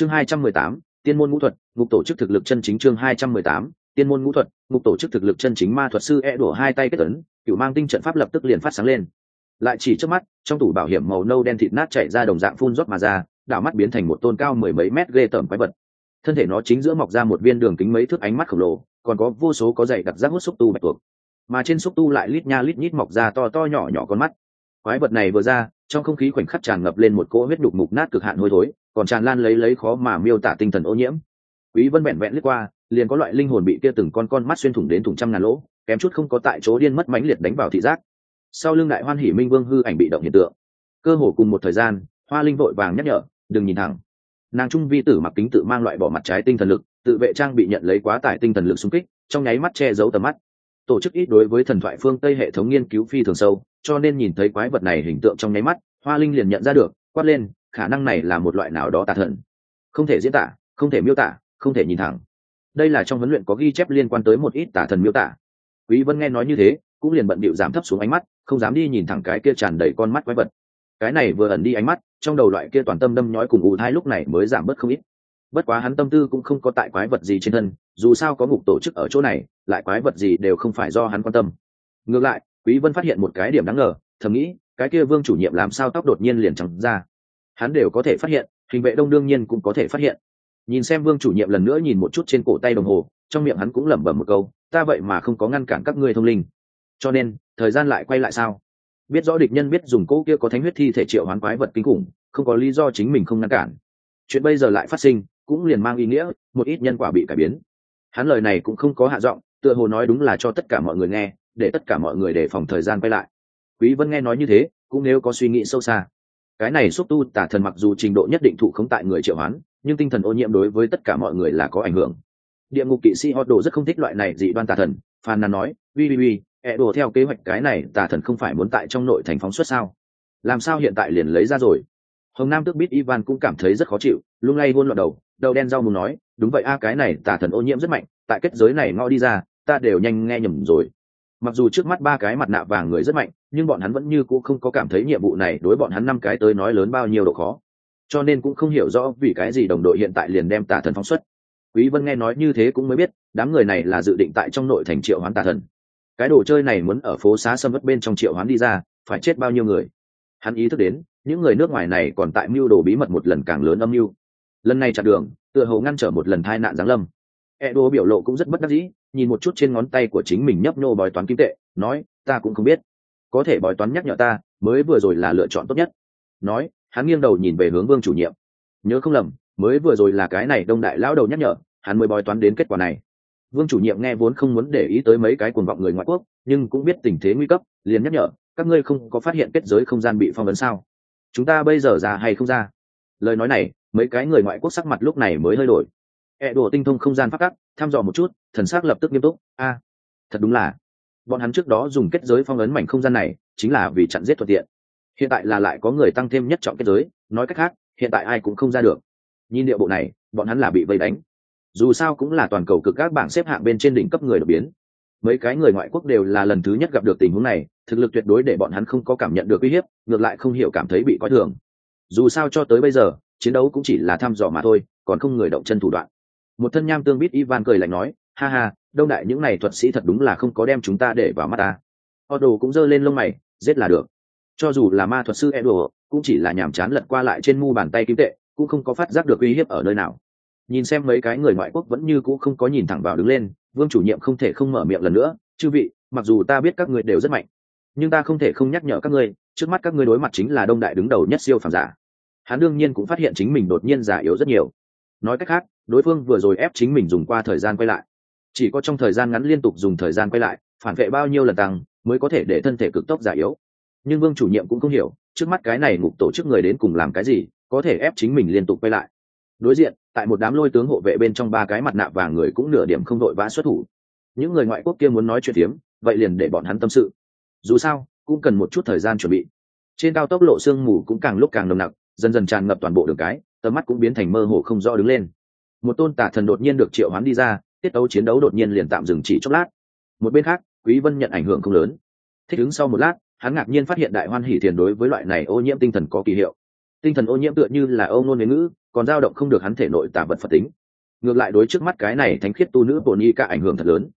chương hai trăm mười tám, tiên môn ngũ thuật, ngục tổ chức thực lực chân chính chương hai trăm mười tám, tiên môn ngũ thuật, ngục tổ chức thực lực chân chính ma thuật sư e đổ hai tay kết tấn cựu mang tinh trận pháp lập tức liền phát sáng lên. Lại chỉ trước mắt, trong tủ bảo hiểm màu nâu đen thịt nát chạy ra đồng dạng phun rót mà ra, đảo mắt biến thành một tôn cao mười mấy mét ghê tởm quái vật. Thân thể nó chính giữa mọc ra một viên đường kính mấy thước ánh mắt khổng lồ, còn có vô số có dày đặc giác hút xúc tu bạch tuộc. Mà trên xúc tu lại lít nha lít nhít mọc ra to to nhỏ nhỏ con mắt. Quái vật này vừa ra trong không khí khoảnh khắc tràn ngập lên một cỗ huyết đục mục nát cực hạn hôi thối, còn tràn lan lấy lấy khó mà miêu tả tinh thần ô nhiễm. Quý vân vẹn vẹn lướt qua, liền có loại linh hồn bị kia từng con con mắt xuyên thủng đến thủng trăm ngàn lỗ, kém chút không có tại chỗ điên mất mãnh liệt đánh vào thị giác. Sau lưng đại hoan hỉ minh vương hư ảnh bị động hiện tượng. Cơ hồ cùng một thời gian, hoa linh vội vàng nhắc nhở, đừng nhìn thẳng. Nàng trung vi tử mặc kính tự mang loại bỏ mặt trái tinh thần lực, tự vệ trang bị nhận lấy quá tải tinh thần lực xung kích, trong nháy mắt che giấu tầm mắt tổ chức ít đối với thần thoại phương tây hệ thống nghiên cứu phi thường sâu, cho nên nhìn thấy quái vật này hình tượng trong nháy mắt, hoa linh liền nhận ra được, quát lên, khả năng này là một loại nào đó tà thần. Không thể diễn tả, không thể miêu tả, không thể nhìn thẳng. Đây là trong huấn luyện có ghi chép liên quan tới một ít tà thần miêu tả. Quý vân nghe nói như thế, cũng liền bận bịu giảm thấp xuống ánh mắt, không dám đi nhìn thẳng cái kia tràn đầy con mắt quái vật. Cái này vừa ẩn đi ánh mắt, trong đầu loại kia toàn tâm đâm nhói cùng ù thai lúc này mới giảm bớt không ít bất quá hắn tâm tư cũng không có tại quái vật gì trên thân, dù sao có ngục tổ chức ở chỗ này, lại quái vật gì đều không phải do hắn quan tâm. Ngược lại, quý vân phát hiện một cái điểm đáng ngờ, thầm nghĩ, cái kia vương chủ nhiệm làm sao tóc đột nhiên liền trắng ra. Hắn đều có thể phát hiện, hình vệ đông đương nhiên cũng có thể phát hiện. Nhìn xem vương chủ nhiệm lần nữa nhìn một chút trên cổ tay đồng hồ, trong miệng hắn cũng lẩm bẩm một câu, ta vậy mà không có ngăn cản các ngươi thông linh. Cho nên, thời gian lại quay lại sao? Biết rõ địch nhân biết dùng cỗ kia có thánh huyết thi thể triệu hoán quái vật kinh khủng, không có lý do chính mình không ngăn cản. Chuyện bây giờ lại phát sinh cũng liền mang ý nghĩa, một ít nhân quả bị cải biến. Hắn lời này cũng không có hạ giọng, tựa hồ nói đúng là cho tất cả mọi người nghe, để tất cả mọi người đề phòng thời gian quay lại. Quý vân nghe nói như thế, cũng nếu có suy nghĩ sâu xa. Cái này xúc tu tả thần mặc dù trình độ nhất định thụ không tại người triệu hoán, nhưng tinh thần ô nhiễm đối với tất cả mọi người là có ảnh hưởng. Địa ngục kỵ sĩ hot đồ rất không thích loại này dị đoan tà thần, phan nàn nói, ui ui ui, ẹ đồ theo kế hoạch cái này, tà thần không phải muốn tại trong nội thành phóng xuất sao? Làm sao hiện tại liền lấy ra rồi? Hồng nam tước biết ivan cũng cảm thấy rất khó chịu, lung lay hôn loạn đầu đầu đen rau mù nói, đúng vậy a, cái này tà thần ô nhiễm rất mạnh, tại kết giới này ngõ đi ra, ta đều nhanh nghe nhầm rồi. Mặc dù trước mắt ba cái mặt nạ vàng người rất mạnh, nhưng bọn hắn vẫn như cũng không có cảm thấy nhiệm vụ này đối bọn hắn năm cái tới nói lớn bao nhiêu độ khó. Cho nên cũng không hiểu rõ vì cái gì đồng đội hiện tại liền đem tà thần phóng xuất. Quý vân nghe nói như thế cũng mới biết, đám người này là dự định tại trong nội thành triệu hoán tà thần. Cái đồ chơi này muốn ở phố xá sâm vất bên trong triệu hoán đi ra, phải chết bao nhiêu người? Hắn ý thức đến, những người nước ngoài này còn tại mưu đồ bí mật một lần càng lớn âm mưu lần này chặn đường tựa hồ ngăn trở một lần tai nạn giáng lâm Edo biểu lộ cũng rất bất đắc dĩ, nhìn một chút trên ngón tay của chính mình nhấp nhô bói toán kim tệ, nói, ta cũng không biết. Có thể bói toán nhắc nhở ta, mới vừa rồi là lựa chọn tốt nhất. Nói, hắn nghiêng đầu nhìn về hướng Vương chủ nhiệm. Nhớ không lầm, mới vừa rồi là cái này đông đại lão đầu nhắc nhở, hắn mới bói toán đến kết quả này. Vương chủ nhiệm nghe vốn không muốn để ý tới mấy cái cuồng vọng người ngoại quốc, nhưng cũng biết tình thế nguy cấp, liền nhắc nhở, các ngươi không có phát hiện kết giới không gian bị phong ấn sao? Chúng ta bây giờ ra hay không ra? Lời nói này, mấy cái người ngoại quốc sắc mặt lúc này mới hơi đổi. E đùa tinh thông không gian phát tắc, thăm dò một chút, thần s ắ c lập tức nghiêm túc. A, thật đúng là. Bọn hắn trước đó dùng kết giới phong ấn mảnh không gian này, chính là vì chặn giết thuận tiện. Hiện tại là lại có người tăng thêm nhất trọng kết giới, nói cách khác, hiện tại ai cũng không ra được. Nhìn địa bộ này, bọn hắn là bị vây đánh. Dù sao cũng là toàn cầu cực các bảng xếp hạng bên trên đỉnh cấp người đột biến. Mấy cái người ngoại quốc đều là lần thứ nhất gặp được tình huống này, thực lực tuyệt đối để bọn hắn không có cảm nhận được uy hiếp, ngược lại không hiểu cảm thấy bị coi thường. Dù sao cho tới bây giờ chiến đấu cũng chỉ là thăm dò mà thôi, còn không người động chân thủ đoạn. Một thân nham tương bít ivan cười lạnh nói, ha ha, đông đại, những này thuật sĩ thật đúng là không có đem chúng ta để vào mắt ta. Odo cũng giơ lên lông mày, giết là được. Cho dù là ma thuật sư edo, cũng chỉ là nhàm chán lật qua lại trên mu bàn tay kim tệ, cũng không có phát giác được uy hiếp ở nơi nào. Nhìn xem mấy cái người ngoại quốc vẫn như cũ không có nhìn thẳng vào đứng lên, vương chủ nhiệm không thể không mở miệng lần nữa, chư vị, mặc dù ta biết các người đều rất mạnh, nhưng ta không thể không nhắc nhở các ngươi, trước mắt các ngươi đối mặt chính là đông đại đứng đầu nhất siêu phàm giả hắn đương nhiên cũng phát hiện chính mình đột nhiên già yếu rất nhiều. Nói cách khác, đối phương vừa rồi ép chính mình dùng qua thời gian quay lại. Chỉ có trong thời gian ngắn liên tục dùng thời gian quay lại, phản vệ bao nhiêu lần tăng, mới có thể để thân thể cực tốc già yếu. Nhưng vương chủ nhiệm cũng không hiểu, trước mắt cái này ngục tổ chức người đến cùng làm cái gì, có thể ép chính mình liên tục quay lại. Đối diện, tại một đám lôi tướng hộ vệ bên trong ba cái mặt nạ và người cũng nửa điểm không đội vã xuất thủ. Những người ngoại quốc kia muốn nói chuyện tiếm vậy liền để bọn hắn tâm sự. Dù sao, cũng cần một chút thời gian chuẩn bị. Trên cao tốc lộ sương mù cũng càng lúc càng nồng nặc dần dần tràn ngập toàn bộ đường cái, tầm mắt cũng biến thành mơ hồ không rõ đứng lên. Một tôn tả thần đột nhiên được triệu hoán đi ra, tiết tấu chiến đấu đột nhiên liền tạm dừng chỉ chốc lát. Một bên khác, quý vân nhận ảnh hưởng không lớn. Thích ứng sau một lát, hắn ngạc nhiên phát hiện đại hoan hỉ thiền đối với loại này ô nhiễm tinh thần có kỳ hiệu. Tinh thần ô nhiễm tựa như là âu nôn ngữ, còn dao động không được hắn thể nội tả vật phật tính. Ngược lại đối trước mắt cái này thánh khiết tu nữ bổn y cả ảnh hưởng thật lớn.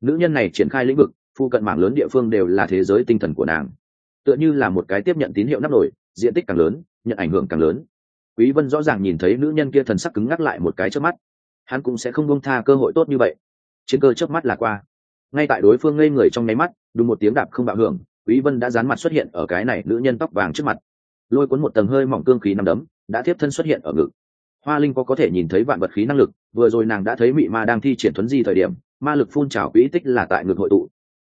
Nữ nhân này triển khai lĩnh vực phụ cận mảng lớn địa phương đều là thế giới tinh thần của nàng. Tựa như là một cái tiếp nhận tín hiệu nắp nổi diện tích càng lớn nhận ảnh hưởng càng lớn. Quý vân rõ ràng nhìn thấy nữ nhân kia thần sắc cứng ngắc lại một cái trước mắt. Hắn cũng sẽ không buông tha cơ hội tốt như vậy. Chiến cơ chớp mắt là qua. Ngay tại đối phương ngây người trong nháy mắt, đúng một tiếng đạp không bạo hưởng, quý vân đã dán mặt xuất hiện ở cái này nữ nhân tóc vàng trước mặt. Lôi cuốn một tầng hơi mỏng cương khí nằm đấm, đã tiếp thân xuất hiện ở ngực. Hoa linh có có thể nhìn thấy vạn vật khí năng lực, vừa rồi nàng đã thấy mị ma đang thi triển thuấn di thời điểm, ma lực phun trào quỹ tích là tại ngực hội tụ.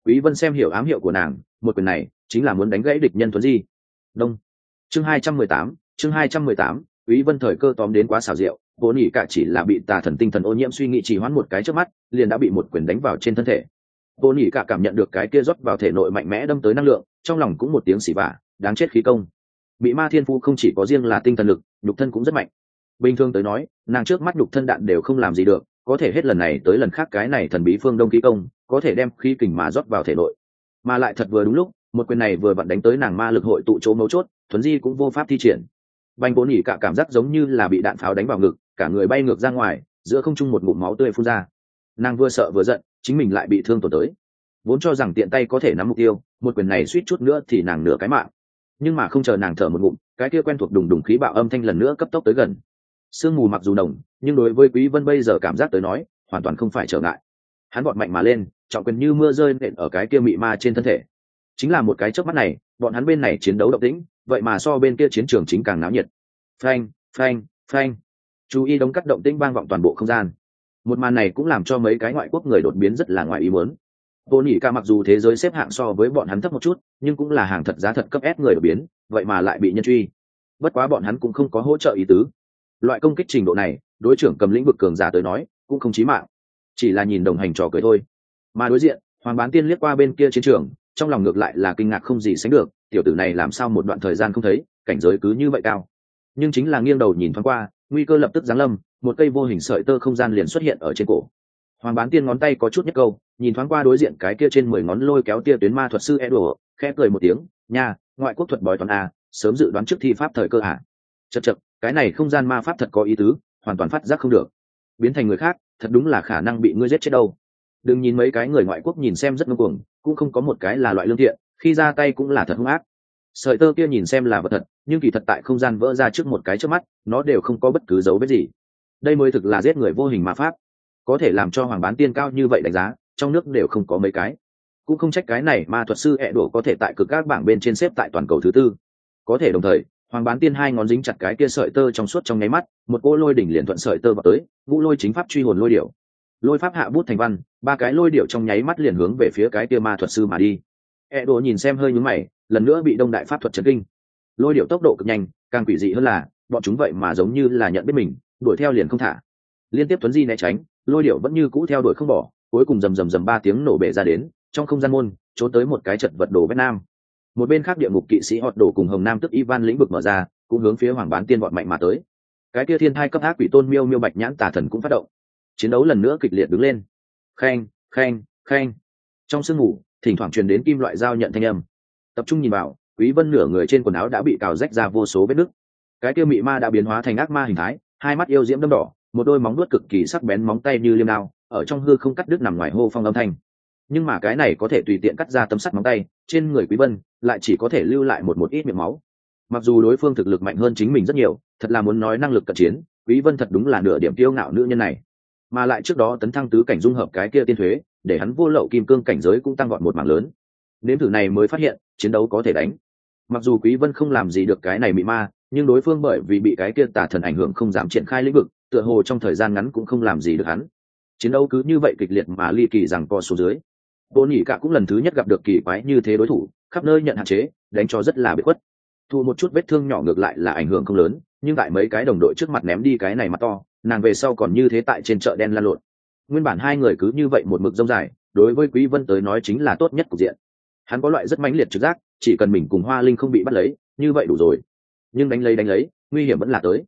Quý vân xem hiểu ám hiệu của nàng, một quyền này chính là muốn đánh gãy địch nhân thuấn di. Đông chương 218 chương 218 quý vân thời cơ tóm đến quá xảo diệu vốn nhĩ cả chỉ là bị tà thần tinh thần ô nhiễm suy nghĩ chỉ hoãn một cái trước mắt, liền đã bị một quyền đánh vào trên thân thể. Vốn nhĩ cả cảm nhận được cái kia rót vào thể nội mạnh mẽ đâm tới năng lượng, trong lòng cũng một tiếng xỉ vả, đáng chết khí công. Bị ma thiên phu không chỉ có riêng là tinh thần lực, nhục thân cũng rất mạnh. Bình thường tới nói, nàng trước mắt nhục thân đạn đều không làm gì được, có thể hết lần này tới lần khác cái này thần bí phương đông khí công, có thể đem khí kình mà rót vào thể nội. Mà lại thật vừa đúng lúc, một quyền này vừa vặn đánh tới nàng ma lực hội tụ chỗ mấu chốt thuấn di cũng vô pháp thi triển. Bành bố nỉ cả cảm giác giống như là bị đạn pháo đánh vào ngực, cả người bay ngược ra ngoài, giữa không trung một ngụm máu tươi phun ra. Nàng vừa sợ vừa giận, chính mình lại bị thương tổn tới. Vốn cho rằng tiện tay có thể nắm mục tiêu, một quyền này suýt chút nữa thì nàng nửa cái mạng. Nhưng mà không chờ nàng thở một ngụm, cái kia quen thuộc đùng đùng khí bạo âm thanh lần nữa cấp tốc tới gần. Sương mù mặc dù nồng, nhưng đối với quý vân bây giờ cảm giác tới nói, hoàn toàn không phải trở ngại. Hắn bọn mạnh mà lên, trọng quyền như mưa rơi nện ở cái kia mị ma trên thân thể. Chính là một cái chớp mắt này, bọn hắn bên này chiến đấu động tĩnh vậy mà so bên kia chiến trường chính càng náo nhiệt. Phanh phanh phanh. Chú ý đống cắt động tĩnh vang vọng toàn bộ không gian. Một màn này cũng làm cho mấy cái ngoại quốc người đột biến rất là ngoài ý muốn. Vô nhị ca mặc dù thế giới xếp hạng so với bọn hắn thấp một chút, nhưng cũng là hàng thật giá thật cấp ép người đột biến, vậy mà lại bị nhân truy. Bất quá bọn hắn cũng không có hỗ trợ ý tứ. Loại công kích trình độ này, đối trưởng cầm lĩnh vực cường giả tới nói, cũng không chí mạng. Chỉ là nhìn đồng hành trò cười thôi. Mà đối diện, hoàng bán tiên liếc qua bên kia chiến trường trong lòng ngược lại là kinh ngạc không gì sánh được, tiểu tử này làm sao một đoạn thời gian không thấy, cảnh giới cứ như vậy cao. Nhưng chính là nghiêng đầu nhìn thoáng qua, nguy cơ lập tức giáng lâm, một cây vô hình sợi tơ không gian liền xuất hiện ở trên cổ. Hoàng bán tiên ngón tay có chút nhất câu, nhìn thoáng qua đối diện cái kia trên mười ngón lôi kéo tia tuyến ma thuật sư e đùa khẽ cười một tiếng, nha, ngoại quốc thuật bói toán a, sớm dự đoán trước thi pháp thời cơ à? ạ chật chật cái này không gian ma pháp thật có ý tứ, hoàn toàn phát giác không được. Biến thành người khác, thật đúng là khả năng bị ngươi giết chết đâu đừng nhìn mấy cái người ngoại quốc nhìn xem rất ngông cuồng, cũng không có một cái là loại lương thiện, khi ra tay cũng là thật hung ác. Sợi tơ kia nhìn xem là vật thật, nhưng kỳ thật tại không gian vỡ ra trước một cái trước mắt, nó đều không có bất cứ dấu vết gì. Đây mới thực là giết người vô hình ma pháp. Có thể làm cho hoàng bán tiên cao như vậy đánh giá, trong nước đều không có mấy cái. Cũng không trách cái này mà thuật sư ẹ đổ có thể tại cực các bảng bên trên xếp tại toàn cầu thứ tư. Có thể đồng thời, hoàng bán tiên hai ngón dính chặt cái kia sợi tơ trong suốt trong nháy mắt, một cô lôi đỉnh liền thuận sợi tơ vào tới, ngũ lôi chính pháp truy hồn lôi điệu lôi pháp hạ bút thành văn, ba cái lôi điệu trong nháy mắt liền hướng về phía cái kia ma thuật sư mà đi. E đồ nhìn xem hơi nhúng mày, lần nữa bị đông đại pháp thuật chấn kinh. Lôi điệu tốc độ cực nhanh, càng quỷ dị hơn là, bọn chúng vậy mà giống như là nhận biết mình, đuổi theo liền không thả. Liên tiếp tuấn di né tránh, lôi điệu vẫn như cũ theo đuổi không bỏ, cuối cùng rầm rầm rầm ba tiếng nổ bể ra đến, trong không gian môn, trốn tới một cái chật vật đồ vét nam. Một bên khác địa ngục kỵ sĩ họt đổ cùng hồng nam tức ivan lĩnh vực mở ra, cũng hướng phía hoàng bán tiên bọn mạnh mà tới. Cái kia thiên thai cấp ác quỷ tôn miêu miêu bạch nhãn tà thần cũng phát động chiến đấu lần nữa kịch liệt đứng lên. Khen khen khen trong sương mù thỉnh thoảng truyền đến kim loại dao nhận thanh âm. Tập trung nhìn vào, quý vân nửa người trên quần áo đã bị cào rách ra vô số vết nứt. Cái kia mị ma đã biến hóa thành ác ma hình thái, hai mắt yêu diễm đâm đỏ, một đôi móng vuốt cực kỳ sắc bén móng tay như liêm đao, ở trong hư không cắt đứt nằm ngoài hô phong âm thanh. Nhưng mà cái này có thể tùy tiện cắt ra tấm sắt móng tay, trên người quý vân lại chỉ có thể lưu lại một một ít miệng máu. Mặc dù đối phương thực lực mạnh hơn chính mình rất nhiều, thật là muốn nói năng lực cận chiến, quý vân thật đúng là nửa điểm tiêu ngạo nữ nhân này mà lại trước đó tấn thăng tứ cảnh dung hợp cái kia tiên thuế, để hắn vô lậu kim cương cảnh giới cũng tăng gọn một mảng lớn. Nếm thử này mới phát hiện, chiến đấu có thể đánh. Mặc dù quý vân không làm gì được cái này bị ma, nhưng đối phương bởi vì bị cái kia tà thần ảnh hưởng không dám triển khai lĩnh vực, tựa hồ trong thời gian ngắn cũng không làm gì được hắn. Chiến đấu cứ như vậy kịch liệt mà ly kỳ rằng co số dưới. Bồn nhỉ cả cũng lần thứ nhất gặp được kỳ quái như thế đối thủ, khắp nơi nhận hạn chế, đánh cho rất là bị khuất. Thu một chút vết thương nhỏ ngược lại là ảnh hưởng không lớn, nhưng tại mấy cái đồng đội trước mặt ném đi cái này mặt to nàng về sau còn như thế tại trên chợ đen lan lộn. Nguyên bản hai người cứ như vậy một mực rông dài, đối với quý vân tới nói chính là tốt nhất cục diện. Hắn có loại rất mãnh liệt trực giác, chỉ cần mình cùng hoa linh không bị bắt lấy, như vậy đủ rồi. Nhưng đánh lấy đánh lấy, nguy hiểm vẫn là tới.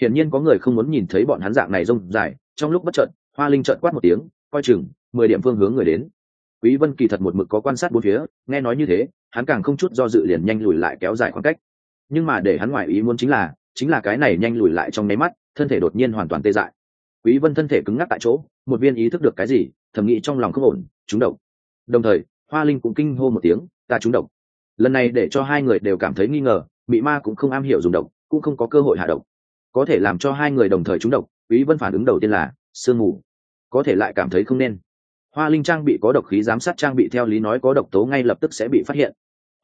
Hiển nhiên có người không muốn nhìn thấy bọn hắn dạng này rông dài, trong lúc bất chợt, hoa linh trợn quát một tiếng, coi chừng, mười điểm phương hướng người đến. Quý vân kỳ thật một mực có quan sát bốn phía, nghe nói như thế, hắn càng không chút do dự liền nhanh lùi lại kéo dài khoảng cách. Nhưng mà để hắn ngoại ý muốn chính là chính là cái này nhanh lùi lại trong nháy mắt, thân thể đột nhiên hoàn toàn tê dại. Quý vân thân thể cứng ngắc tại chỗ, một viên ý thức được cái gì, thầm nghĩ trong lòng không ổn, trúng độc. Đồng thời, hoa linh cũng kinh hô một tiếng, ta trúng độc. Lần này để cho hai người đều cảm thấy nghi ngờ, mị ma cũng không am hiểu dùng độc, cũng không có cơ hội hạ độc. Có thể làm cho hai người đồng thời trúng độc, quý vân phản ứng đầu tiên là sương mù. Có thể lại cảm thấy không nên. Hoa linh trang bị có độc khí giám sát trang bị theo lý nói có độc tố ngay lập tức sẽ bị phát hiện.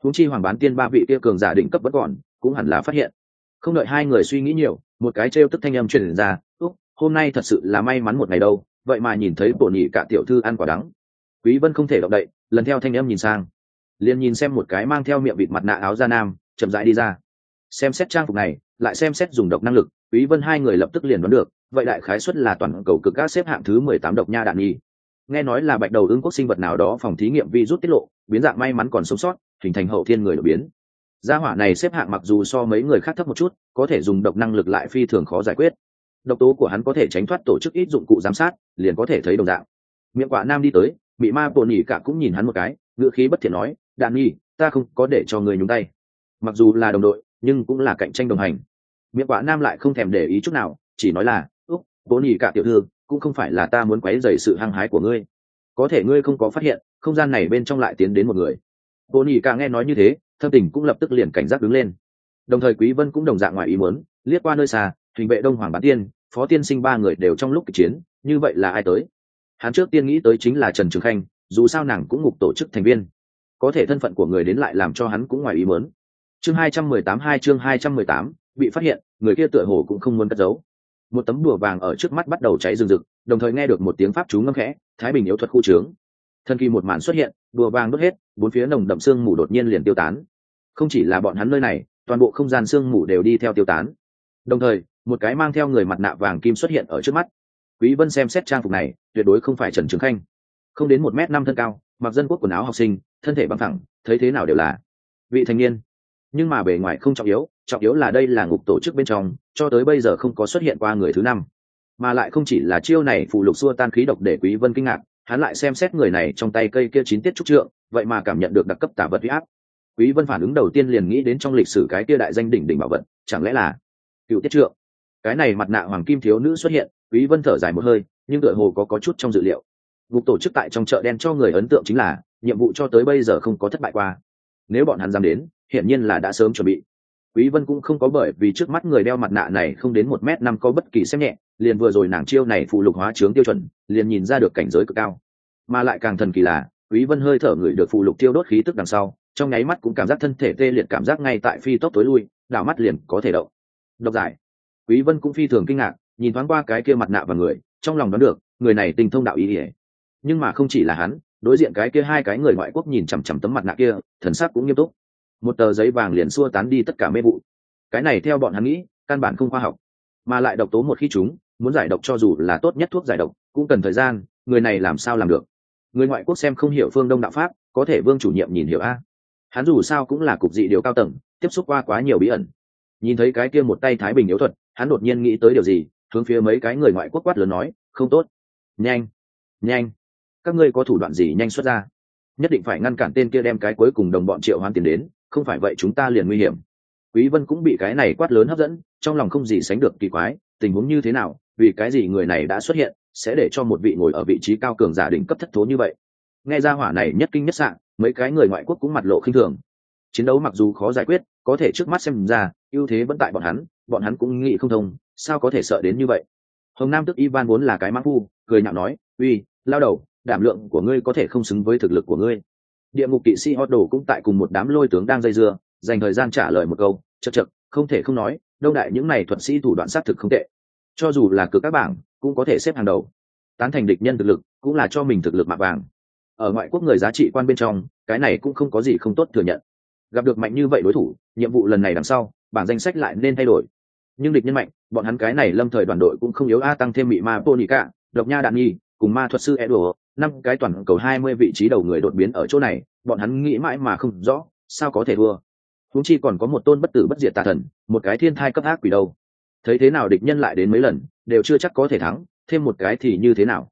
Húng chi hoàng bán tiên ba vị kia cường giả định cấp vẫn còn, cũng hẳn là phát hiện không đợi hai người suy nghĩ nhiều, một cái trêu tức thanh âm truyền ra, úc, hôm nay thật sự là may mắn một ngày đâu, vậy mà nhìn thấy bộ nhị cả tiểu thư ăn quả đắng. Quý vân không thể động đậy, lần theo thanh âm nhìn sang. Liền nhìn xem một cái mang theo miệng bịt mặt nạ áo da nam, chậm rãi đi ra. Xem xét trang phục này, lại xem xét dùng độc năng lực, quý vân hai người lập tức liền đoán được, vậy đại khái suất là toàn cầu cực các xếp hạng thứ 18 độc nha đạn nhi nghe nói là bạch đầu ương quốc sinh vật nào đó phòng thí nghiệm virus tiết lộ, biến dạng may mắn còn sống sót, hình thành hậu thiên người đột biến gia hỏa này xếp hạng mặc dù so mấy người khác thấp một chút, có thể dùng độc năng lực lại phi thường khó giải quyết. Độc tố của hắn có thể tránh thoát tổ chức ít dụng cụ giám sát, liền có thể thấy đồng dạng. Miệng quả nam đi tới, bị ma bồn nhỉ cả cũng nhìn hắn một cái ngựa khí bất thiện nói, đạn nhi, ta không có để cho người nhúng tay. Mặc dù là đồng đội, nhưng cũng là cạnh tranh đồng hành. Miệng quả nam lại không thèm để ý chút nào, chỉ nói là, úc bồn nhỉ cả tiểu thư, cũng không phải là ta muốn quấy dày sự hăng hái của ngươi. Có thể ngươi không có phát hiện, không gian này bên trong lại tiến đến một người. Bồn nhỉ cả nghe nói như thế thâm tình cũng lập tức liền cảnh giác đứng lên. Đồng thời quý vân cũng đồng dạng ngoài ý muốn liếc qua nơi xa hình vệ đông hoàng bán tiên phó tiên sinh ba người đều trong lúc kịch chiến như vậy là ai tới? Hắn trước tiên nghĩ tới chính là trần trường khanh dù sao nàng cũng ngục tổ chức thành viên. Có thể thân phận của người đến lại làm cho hắn cũng ngoài ý muốn. Chương 218 hai chương 218, bị phát hiện người kia tựa hồ cũng không muốn cất giấu. Một tấm đùa vàng ở trước mắt bắt đầu cháy rừng rực đồng thời nghe được một tiếng pháp chú ngâm khẽ thái bình yếu thuật khu trướng thần kỳ một màn xuất hiện, đùa vàng đốt hết, bốn phía nồng đậm sương mù đột nhiên liền tiêu tán. Không chỉ là bọn hắn nơi này, toàn bộ không gian sương mù đều đi theo tiêu tán. Đồng thời, một cái mang theo người mặt nạ vàng kim xuất hiện ở trước mắt. Quý vân xem xét trang phục này, tuyệt đối không phải trần trường khanh. Không đến một m năm thân cao, mặc dân quốc quần áo học sinh, thân thể bằng thẳng thấy thế nào đều là vị thành niên. Nhưng mà bề ngoài không trọng yếu trọng yếu là đây là ngục tổ chức bên trong, cho tới bây giờ không có xuất hiện qua người thứ năm. Mà lại không chỉ là chiêu này phụ lục xua tan khí độc để quý vân kinh ngạc hắn lại xem xét người này trong tay cây kia chín tiết trúc trượng, vậy mà cảm nhận được đặc cấp tả vật huy áp. Quý vân phản ứng đầu tiên liền nghĩ đến trong lịch sử cái kia đại danh đỉnh đỉnh bảo vật, chẳng lẽ là cựu tiết trượng? Cái này mặt nạ hoàng kim thiếu nữ xuất hiện, quý vân thở dài một hơi, nhưng tựa hồ có có chút trong dự liệu. Ngục tổ chức tại trong chợ đen cho người ấn tượng chính là, nhiệm vụ cho tới bây giờ không có thất bại qua. Nếu bọn hắn dám đến, hiển nhiên là đã sớm chuẩn bị quý vân cũng không có bởi vì trước mắt người đeo mặt nạ này không đến một mét năm có bất kỳ xem nhẹ, liền vừa rồi nàng chiêu này phụ lục hóa trướng tiêu chuẩn, liền nhìn ra được cảnh giới cực cao. Mà lại càng thần kỳ là, quý vân hơi thở người được phụ lục tiêu đốt khí tức đằng sau, trong nháy mắt cũng cảm giác thân thể tê liệt cảm giác ngay tại phi tốc tối lui, đảo mắt liền có thể động. Độc giải. Quý vân cũng phi thường kinh ngạc, nhìn thoáng qua cái kia mặt nạ và người, trong lòng đoán được, người này tình thông đạo ý ỉa. Nhưng mà không chỉ là hắn, đối diện cái kia hai cái người ngoại quốc nhìn chằm chằm tấm mặt nạ kia, thần sắc cũng nghiêm túc một tờ giấy vàng liền xua tán đi tất cả mê vụ. Cái này theo bọn hắn nghĩ, căn bản không khoa học, mà lại độc tố một khi chúng muốn giải độc cho dù là tốt nhất thuốc giải độc, cũng cần thời gian, người này làm sao làm được? Người ngoại quốc xem không hiểu phương đông đạo pháp, có thể vương chủ nhiệm nhìn hiểu a. Hắn dù sao cũng là cục dị điều cao tầng, tiếp xúc qua quá nhiều bí ẩn. Nhìn thấy cái kia một tay thái bình yếu thuật, hắn đột nhiên nghĩ tới điều gì, hướng phía mấy cái người ngoại quốc quát lớn nói, không tốt. Nhanh. Nhanh. Các ngươi có thủ đoạn gì nhanh xuất ra? Nhất định phải ngăn cản tên kia đem cái cuối cùng đồng bọn triệu hoán tiền đến không phải vậy chúng ta liền nguy hiểm. Quý vân cũng bị cái này quát lớn hấp dẫn, trong lòng không gì sánh được kỳ quái, tình huống như thế nào, vì cái gì người này đã xuất hiện, sẽ để cho một vị ngồi ở vị trí cao cường giả đỉnh cấp thất thố như vậy? Nghe ra hỏa này nhất kinh nhất sạng, mấy cái người ngoại quốc cũng mặt lộ khinh thường. Chiến đấu mặc dù khó giải quyết, có thể trước mắt xem ra, ưu thế vẫn tại bọn hắn bọn hắn cũng nghĩ không thông, sao có thể sợ đến như vậy? Hồng nam tức ivan vốn là cái mã phu, cười nhạo nói, uy, lao đầu, đảm lượng của ngươi có thể không xứng với thực lực của ngươi địa ngục kỵ sĩ hót đồ cũng tại cùng một đám lôi tướng đang dây dưa, dành thời gian trả lời một câu chật chật không thể không nói, đông đại những này thuật sĩ thủ đoạn sát thực không tệ. Cho dù là cực các bảng, cũng có thể xếp hàng đầu. Tán thành địch nhân thực lực, cũng là cho mình thực lực mạ vàng. Ở ngoại quốc người giá trị quan bên trong, cái này cũng không có gì không tốt thừa nhận. Gặp được mạnh như vậy đối thủ, nhiệm vụ lần này đằng sau, bảng danh sách lại nên thay đổi. Nhưng địch nhân mạnh, bọn hắn cái này lâm thời đoàn đội cũng không yếu a tăng thêm bị ma ponica độc nha đạn nhi cùng ma thuật sư edo năm cái toàn cầu hai mươi vị trí đầu người đột biến ở chỗ này, bọn hắn nghĩ mãi mà không rõ, sao có thể thua. Húng chi còn có một tôn bất tử bất diệt tà thần, một cái thiên thai cấp ác quỷ đâu. Thấy thế nào địch nhân lại đến mấy lần, đều chưa chắc có thể thắng, thêm một cái thì như thế nào.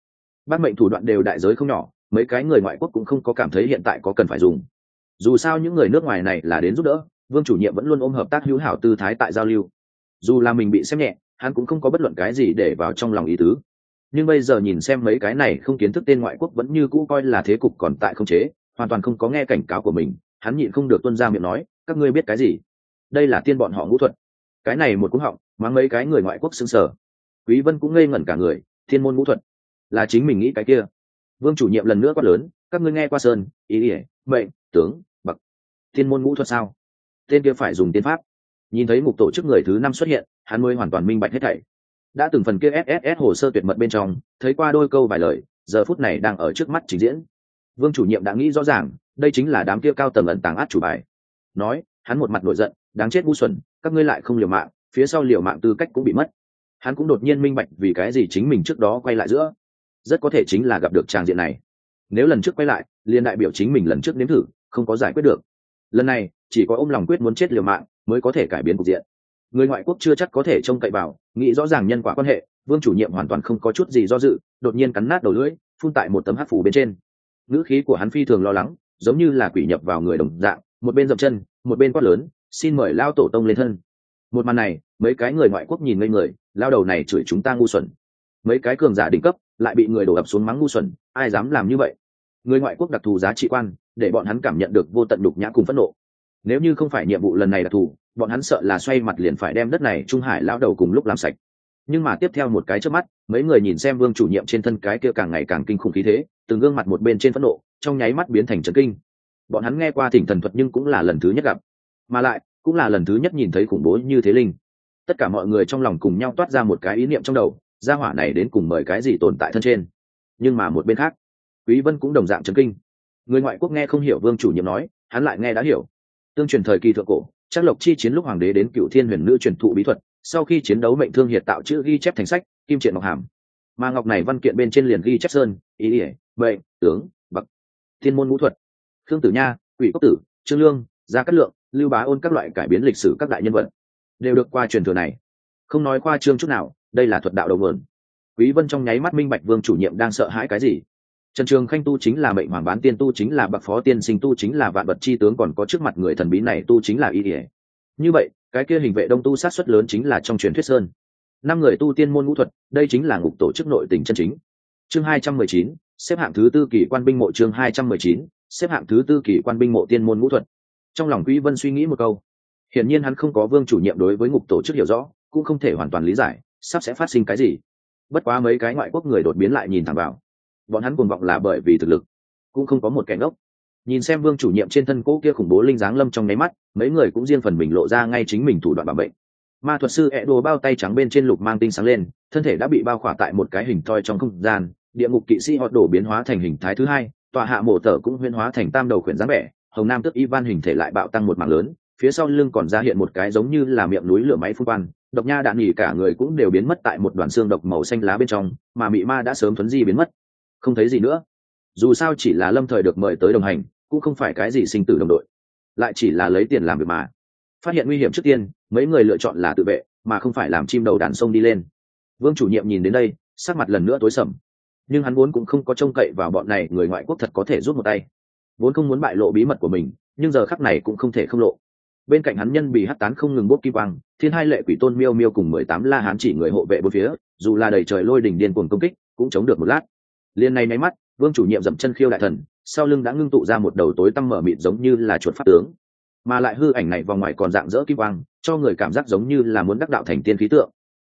Bác mệnh thủ đoạn đều đại giới không nhỏ, mấy cái người ngoại quốc cũng không có cảm thấy hiện tại có cần phải dùng. Dù sao những người nước ngoài này là đến giúp đỡ, vương chủ nhiệm vẫn luôn ôm hợp tác hữu hảo tư thái tại giao lưu. Dù là mình bị xem nhẹ, hắn cũng không có bất luận cái gì để vào trong lòng ý tứ nhưng bây giờ nhìn xem mấy cái này không kiến thức tên ngoại quốc vẫn như cũ coi là thế cục còn tại không chế, hoàn toàn không có nghe cảnh cáo của mình, hắn nhịn không được tuân ra miệng nói, các ngươi biết cái gì? Đây là tiên bọn họ ngũ thuật. Cái này một cú họng, mang mấy cái người ngoại quốc xứng sở quý vân cũng ngây ngẩn cả người, thiên môn ngũ thuật? Là chính mình nghĩ cái kia. Vương chủ nhiệm lần nữa quát lớn, các ngươi nghe qua sơn, ý ỉa mệnh, tướng, bậc. Thiên môn ngũ thuật sao? Tên kia phải dùng tiên pháp. Nhìn thấy mục tổ chức người thứ năm xuất hiện, hắn mới hoàn toàn minh bạch hết thảy đã từng phần kia sss hồ sơ tuyệt mật bên trong, thấy qua đôi câu vài lời, giờ phút này đang ở trước mắt trình diễn. Vương chủ nhiệm đã nghĩ rõ ràng, đây chính là đám kia cao tầng ẩn tàng át chủ bài. Nói, hắn một mặt nổi giận, đáng chết ngu xuẩn, các ngươi lại không liều mạng, phía sau liều mạng tư cách cũng bị mất. Hắn cũng đột nhiên minh bạch vì cái gì chính mình trước đó quay lại giữa. Rất có thể chính là gặp được tràng diện này. Nếu lần trước quay lại, liền đại biểu chính mình lần trước nếm thử, không có giải quyết được. Lần này, chỉ có ôm lòng quyết muốn chết liều mạng, mới có thể cải biến cục diện người ngoại quốc chưa chắc có thể trông cậy vào, nghĩ rõ ràng nhân quả quan hệ, vương chủ nhiệm hoàn toàn không có chút gì do dự, đột nhiên cắn nát đầu lưỡi, phun tại một tấm hát phủ bên trên. Ngữ khí của hắn phi thường lo lắng, giống như là quỷ nhập vào người đồng dạng, một bên dậm chân, một bên quát lớn, xin mời lao tổ tông lên thân. Một màn này, mấy cái người ngoại quốc nhìn ngây người, lao đầu này chửi chúng ta ngu xuẩn. Mấy cái cường giả đỉnh cấp lại bị người đổ ập xuống mắng ngu xuẩn, ai dám làm như vậy? Người ngoại quốc đặc thù giá trị quan, để bọn hắn cảm nhận được vô tận đục nhã cùng phẫn nộ. Nếu như không phải nhiệm vụ lần này đặc thù bọn hắn sợ là xoay mặt liền phải đem đất này trung hải lão đầu cùng lúc làm sạch. Nhưng mà tiếp theo một cái trước mắt, mấy người nhìn xem vương chủ nhiệm trên thân cái kia càng ngày càng kinh khủng khí thế, từng gương mặt một bên trên phẫn nộ, trong nháy mắt biến thành trấn kinh. Bọn hắn nghe qua thỉnh thần thuật nhưng cũng là lần thứ nhất gặp. Mà lại, cũng là lần thứ nhất nhìn thấy khủng bố như thế linh. Tất cả mọi người trong lòng cùng nhau toát ra một cái ý niệm trong đầu, gia hỏa này đến cùng mời cái gì tồn tại thân trên. Nhưng mà một bên khác, quý vân cũng đồng dạng chấn kinh. Người ngoại quốc nghe không hiểu vương chủ nhiệm nói, hắn lại nghe đã hiểu. Tương truyền thời kỳ thượng cổ chắc lộc chi chiến lúc hoàng đế đến cựu thiên huyền nữ truyền thụ bí thuật, sau khi chiến đấu mệnh thương hiệt tạo chữ ghi chép thành sách, kim triện ngọc hàm. Mà ngọc này văn kiện bên trên liền ghi chép sơn, ý ỉa bệnh tướng, bậc, thiên môn ngũ thuật. Khương tử nha, quỷ cốc tử, trương lương, gia cát lượng, lưu bá ôn các loại cải biến lịch sử các đại nhân vật đều được qua truyền thừa này. Không nói qua trương chút nào, đây là thuật đạo đầu nguồn. Quý vân trong nháy mắt minh bạch vương chủ nhiệm đang sợ hãi cái gì trần trường khanh tu chính là mệnh hoàng bán tiên tu chính là bậc phó tiên sinh tu chính là vạn vật chi tướng còn có trước mặt người thần bí này tu chính là y ỉa như vậy cái kia hình vệ đông tu sát xuất lớn chính là trong truyền thuyết sơn. Năm người tu tiên môn ngũ thuật đây chính là ngục tổ chức nội tình chân chính. Chương 219, xếp hạng thứ tư kỳ quan binh mộ chương 219, xếp hạng thứ tư kỳ quan binh mộ tiên môn ngũ thuật. Trong lòng quý vân suy nghĩ một câu. Hiển nhiên hắn không có vương chủ nhiệm đối với ngục tổ chức hiểu rõ cũng không thể hoàn toàn lý giải sắp sẽ phát sinh cái gì. Bất quá mấy cái ngoại quốc người đột biến lại nhìn thẳng vào bọn hắn cuồng vọng là bởi vì thực lực, cũng không có một kẻ ngốc. Nhìn xem vương chủ nhiệm trên thân cỗ kia khủng bố linh dáng lâm trong nháy mắt, mấy người cũng riêng phần mình lộ ra ngay chính mình thủ đoạn bảo bệnh ma thuật sư ẹ đồ bao tay trắng bên trên lục mang tinh sáng lên, thân thể đã bị bao khỏa tại một cái hình thoi trong không gian, địa ngục kỵ sĩ họ đổ biến hóa thành hình thái thứ hai tòa hạ mổ tở cũng huyên hóa thành tam đầu khuyển dáng vẻ, hồng nam tức ivan hình thể lại bạo tăng một mảng lớn, phía sau lưng còn ra hiện một cái giống như là miệng núi lửa máy phun quan độc nha đạn nghỉ cả người cũng đều biến mất tại một đoàn xương độc màu xanh lá bên trong, mà mị ma đã sớm thuấn di biến mất không thấy gì nữa. Dù sao chỉ là lâm thời được mời tới đồng hành, cũng không phải cái gì sinh tử đồng đội. Lại chỉ là lấy tiền làm việc mà. Phát hiện nguy hiểm trước tiên, mấy người lựa chọn là tự vệ, mà không phải làm chim đầu đàn sông đi lên. Vương chủ nhiệm nhìn đến đây, sắc mặt lần nữa tối sầm. Nhưng hắn vốn cũng không có trông cậy vào bọn này, người ngoại quốc thật có thể rút một tay. Vốn không muốn bại lộ bí mật của mình, nhưng giờ khắc này cũng không thể không lộ. Bên cạnh hắn nhân bị hắt tán không ngừng bốc kim quang, thiên hai lệ quỷ tôn miêu miêu cùng mười tám la hán chỉ người hộ vệ bốn phía, dù là đầy trời lôi đỉnh điên cuồng công kích, cũng chống được một lát liền này máy mắt, vương chủ nhiệm dậm chân khiêu đại thần, sau lưng đã ngưng tụ ra một đầu tối tăm mở mịt giống như là chuột phát tướng. Mà lại hư ảnh này vòng ngoài còn dạng dỡ kim quang, cho người cảm giác giống như là muốn đắc đạo thành tiên khí tượng.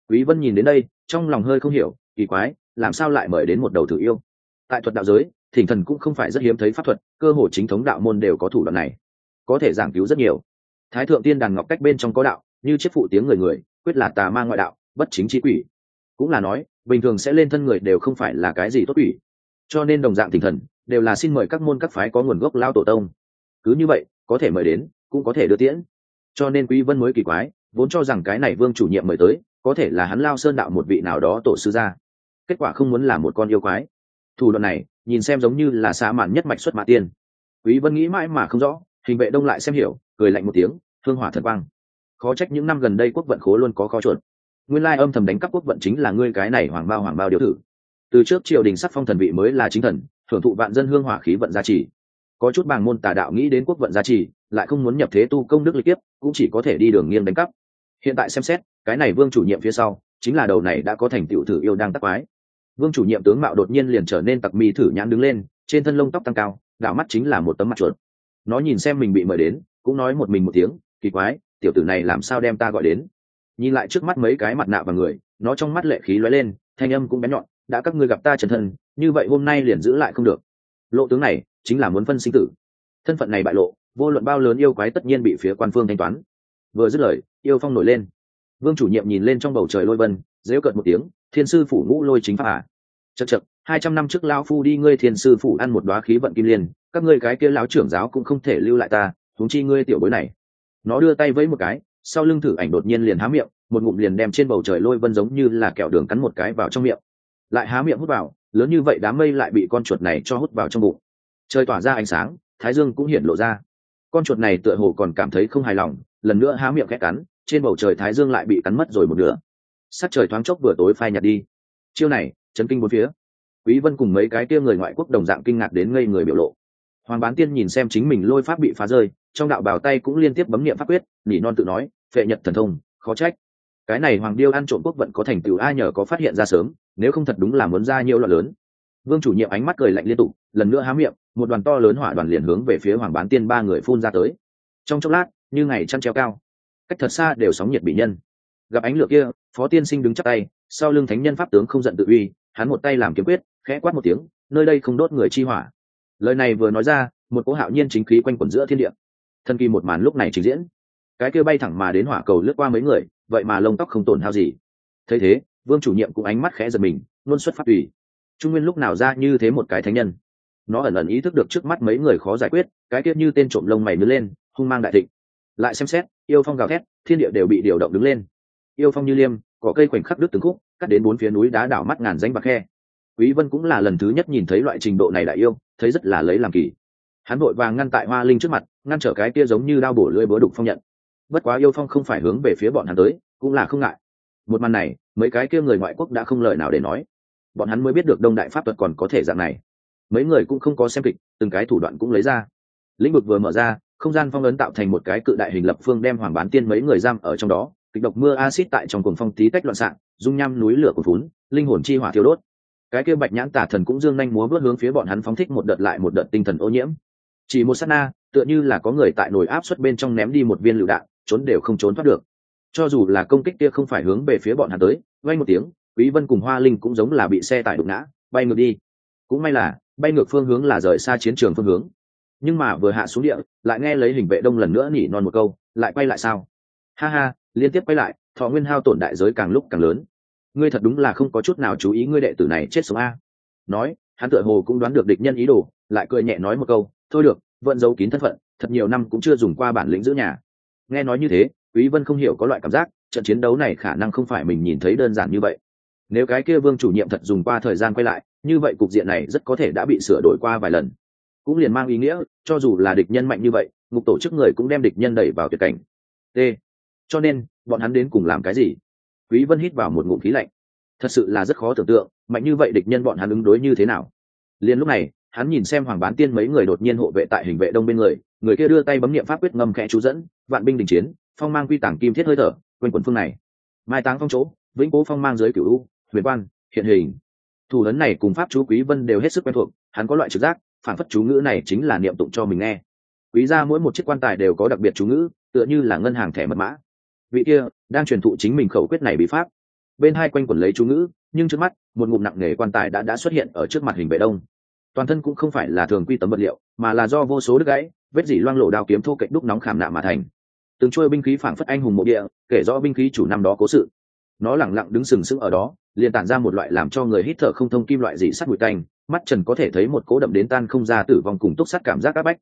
Quý vân nhìn đến đây, trong lòng hơi không hiểu, kỳ quái, làm sao lại mời đến một đầu thử yêu? Tại thuật đạo giới, thỉnh thần cũng không phải rất hiếm thấy pháp thuật, cơ hồ chính thống đạo môn đều có thủ đoạn này. Có thể giảng cứu rất nhiều. Thái thượng tiên đàn ngọc cách bên trong có đạo, như chiếc phụ tiếng người người, quyết là tà ma ngoại đạo, bất chính chi quỷ. Cũng là nói bình thường sẽ lên thân người đều không phải là cái gì tốt ủy, cho nên đồng dạng tinh thần đều là xin mời các môn các phái có nguồn gốc lao tổ tông. Cứ như vậy có thể mời đến cũng có thể đưa tiễn. Cho nên quý vân mới kỳ quái vốn cho rằng cái này vương chủ nhiệm mời tới có thể là hắn lao sơn đạo một vị nào đó tổ sư ra, kết quả không muốn là một con yêu quái. Thủ đoạn này nhìn xem giống như là xã mạn nhất mạch xuất mã tiên. Quý vân nghĩ mãi mà không rõ hình vệ đông lại xem hiểu cười lạnh một tiếng thương hỏa thật vang. Khó trách những năm gần đây quốc vận khố luôn có khó chuột nguyên lai âm thầm đánh cắp quốc vận chính là ngươi cái này hoàng bao hoàng bao điều thử từ trước triều đình sắc phong thần vị mới là chính thần, thưởng thụ vạn dân hương hỏa khí vận gia trì. Có chút bàng môn tà đạo nghĩ đến quốc vận gia trì, lại không muốn nhập thế tu công đức lịch tiếp cũng chỉ có thể đi đường nghiêng đánh cắp. Hiện tại xem xét, cái này vương chủ nhiệm phía sau, chính là đầu này đã có thành tựu thử yêu đang tắc quái. Vương chủ nhiệm tướng mạo đột nhiên liền trở nên tặc mi thử nhãn đứng lên, trên thân lông tóc tăng cao, đạo mắt chính là một tấm mặt chuột. Nó nhìn xem mình bị mời đến, cũng nói một mình một tiếng, kỳ quái, tiểu tử này làm sao đem ta gọi đến? Nhìn lại trước mắt mấy cái mặt nạ và người, nó trong mắt lệ khí lóe lên, thanh âm cũng bén nhọn, đã các ngươi gặp ta chân thân như vậy hôm nay liền giữ lại không được. Lộ tướng này, chính là muốn phân sinh tử. Thân phận này bại lộ, vô luận bao lớn yêu quái tất nhiên bị phía quan phương thanh toán. Vừa dứt lời, yêu phong nổi lên. Vương chủ nhiệm nhìn lên trong bầu trời lôi vân dễu cợt một tiếng, thiên sư phủ ngũ lôi chính pháp à. chật chật hai trăm năm trước lao phu đi ngươi thiên sư phủ ăn một đoá khí vận kim liên, các ngươi cái kia lão trưởng giáo cũng không thể lưu lại ta, huống chi ngươi tiểu bối này. Nó đưa tay với một cái sau lưng thử ảnh đột nhiên liền há miệng, một ngụm liền đem trên bầu trời lôi vân giống như là kẹo đường cắn một cái vào trong miệng. Lại há miệng hút vào, lớn như vậy đám mây lại bị con chuột này cho hút vào trong bụng. Trời tỏa ra ánh sáng, thái dương cũng hiện lộ ra. Con chuột này tựa hồ còn cảm thấy không hài lòng, lần nữa há miệng khét cắn, trên bầu trời thái dương lại bị cắn mất rồi một nửa. Sắc trời thoáng chốc vừa tối phai nhạt đi. Chiêu này, chấn kinh bốn phía. Quý vân cùng mấy cái kia người ngoại quốc đồng dạng kinh ngạc đến ngây người biểu lộ. Hoàng bán tiên nhìn xem chính mình lôi pháp bị phá rơi trong đạo bảo tay cũng liên tiếp bấm niệm pháp quyết, nỉ non tự nói, phệ nhật thần thông, khó trách. Cái này hoàng điêu ăn trộm quốc vận có thành tựu ai nhờ có phát hiện ra sớm, nếu không thật đúng là muốn ra nhiều loạn lớn. Vương chủ nhiệm ánh mắt cười lạnh liên tục, lần nữa há miệng, một đoàn to lớn hỏa đoàn liền hướng về phía hoàng bán tiên ba người phun ra tới. Trong chốc lát, như ngày chăn treo cao, cách thật xa đều sóng nhiệt bị nhân. Gặp ánh lửa kia, phó tiên sinh đứng chắc tay, sau lưng thánh nhân pháp tướng không giận tự uy, hắn một tay làm kiếm quyết, khẽ quát một tiếng, nơi đây không đốt người chi hỏa. Lời này vừa nói ra, một cỗ hạo nhiên chính khí quanh quẩn giữa thiên địa thân kỳ một màn lúc này trình diễn. Cái kia bay thẳng mà đến hỏa cầu lướt qua mấy người, vậy mà lông tóc không tổn hao gì. Thấy thế, vương chủ nhiệm cũng ánh mắt khẽ giật mình, luôn xuất phát tùy. Trung nguyên lúc nào ra như thế một cái thánh nhân? Nó ẩn ẩn ý thức được trước mắt mấy người khó giải quyết, cái kia như tên trộm lông mày nứt lên, hung mang đại thịnh. Lại xem xét, yêu phong gào thét, thiên địa đều bị điều động đứng lên. Yêu phong như liêm có cây khoảnh khắc đứt từng khúc, cắt đến bốn phía núi đá đảo mắt ngàn danh bạc khe. Quý vân cũng là lần thứ nhất nhìn thấy loại trình độ này đại yêu, thấy rất là lấy làm kỳ hắn vội vàng ngăn tại hoa linh trước mặt, ngăn trở cái kia giống như đao bổ lưỡi búa đục phong nhận. Bất quá yêu phong không phải hướng về phía bọn hắn tới, cũng là không ngại. Một màn này, mấy cái kia người ngoại quốc đã không lời nào để nói. Bọn hắn mới biết được đông đại pháp thuật còn có thể dạng này. Mấy người cũng không có xem kịch, từng cái thủ đoạn cũng lấy ra. Lĩnh vực vừa mở ra, không gian phong ấn tạo thành một cái cự đại hình lập phương đem hoàng bán tiên mấy người giam ở trong đó. Kịch độc mưa acid tại trong cuồng phong tí tách loạn xạ, dung nham núi lửa của phún linh hồn chi hỏa thiêu đốt. Cái kia bạch nhãn tả thần cũng dương nhanh múa bước hướng phía bọn hắn phóng thích một đợt lại một đợt tinh thần ô nhiễm chỉ một sát na, tựa như là có người tại nồi áp suất bên trong ném đi một viên lựu đạn, trốn đều không trốn thoát được. Cho dù là công kích kia không phải hướng về phía bọn hắn tới vay một tiếng, quý vân cùng hoa linh cũng giống là bị xe tải đụng ngã, bay ngược đi. Cũng may là, bay ngược phương hướng là rời xa chiến trường phương hướng. Nhưng mà vừa hạ xuống địa, lại nghe lấy hình vệ đông lần nữa nhỉ non một câu, lại quay lại sao? Ha ha, liên tiếp quay lại, thọ nguyên hao tổn đại giới càng lúc càng lớn. Ngươi thật đúng là không có chút nào chú ý ngươi đệ tử này chết sống a. Nói, hắn tựa hồ cũng đoán được địch nhân ý đồ, lại cười nhẹ nói một câu thôi được, vẫn giấu kín thân phận, thật nhiều năm cũng chưa dùng qua bản lĩnh giữ nhà. Nghe nói như thế, quý vân không hiểu có loại cảm giác, trận chiến đấu này khả năng không phải mình nhìn thấy đơn giản như vậy. Nếu cái kia vương chủ nhiệm thật dùng qua thời gian quay lại, như vậy cục diện này rất có thể đã bị sửa đổi qua vài lần. Cũng liền mang ý nghĩa, cho dù là địch nhân mạnh như vậy, ngục tổ chức người cũng đem địch nhân đẩy vào tuyệt cảnh. T. Cho nên, bọn hắn đến cùng làm cái gì? Quý vân hít vào một ngụm khí lạnh. Thật sự là rất khó tưởng tượng, mạnh như vậy địch nhân bọn hắn ứng đối như thế nào? Liền lúc này hắn nhìn xem hoàng bán tiên mấy người đột nhiên hộ vệ tại hình vệ đông bên người người kia đưa tay bấm niệm pháp quyết ngâm khẽ chú dẫn, vạn binh đình chiến, phong mang quy tảng kim thiết hơi thở, quên quần phương này. Mai táng phong chỗ, vĩnh cố phong mang dưới cửu u, huyền quan, hiện hình. Thủ lớn này cùng pháp chú quý vân đều hết sức quen thuộc, hắn có loại trực giác, phản phất chú ngữ này chính là niệm tụng cho mình nghe. Quý ra mỗi một chiếc quan tài đều có đặc biệt chú ngữ, tựa như là ngân hàng thẻ mật mã. Vị kia, đang truyền thụ chính mình khẩu quyết này bí pháp. Bên hai quanh quẩn lấy chú ngữ, nhưng trước mắt, một ngụm nặng nề quan tài đã đã xuất hiện ở trước mặt hình vệ đông toàn thân cũng không phải là thường quy tấm vật liệu mà là do vô số đứt gãy vết dỉ loang lộ đao kiếm thô cạnh đúc nóng khảm nạ mà thành. Từng trôi binh khí phảng phất anh hùng mộ địa kể rõ binh khí chủ năm đó cố sự. Nó lẳng lặng đứng sừng sững ở đó liền tản ra một loại làm cho người hít thở không thông kim loại dị sắt bụi tanh mắt trần có thể thấy một cố đậm đến tan không ra tử vong cùng túc sắt cảm giác áp bách.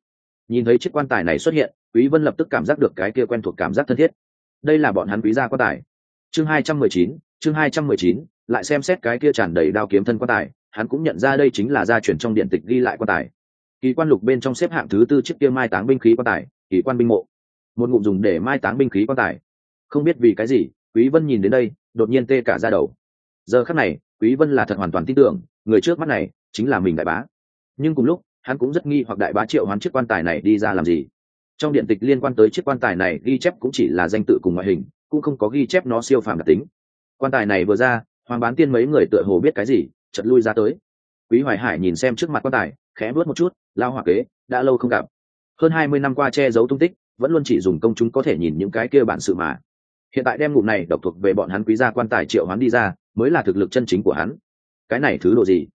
Nhìn thấy chiếc quan tài này xuất hiện quý vân lập tức cảm giác được cái kia quen thuộc cảm giác thân thiết. Đây là bọn hắn quý gia quan tài. Chương 219, chương 219, lại xem xét cái kia tràn đầy đao kiếm thân quan tài hắn cũng nhận ra đây chính là gia truyền trong điện tịch ghi lại quan tài. Kỳ quan lục bên trong xếp hạng thứ tư chiếc kia mai táng binh khí quan tài, kỳ quan binh mộ. Một ngụm dùng để mai táng binh khí quan tài. Không biết vì cái gì, quý vân nhìn đến đây, đột nhiên tê cả ra đầu. Giờ khắc này, quý vân là thật hoàn toàn tin tưởng, người trước mắt này chính là mình đại bá. Nhưng cùng lúc, hắn cũng rất nghi hoặc đại bá triệu hoán chiếc quan tài này đi ra làm gì. Trong điện tịch liên quan tới chiếc quan tài này, ghi chép cũng chỉ là danh tự cùng ngoại hình, cũng không có ghi chép nó siêu phàm đặc tính. Quan tài này vừa ra, hoàng bán tiên mấy người tựa hồ biết cái gì chật lui ra tới. Quý hoài hải nhìn xem trước mặt quan tài, khẽ bước một chút, lao hỏa kế, đã lâu không gặp. Hơn hai mươi năm qua che giấu tung tích, vẫn luôn chỉ dùng công chúng có thể nhìn những cái kia bản sự mà. Hiện tại đem ngụm này độc thuộc về bọn hắn quý gia quan tài triệu hắn đi ra, mới là thực lực chân chính của hắn. Cái này thứ độ gì?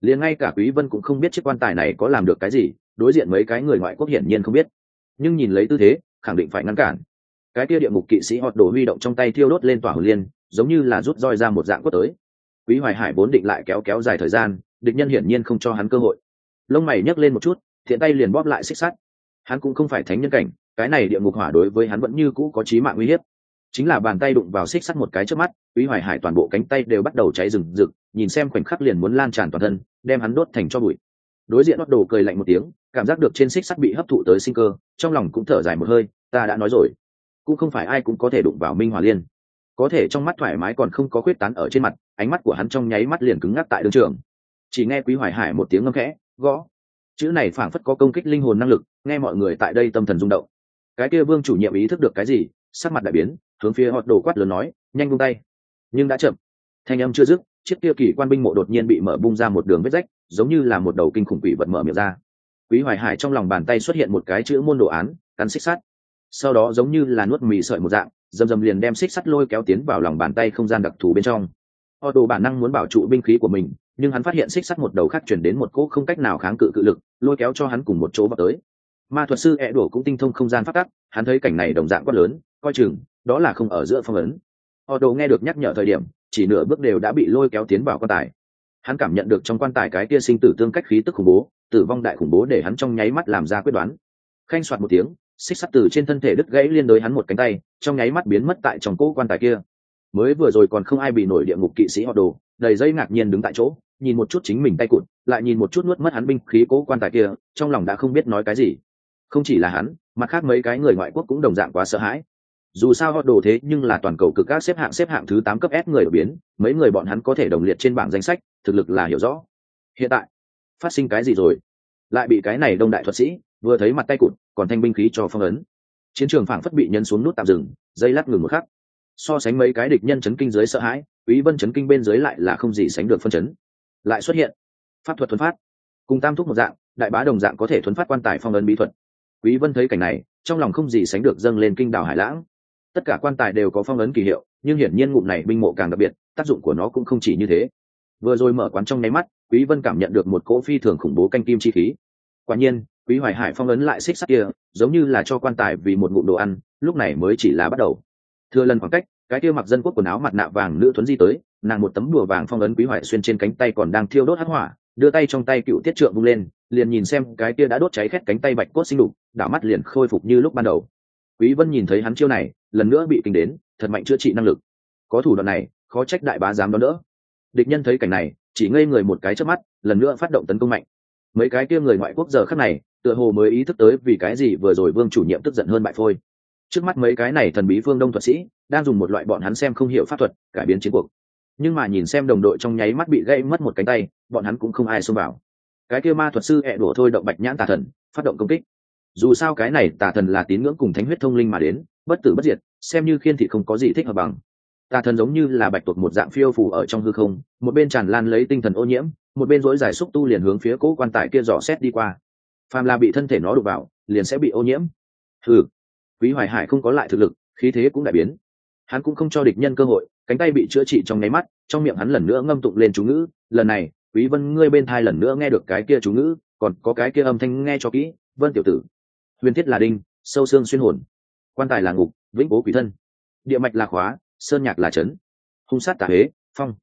Liền ngay cả quý vân cũng không biết chiếc quan tài này có làm được cái gì, đối diện mấy cái người ngoại quốc hiển nhiên không biết. Nhưng nhìn lấy tư thế, khẳng định phải ngăn cản. Cái kia địa ngục kỵ sĩ họt đồ huy động trong tay thiêu đốt lên tỏa hồn liên, giống như là rút roi ra một dạng quất tới quý hoài hải vốn định lại kéo kéo dài thời gian, địch nhân hiển nhiên không cho hắn cơ hội. Lông mày nhấc lên một chút, thiện tay liền bóp lại xích sắt. Hắn cũng không phải thánh nhân cảnh, cái này địa ngục hỏa đối với hắn vẫn như cũ có chí mạng uy hiếp. Chính là bàn tay đụng vào xích sắt một cái trước mắt, quý hoài hải toàn bộ cánh tay đều bắt đầu cháy rừng rực, nhìn xem khoảnh khắc liền muốn lan tràn toàn thân, đem hắn đốt thành cho bụi. Đối diện bắt đồ cười lạnh một tiếng, cảm giác được trên xích sắt bị hấp thụ tới sinh cơ, trong lòng cũng thở dài một hơi, ta đã nói rồi, cũng không phải ai cũng có thể đụng vào minh hòa liên. Có thể trong mắt thoải mái còn không có khuyết tán ở trên mặt ánh mắt của hắn trong nháy mắt liền cứng ngắc tại đường trường. Chỉ nghe quý hoài hải một tiếng ngâm khẽ, gõ. Chữ này phảng phất có công kích linh hồn năng lực, nghe mọi người tại đây tâm thần rung động. Cái kia vương chủ nhiệm ý thức được cái gì, sắc mặt đại biến, hướng phía họt đồ quát lớn nói, nhanh buông tay. Nhưng đã chậm. Thanh âm chưa dứt, chiếc kia kỳ quan binh mộ đột nhiên bị mở bung ra một đường vết rách, giống như là một đầu kinh khủng quỷ vật mở miệng ra. Quý hoài hải trong lòng bàn tay xuất hiện một cái chữ môn đồ án, cắn xích sắt. Sau đó giống như là nuốt mì sợi một dạng, dầm dầm liền đem xích sắt lôi kéo tiến vào lòng bàn tay không gian đặc thù bên trong họ đồ bản năng muốn bảo trụ binh khí của mình, nhưng hắn phát hiện xích sắt một đầu khác chuyển đến một cỗ không cách nào kháng cự cự lực, lôi kéo cho hắn cùng một chỗ vào tới. Ma thuật sư e ẹ đổ cũng tinh thông không gian phát tắc, hắn thấy cảnh này đồng dạng quát lớn, coi chừng, đó là không ở giữa phong ấn. Họ đồ nghe được nhắc nhở thời điểm, chỉ nửa bước đều đã bị lôi kéo tiến vào quan tài. Hắn cảm nhận được trong quan tài cái kia sinh tử tương cách khí tức khủng bố, tử vong đại khủng bố để hắn trong nháy mắt làm ra quyết đoán. Khanh soạt một tiếng, xích sắt từ trên thân thể đứt gãy liên đối hắn một cánh tay, trong nháy mắt biến mất tại trong cỗ quan tài kia mới vừa rồi còn không ai bị nổi địa ngục kỵ sĩ họ đồ, đầy dây ngạc nhiên đứng tại chỗ, nhìn một chút chính mình tay cụt, lại nhìn một chút nuốt mất hắn binh khí cố quan tài kia, trong lòng đã không biết nói cái gì. Không chỉ là hắn, mặt khác mấy cái người ngoại quốc cũng đồng dạng quá sợ hãi. Dù sao họ đồ thế nhưng là toàn cầu cực các xếp hạng xếp hạng thứ tám cấp s người đột biến, mấy người bọn hắn có thể đồng liệt trên bảng danh sách, thực lực là hiểu rõ. Hiện tại, phát sinh cái gì rồi? Lại bị cái này đông đại thuật sĩ vừa thấy mặt tay cụt, còn thanh binh khí cho phong ấn. Chiến trường phảng phất bị nhân xuống nút tạm dừng, dây lát ngừng một khắc so sánh mấy cái địch nhân chấn kinh dưới sợ hãi, quý vân chấn kinh bên dưới lại là không gì sánh được phân chấn. Lại xuất hiện, pháp thuật thuần phát, cùng tam thúc một dạng, đại bá đồng dạng có thể thuần phát quan tài phong ấn bí thuật. Quý vân thấy cảnh này, trong lòng không gì sánh được dâng lên kinh đảo hải lãng. Tất cả quan tài đều có phong ấn kỳ hiệu, nhưng hiển nhiên ngụm này binh mộ càng đặc biệt, tác dụng của nó cũng không chỉ như thế. Vừa rồi mở quán trong nháy mắt, quý vân cảm nhận được một cỗ phi thường khủng bố canh kim chi khí. Quả nhiên, quý hoài hải phong ấn lại xích sắt kia, giống như là cho quan tài vì một ngụm đồ ăn, lúc này mới chỉ là bắt đầu thừa lần khoảng cách, cái kia mặc dân quốc quần áo mặt nạ vàng nữ thuấn di tới, nàng một tấm đùa vàng phong ấn quý hoại xuyên trên cánh tay còn đang thiêu đốt hắc hỏa, đưa tay trong tay cựu tiết trượng bung lên, liền nhìn xem cái kia đã đốt cháy khét cánh tay bạch cốt sinh đục đảo mắt liền khôi phục như lúc ban đầu. Quý vân nhìn thấy hắn chiêu này, lần nữa bị kinh đến, thật mạnh chữa trị năng lực. Có thủ đoạn này, khó trách đại bá dám đón đỡ. Địch nhân thấy cảnh này, chỉ ngây người một cái trước mắt, lần nữa phát động tấn công mạnh. Mấy cái kia người ngoại quốc giờ khắc này, tựa hồ mới ý thức tới vì cái gì vừa rồi vương chủ nhiệm tức giận hơn bại phôi trước mắt mấy cái này thần bí phương đông thuật sĩ, đang dùng một loại bọn hắn xem không hiểu pháp thuật, cải biến chiến cuộc. Nhưng mà nhìn xem đồng đội trong nháy mắt bị gãy mất một cánh tay, bọn hắn cũng không ai xông vào. Cái kia ma thuật sư hẹ đổ thôi động bạch nhãn tà thần, phát động công kích. Dù sao cái này tà thần là tín ngưỡng cùng thánh huyết thông linh mà đến, bất tử bất diệt, xem như khiên thị không có gì thích hợp bằng. Tà thần giống như là bạch tuộc một dạng phiêu phù ở trong hư không, một bên tràn lan lấy tinh thần ô nhiễm, một bên rỗi giải xúc tu liền hướng phía cỗ quan tài kia dò xét đi qua. Phàm là bị thân thể nó đục vào, liền sẽ bị ô nhiễm. Hừ quý hoài hải không có lại thực lực, khí thế cũng đại biến. Hắn cũng không cho địch nhân cơ hội, cánh tay bị chữa trị trong nháy mắt, trong miệng hắn lần nữa ngâm tụng lên chú ngữ, lần này, quý vân ngươi bên thai lần nữa nghe được cái kia chú ngữ, còn có cái kia âm thanh nghe cho kỹ, vân tiểu tử. Huyền thiết là đinh, sâu xương xuyên hồn. Quan tài là ngục, vĩnh cố quỷ thân. Địa mạch là khóa, sơn nhạc là trấn hung sát tà huế phong.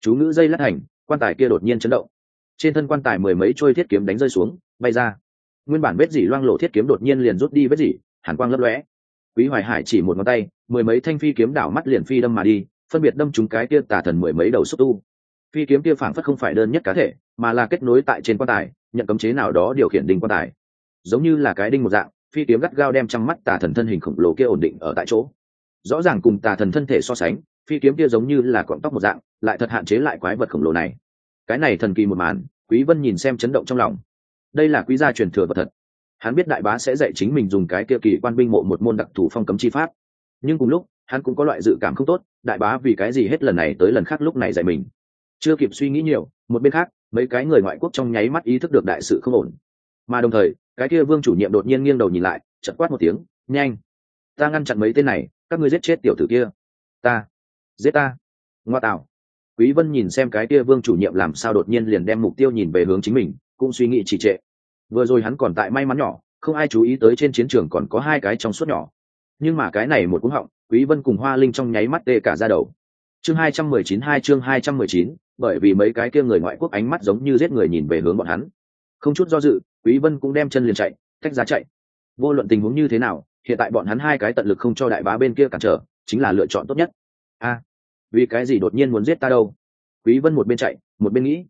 Chú ngữ dây lát hành, quan tài kia đột nhiên chấn động. Trên thân quan tài mười mấy trôi thiết kiếm đánh rơi xuống, bay ra. Nguyên bản vết dỉ loang lộ thiết kiếm đột nhiên liền rút đi vết dỉ hàn quang lấp lóe. Quý hoài hải chỉ một ngón tay, mười mấy thanh phi kiếm đảo mắt liền phi đâm mà đi, phân biệt đâm chúng cái kia tà thần mười mấy đầu xúc tu. Phi kiếm kia phản phất không phải đơn nhất cá thể, mà là kết nối tại trên quan tài, nhận cấm chế nào đó điều khiển đinh quan tài. Giống như là cái đinh một dạng, phi kiếm gắt gao đem trăng mắt tà thần thân hình khổng lồ kia ổn định ở tại chỗ. Rõ ràng cùng tà thần thân thể so sánh, phi kiếm kia giống như là cọng tóc một dạng, lại thật hạn chế lại quái vật khổng lồ này. Cái này thần kỳ một màn, quý vân nhìn xem chấn động trong lòng. Đây là quý gia truyền thừa vật thật hắn biết đại bá sẽ dạy chính mình dùng cái kia kỳ quan binh mộ một môn đặc thù phong cấm chi pháp. Nhưng cùng lúc, hắn cũng có loại dự cảm không tốt, đại bá vì cái gì hết lần này tới lần khác lúc này dạy mình. Chưa kịp suy nghĩ nhiều, một bên khác, mấy cái người ngoại quốc trong nháy mắt ý thức được đại sự không ổn. Mà đồng thời, cái kia vương chủ nhiệm đột nhiên nghiêng đầu nhìn lại chật quát một tiếng, nhanh, ta ngăn chặn mấy tên này, các ngươi giết chết tiểu tử kia. Ta, giết ta. Ngoa tạo. Quý vân nhìn xem cái kia vương chủ nhiệm làm sao đột nhiên liền đem mục tiêu nhìn về hướng chính mình, cũng suy nghĩ trì trệ vừa rồi hắn còn tại may mắn nhỏ không ai chú ý tới trên chiến trường còn có hai cái trong suốt nhỏ. Nhưng mà cái này một cú họng quý vân cùng hoa linh trong nháy mắt tê cả ra đầu. Chương 219 hai chương 219, bởi vì mấy cái kia người ngoại quốc ánh mắt giống như giết người nhìn về hướng bọn hắn. Không chút do dự quý vân cũng đem chân liền chạy tách ra chạy. Vô luận tình huống như thế nào hiện tại bọn hắn hai cái tận lực không cho đại bá bên kia cản trở chính là lựa chọn tốt nhất. A vì cái gì đột nhiên muốn giết ta đâu? Quý vân một bên chạy một bên nghĩ.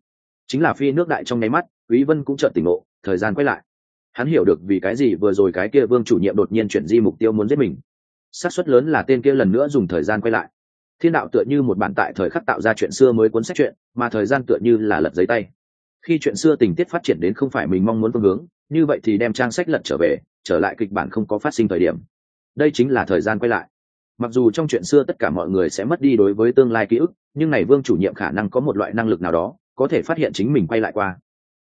Chính là phi nước đại trong nháy mắt quý vân cũng chợt tỉnh ngộ thời gian quay lại. Hắn hiểu được vì cái gì vừa rồi cái kia vương chủ nhiệm đột nhiên chuyển di mục tiêu muốn giết mình. Xác suất lớn là tên kia lần nữa dùng thời gian quay lại. Thiên đạo tựa như một bản tại thời khắc tạo ra chuyện xưa mới cuốn sách chuyện, mà thời gian tựa như là lật giấy tay. Khi chuyện xưa tình tiết phát triển đến không phải mình mong muốn phương hướng, như vậy thì đem trang sách lật trở về, trở lại kịch bản không có phát sinh thời điểm. Đây chính là thời gian quay lại. Mặc dù trong chuyện xưa tất cả mọi người sẽ mất đi đối với tương lai ký ức, nhưng này vương chủ nhiệm khả năng có một loại năng lực nào đó, có thể phát hiện chính mình quay lại qua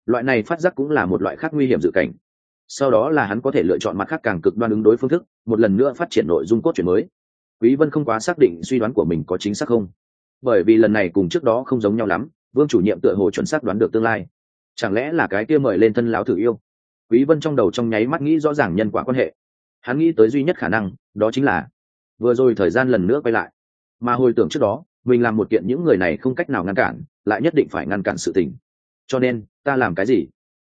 loại này phát giác cũng là một loại khác nguy hiểm dự cảnh. Sau đó là hắn có thể lựa chọn mặt khác càng cực đoan ứng đối phương thức, một lần nữa phát triển nội dung cốt truyện mới. Quý vân không quá xác định suy đoán của mình có chính xác không. Bởi vì lần này cùng trước đó không giống nhau lắm, vương chủ nhiệm tựa hồ chuẩn xác đoán được tương lai. Chẳng lẽ là cái kia mời lên thân lão thử yêu? Quý vân trong đầu trong nháy mắt nghĩ rõ ràng nhân quả quan hệ. Hắn nghĩ tới duy nhất khả năng, đó chính là vừa rồi thời gian lần nữa quay lại. Mà hồi tưởng trước đó, mình làm một kiện những người này không cách nào ngăn cản, lại nhất định phải ngăn cản sự tình cho nên, ta làm cái gì?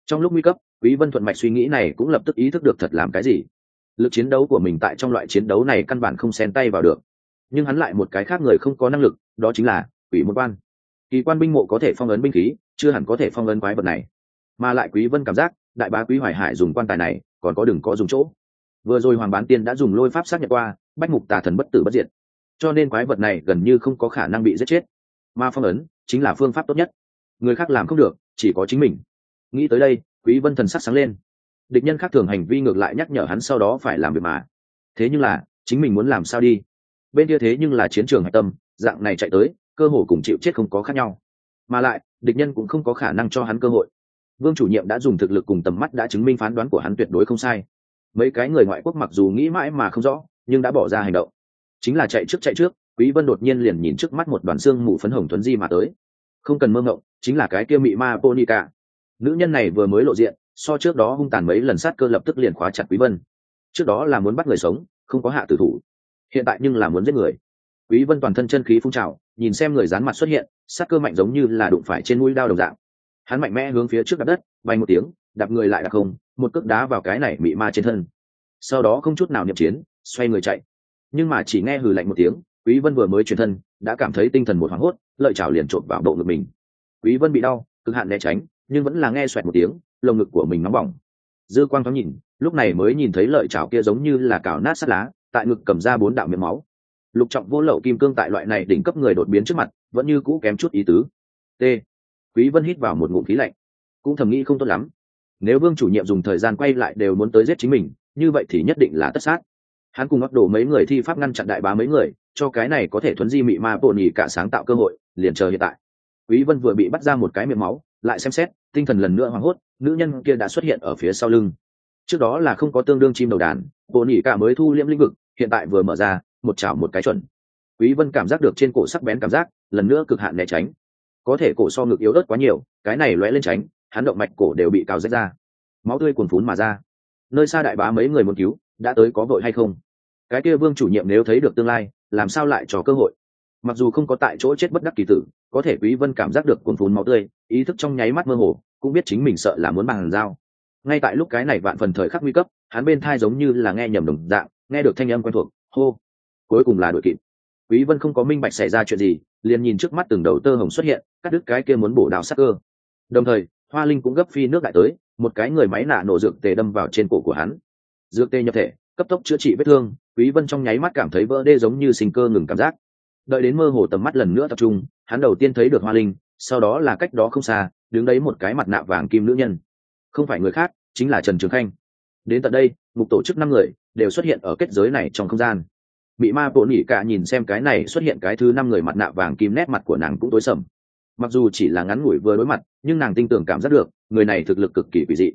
Trong lúc nguy cấp, quý vân thuận mạch suy nghĩ này cũng lập tức ý thức được thật làm cái gì. Lực chiến đấu của mình tại trong loại chiến đấu này căn bản không xen tay vào được. Nhưng hắn lại một cái khác người không có năng lực, đó chính là quỷ môn quan. Kỳ quan binh mộ có thể phong ấn binh khí, chưa hẳn có thể phong ấn quái vật này. Mà lại quý vân cảm giác, đại bá quý hoài hải dùng quan tài này, còn có đừng có dùng chỗ. Vừa rồi hoàng bán tiên đã dùng lôi pháp xác nhận qua, bách mục tà thần bất tử bất diệt. Cho nên quái vật này gần như không có khả năng bị giết chết. Mà phong ấn chính là phương pháp tốt nhất. Người khác làm không được chỉ có chính mình. Nghĩ tới đây, quý vân thần sắc sáng lên. Địch nhân khác thường hành vi ngược lại nhắc nhở hắn sau đó phải làm việc mà. Thế nhưng là, chính mình muốn làm sao đi? Bên kia thế nhưng là chiến trường hạch tâm, dạng này chạy tới, cơ hồ cùng chịu chết không có khác nhau. Mà lại, địch nhân cũng không có khả năng cho hắn cơ hội. Vương chủ nhiệm đã dùng thực lực cùng tầm mắt đã chứng minh phán đoán của hắn tuyệt đối không sai. Mấy cái người ngoại quốc mặc dù nghĩ mãi mà không rõ, nhưng đã bỏ ra hành động. Chính là chạy trước chạy trước, quý vân đột nhiên liền nhìn trước mắt một đoàn xương mù phấn hồng tuấn di mà tới. Không cần mơ ngộng chính là cái kia mị ma ponica nữ nhân này vừa mới lộ diện, so trước đó hung tàn mấy lần sát cơ lập tức liền khóa chặt quý vân. Trước đó là muốn bắt người sống, không có hạ tử thủ. Hiện tại nhưng là muốn giết người. Quý vân toàn thân chân khí phun trào, nhìn xem người dán mặt xuất hiện, sát cơ mạnh giống như là đụng phải trên mũi dao đồng dạng. Hắn mạnh mẽ hướng phía trước đạp đất bay một tiếng, đạp người lại đạp không, một cước đá vào cái này mị ma trên thân. Sau đó không chút nào niệm chiến, xoay người chạy. Nhưng mà chỉ nghe hừ lạnh một tiếng, quý vân vừa mới chuyển thân, đã cảm thấy tinh thần một hoảng hốt, lợi chảo liền trộn vào bộ ngực mình quý vân bị đau, cực hạn né tránh, nhưng vẫn là nghe xoẹt một tiếng, lồng ngực của mình nóng bỏng. Dư quang thoáng nhìn, lúc này mới nhìn thấy lợi chảo kia giống như là cào nát sắt lá, tại ngực cầm ra bốn đạo miệng máu. Lục trọng vô lậu kim cương tại loại này đỉnh cấp người đột biến trước mặt, vẫn như cũ kém chút ý tứ. T. Quý vân hít vào một ngụm khí lạnh. Cũng thầm nghĩ không tốt lắm. Nếu vương chủ nhiệm dùng thời gian quay lại đều muốn tới giết chính mình, như vậy thì nhất định là tất sát. Hắn cùng ngóc đổ mấy người thi pháp ngăn chặn đại bá mấy người, cho cái này có thể thuấn di mị ma bộ nhì cả sáng tạo cơ hội, liền chờ hiện tại quý vân vừa bị bắt ra một cái miệng máu, lại xem xét, tinh thần lần nữa hoảng hốt, nữ nhân kia đã xuất hiện ở phía sau lưng. Trước đó là không có tương đương chim đầu đàn, bộ nhỉ cả mới thu liễm lĩnh vực, hiện tại vừa mở ra, một chảo một cái chuẩn. Quý vân cảm giác được trên cổ sắc bén cảm giác, lần nữa cực hạn né tránh. Có thể cổ so ngực yếu ớt quá nhiều, cái này lóe lên tránh, hắn động mạch cổ đều bị cào rách ra. Máu tươi cuồn phún mà ra. Nơi xa đại bá mấy người muốn cứu, đã tới có vội hay không? Cái kia vương chủ nhiệm nếu thấy được tương lai, làm sao lại cho cơ hội? Mặc dù không có tại chỗ chết bất đắc kỳ tử, có thể quý vân cảm giác được cuồn phun máu tươi, ý thức trong nháy mắt mơ hồ, cũng biết chính mình sợ là muốn bằng dao ngay tại lúc cái này vạn phần thời khắc nguy cấp, hắn bên thai giống như là nghe nhầm đồng dạng, nghe được thanh âm quen thuộc, hô. Cuối cùng là đội kịp. Quý vân không có minh bạch xảy ra chuyện gì, liền nhìn trước mắt từng đầu tơ hồng xuất hiện, cắt đứt cái kia muốn bổ đào sắc cơ. Đồng thời, hoa linh cũng gấp phi nước đại tới, một cái người máy nạ nổ dược tề đâm vào trên cổ của hắn. Dược tê nhập thể, cấp tốc chữa trị vết thương, quý vân trong nháy mắt cảm thấy vỡ đê giống như sinh cơ ngừng cảm giác đợi đến mơ hồ tầm mắt lần nữa tập trung, hắn đầu tiên thấy được hoa linh, sau đó là cách đó không xa, đứng đấy một cái mặt nạ vàng kim nữ nhân. Không phải người khác, chính là trần trường khanh. Đến tận đây, mục tổ chức năm người đều xuất hiện ở kết giới này trong không gian. Bị ma bộ nỉ cả nhìn xem cái này xuất hiện cái thứ năm người mặt nạ vàng kim nét mặt của nàng cũng tối sầm. Mặc dù chỉ là ngắn ngủi vừa đối mặt, nhưng nàng tin tưởng cảm giác được, người này thực lực cực kỳ quỷ dị.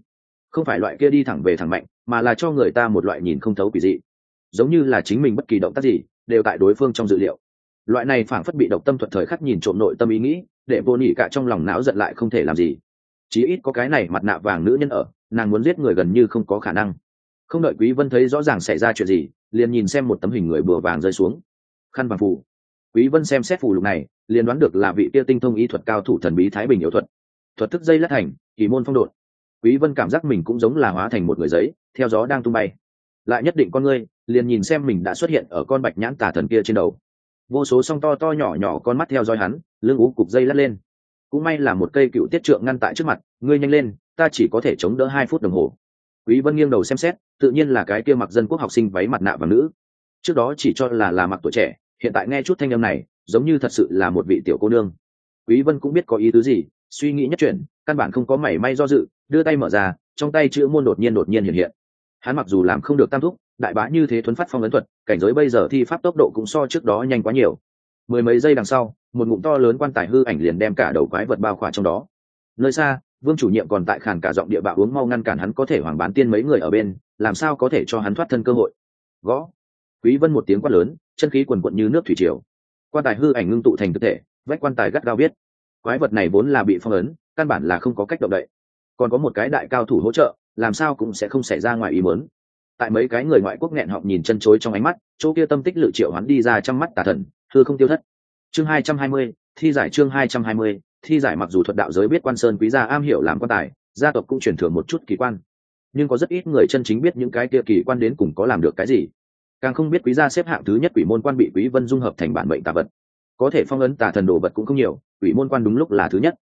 Không phải loại kia đi thẳng về thẳng mạnh, mà là cho người ta một loại nhìn không thấu quỷ dị. Giống như là chính mình bất kỳ động tác gì, đều tại đối phương trong dự liệu loại này phảng phất bị độc tâm thuật thời khắc nhìn trộm nội tâm ý nghĩ, để vô nỉ cả trong lòng não giận lại không thể làm gì. Chí ít có cái này mặt nạ vàng nữ nhân ở, nàng muốn giết người gần như không có khả năng. Không đợi quý vân thấy rõ ràng xảy ra chuyện gì, liền nhìn xem một tấm hình người bừa vàng rơi xuống. Khăn vàng phù. Quý vân xem xét phù lục này, liền đoán được là vị kia tinh thông y thuật cao thủ thần bí thái bình yêu thuật. Thuật thức dây lát thành, kỳ môn phong độn quý vân cảm giác mình cũng giống là hóa thành một người giấy, theo gió đang tung bay. Lại nhất định con ngươi, liền nhìn xem mình đã xuất hiện ở con bạch nhãn tà thần kia trên đầu vô số song to to nhỏ nhỏ con mắt theo dõi hắn, lưng ú cục dây lắt lên. Cũng may là một cây cựu tiết trượng ngăn tại trước mặt, ngươi nhanh lên, ta chỉ có thể chống đỡ hai phút đồng hồ. Quý vân nghiêng đầu xem xét, tự nhiên là cái kia mặc dân quốc học sinh váy mặt nạ và nữ. Trước đó chỉ cho là là mặc tuổi trẻ, hiện tại nghe chút thanh âm này, giống như thật sự là một vị tiểu cô nương. Quý vân cũng biết có ý tứ gì, suy nghĩ nhất chuyển, căn bản không có mảy may do dự, đưa tay mở ra, trong tay chữ môn đột nhiên đột nhiên hiện hiện hắn mặc dù làm không được tam thúc, đại bá như thế thuấn phát phong ấn thuật, cảnh giới bây giờ thi pháp tốc độ cũng so trước đó nhanh quá nhiều. Mười mấy giây đằng sau, một ngụm to lớn quan tài hư ảnh liền đem cả đầu quái vật bao khỏa trong đó. Nơi xa, vương chủ nhiệm còn tại khàn cả giọng địa bạo uống mau ngăn cản hắn có thể hoàng bán tiên mấy người ở bên, làm sao có thể cho hắn thoát thân cơ hội. Gõ. Quý vân một tiếng quát lớn, chân khí quần quận như nước thủy triều. Quan tài hư ảnh ngưng tụ thành thực thể, vách quan tài gắt gao biết. Quái vật này vốn là bị phong ấn, căn bản là không có cách động đậy. Còn có một cái đại cao thủ hỗ trợ làm sao cũng sẽ không xảy ra ngoài ý muốn. Tại mấy cái người ngoại quốc nghẹn họng nhìn chân chối trong ánh mắt, chỗ kia tâm tích lự triệu hắn đi ra trong mắt tà thần, thưa không tiêu thất. Chương hai trăm hai mươi, thi giải chương hai trăm hai mươi, thi giải mặc dù thuật đạo giới biết quan sơn quý gia am hiểu làm quan tài, gia tộc cũng truyền thừa một chút kỳ quan. Nhưng có rất ít người chân chính biết những cái kia kỳ quan đến cùng có làm được cái gì. Càng không biết quý gia xếp hạng thứ nhất quỷ môn quan bị quý vân dung hợp thành bản mệnh tà vật. Có thể phong ấn tà thần đồ vật cũng không nhiều, quỷ môn quan đúng lúc là thứ nhất.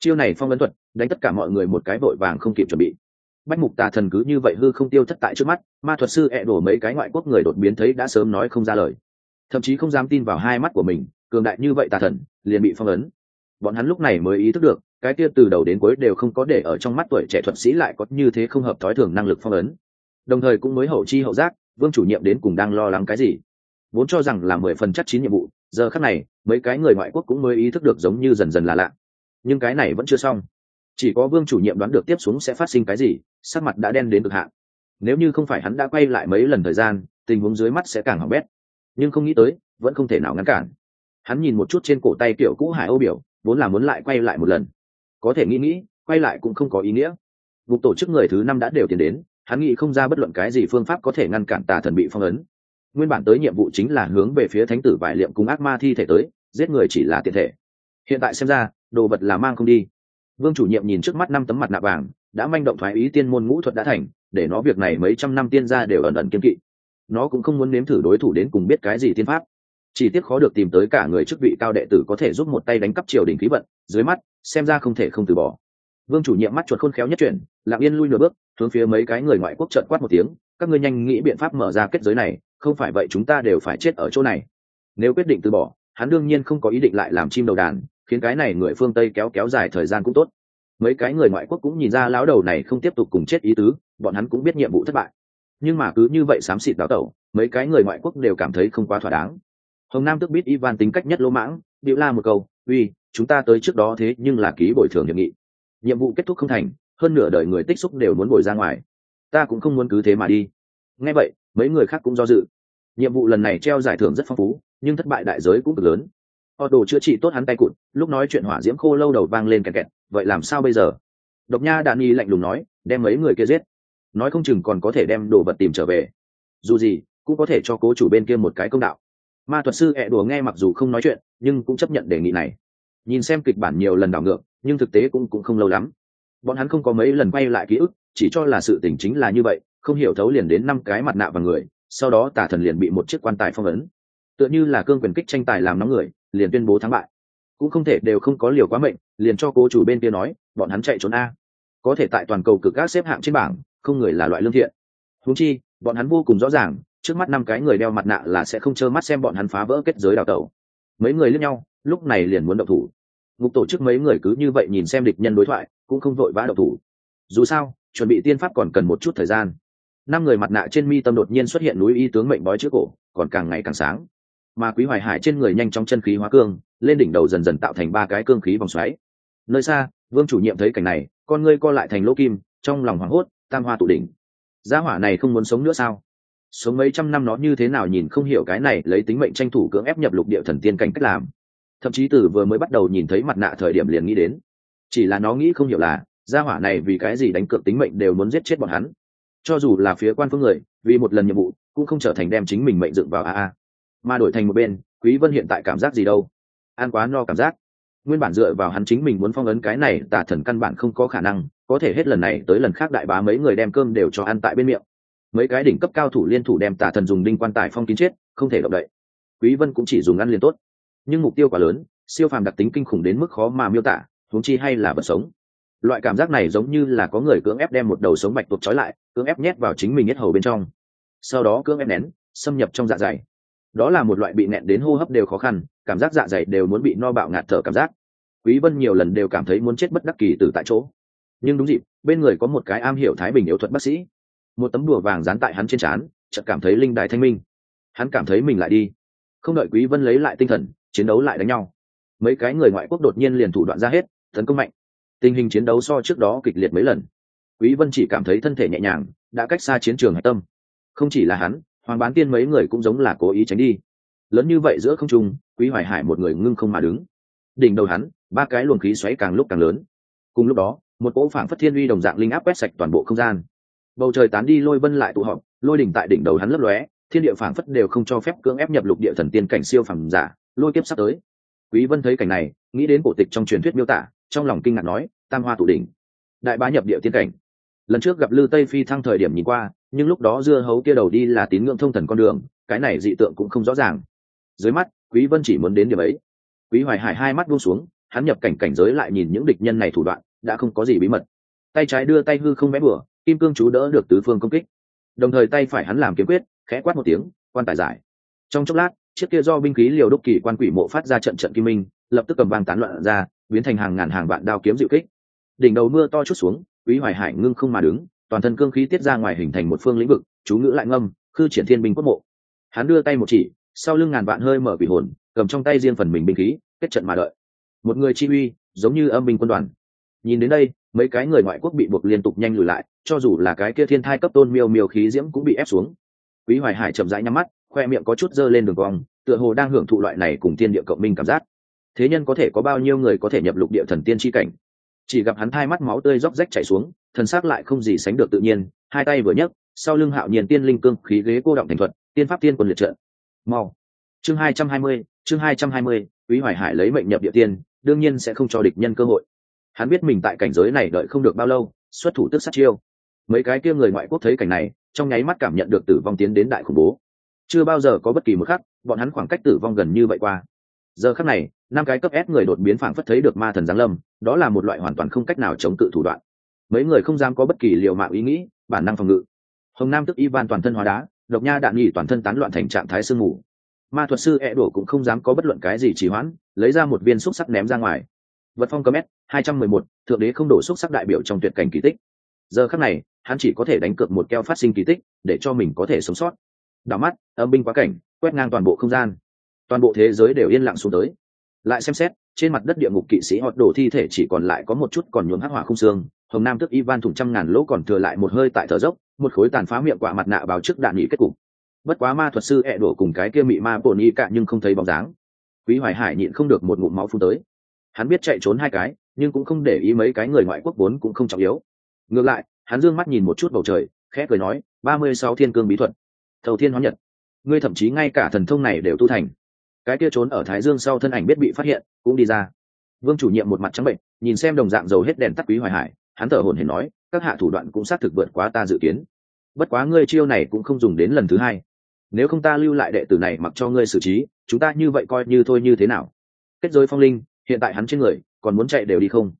Chiêu này phong ấn thuật, đánh tất cả mọi người một cái vội vàng không kịp chuẩn bị bách mục tà thần cứ như vậy hư không tiêu thất tại trước mắt, ma thuật sư ẹ đổ mấy cái ngoại quốc người đột biến thấy đã sớm nói không ra lời. Thậm chí không dám tin vào hai mắt của mình, cường đại như vậy tà thần, liền bị phong ấn. Bọn hắn lúc này mới ý thức được, cái kia từ đầu đến cuối đều không có để ở trong mắt tuổi trẻ thuật sĩ lại có như thế không hợp thói thường năng lực phong ấn. Đồng thời cũng mới hậu chi hậu giác, vương chủ nhiệm đến cùng đang lo lắng cái gì. Vốn cho rằng là mười phần chắc chín nhiệm vụ, giờ khắc này, mấy cái người ngoại quốc cũng mới ý thức được giống như dần dần là lạ. Nhưng cái này vẫn chưa xong chỉ có vương chủ nhiệm đoán được tiếp xuống sẽ phát sinh cái gì, sắc mặt đã đen đến cực hạn. Nếu như không phải hắn đã quay lại mấy lần thời gian, tình huống dưới mắt sẽ càng hỏng bét. Nhưng không nghĩ tới, vẫn không thể nào ngăn cản. Hắn nhìn một chút trên cổ tay kiểu cũ hải âu biểu, vốn là muốn lại quay lại một lần. Có thể nghĩ nghĩ, quay lại cũng không có ý nghĩa. Gục tổ chức người thứ năm đã đều tiến đến, hắn nghĩ không ra bất luận cái gì phương pháp có thể ngăn cản tà thần bị phong ấn. Nguyên bản tới nhiệm vụ chính là hướng về phía thánh tử vải liệm cùng ác ma thi thể tới, giết người chỉ là tiện thể. Hiện tại xem ra, đồ vật là mang không đi vương chủ nhiệm nhìn trước mắt năm tấm mặt nạ vàng, đã manh động thoái ý tiên môn ngũ thuật đã thành, để nó việc này mấy trăm năm tiên gia đều ẩn ẩn kiên kỵ. Nó cũng không muốn nếm thử đối thủ đến cùng biết cái gì tiên pháp. Chỉ tiếc khó được tìm tới cả người chức vị cao đệ tử có thể giúp một tay đánh cắp triều đình khí vận, dưới mắt, xem ra không thể không từ bỏ. Vương chủ nhiệm mắt chuột khôn khéo nhất chuyển, lặng yên lui nửa bước, hướng phía mấy cái người ngoại quốc trợn quát một tiếng, các ngươi nhanh nghĩ biện pháp mở ra kết giới này, không phải vậy chúng ta đều phải chết ở chỗ này. Nếu quyết định từ bỏ, hắn đương nhiên không có ý định lại làm chim đầu đàn khiến cái này người phương tây kéo kéo dài thời gian cũng tốt. Mấy cái người ngoại quốc cũng nhìn ra lão đầu này không tiếp tục cùng chết ý tứ, bọn hắn cũng biết nhiệm vụ thất bại. Nhưng mà cứ như vậy xám xịt đào tẩu, mấy cái người ngoại quốc đều cảm thấy không quá thỏa đáng. Hồng nam tức biết ivan tính cách nhất lỗ mãng điệu la một câu, uy, chúng ta tới trước đó thế nhưng là ký bồi thường hiệp nghị. Nhiệm vụ kết thúc không thành, hơn nửa đời người tích xúc đều muốn bồi ra ngoài. Ta cũng không muốn cứ thế mà đi. Nghe vậy, mấy người khác cũng do dự. Nhiệm vụ lần này treo giải thưởng rất phong phú, nhưng thất bại đại giới cũng cực lớn họ đồ chữa trị tốt hắn tay cụt, lúc nói chuyện hỏa diễm khô lâu đầu vang lên kẹt kẹt, vậy làm sao bây giờ? Độc nha đạn nghi lạnh lùng nói, đem mấy người kia giết. Nói không chừng còn có thể đem đồ vật tìm trở về. Dù gì, cũng có thể cho cố chủ bên kia một cái công đạo. Ma thuật sư ẹ đùa nghe mặc dù không nói chuyện, nhưng cũng chấp nhận đề nghị này. Nhìn xem kịch bản nhiều lần đảo ngược, nhưng thực tế cũng cũng không lâu lắm. Bọn hắn không có mấy lần quay lại ký ức, chỉ cho là sự tình chính là như vậy, không hiểu thấu liền đến năm cái mặt nạ và người, sau đó tả thần liền bị một chiếc quan tài phong ấn tựa như là cương quyền kích tranh tài làm nóng người, liền tuyên bố thắng bại. Cũng không thể đều không có liều quá mệnh, liền cho cố chủ bên kia nói, bọn hắn chạy trốn a. Có thể tại toàn cầu cực gác xếp hạng trên bảng, không người là loại lương thiện. Húng chi, bọn hắn vô cùng rõ ràng, trước mắt năm cái người đeo mặt nạ là sẽ không trơ mắt xem bọn hắn phá vỡ kết giới đào tẩu. Mấy người lướt nhau, lúc này liền muốn động thủ. Ngục tổ chức mấy người cứ như vậy nhìn xem địch nhân đối thoại, cũng không vội vã động thủ. Dù sao, chuẩn bị tiên pháp còn cần một chút thời gian. Năm người mặt nạ trên mi tâm đột nhiên xuất hiện núi y tướng mệnh bói trước cổ, còn càng ngày càng sáng mà quý hoài hải trên người nhanh chóng chân khí hóa cương, lên đỉnh đầu dần dần tạo thành ba cái cương khí vòng xoáy. Nơi xa, vương chủ nhiệm thấy cảnh này, con ngươi co lại thành lỗ kim, trong lòng hoảng hốt, tam hoa tụ đỉnh. Gia hỏa này không muốn sống nữa sao? Sống mấy trăm năm nó như thế nào nhìn không hiểu cái này, lấy tính mệnh tranh thủ cưỡng ép nhập lục địa thần tiên cảnh cách làm. Thậm chí từ vừa mới bắt đầu nhìn thấy mặt nạ thời điểm liền nghĩ đến. Chỉ là nó nghĩ không hiểu là, gia hỏa này vì cái gì đánh cược tính mệnh đều muốn giết chết bọn hắn. Cho dù là phía quan phương người, vì một lần nhiệm vụ, cũng không trở thành đem chính mình mệnh dựng vào a a mà đổi thành một bên, quý vân hiện tại cảm giác gì đâu? An quá no cảm giác. Nguyên bản dựa vào hắn chính mình muốn phong ấn cái này tà thần căn bản không có khả năng, có thể hết lần này tới lần khác đại bá mấy người đem cơm đều cho ăn tại bên miệng. Mấy cái đỉnh cấp cao thủ liên thủ đem tà thần dùng đinh quan tài phong kín chết, không thể động đậy. Quý vân cũng chỉ dùng ăn liền tốt. Nhưng mục tiêu quá lớn, siêu phàm đặc tính kinh khủng đến mức khó mà miêu tả, huống chi hay là vật sống. Loại cảm giác này giống như là có người cưỡng ép đem một đầu sống bạch tuộc trói lại, cưỡng ép nhét vào chính mình nhất hầu bên trong. Sau đó cưỡng ép nén, xâm nhập trong dạ dày đó là một loại bị nẹn đến hô hấp đều khó khăn, cảm giác dạ dày đều muốn bị no bạo ngạt thở cảm giác. Quý vân nhiều lần đều cảm thấy muốn chết bất đắc kỳ từ tại chỗ. Nhưng đúng dịp, bên người có một cái am hiểu thái bình yếu thuật bác sĩ. Một tấm đùa vàng dán tại hắn trên trán, chợt cảm thấy linh đài thanh minh. Hắn cảm thấy mình lại đi. Không đợi quý vân lấy lại tinh thần, chiến đấu lại đánh nhau. Mấy cái người ngoại quốc đột nhiên liền thủ đoạn ra hết, tấn công mạnh. Tình hình chiến đấu so trước đó kịch liệt mấy lần. Quý vân chỉ cảm thấy thân thể nhẹ nhàng, đã cách xa chiến trường hải tâm. Không chỉ là hắn hoàng bán tiên mấy người cũng giống là cố ý tránh đi. Lớn như vậy giữa không trung, quý hoài hải một người ngưng không mà đứng. Đỉnh đầu hắn, ba cái luồng khí xoáy càng lúc càng lớn. Cùng lúc đó, một cỗ phảng phất thiên uy đồng dạng linh áp quét sạch toàn bộ không gian. Bầu trời tán đi lôi vân lại tụ họp, lôi đỉnh tại đỉnh đầu hắn lấp lóe, thiên địa phảng phất đều không cho phép cưỡng ép nhập lục địa thần tiên cảnh siêu phàm giả, lôi kiếp sắp tới. Quý vân thấy cảnh này, nghĩ đến cổ tịch trong truyền thuyết miêu tả, trong lòng kinh ngạc nói, tam hoa tụ đỉnh, đại bá nhập địa tiên cảnh. Lần trước gặp lư tây phi thăng thời điểm nhìn qua nhưng lúc đó dưa hấu kia đầu đi là tín ngưỡng thông thần con đường, cái này dị tượng cũng không rõ ràng. Dưới mắt, quý vân chỉ muốn đến điểm ấy. Quý hoài hải hai mắt buông xuống, hắn nhập cảnh cảnh giới lại nhìn những địch nhân này thủ đoạn, đã không có gì bí mật. Tay trái đưa tay hư không vẽ bừa, kim cương chú đỡ được tứ phương công kích. Đồng thời tay phải hắn làm kiếm quyết, khẽ quát một tiếng, quan tài giải. Trong chốc lát, chiếc kia do binh khí liều đúc kỳ quan quỷ mộ phát ra trận trận kim minh, lập tức cầm vang tán loạn ra, biến thành hàng ngàn hàng vạn đao kiếm dịu kích. Đỉnh đầu mưa to chút xuống, quý hoài hải ngưng không mà đứng toàn thân cương khí tiết ra ngoài hình thành một phương lĩnh vực, chú ngữ lại ngâm, khư triển thiên binh quốc mộ. Hắn đưa tay một chỉ, sau lưng ngàn vạn hơi mở quỷ hồn, cầm trong tay riêng phần mình binh khí, kết trận mà đợi. Một người chi uy, giống như âm binh quân đoàn. Nhìn đến đây, mấy cái người ngoại quốc bị buộc liên tục nhanh lùi lại, cho dù là cái kia thiên thai cấp tôn miêu miêu khí diễm cũng bị ép xuống. Quý hoài hải chậm rãi nhắm mắt, khoe miệng có chút dơ lên đường cong tựa hồ đang hưởng thụ loại này cùng thiên địa cộng minh cảm giác. Thế nhân có thể có bao nhiêu người có thể nhập lục địa thần tiên tri cảnh? Chỉ gặp hắn thai mắt máu tươi róc rách chảy xuống thần sắc lại không gì sánh được tự nhiên, hai tay vừa nhấc, sau lưng hạo nhiên tiên linh cương khí ghế cô động thành thuật, tiên pháp tiên quân liệt trận. Mau. Chương hai trăm hai mươi, chương hai trăm hai mươi, quý hoài hải lấy mệnh nhập địa tiên, đương nhiên sẽ không cho địch nhân cơ hội. Hắn biết mình tại cảnh giới này đợi không được bao lâu, xuất thủ tức sát chiêu. Mấy cái kia người ngoại quốc thấy cảnh này, trong nháy mắt cảm nhận được tử vong tiến đến đại khủng bố. Chưa bao giờ có bất kỳ một khắc, bọn hắn khoảng cách tử vong gần như vậy qua. Giờ khắc này, năm cái cấp s người đột biến phảng phất thấy được ma thần giáng lâm, đó là một loại hoàn toàn không cách nào chống cự thủ đoạn mấy người không dám có bất kỳ liều mạng ý nghĩ, bản năng phòng ngự. Hồng nam tức ivan toàn thân hóa đá, độc nha đạn nghỉ toàn thân tán loạn thành trạng thái sương mù. Ma thuật sư e đổ cũng không dám có bất luận cái gì trì hoãn, lấy ra một viên xúc sắc ném ra ngoài. Vật phong cấm s hai trăm mười một, thượng đế không đổ xúc sắc đại biểu trong tuyệt cảnh kỳ tích. Giờ khắc này, hắn chỉ có thể đánh cược một keo phát sinh kỳ tích, để cho mình có thể sống sót. Đảo mắt, âm binh quá cảnh, quét ngang toàn bộ không gian. Toàn bộ thế giới đều yên lặng xuống tới. Lại xem xét, trên mặt đất địa ngục kỵ sĩ họ đổ thi thể chỉ còn lại có một chút còn nhuốm hắc hỏa không xương hồng nam tức ivan thủng trăm ngàn lỗ còn thừa lại một hơi tại thở dốc, một khối tàn phá miệng quả mặt nạ vào trước đạn nghỉ kết cục. Bất quá ma thuật sư ẹ đổ cùng cái kia mị ma bổn y cả nhưng không thấy bóng dáng. Quý hoài hải nhịn không được một ngụm máu phun tới. Hắn biết chạy trốn hai cái, nhưng cũng không để ý mấy cái người ngoại quốc vốn cũng không trọng yếu. Ngược lại, hắn dương mắt nhìn một chút bầu trời, khẽ cười nói, ba mươi sáu thiên cương bí thuật, thầu thiên hóa nhật. Ngươi thậm chí ngay cả thần thông này đều tu thành. Cái kia trốn ở thái dương sau thân ảnh biết bị phát hiện, cũng đi ra. Vương chủ nhiệm một mặt trắng bệnh, nhìn xem đồng dạng dầu hết đèn tắt quý hoài hải hắn thở hổn hển nói, các hạ thủ đoạn cũng xác thực vượt quá ta dự kiến. Bất quá ngươi chiêu này cũng không dùng đến lần thứ hai. Nếu không ta lưu lại đệ tử này mặc cho ngươi xử trí, chúng ta như vậy coi như thôi như thế nào? Kết giới phong linh, hiện tại hắn trên người, còn muốn chạy đều đi không?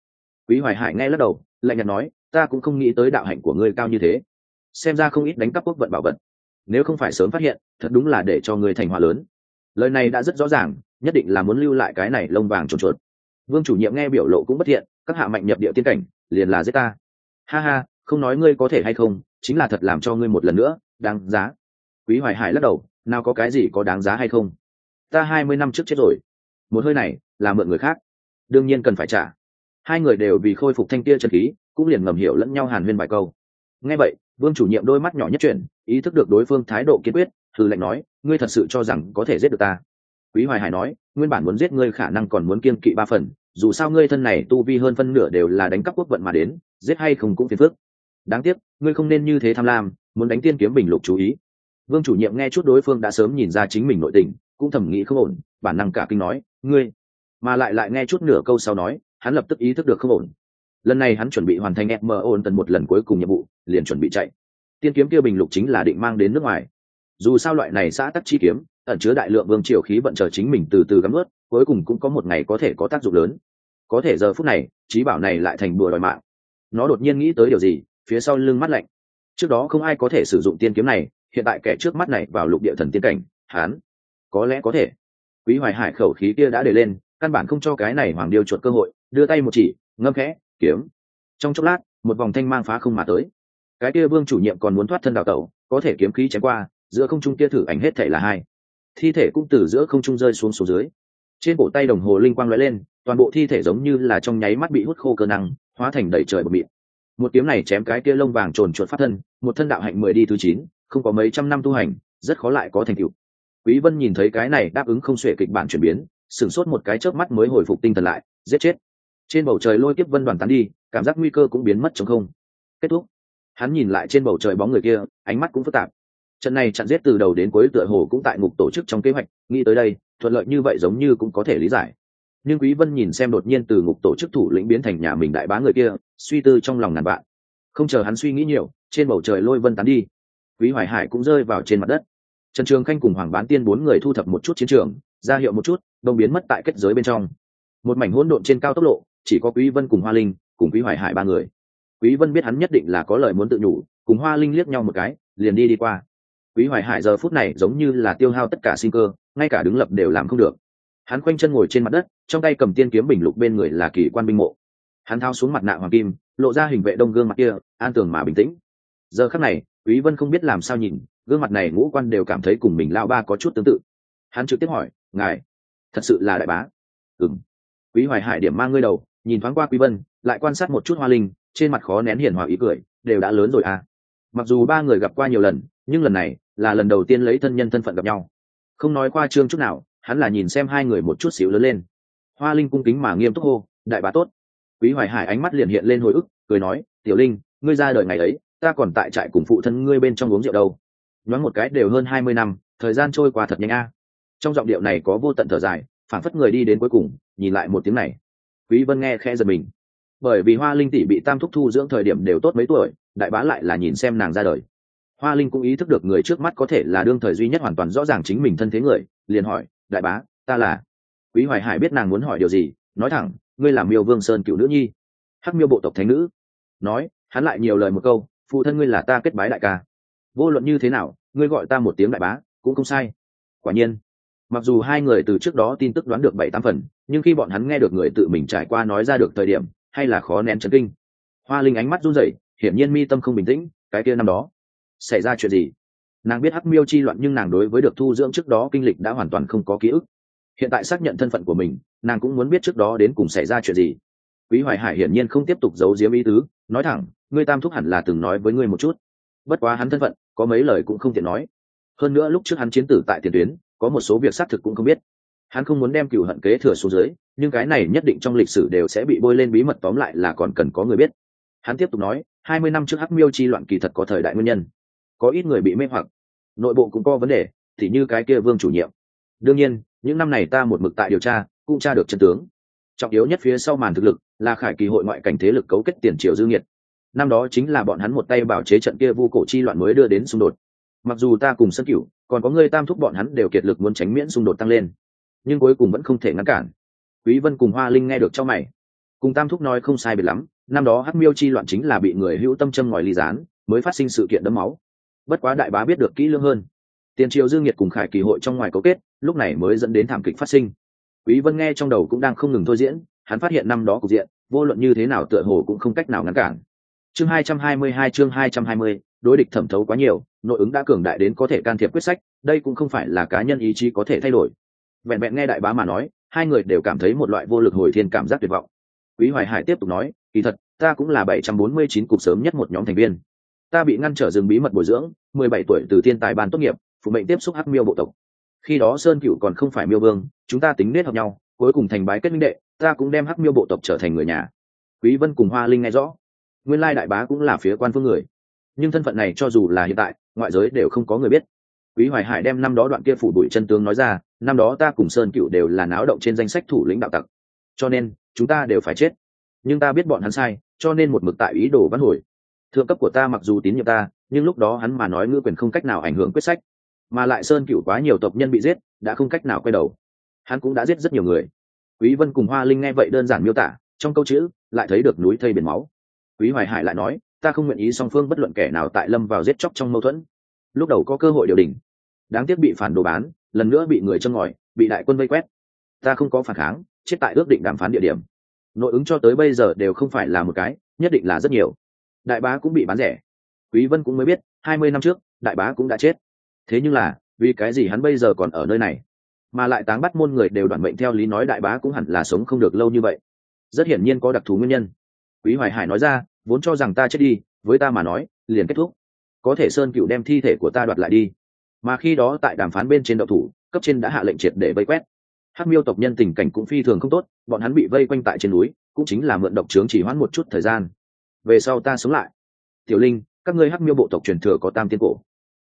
Quý hoài hải nghe lắc đầu, lạnh nhạt nói, ta cũng không nghĩ tới đạo hạnh của ngươi cao như thế. Xem ra không ít đánh cắp quốc vận bảo vật. Nếu không phải sớm phát hiện, thật đúng là để cho ngươi thành hoa lớn. Lời này đã rất rõ ràng, nhất định là muốn lưu lại cái này lông vàng trồn chuột vương chủ nhiệm nghe biểu lộ cũng bất thiện, các hạ mạnh nhập địa tiên cảnh liền là giết ta. Ha ha, không nói ngươi có thể hay không, chính là thật làm cho ngươi một lần nữa đáng giá. Quý hoài hải lắc đầu, nào có cái gì có đáng giá hay không? Ta hai mươi năm trước chết rồi. Một hơi này, là mượn người khác. Đương nhiên cần phải trả. Hai người đều vì khôi phục thanh tia chân khí, cũng liền ngầm hiểu lẫn nhau hàn huyên vài câu. Nghe vậy, vương chủ nhiệm đôi mắt nhỏ nhất chuyển, ý thức được đối phương thái độ kiên quyết, thử lệnh nói, ngươi thật sự cho rằng có thể giết được ta? Quý hoài hải nói, nguyên bản muốn giết ngươi khả năng còn muốn kiên kỵ ba phần dù sao ngươi thân này tu vi hơn phân nửa đều là đánh cắp quốc vận mà đến, giết hay không cũng phiền phức. Đáng tiếc, ngươi không nên như thế tham lam, muốn đánh tiên kiếm bình lục chú ý. Vương chủ nhiệm nghe chút đối phương đã sớm nhìn ra chính mình nội tình, cũng thầm nghĩ không ổn, bản năng cả kinh nói, ngươi? Mà lại lại nghe chút nửa câu sau nói, hắn lập tức ý thức được không ổn. Lần này hắn chuẩn bị hoàn thành mo ổn tần một lần cuối cùng nhiệm vụ, liền chuẩn bị chạy. Tiên kiếm kia bình lục chính là định mang đến nước ngoài. Dù sao loại này xã tắc chi kiếm, ẩn chứa đại lượng vương triều khí vận chờ chính mình từ từ gắm ướt cuối cùng cũng có một ngày có thể có tác dụng lớn. Có thể giờ phút này, trí bảo này lại thành bừa đòi mạng. Nó đột nhiên nghĩ tới điều gì, phía sau lưng mắt lạnh. Trước đó không ai có thể sử dụng tiên kiếm này, hiện tại kẻ trước mắt này vào lục địa thần tiên cảnh, hán. Có lẽ có thể. Quý hoài hải khẩu khí kia đã để lên, căn bản không cho cái này hoàng điêu chuột cơ hội, đưa tay một chỉ, ngâm khẽ, kiếm. Trong chốc lát, một vòng thanh mang phá không mà tới. Cái kia vương chủ nhiệm còn muốn thoát thân đào tẩu, có thể kiếm khí chém qua, giữa không trung kia thử ảnh hết thể là hai. Thi thể cũng từ giữa không trung rơi xuống xuống dưới trên cổ tay đồng hồ linh quang lóe lên, toàn bộ thi thể giống như là trong nháy mắt bị hút khô cơ năng, hóa thành đầy trời bờ mịn. Một kiếm này chém cái kia lông vàng trồn chuột phát thân, một thân đạo hạnh mười đi thứ chín, không có mấy trăm năm tu hành, rất khó lại có thành tựu. Quý vân nhìn thấy cái này đáp ứng không xuể kịch bản chuyển biến, sửng sốt một cái chớp mắt mới hồi phục tinh thần lại, giết chết. Trên bầu trời lôi tiếp vân đoàn tán đi, cảm giác nguy cơ cũng biến mất trong không. Kết thúc. Hắn nhìn lại trên bầu trời bóng người kia, ánh mắt cũng phức tạp. Trận này chặn giết từ đầu đến cuối tựa hồ cũng tại ngục tổ chức trong kế hoạch, nghĩ tới đây thuận lợi như vậy giống như cũng có thể lý giải. Nhưng quý vân nhìn xem đột nhiên từ ngục tổ chức thủ lĩnh biến thành nhà mình đại bá người kia suy tư trong lòng ngàn vạn. Không chờ hắn suy nghĩ nhiều trên bầu trời lôi vân tán đi. Quý hoài hải cũng rơi vào trên mặt đất. Trần trường khanh cùng hoàng bán tiên bốn người thu thập một chút chiến trường ra hiệu một chút đông biến mất tại kết giới bên trong. Một mảnh hỗn độn trên cao tốc lộ, chỉ có quý vân cùng hoa linh cùng quý hoài hải ba người. Quý vân biết hắn nhất định là có lời muốn tự nhủ cùng hoa linh liếc nhau một cái liền đi đi qua quý hoài hải giờ phút này giống như là tiêu hao tất cả sinh cơ, ngay cả đứng lập đều làm không được. Hắn khoanh chân ngồi trên mặt đất, trong tay cầm tiên kiếm bình lục bên người là kỳ quan binh mộ. Hắn thao xuống mặt nạ hoàng kim, lộ ra hình vệ đông gương mặt kia, an tường mà bình tĩnh. Giờ khắc này, quý vân không biết làm sao nhìn, gương mặt này ngũ quan đều cảm thấy cùng mình lão ba có chút tương tự. Hắn trực tiếp hỏi, ngài, thật sự là đại bá? Ừm. Quý hoài hải điểm mang ngươi đầu, nhìn thoáng qua quý vân, lại quan sát một chút hoa linh, trên mặt khó nén hiển hòa ý cười, đều đã lớn rồi à. Mặc dù ba người gặp qua nhiều lần, nhưng lần này là lần đầu tiên lấy thân nhân thân phận gặp nhau. Không nói qua trương chút nào, hắn là nhìn xem hai người một chút xíu lớn lên. Hoa linh cung kính mà nghiêm túc hô, đại bá tốt. Quý hoài hải ánh mắt liền hiện lên hồi ức, cười nói, tiểu linh, ngươi ra đời ngày ấy, ta còn tại trại cùng phụ thân ngươi bên trong uống rượu đâu. Nhoáng một cái đều hơn hai mươi năm, thời gian trôi qua thật nhanh a. Trong giọng điệu này có vô tận thở dài phản phất người đi đến cuối cùng, nhìn lại một tiếng này. Quý vân nghe khẽ giật mình. Bởi vì hoa linh tỷ bị tam thúc thu dưỡng thời điểm đều tốt mấy tuổi, đại bá lại là nhìn xem nàng ra đời hoa linh cũng ý thức được người trước mắt có thể là đương thời duy nhất hoàn toàn rõ ràng chính mình thân thế người, liền hỏi, đại bá, ta là? Quý hoài hải biết nàng muốn hỏi điều gì, nói thẳng, ngươi là miêu vương sơn cựu nữ nhi. Hắc miêu bộ tộc thánh nữ. Nói, hắn lại nhiều lời một câu, phụ thân ngươi là ta kết bái đại ca. Vô luận như thế nào, ngươi gọi ta một tiếng đại bá, cũng không sai. Quả nhiên, mặc dù hai người từ trước đó tin tức đoán được bảy tám phần, nhưng khi bọn hắn nghe được người tự mình trải qua nói ra được thời điểm, hay là khó nén chấn kinh. Hoa linh ánh mắt run rẩy, hiển nhiên mi tâm không bình tĩnh, cái kia năm đó xảy ra chuyện gì? Nàng biết hắc miêu chi loạn nhưng nàng đối với được thu dưỡng trước đó kinh lịch đã hoàn toàn không có ký ức. Hiện tại xác nhận thân phận của mình, nàng cũng muốn biết trước đó đến cùng xảy ra chuyện gì. Quý hoài hải hiển nhiên không tiếp tục giấu giếm ý tứ, nói thẳng, ngươi tam thúc hẳn là từng nói với ngươi một chút. Bất quá hắn thân phận, có mấy lời cũng không tiện nói. Hơn nữa lúc trước hắn chiến tử tại tiền tuyến, có một số việc xác thực cũng không biết. Hắn không muốn đem cựu hận kế thừa xuống dưới, nhưng cái này nhất định trong lịch sử đều sẽ bị bôi lên bí mật tóm lại là còn cần có người biết. Hắn tiếp tục nói, hai mươi năm trước hắc miêu chi loạn kỳ thật có thời đại nguyên nhân có ít người bị mê hoặc. Nội bộ cũng có vấn đề, thì như cái kia vương chủ nhiệm. Đương nhiên, những năm này ta một mực tại điều tra, cũng tra được chân tướng. Trọng yếu nhất phía sau màn thực lực là khải kỳ hội ngoại cảnh thế lực cấu kết tiền triều dư nghiệt. Năm đó chính là bọn hắn một tay bảo chế trận kia vu cổ chi loạn mới đưa đến xung đột. Mặc dù ta cùng sân cửu, còn có người tam thúc bọn hắn đều kiệt lực muốn tránh miễn xung đột tăng lên. Nhưng cuối cùng vẫn không thể ngăn cản. Quý vân cùng hoa linh nghe được cho mày. Cùng tam thúc nói không sai biệt lắm, năm đó hắc miêu chi loạn chính là bị người hữu tâm châm ngòi ly gián, mới phát sinh sự kiện đấm máu bất quá đại bá biết được kỹ lưỡng hơn. Tiền triều dương nhiệt cùng khải kỳ hội trong ngoài cấu kết lúc này mới dẫn đến thảm kịch phát sinh. Quý vân nghe trong đầu cũng đang không ngừng thôi diễn hắn phát hiện năm đó cục diện vô luận như thế nào tựa hồ cũng không cách nào ngăn cản. Chương 222 chương 220, đối địch thẩm thấu quá nhiều nội ứng đã cường đại đến có thể can thiệp quyết sách đây cũng không phải là cá nhân ý chí có thể thay đổi. Vẹn vẹn nghe đại bá mà nói hai người đều cảm thấy một loại vô lực hồi thiên cảm giác tuyệt vọng. Quý hoài hải tiếp tục nói kỳ thật ta cũng là bảy trăm bốn mươi chín cục sớm nhất một nhóm thành viên ta bị ngăn trở rừng bí mật bồi dưỡng, mười bảy tuổi từ thiên tài ban tốt nghiệp, phụ mệnh tiếp xúc hắc miêu bộ tộc. Khi đó sơn cựu còn không phải miêu vương, chúng ta tính nết hợp nhau, cuối cùng thành bái kết minh đệ, ta cũng đem hắc miêu bộ tộc trở thành người nhà. Quý vân cùng hoa linh nghe rõ. Nguyên lai đại bá cũng là phía quan phương người. Nhưng thân phận này cho dù là hiện tại, ngoại giới đều không có người biết. Quý hoài hải đem năm đó đoạn kia phủ bụi chân tướng nói ra, năm đó ta cùng sơn cựu đều là náo động trên danh sách thủ lĩnh đạo tặc. Cho nên, chúng ta đều phải chết. Nhưng ta biết bọn hắn sai, cho nên một mực tại ý đồ văn hồi thượng cấp của ta mặc dù tín nhiệm ta, nhưng lúc đó hắn mà nói ngư quyền không cách nào ảnh hưởng quyết sách. Mà lại sơn cựu quá nhiều tộc nhân bị giết, đã không cách nào quay đầu. Hắn cũng đã giết rất nhiều người. Quý vân cùng hoa linh nghe vậy đơn giản miêu tả, trong câu chữ, lại thấy được núi thây biển máu. Quý hoài hải lại nói, ta không nguyện ý song phương bất luận kẻ nào tại lâm vào giết chóc trong mâu thuẫn. Lúc đầu có cơ hội điều đình. Đáng tiếc bị phản đồ bán, lần nữa bị người châm ngòi, bị đại quân vây quét. Ta không có phản kháng, chết tại ước định đàm phán địa điểm. Nội ứng cho tới bây giờ đều không phải là một cái, nhất định là rất nhiều đại bá cũng bị bán rẻ. Quý vân cũng mới biết, hai mươi năm trước, đại bá cũng đã chết. Thế nhưng là, vì cái gì hắn bây giờ còn ở nơi này? Mà lại táng bắt môn người đều đoạn mệnh theo lý nói đại bá cũng hẳn là sống không được lâu như vậy. Rất hiển nhiên có đặc thù nguyên nhân. Quý hoài hải nói ra, vốn cho rằng ta chết đi, với ta mà nói, liền kết thúc. Có thể sơn cựu đem thi thể của ta đoạt lại đi. Mà khi đó tại đàm phán bên trên đậu thủ, cấp trên đã hạ lệnh triệt để vây quét. Hắc miêu tộc nhân tình cảnh cũng phi thường không tốt, bọn hắn bị vây quanh tại trên núi, cũng chính là mượn độc trướng chỉ hoãn một chút thời gian về sau ta sống lại. Tiểu linh, các ngươi hắc miêu bộ tộc truyền thừa có tam tiên cổ.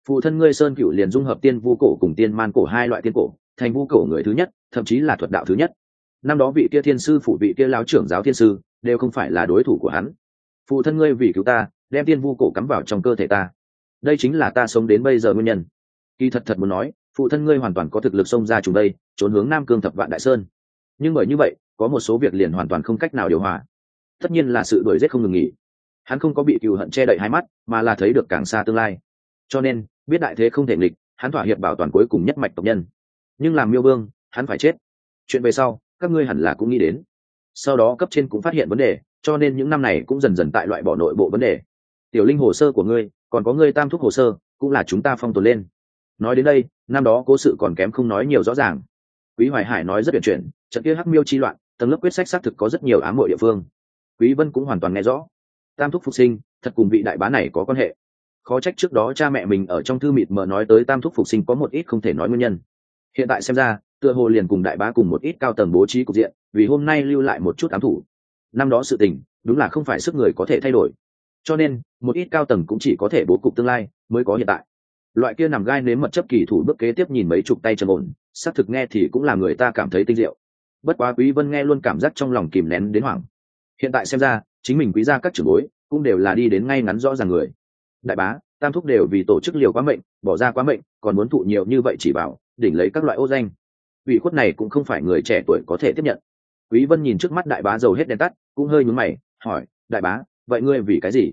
Phụ thân ngươi sơn cựu liền dung hợp tiên vu cổ cùng tiên man cổ hai loại tiên cổ, thành vu cổ người thứ nhất, thậm chí là thuật đạo thứ nhất. Năm đó vị kia thiên sư phụ vị kia lão trưởng giáo thiên sư, đều không phải là đối thủ của hắn. Phụ thân ngươi vì cứu ta, đem tiên vu cổ cắm vào trong cơ thể ta. Đây chính là ta sống đến bây giờ nguyên nhân. Kỳ thật thật muốn nói, phụ thân ngươi hoàn toàn có thực lực xông ra chúng đây, trốn hướng nam cương thập vạn đại sơn. Nhưng bởi như vậy, có một số việc liền hoàn toàn không cách nào điều hòa. Tất nhiên là sự đuổi giết không ngừng nghỉ hắn không có bị cựu hận che đậy hai mắt, mà là thấy được càng xa tương lai. Cho nên, biết đại thế không thể nghịch, hắn thỏa hiệp bảo toàn cuối cùng nhất mạch tộc nhân. Nhưng làm miêu vương, hắn phải chết. Chuyện về sau, các ngươi hẳn là cũng nghĩ đến. Sau đó cấp trên cũng phát hiện vấn đề, cho nên những năm này cũng dần dần tại loại bỏ nội bộ vấn đề. Tiểu linh hồ sơ của ngươi, còn có ngươi tam thúc hồ sơ, cũng là chúng ta phong tồn lên. Nói đến đây, năm đó cố sự còn kém không nói nhiều rõ ràng. Quý hoài hải nói rất biển chuyển, trận kia hắc miêu chi loạn, tầng lớp quyết sách xác thực có rất nhiều ám hội địa phương. Quý vân cũng hoàn toàn nghe rõ tam thúc phục sinh, thật cùng vị đại bá này có quan hệ. Khó trách trước đó cha mẹ mình ở trong thư mịt mờ nói tới tam thúc phục sinh có một ít không thể nói nguyên nhân. Hiện tại xem ra, tựa hồ liền cùng đại bá cùng một ít cao tầng bố trí cục diện, vì hôm nay lưu lại một chút ám thủ. Năm đó sự tình, đúng là không phải sức người có thể thay đổi. Cho nên, một ít cao tầng cũng chỉ có thể bố cục tương lai, mới có hiện tại. Loại kia nằm gai nếm mật chấp kỳ thủ bước kế tiếp nhìn mấy chục tay trầm ổn, xác thực nghe thì cũng là người ta cảm thấy tinh diệu. Bất quá quý vân nghe luôn cảm giác trong lòng kìm nén đến hoảng. Hiện tại xem ra chính mình quý gia các trưởng bối cũng đều là đi đến ngay ngắn rõ ràng người. Đại bá, tam thúc đều vì tổ chức liều quá mệnh, bỏ ra quá mệnh, còn muốn thụ nhiều như vậy chỉ bảo, đỉnh lấy các loại ô danh. Ủy khuất này cũng không phải người trẻ tuổi có thể tiếp nhận. Quý vân nhìn trước mắt đại bá dầu hết đèn tắt, cũng hơi nhướng mày, hỏi, đại bá, vậy ngươi vì cái gì?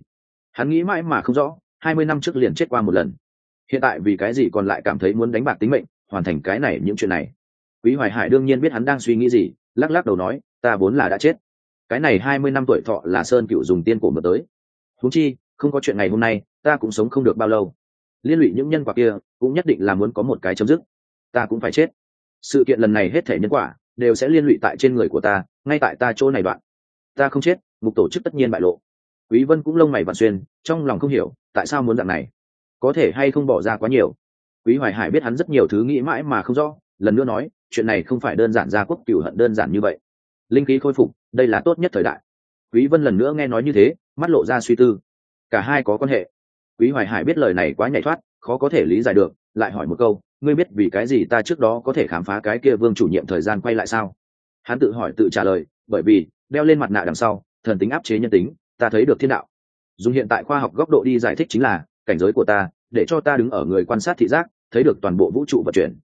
Hắn nghĩ mãi mà không rõ, hai mươi năm trước liền chết qua một lần. Hiện tại vì cái gì còn lại cảm thấy muốn đánh bạc tính mệnh, hoàn thành cái này những chuyện này? Quý hoài hải đương nhiên biết hắn đang suy nghĩ gì, lắc lắc đầu nói, ta vốn là đã chết cái này hai mươi năm tuổi thọ là sơn cựu dùng tiên cổ mượn tới. Huống chi, không có chuyện ngày hôm nay, ta cũng sống không được bao lâu. Liên lụy những nhân quả kia, cũng nhất định là muốn có một cái chấm dứt. Ta cũng phải chết. Sự kiện lần này hết thể nhân quả, đều sẽ liên lụy tại trên người của ta, ngay tại ta chỗ này đoạn. Ta không chết, mục tổ chức tất nhiên bại lộ. Quý vân cũng lông mày vặn xuyên, trong lòng không hiểu, tại sao muốn dạng này? Có thể hay không bỏ ra quá nhiều? Quý hoài hải biết hắn rất nhiều thứ nghĩ mãi mà không rõ, lần nữa nói, chuyện này không phải đơn giản ra quốc cửu hận đơn giản như vậy linh khí khôi phục, đây là tốt nhất thời đại. Quý vân lần nữa nghe nói như thế, mắt lộ ra suy tư. Cả hai có quan hệ. Quý hoài hải biết lời này quá nhảy thoát, khó có thể lý giải được, lại hỏi một câu, ngươi biết vì cái gì ta trước đó có thể khám phá cái kia vương chủ nhiệm thời gian quay lại sao? Hắn tự hỏi tự trả lời, bởi vì, đeo lên mặt nạ đằng sau, thần tính áp chế nhân tính, ta thấy được thiên đạo. Dùng hiện tại khoa học góc độ đi giải thích chính là, cảnh giới của ta, để cho ta đứng ở người quan sát thị giác, thấy được toàn bộ vũ trụ vận chuyển.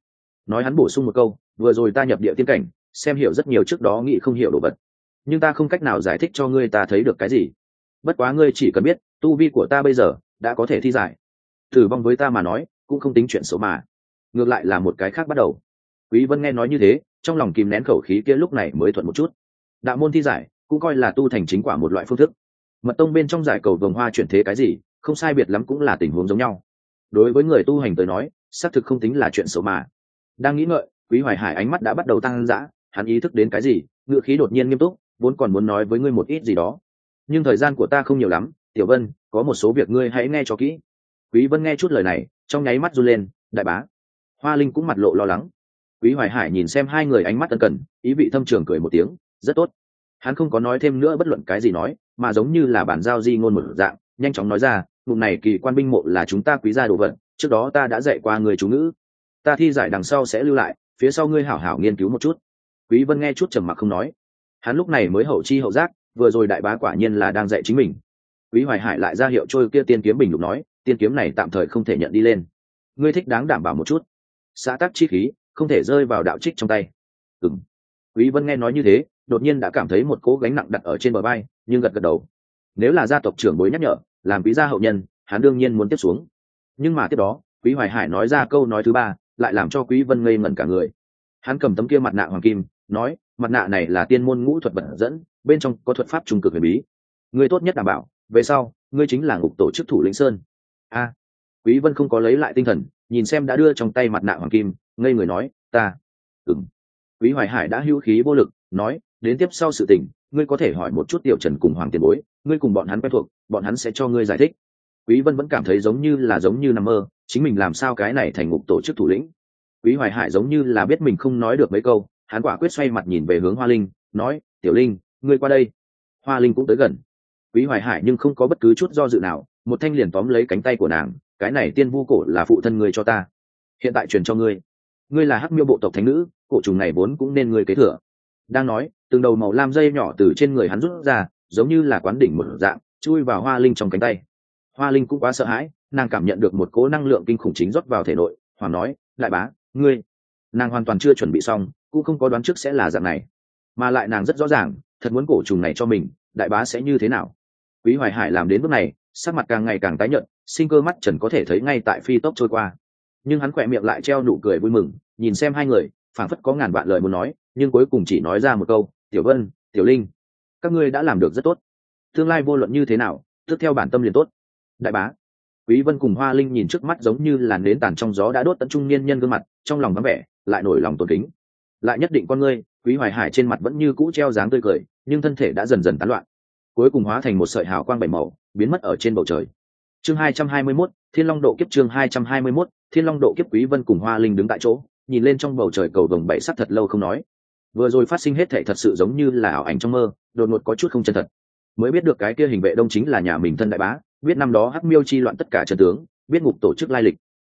Nói hắn bổ sung một câu, vừa rồi ta nhập địa tiên cảnh xem hiểu rất nhiều trước đó nghĩ không hiểu đồ vật. Nhưng ta không cách nào giải thích cho ngươi ta thấy được cái gì. Bất quá ngươi chỉ cần biết, tu vi của ta bây giờ đã có thể thi giải. Tử vong với ta mà nói, cũng không tính chuyện xấu mà. Ngược lại là một cái khác bắt đầu. Quý vân nghe nói như thế, trong lòng kìm nén khẩu khí kia lúc này mới thuận một chút. Đạo môn thi giải, cũng coi là tu thành chính quả một loại phương thức. Mật tông bên trong giải cầu vồng hoa chuyển thế cái gì, không sai biệt lắm cũng là tình huống giống nhau. Đối với người tu hành tới nói, xác thực không tính là chuyện xấu mà. Đang nghĩ ngợi, quý hoài hải ánh mắt đã bắt đầu tăng dã hắn ý thức đến cái gì, ngựa khí đột nhiên nghiêm túc, vốn còn muốn nói với ngươi một ít gì đó. Nhưng thời gian của ta không nhiều lắm, tiểu vân, có một số việc ngươi hãy nghe cho kỹ. Quý vân nghe chút lời này, trong nháy mắt run lên, đại bá. Hoa linh cũng mặt lộ lo lắng. Quý hoài hải nhìn xem hai người ánh mắt ân cần, ý vị thâm trường cười một tiếng, rất tốt. Hắn không có nói thêm nữa bất luận cái gì nói, mà giống như là bản giao di ngôn một dạng, nhanh chóng nói ra, ngụm này kỳ quan binh mộ là chúng ta quý gia đồ vật, trước đó ta đã dạy qua người chú ngữ. Ta thi giải đằng sau sẽ lưu lại, phía sau ngươi hảo hảo nghiên cứu một chút quý vân nghe chút trầm mặc không nói. Hắn lúc này mới hậu chi hậu giác, vừa rồi đại bá quả nhiên là đang dạy chính mình. Quý hoài hải lại ra hiệu trôi kia tiên kiếm bình lục nói, tiên kiếm này tạm thời không thể nhận đi lên. Ngươi thích đáng đảm bảo một chút. Xã tắc chi khí, không thể rơi vào đạo trích trong tay. Ừ quý vân nghe nói như thế, đột nhiên đã cảm thấy một cố gánh nặng đặt ở trên bờ vai, nhưng gật gật đầu. Nếu là gia tộc trưởng bối nhắc nhở, làm quý gia hậu nhân, hắn đương nhiên muốn tiếp xuống. Nhưng mà tiếp đó, quý hoài hải nói ra câu nói thứ ba, lại làm cho quý vân ngây ngẩn cả người. Hắn cầm tấm kia mặt nạ hoàng kim nói, mặt nạ này là tiên môn ngũ thuật bẩn dẫn, bên trong có thuật pháp trung cực huyền bí. Người tốt nhất đảm bảo, về sau, ngươi chính là ngục tổ chức thủ lĩnh sơn. A. Quý vân không có lấy lại tinh thần, nhìn xem đã đưa trong tay mặt nạ hoàng kim, ngây người nói, ta. Ừm. Quý hoài hải đã hữu khí vô lực, nói, đến tiếp sau sự tình, ngươi có thể hỏi một chút tiểu trần cùng hoàng tiền bối, ngươi cùng bọn hắn quen thuộc, bọn hắn sẽ cho ngươi giải thích. Quý vân vẫn cảm thấy giống như là giống như nằm mơ, chính mình làm sao cái này thành ngục tổ chức thủ lĩnh? Quý hoài hải giống như là biết mình không nói được mấy câu hắn quả quyết xoay mặt nhìn về hướng hoa linh, nói, tiểu linh, ngươi qua đây. Hoa linh cũng tới gần. Quý hoài hải nhưng không có bất cứ chút do dự nào, một thanh liền tóm lấy cánh tay của nàng, cái này tiên vu cổ là phụ thân ngươi cho ta. Hiện tại truyền cho ngươi. Ngươi là hắc miêu bộ tộc thánh nữ, cổ trùng này vốn cũng nên ngươi kế thừa. Đang nói, từng đầu màu lam dây nhỏ từ trên người hắn rút ra, giống như là quán đỉnh một dạng, chui vào hoa linh trong cánh tay. Hoa linh cũng quá sợ hãi, nàng cảm nhận được một cố năng lượng kinh khủng chính rót vào thể nội hoàng nói lại bá, ngươi nàng hoàn toàn chưa chuẩn bị xong, cũng không có đoán trước sẽ là dạng này. Mà lại nàng rất rõ ràng, thật muốn cổ trùng này cho mình, đại bá sẽ như thế nào? Quý hoài hải làm đến bước này, sắc mặt càng ngày càng tái nhợt, sinh cơ mắt trần có thể thấy ngay tại phi tốc trôi qua. Nhưng hắn khỏe miệng lại treo nụ cười vui mừng, nhìn xem hai người, phảng phất có ngàn vạn lời muốn nói, nhưng cuối cùng chỉ nói ra một câu, tiểu vân, tiểu linh, các ngươi đã làm được rất tốt. Tương lai vô luận như thế nào tức theo bản tâm liền tốt. Đại bá, quý vân cùng hoa linh nhìn trước mắt giống như làn nến tàn trong gió đã đốt tận trung niên nhân gương mặt, trong lòng vắng vẻ lại nổi lòng tôn kính. Lại nhất định con ngươi quý hoài hải trên mặt vẫn như cũ treo dáng tươi cười nhưng thân thể đã dần dần tán loạn. Cuối cùng hóa thành một sợi hào quang bảy màu biến mất ở trên bầu trời. Chương 221, thiên long độ kiếp chương 221, thiên long độ kiếp quý vân cùng hoa linh đứng tại chỗ nhìn lên trong bầu trời cầu vồng bảy sắc thật lâu không nói. Vừa rồi phát sinh hết thảy thật sự giống như là ảo ảnh trong mơ đột ngột có chút không chân thật. Mới biết được cái kia hình vệ đông chính là nhà mình thân đại bá biết năm đó hắc miêu chi loạn tất cả trận tướng biết ngục tổ chức lai lịch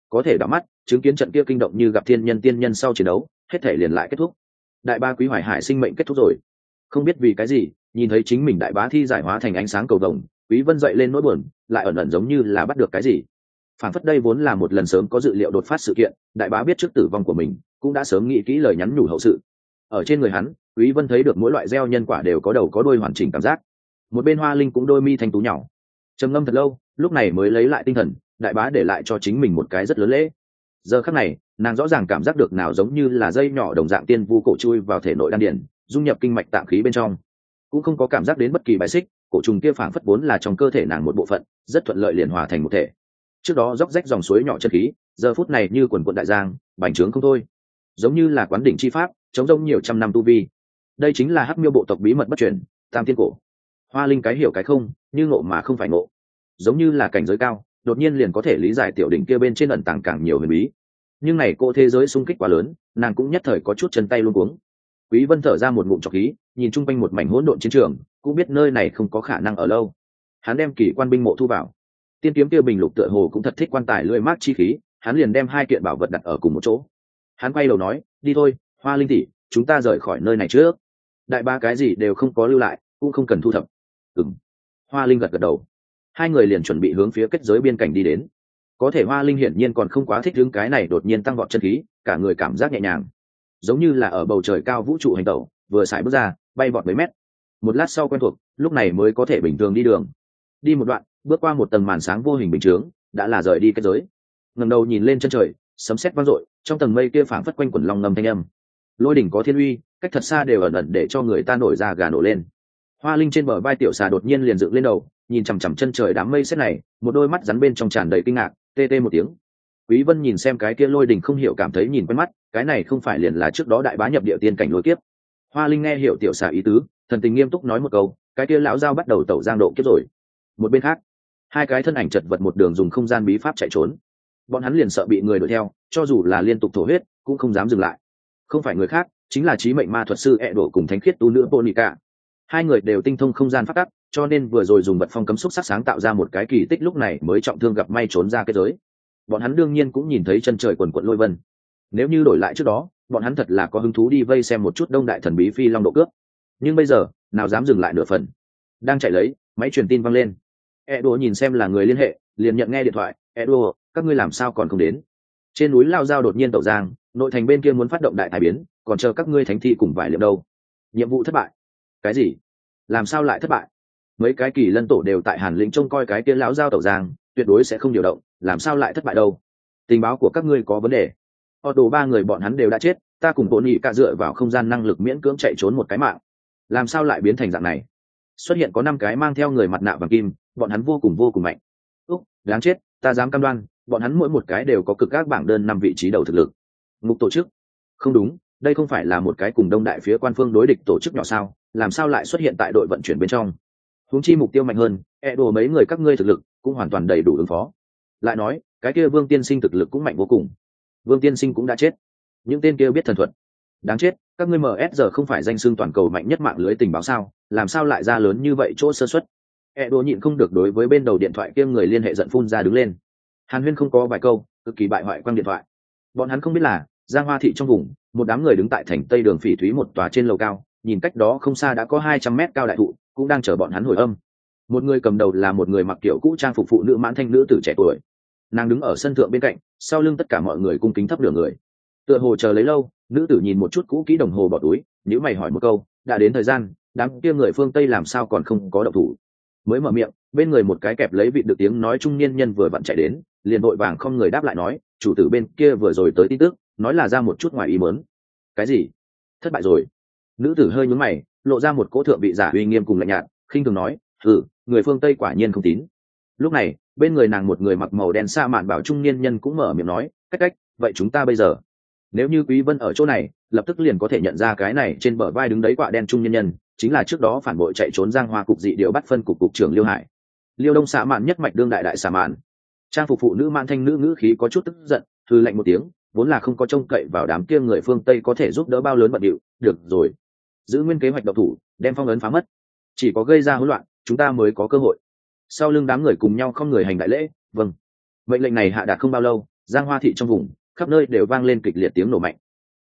có thể đỏ mắt, chứng kiến trận kia kinh động như gặp thiên nhân tiên nhân sau chiến đấu, hết thể liền lại kết thúc. Đại ba quý hoài hải sinh mệnh kết thúc rồi. Không biết vì cái gì, nhìn thấy chính mình đại bá thi giải hóa thành ánh sáng cầu vồng, quý vân dậy lên nỗi buồn, lại ẩn ẩn giống như là bắt được cái gì. Phản phất đây vốn là một lần sớm có dự liệu đột phát sự kiện, đại bá biết trước tử vong của mình, cũng đã sớm nghĩ kỹ lời nhắn nhủ hậu sự. Ở trên người hắn, quý vân thấy được mỗi loại gieo nhân quả đều có đầu có đuôi hoàn chỉnh cảm giác. Một bên hoa linh cũng đôi mi thanh tú nhỏ. Trầm ngâm thật lâu, lúc này mới lấy lại tinh thần đại bá để lại cho chính mình một cái rất lớn lễ. Giờ khắc này, nàng rõ ràng cảm giác được nào giống như là dây nhỏ đồng dạng tiên vu cổ chui vào thể nội đan điển dung nhập kinh mạch tạm khí bên trong. Cũng không có cảm giác đến bất kỳ bài xích, cổ trùng kia phảng phất vốn là trong cơ thể nàng một bộ phận, rất thuận lợi liền hòa thành một thể. Trước đó róc rách dòng suối nhỏ chân khí, giờ phút này như quần quận đại giang, bành trướng không thôi. Giống như là quán đỉnh chi pháp, chống rông nhiều trăm năm tu vi. Đây chính là hắc miêu bộ tộc bí mật bất truyền, tam tiên cổ. Hoa linh cái hiểu cái không, như ngộ mà không phải ngộ. Giống như là cảnh giới cao đột nhiên liền có thể lý giải tiểu đỉnh kia bên trên ẩn tàng càng nhiều huyền bí. Nhưng này cô thế giới xung kích quá lớn, nàng cũng nhất thời có chút chân tay luôn cuống. Quý vân thở ra một ngụm trọc khí, nhìn chung quanh một mảnh hỗn độn chiến trường, cũng biết nơi này không có khả năng ở lâu. Hắn đem kỳ quan binh mộ thu vào. Tiên kiếm kia bình lục tựa hồ cũng thật thích quan tài lưỡi mát chi khí, hắn liền đem hai kiện bảo vật đặt ở cùng một chỗ. Hắn quay đầu nói, đi thôi, hoa linh tỷ, chúng ta rời khỏi nơi này trước. Đại ba cái gì đều không có lưu lại, cũng không cần thu thập. Ừm. hoa linh gật gật đầu hai người liền chuẩn bị hướng phía kết giới biên cảnh đi đến. Có thể hoa linh hiển nhiên còn không quá thích hướng cái này đột nhiên tăng vọt chân khí, cả người cảm giác nhẹ nhàng. Giống như là ở bầu trời cao vũ trụ hành tẩu, vừa xài bước ra, bay vọt mấy mét. Một lát sau quen thuộc, lúc này mới có thể bình thường đi đường. Đi một đoạn, bước qua một tầng màn sáng vô hình bình chướng, đã là rời đi kết giới. Ngầm đầu nhìn lên chân trời, sấm sét vang dội, trong tầng mây kia phảng phất quanh quẩn lòng ngầm thanh âm. Lôi đỉnh có thiên uy, cách thật xa đều ẩn ẩn để cho người ta nổi ra gà nổ lên hoa linh trên bờ vai tiểu xà đột nhiên liền dựng lên đầu, nhìn chằm chằm chân trời đám mây xét này, một đôi mắt rắn bên trong tràn đầy kinh ngạc, tê tê một tiếng. Quý vân nhìn xem cái kia lôi đình không hiểu cảm thấy nhìn quen mắt, cái này không phải liền là trước đó đại bá nhập địa tiên cảnh lôi kiếp. Hoa linh nghe hiểu tiểu xà ý tứ, thần tình nghiêm túc nói một câu, cái kia lão giao bắt đầu tẩu giang độ kiếp rồi. Một bên khác, hai cái thân ảnh chật vật một đường dùng không gian bí pháp chạy trốn. Bọn hắn liền sợ bị người đuổi theo, cho dù là liên tục thổ huyết, cũng không dám dừng lại. Không phải người khác, chính là trí mệnh ma thuật sư ẹ đổ cùng thánh khiết tu nữ bonica hai người đều tinh thông không gian phát tắc, cho nên vừa rồi dùng vật phong cấm xúc sắc sáng tạo ra một cái kỳ tích lúc này mới trọng thương gặp may trốn ra cái giới. Bọn hắn đương nhiên cũng nhìn thấy chân trời quần quận lôi vân. Nếu như đổi lại trước đó, bọn hắn thật là có hứng thú đi vây xem một chút đông đại thần bí phi long độ cướp nhưng bây giờ, nào dám dừng lại nửa phần. Đang chạy lấy, máy truyền tin văng lên. E đùa nhìn xem là người liên hệ, liền nhận nghe điện thoại. E đùa các ngươi làm sao còn không đến? Trên núi lao dao đột nhiên tẩu giang, nội thành bên kia muốn phát động đại thái biến, còn chờ các ngươi thánh thi cùng vài liệu đâu? Nhiệm vụ thất bại cái gì? Làm sao lại thất bại? Mấy cái kỳ lân tổ đều tại hàn lĩnh trông coi cái kia lão giao tẩu giang, tuyệt đối sẽ không điều động, làm sao lại thất bại đâu? Tình báo của các ngươi có vấn đề. Họ đồ ba người bọn hắn đều đã chết, ta cùng bộ nhị cả dựa vào không gian năng lực miễn cưỡng chạy trốn một cái mạng. Làm sao lại biến thành dạng này? Xuất hiện có năm cái mang theo người mặt nạ vàng kim, bọn hắn vô cùng vô cùng mạnh. Úc, đáng chết, ta dám cam đoan, bọn hắn mỗi một cái đều có cực các bảng đơn năm vị trí đầu thực lực. Ngục tổ chức. Không đúng, đây không phải là một cái cùng đông đại phía quan phương đối địch tổ chức nhỏ sao? Làm sao lại xuất hiện tại đội vận chuyển bên trong? Huống chi mục tiêu mạnh hơn e đồ mấy người các ngươi thực lực cũng hoàn toàn đầy đủ ứng phó. Lại nói, cái kia vương tiên sinh thực lực cũng mạnh vô cùng. Vương tiên sinh cũng đã chết. Những tên kia biết thần thuật. Đáng chết, các ngươi ms giờ không phải danh xưng toàn cầu mạnh nhất mạng lưới tình báo sao? Làm sao lại ra lớn như vậy chỗ sơ xuất e đồ nhịn không được đối với bên đầu điện thoại kia người liên hệ giận phun ra đứng lên. Hàn huyên không có vài câu, cực kỳ bại hoại quang điện thoại. Bọn hắn không biết là, giang hoa thị trong vùng, một đám người đứng tại thành tây đường phỉ thúy một tòa trên lầu cao nhìn cách đó không xa đã có hai trăm mét cao đại thụ, cũng đang chờ bọn hắn hồi âm. Một người cầm đầu là một người mặc kiểu cũ trang phục phụ nữ mãn thanh nữ tử trẻ tuổi. Nàng đứng ở sân thượng bên cạnh, sau lưng tất cả mọi người cung kính thấp đường người. Tựa hồ chờ lấy lâu, nữ tử nhìn một chút cũ kỹ đồng hồ bỏ túi nếu mày hỏi một câu, đã đến thời gian, đám kia người phương tây làm sao còn không có động thủ? Mới mở miệng, bên người một cái kẹp lấy vị được tiếng nói trung niên nhân vừa vặn chạy đến, liền vội vàng không người đáp lại nói, chủ tử bên kia vừa rồi tới tin tức, nói là ra một chút ngoài ý mớn cái gì? Thất bại rồi nữ tử hơi nhúng mày, lộ ra một cỗ thượng vị giả uy nghiêm cùng lạnh nhạt, khinh thường nói ừ người phương tây quả nhiên không tín. Lúc này, bên người nàng một người mặc màu đen xa mạn bảo trung niên nhân cũng mở miệng nói, cách cách, vậy chúng ta bây giờ? Nếu như quý vân ở chỗ này, lập tức liền có thể nhận ra cái này trên bờ vai đứng đấy quạ đen trung nhân nhân, chính là trước đó phản bội chạy trốn giang hoa cục dị điều bắt phân cục cục trưởng liêu hải. Liêu đông xạ mạn nhất mạch đương đại đại xạ mạn. Trang phục phụ nữ man thanh nữ ngữ khí có chút tức giận thư lạnh một tiếng, vốn là không có trông cậy vào đám kia người phương tây có thể giúp đỡ bao lớn bận điệu. Được rồi giữ nguyên kế hoạch độc thủ, đem phong ấn phá mất. Chỉ có gây ra hỗn loạn, chúng ta mới có cơ hội. Sau lưng đám người cùng nhau không người hành đại lễ vâng. Mệnh lệnh này hạ đạt không bao lâu, giang hoa thị trong vùng, khắp nơi đều vang lên kịch liệt tiếng nổ mạnh.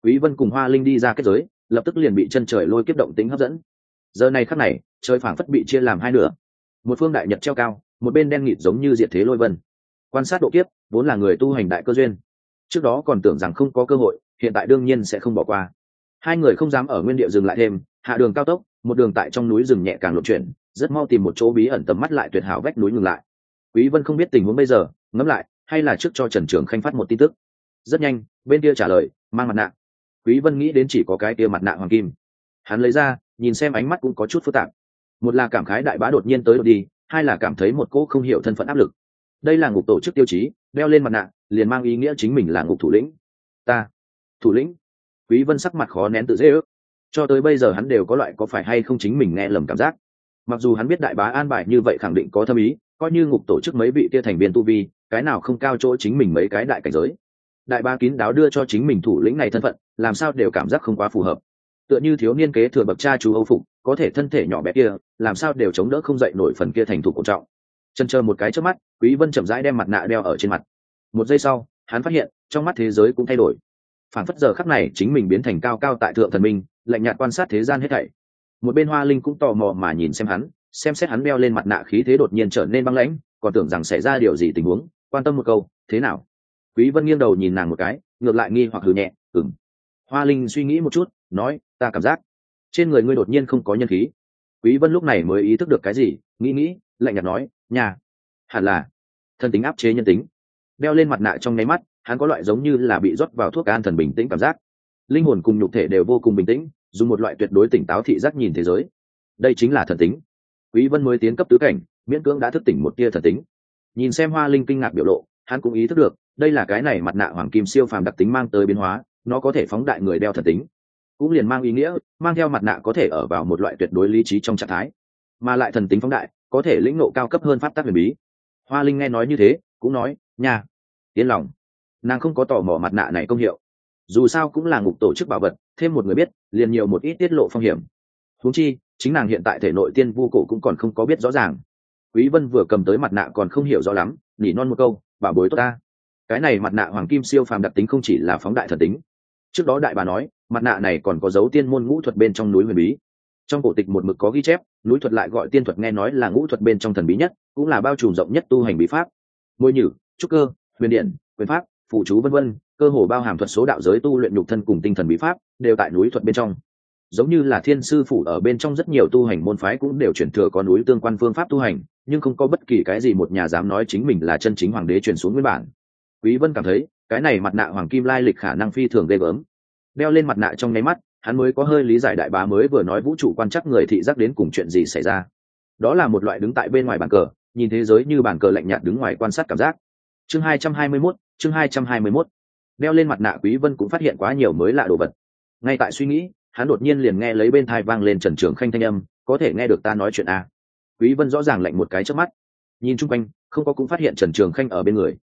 Quý vân cùng hoa linh đi ra kết giới, lập tức liền bị chân trời lôi kiếp động tính hấp dẫn. Giờ này khắc này, trời phảng phất bị chia làm hai nửa. Một phương đại nhật treo cao, một bên đen nghịt giống như diệt thế lôi vân. Quan sát độ kiếp, vốn là người tu hành đại cơ duyên. Trước đó còn tưởng rằng không có cơ hội, hiện tại đương nhiên sẽ không bỏ qua hai người không dám ở nguyên địa dừng lại thêm, hạ đường cao tốc, một đường tại trong núi rừng nhẹ càng lộn chuyển, rất mau tìm một chỗ bí ẩn tầm mắt lại tuyệt hảo vách núi ngừng lại. Quý vân không biết tình huống bây giờ, ngẫm lại, hay là trước cho trần trường khanh phát một tin tức. Rất nhanh, bên kia trả lời, mang mặt nạ. Quý vân nghĩ đến chỉ có cái kia mặt nạ hoàng kim. Hắn lấy ra, nhìn xem ánh mắt cũng có chút phức tạp. Một là cảm khái đại bá đột nhiên tới đột đi, hai là cảm thấy một cô không hiểu thân phận áp lực. Đây là ngục tổ chức tiêu chí, đeo lên mặt nạ, liền mang ý nghĩa chính mình là ngục thủ lĩnh. Ta, thủ lĩnh quý vân sắc mặt khó nén tự dễ ước. Cho tới bây giờ hắn đều có loại có phải hay không chính mình nghe lầm cảm giác. Mặc dù hắn biết đại bá an bài như vậy khẳng định có thâm ý, coi như ngục tổ chức mấy vị kia thành viên tu vi, cái nào không cao chỗ chính mình mấy cái đại cảnh giới. Đại bá kín đáo đưa cho chính mình thủ lĩnh này thân phận, làm sao đều cảm giác không quá phù hợp. Tựa như thiếu niên kế thừa bậc cha chú âu phục, có thể thân thể nhỏ bé kia, làm sao đều chống đỡ không dậy nổi phần kia thành thủ cổ trọng. Chân chờ một cái trước mắt, quý vân chậm rãi đem mặt nạ đeo ở trên mặt. Một giây sau, hắn phát hiện, trong mắt thế giới cũng thay đổi phản phất giờ khắc này chính mình biến thành cao cao tại thượng thần minh, lạnh nhạt quan sát thế gian hết thảy. Một bên hoa linh cũng tò mò mà nhìn xem hắn, xem xét hắn đeo lên mặt nạ khí thế đột nhiên trở nên băng lãnh, còn tưởng rằng xảy ra điều gì tình huống, quan tâm một câu, thế nào? Quý vân nghiêng đầu nhìn nàng một cái, ngược lại nghi hoặc hừ nhẹ, ừm. Hoa linh suy nghĩ một chút, nói, ta cảm giác trên người ngươi đột nhiên không có nhân khí. Quý vân lúc này mới ý thức được cái gì, nghĩ nghĩ, lạnh nhạt nói nhà hẳn là thân tính áp chế nhân tính. Đeo lên mặt nạ trong nháy mắt hắn có loại giống như là bị rót vào thuốc an thần bình tĩnh cảm giác. Linh hồn cùng nhục thể đều vô cùng bình tĩnh, dùng một loại tuyệt đối tỉnh táo thị giác nhìn thế giới. Đây chính là thần tính. Quý vân mới tiến cấp tứ cảnh, miễn cưỡng đã thức tỉnh một tia thần tính. Nhìn xem hoa linh kinh ngạc biểu lộ, hắn cũng ý thức được, đây là cái này mặt nạ hoàng kim siêu phàm đặc tính mang tới biến hóa, nó có thể phóng đại người đeo thần tính. Cũng liền mang ý nghĩa, mang theo mặt nạ có thể ở vào một loại tuyệt đối lý trí trong trạng thái. Mà lại thần tính phóng đại, có thể lĩnh ngộ cao cấp hơn pháp tắc huyền bí. Hoa linh nghe nói như thế, cũng nói, nha, yên lòng nàng không có tò mò mặt nạ này công hiệu. Dù sao cũng là ngục tổ chức bảo vật, thêm một người biết, liền nhiều một ít tiết lộ phong hiểm. Huống chi, chính nàng hiện tại thể nội tiên vu cổ cũng còn không có biết rõ ràng. Quý vân vừa cầm tới mặt nạ còn không hiểu rõ lắm, nỉ non một câu bảo bối tốt ta. Cái này mặt nạ hoàng kim siêu phàm đặc tính không chỉ là phóng đại thần tính. Trước đó đại bà nói, mặt nạ này còn có dấu tiên môn ngũ thuật bên trong núi huyền bí. Trong cổ tịch một mực có ghi chép, núi thuật lại gọi tiên thuật nghe nói là ngũ thuật bên trong thần bí nhất, cũng là bao trùm rộng nhất tu hành bí pháp. Môi nhử, trúc cơ, huyền điện, quyền pháp phụ chú vân vân, cơ hồ bao hàm thuật số đạo giới tu luyện nhục thân cùng tinh thần bí pháp, đều tại núi thuật bên trong. Giống như là thiên sư phủ ở bên trong rất nhiều tu hành môn phái cũng đều chuyển thừa có núi tương quan phương pháp tu hành, nhưng không có bất kỳ cái gì một nhà dám nói chính mình là chân chính hoàng đế truyền xuống nguyên bản. Quý vân cảm thấy, cái này mặt nạ hoàng kim lai lịch khả năng phi thường ghê gớm. Đeo lên mặt nạ trong nháy mắt, hắn mới có hơi lý giải đại bá mới vừa nói vũ trụ quan chắc người thị giác đến cùng chuyện gì xảy ra. Đó là một loại đứng tại bên ngoài bàn cờ, nhìn thế giới như bàn cờ lạnh nhạt đứng ngoài quan sát cảm giác chương 221, chương 221. đeo lên mặt nạ quý vân cũng phát hiện quá nhiều mới lạ đồ vật. Ngay tại suy nghĩ hắn đột nhiên liền nghe lấy bên thai vang lên trần trường khanh thanh âm có thể nghe được ta nói chuyện à. quý vân rõ ràng lạnh một cái trước mắt. Nhìn chung quanh không có cũng phát hiện trần trường khanh ở bên người.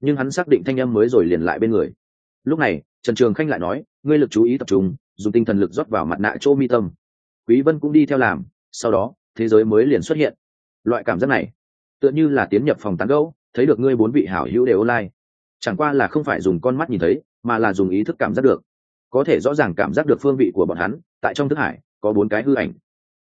Nhưng hắn xác định thanh âm mới rồi liền lại bên người. Lúc này trần trường khanh lại nói ngươi lực chú ý tập trung dùng tinh thần lực rót vào mặt nạ chỗ mi tâm. Quý vân cũng đi theo làm sau đó thế giới mới liền xuất hiện. Loại cảm giác này tựa như là tiến nhập phòng tán gẫu thấy được ngươi bốn vị hảo hữu đều online. Chẳng qua là không phải dùng con mắt nhìn thấy, mà là dùng ý thức cảm giác được. Có thể rõ ràng cảm giác được phương vị của bọn hắn, tại trong thức hải, có bốn cái hư ảnh.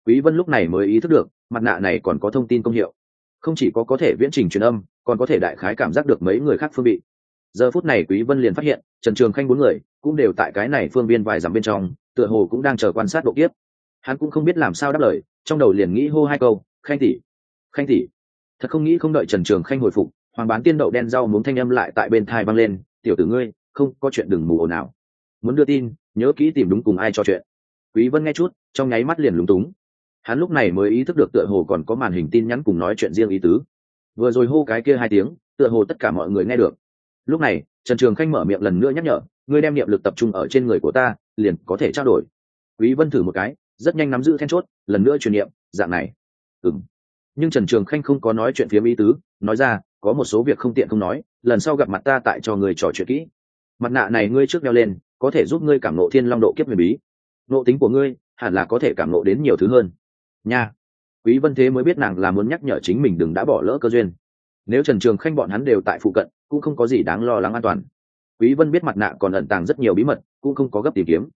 Quý vân lúc này mới ý thức được, mặt nạ này còn có thông tin công hiệu. Không chỉ có có thể viễn trình truyền âm, còn có thể đại khái cảm giác được mấy người khác phương vị. Giờ phút này quý vân liền phát hiện, trần trường khanh bốn người, cũng đều tại cái này phương viên vài dặm bên trong, tựa hồ cũng đang chờ quan sát độ kiếp. Hắn cũng không biết làm sao đáp lời, trong đầu liền nghĩ hô hai câu, khanh tỷ khanh tỷ. Thật không nghĩ không đợi trần trường khanh hồi phục hoàng bán tiên đậu đen rau muốn thanh âm lại tại bên thai văng lên, tiểu tử ngươi, không có chuyện đừng mù ồn nào muốn đưa tin, nhớ kỹ tìm đúng cùng ai cho chuyện. Quý vân nghe chút, trong nháy mắt liền lúng túng. Hắn lúc này mới ý thức được tựa hồ còn có màn hình tin nhắn cùng nói chuyện riêng ý tứ. Vừa rồi hô cái kia hai tiếng, tựa hồ tất cả mọi người nghe được. Lúc này, trần trường khanh mở miệng lần nữa nhắc nhở, ngươi đem niệm lực tập trung ở trên người của ta, liền có thể trao đổi. Quý vân thử một cái, rất nhanh nắm giữ then chốt, lần nữa truyền niệm, dạng này. Ừm. Nhưng trần trường khanh không có nói chuyện phía ý tứ, nói ra có một số việc không tiện không nói, lần sau gặp mặt ta tại cho người trò chuyện kỹ. Mặt nạ này ngươi trước đeo lên, có thể giúp ngươi cảm nộ thiên long độ kiếp huyền bí. Nộ tính của ngươi, hẳn là có thể cảm nộ đến nhiều thứ hơn. Nha. Quý vân thế mới biết nàng là muốn nhắc nhở chính mình đừng đã bỏ lỡ cơ duyên. Nếu trần trường khanh bọn hắn đều tại phụ cận, cũng không có gì đáng lo lắng an toàn. Quý vân biết mặt nạ còn ẩn tàng rất nhiều bí mật, cũng không có gấp tìm kiếm.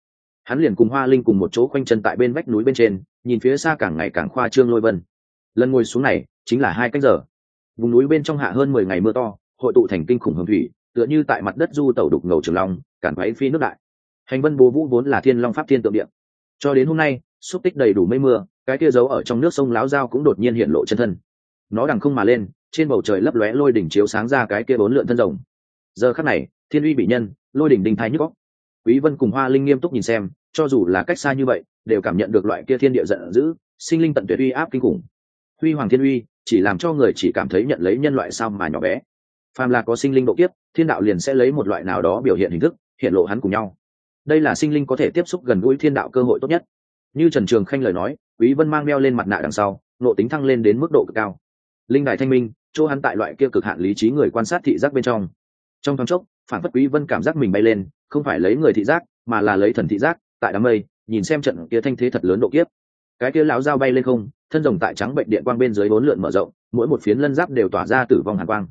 Hắn liền cùng hoa linh cùng một chỗ quanh chân tại bên vách núi bên trên, nhìn phía xa càng ngày càng khoa trương lôi vân. Lần ngồi xuống này, chính là hai cách giờ vùng núi bên trong hạ hơn mười ngày mưa to, hội tụ thành kinh khủng hồng thủy, tựa như tại mặt đất du tẩu đục ngầu trường long, cản váy phi nước đại. Hành vân bố vũ vốn là thiên long pháp thiên tượng điện cho đến hôm nay, xúc tích đầy đủ mây mưa, cái kia giấu ở trong nước sông láo dao cũng đột nhiên hiện lộ chân thân. Nó đằng không mà lên, trên bầu trời lấp lóe lôi đỉnh chiếu sáng ra cái kia bốn lượn thân rồng. Giờ khắc này, thiên uy bị nhân, lôi đỉnh đình thái nhức góc quý vân cùng hoa linh nghiêm túc nhìn xem, cho dù là cách xa như vậy, đều cảm nhận được loại kia thiên địa giận dữ, sinh linh tận tuyệt uy áp kinh khủng. Huy hoàng thiên uy chỉ làm cho người chỉ cảm thấy nhận lấy nhân loại sao mà nhỏ bé. Phàm là có sinh linh độ kiếp, thiên đạo liền sẽ lấy một loại nào đó biểu hiện hình thức, hiện lộ hắn cùng nhau. Đây là sinh linh có thể tiếp xúc gần gũi thiên đạo cơ hội tốt nhất. Như trần trường khanh lời nói, quý vân mang đeo lên mặt nạ đằng sau, nộ tính thăng lên đến mức độ cực cao. Linh đại thanh minh, chỗ hắn tại loại kia cực hạn lý trí người quan sát thị giác bên trong. Trong thoáng chốc, phản phất quý vân cảm giác mình bay lên, không phải lấy người thị giác, mà là lấy thần thị giác, tại đám mây, nhìn xem trận kia thanh thế thật lớn độ kiếp cái kia lão dao bay lên không, thân rồng tại trắng bệnh điện quang bên dưới bốn lượn mở rộng, mỗi một phiến lân giáp đều tỏa ra tử vong hàn quang.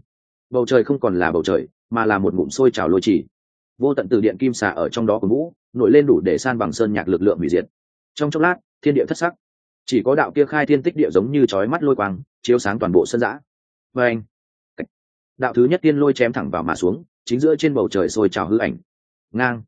Bầu trời không còn là bầu trời, mà là một ngụm sôi trào lôi chỉ. Vô tận từ điện kim xà ở trong đó của vũ nổi lên đủ để san bằng sơn nhạc lực lượng hủy diệt. Trong chốc lát, thiên địa thất sắc. Chỉ có đạo kia khai thiên tích địa giống như chói mắt lôi quang, chiếu sáng toàn bộ sân giã. Vê anh đạo thứ nhất tiên lôi chém thẳng vào mà xuống, chính giữa trên bầu trời sôi trào hư ảnh. Ngang.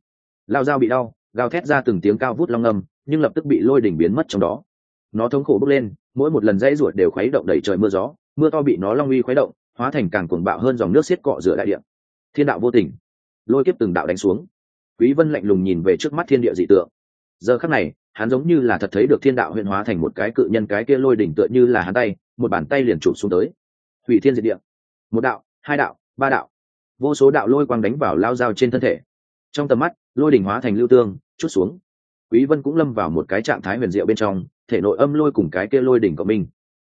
Lao dao bị đau, gào thét ra từng tiếng cao vút long âm nhưng lập tức bị lôi đỉnh biến mất trong đó. Nó thống khổ bốc lên, mỗi một lần dãy ruột đều khuấy động đầy trời mưa gió, mưa to bị nó long uy khuấy động, hóa thành càng cuồng bạo hơn dòng nước xiết cọ rửa đại địa. Thiên đạo vô tình, lôi kiếp từng đạo đánh xuống. Quý vân lạnh lùng nhìn về trước mắt thiên địa dị tượng. Giờ khắc này, hắn giống như là thật thấy được thiên đạo huyện hóa thành một cái cự nhân cái kia lôi đỉnh tựa như là hắn tay, một bàn tay liền chụp xuống tới. Hủy thiên diệt địa. Một đạo, hai đạo, ba đạo. Vô số đạo lôi quang đánh vào lao dao trên thân thể. Trong tầm mắt, lôi đỉnh hóa thành lưu tương, chút xuống quý vân cũng lâm vào một cái trạng thái huyền diệu bên trong, thể nội âm lôi cùng cái kia lôi đỉnh của mình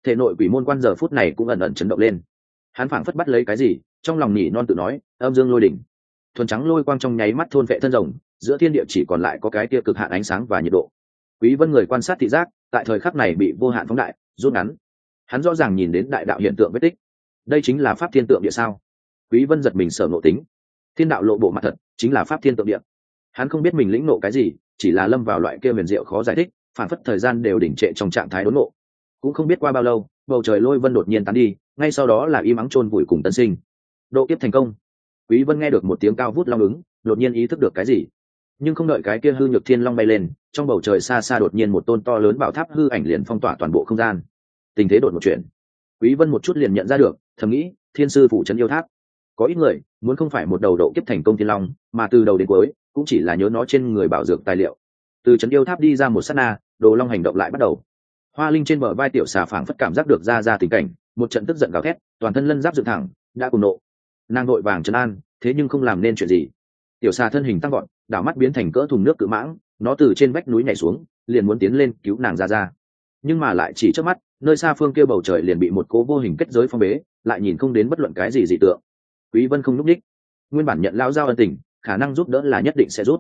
thể nội quỷ môn quan giờ phút này cũng ẩn ẩn chấn động lên. Hắn phảng phất bắt lấy cái gì, trong lòng nhỉ non tự nói, âm dương lôi đỉnh. Thuần trắng lôi quang trong nháy mắt thôn vệ thân rồng, giữa thiên địa chỉ còn lại có cái kia cực hạn ánh sáng và nhiệt độ. Quý vân người quan sát thị giác, tại thời khắc này bị vô hạn phóng đại, rút ngắn. Hắn rõ ràng nhìn đến đại đạo hiện tượng vết tích. Đây chính là pháp thiên tượng địa sao? Quý vân giật mình sở nội tính. Thiên đạo lộ bộ mặt thật, chính là pháp thiên tượng địa. Hắn không biết mình lĩnh nộ cái gì chỉ là lâm vào loại kia huyền diệu khó giải thích, phản phất thời gian đều đỉnh trệ trong trạng thái đốn nộ cũng không biết qua bao lâu, bầu trời lôi vân đột nhiên tán đi, ngay sau đó là im ắng chôn vùi cùng tân sinh. Độ kiếp thành công. Quý vân nghe được một tiếng cao vút long ứng, đột nhiên ý thức được cái gì. Nhưng không đợi cái kia hư nhược thiên long bay lên, trong bầu trời xa xa đột nhiên một tôn to lớn bảo tháp hư ảnh liền phong tỏa toàn bộ không gian. Tình thế đột một chuyện quý vân một chút liền nhận ra được, thầm nghĩ, thiên sư phụ trấn yêu tháp. Có ít người, muốn không phải một đầu độ kiếp thành công thiên long, mà từ đầu đến cuối cũng chỉ là nhớ nó trên người bảo dược tài liệu. Từ trấn yêu tháp đi ra một sát na, đồ long hành động lại bắt đầu. Hoa linh trên bờ vai tiểu xà phảng phất cảm giác được ra ra tình cảnh, một trận tức giận gào thét, toàn thân lân giáp dựng thẳng, đã cùng nộ. Nàng đội vàng trấn an, thế nhưng không làm nên chuyện gì. Tiểu xà thân hình tăng gọn đảo mắt biến thành cỡ thùng nước cự mãng, nó từ trên vách núi nhảy xuống, liền muốn tiến lên cứu nàng ra ra. Nhưng mà lại chỉ trước mắt, nơi xa phương kia bầu trời liền bị một cố vô hình kết giới phong bế, lại nhìn không đến bất luận cái gì dị tượng. Quý vân không núp đích nguyên bản nhận lao giao ân tình khả năng giúp đỡ là nhất định sẽ rút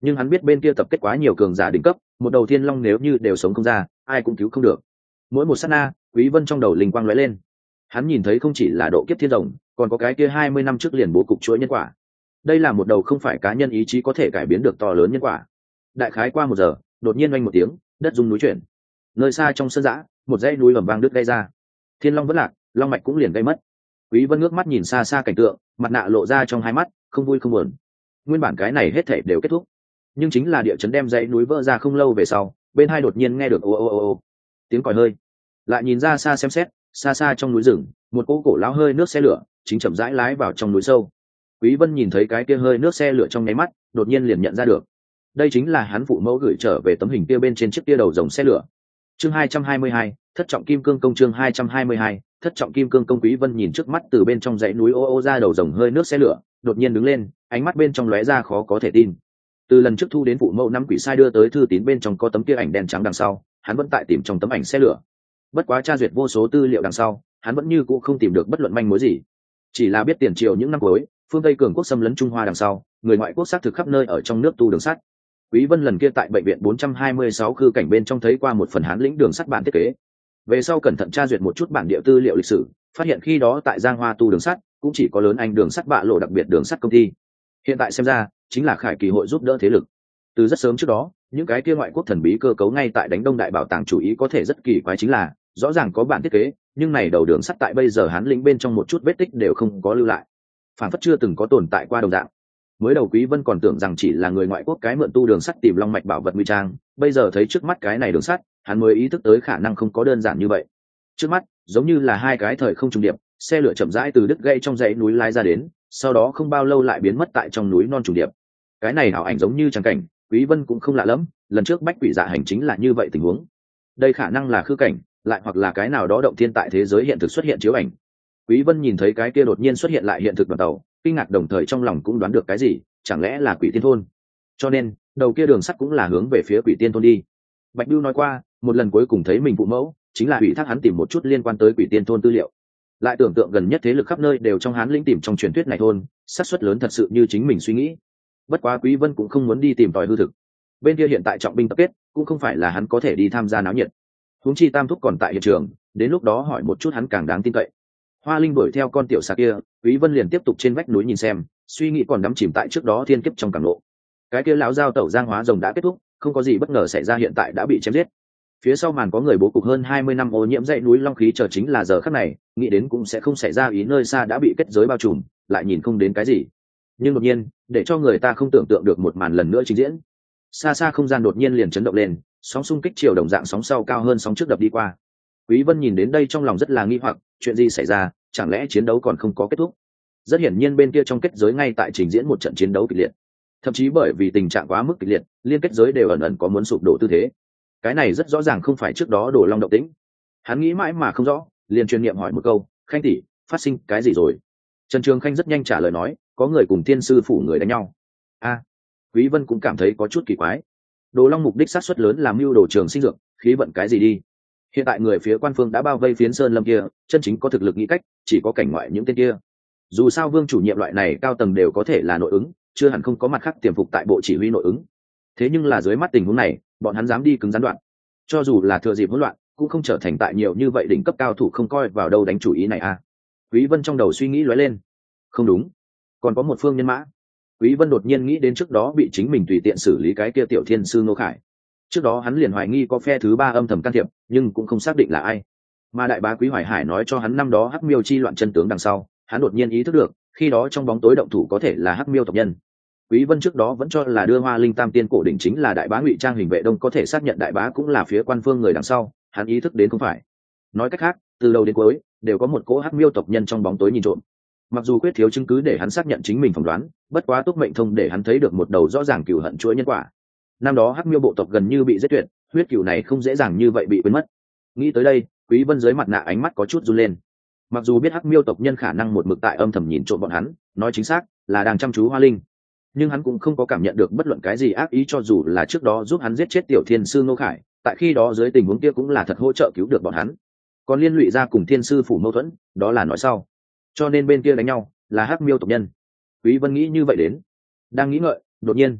nhưng hắn biết bên kia tập kết quá nhiều cường giả đỉnh cấp, một đầu thiên long nếu như đều sống không ra, ai cũng cứu không được. Mỗi một sát na, quý vân trong đầu linh quang lóe lên. Hắn nhìn thấy không chỉ là độ kiếp thiên rồng, còn có cái kia 20 năm trước liền bố cục chuỗi nhân quả. Đây là một đầu không phải cá nhân ý chí có thể cải biến được to lớn nhân quả. Đại khái qua một giờ, đột nhiên oanh một tiếng, đất rung núi chuyển. Nơi xa trong sân giã, một dãy núi lầm vang đứt gây ra. Thiên long vẫn lạc, long mạch cũng liền gây mất. Quý vân ngước mắt nhìn xa xa cảnh tượng, mặt nạ lộ ra trong hai mắt, không vui không buồn nguyên bản cái này hết thể đều kết thúc. Nhưng chính là địa chấn đem dãy núi vỡ ra không lâu về sau bên hai đột nhiên nghe được ô ô ô ô. Tiếng còi hơi. Lại nhìn ra xa xem xét xa xa trong núi rừng một cỗ cổ lão hơi nước xe lửa chính chậm rãi lái vào trong núi sâu. Quý vân nhìn thấy cái kia hơi nước xe lửa trong nháy mắt đột nhiên liền nhận ra được. Đây chính là hắn phụ mẫu gửi trở về tấm hình kia bên trên chiếc kia đầu dòng xe lửa. Chương 222, thất trọng kim cương công chương 222, thất trọng kim cương công quý vân nhìn trước mắt từ bên trong dãy núi ô ô ra đầu rồng hơi nước xe lửa đột nhiên đứng lên, ánh mắt bên trong lóe ra khó có thể tin. Từ lần trước thu đến phụ mẫu năm quỷ sai đưa tới thư tín bên trong có tấm kia ảnh đen trắng đằng sau, hắn vẫn tại tìm trong tấm ảnh xe lửa. Bất quá tra duyệt vô số tư liệu đằng sau, hắn vẫn như cũ không tìm được bất luận manh mối gì. Chỉ là biết tiền triều những năm cuối, phương tây cường quốc xâm lấn trung hoa đằng sau, người ngoại quốc xác thực khắp nơi ở trong nước tu đường sắt. Quý vân lần kia tại bệnh viện 426 khư cảnh bên trong thấy qua một phần hán lĩnh đường sắt bản thiết kế. Về sau cẩn thận tra duyệt một chút bản địa tư liệu lịch sử, phát hiện khi đó tại giang hoa tu đường sắt cũng chỉ có lớn anh đường sắt bạ lộ đặc biệt đường sắt công ty. Hiện tại xem ra, chính là khải kỳ hội giúp đỡ thế lực. Từ rất sớm trước đó, những cái kia ngoại quốc thần bí cơ cấu ngay tại đánh đông đại bảo tàng chủ ý có thể rất kỳ quái chính là, rõ ràng có bản thiết kế, nhưng này đầu đường sắt tại bây giờ hán lĩnh bên trong một chút vết tích đều không có lưu lại. Phản phất chưa từng có tồn tại qua đồng dạng. Mới đầu quý vân còn tưởng rằng chỉ là người ngoại quốc cái mượn tu đường sắt tìm long mạch bảo vật nguy trang, bây giờ thấy trước mắt cái này đường sắt, hắn mới ý thức tới khả năng không có đơn giản như vậy. Trước mắt, giống như là hai cái thời không trùng điệp xe lửa chậm rãi từ đứt gây trong dãy núi lái ra đến, sau đó không bao lâu lại biến mất tại trong núi non trùng điệp. Cái này ảo ảnh giống như trắng cảnh, quý vân cũng không lạ lắm lần trước bách quỷ dạ hành chính là như vậy tình huống. Đây khả năng là khư cảnh, lại hoặc là cái nào đó động thiên tại thế giới hiện thực xuất hiện chiếu ảnh. Quý vân nhìn thấy cái kia đột nhiên xuất hiện lại hiện thực đoàn tàu, kinh ngạc đồng thời trong lòng cũng đoán được cái gì, chẳng lẽ là quỷ tiên thôn? Cho nên, đầu kia đường sắt cũng là hướng về phía quỷ tiên thôn đi. Bạch biêu nói qua, một lần cuối cùng thấy mình phụ mẫu, chính là ủy thác hắn tìm một chút liên quan tới quỷ tiên thôn tư liệu lại tưởng tượng gần nhất thế lực khắp nơi đều trong hán lĩnh tìm trong truyền thuyết này thôn, xác suất lớn thật sự như chính mình suy nghĩ. Bất quá quý vân cũng không muốn đi tìm tòi hư thực. Bên kia hiện tại trọng binh tập kết, cũng không phải là hắn có thể đi tham gia náo nhiệt. Huống chi tam thúc còn tại hiện trường, đến lúc đó hỏi một chút hắn càng đáng tin cậy. Hoa linh đuổi theo con tiểu xà kia, quý vân liền tiếp tục trên vách núi nhìn xem, suy nghĩ còn đắm chìm tại trước đó thiên kiếp trong cảng lộ. Cái kia lão giao tẩu giang hóa rồng đã kết thúc, không có gì bất ngờ xảy ra hiện tại đã bị chém giết phía sau màn có người bố cục hơn hai mươi năm ô nhiễm dãy núi long khí chờ chính là giờ khắc này, nghĩ đến cũng sẽ không xảy ra ý nơi xa đã bị kết giới bao trùm, lại nhìn không đến cái gì. Nhưng đột nhiên, để cho người ta không tưởng tượng được một màn lần nữa trình diễn. Xa xa không gian đột nhiên liền chấn động lên, sóng xung kích chiều đồng dạng sóng sau cao hơn sóng trước đập đi qua. Quý vân nhìn đến đây trong lòng rất là nghi hoặc, chuyện gì xảy ra, chẳng lẽ chiến đấu còn không có kết thúc? Rất hiển nhiên bên kia trong kết giới ngay tại trình diễn một trận chiến đấu kịch liệt. Thậm chí bởi vì tình trạng quá mức kịch liệt, liên kết giới đều ẩn ẩn có muốn sụp đổ tư thế cái này rất rõ ràng không phải trước đó đổ long động tĩnh. Hắn nghĩ mãi mà không rõ, liền truyền niệm hỏi một câu, khanh tỷ, phát sinh cái gì rồi? Trần trường khanh rất nhanh trả lời nói, có người cùng thiên sư phủ người đánh nhau. A, quý vân cũng cảm thấy có chút kỳ quái. Đồ long mục đích sát xuất lớn làm mưu đồ trường sinh dược, khí vận cái gì đi? Hiện tại người phía quan phương đã bao vây phiến sơn lâm kia, chân chính có thực lực nghĩ cách, chỉ có cảnh ngoại những tên kia. Dù sao vương chủ nhiệm loại này cao tầng đều có thể là nội ứng, chưa hẳn không có mặt khác tiềm phục tại bộ chỉ huy nội ứng. Thế nhưng là dưới mắt tình huống này bọn hắn dám đi cứng gián đoạn. Cho dù là thừa dịp hỗn loạn, cũng không trở thành tại nhiều như vậy đỉnh cấp cao thủ không coi vào đâu đánh chủ ý này à. Quý vân trong đầu suy nghĩ lóe lên. Không đúng. Còn có một phương nhân mã. Quý vân đột nhiên nghĩ đến trước đó bị chính mình tùy tiện xử lý cái kia tiểu thiên sư ngô khải. Trước đó hắn liền hoài nghi có phe thứ ba âm thầm can thiệp, nhưng cũng không xác định là ai. Mà đại bá quý hoài hải nói cho hắn năm đó hắc miêu chi loạn chân tướng đằng sau, hắn đột nhiên ý thức được, khi đó trong bóng tối động thủ có thể là hắc miêu tộc nhân quý vân trước đó vẫn cho là đưa hoa linh tam tiên cổ đỉnh chính là đại bá ngụy trang hình vệ đông có thể xác nhận đại bá cũng là phía quan phương người đằng sau, hắn ý thức đến không phải. Nói cách khác, từ đầu đến cuối, đều có một cỗ hắc miêu tộc nhân trong bóng tối nhìn trộm. Mặc dù quyết thiếu chứng cứ để hắn xác nhận chính mình phỏng đoán, bất quá túc mệnh thông để hắn thấy được một đầu rõ ràng cửu hận chuỗi nhân quả. Năm đó hắc miêu bộ tộc gần như bị giết tuyệt, huyết cửu này không dễ dàng như vậy bị quên mất. Nghĩ tới đây, quý vân dưới mặt nạ ánh mắt có chút run lên. Mặc dù biết hắc miêu tộc nhân khả năng một mực tại âm thầm nhìn trộm bọn hắn, nói chính xác là đang chăm chú hoa linh nhưng hắn cũng không có cảm nhận được bất luận cái gì ác ý cho dù là trước đó giúp hắn giết chết tiểu thiên sư ngô khải, tại khi đó dưới tình huống kia cũng là thật hỗ trợ cứu được bọn hắn. Còn liên lụy ra cùng thiên sư phủ mâu thuẫn, đó là nói sau. Cho nên bên kia đánh nhau, là hắc miêu tộc nhân. Quý vân nghĩ như vậy đến. Đang nghĩ ngợi, đột nhiên,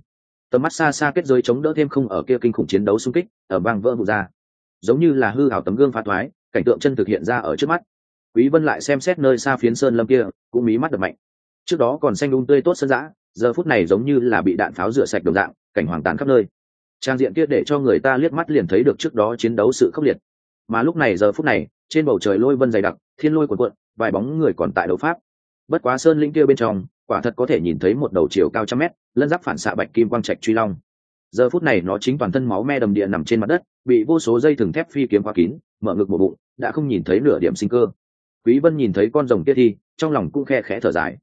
tầm mắt xa xa kết giới chống đỡ thêm không ở kia kinh khủng chiến đấu xung kích, ở bang vỡ vụ ra. Giống như là hư hào tấm gương phá thoái, cảnh tượng chân thực hiện ra ở trước mắt. Quý vân lại xem xét nơi xa phiến sơn lâm kia, cũng mí mắt đập mạnh. Trước đó còn xanh đun tươi tốt sơn dã giờ phút này giống như là bị đạn pháo rửa sạch đồng dạng, cảnh hoàng tàn khắp nơi. Trang diện kia để cho người ta liếc mắt liền thấy được trước đó chiến đấu sự khốc liệt. Mà lúc này giờ phút này, trên bầu trời lôi vân dày đặc, thiên lôi cuộn cuộn, vài bóng người còn tại đấu pháp. Bất quá sơn linh kia bên trong, quả thật có thể nhìn thấy một đầu chiều cao trăm mét, lân giáp phản xạ bạch kim quang trạch truy long. Giờ phút này nó chính toàn thân máu me đầm địa nằm trên mặt đất, bị vô số dây thừng thép phi kiếm khóa kín, mở ngực một bụng, đã không nhìn thấy nửa điểm sinh cơ. Quý vân nhìn thấy con rồng kia thì, trong lòng cũng khe khẽ thở dài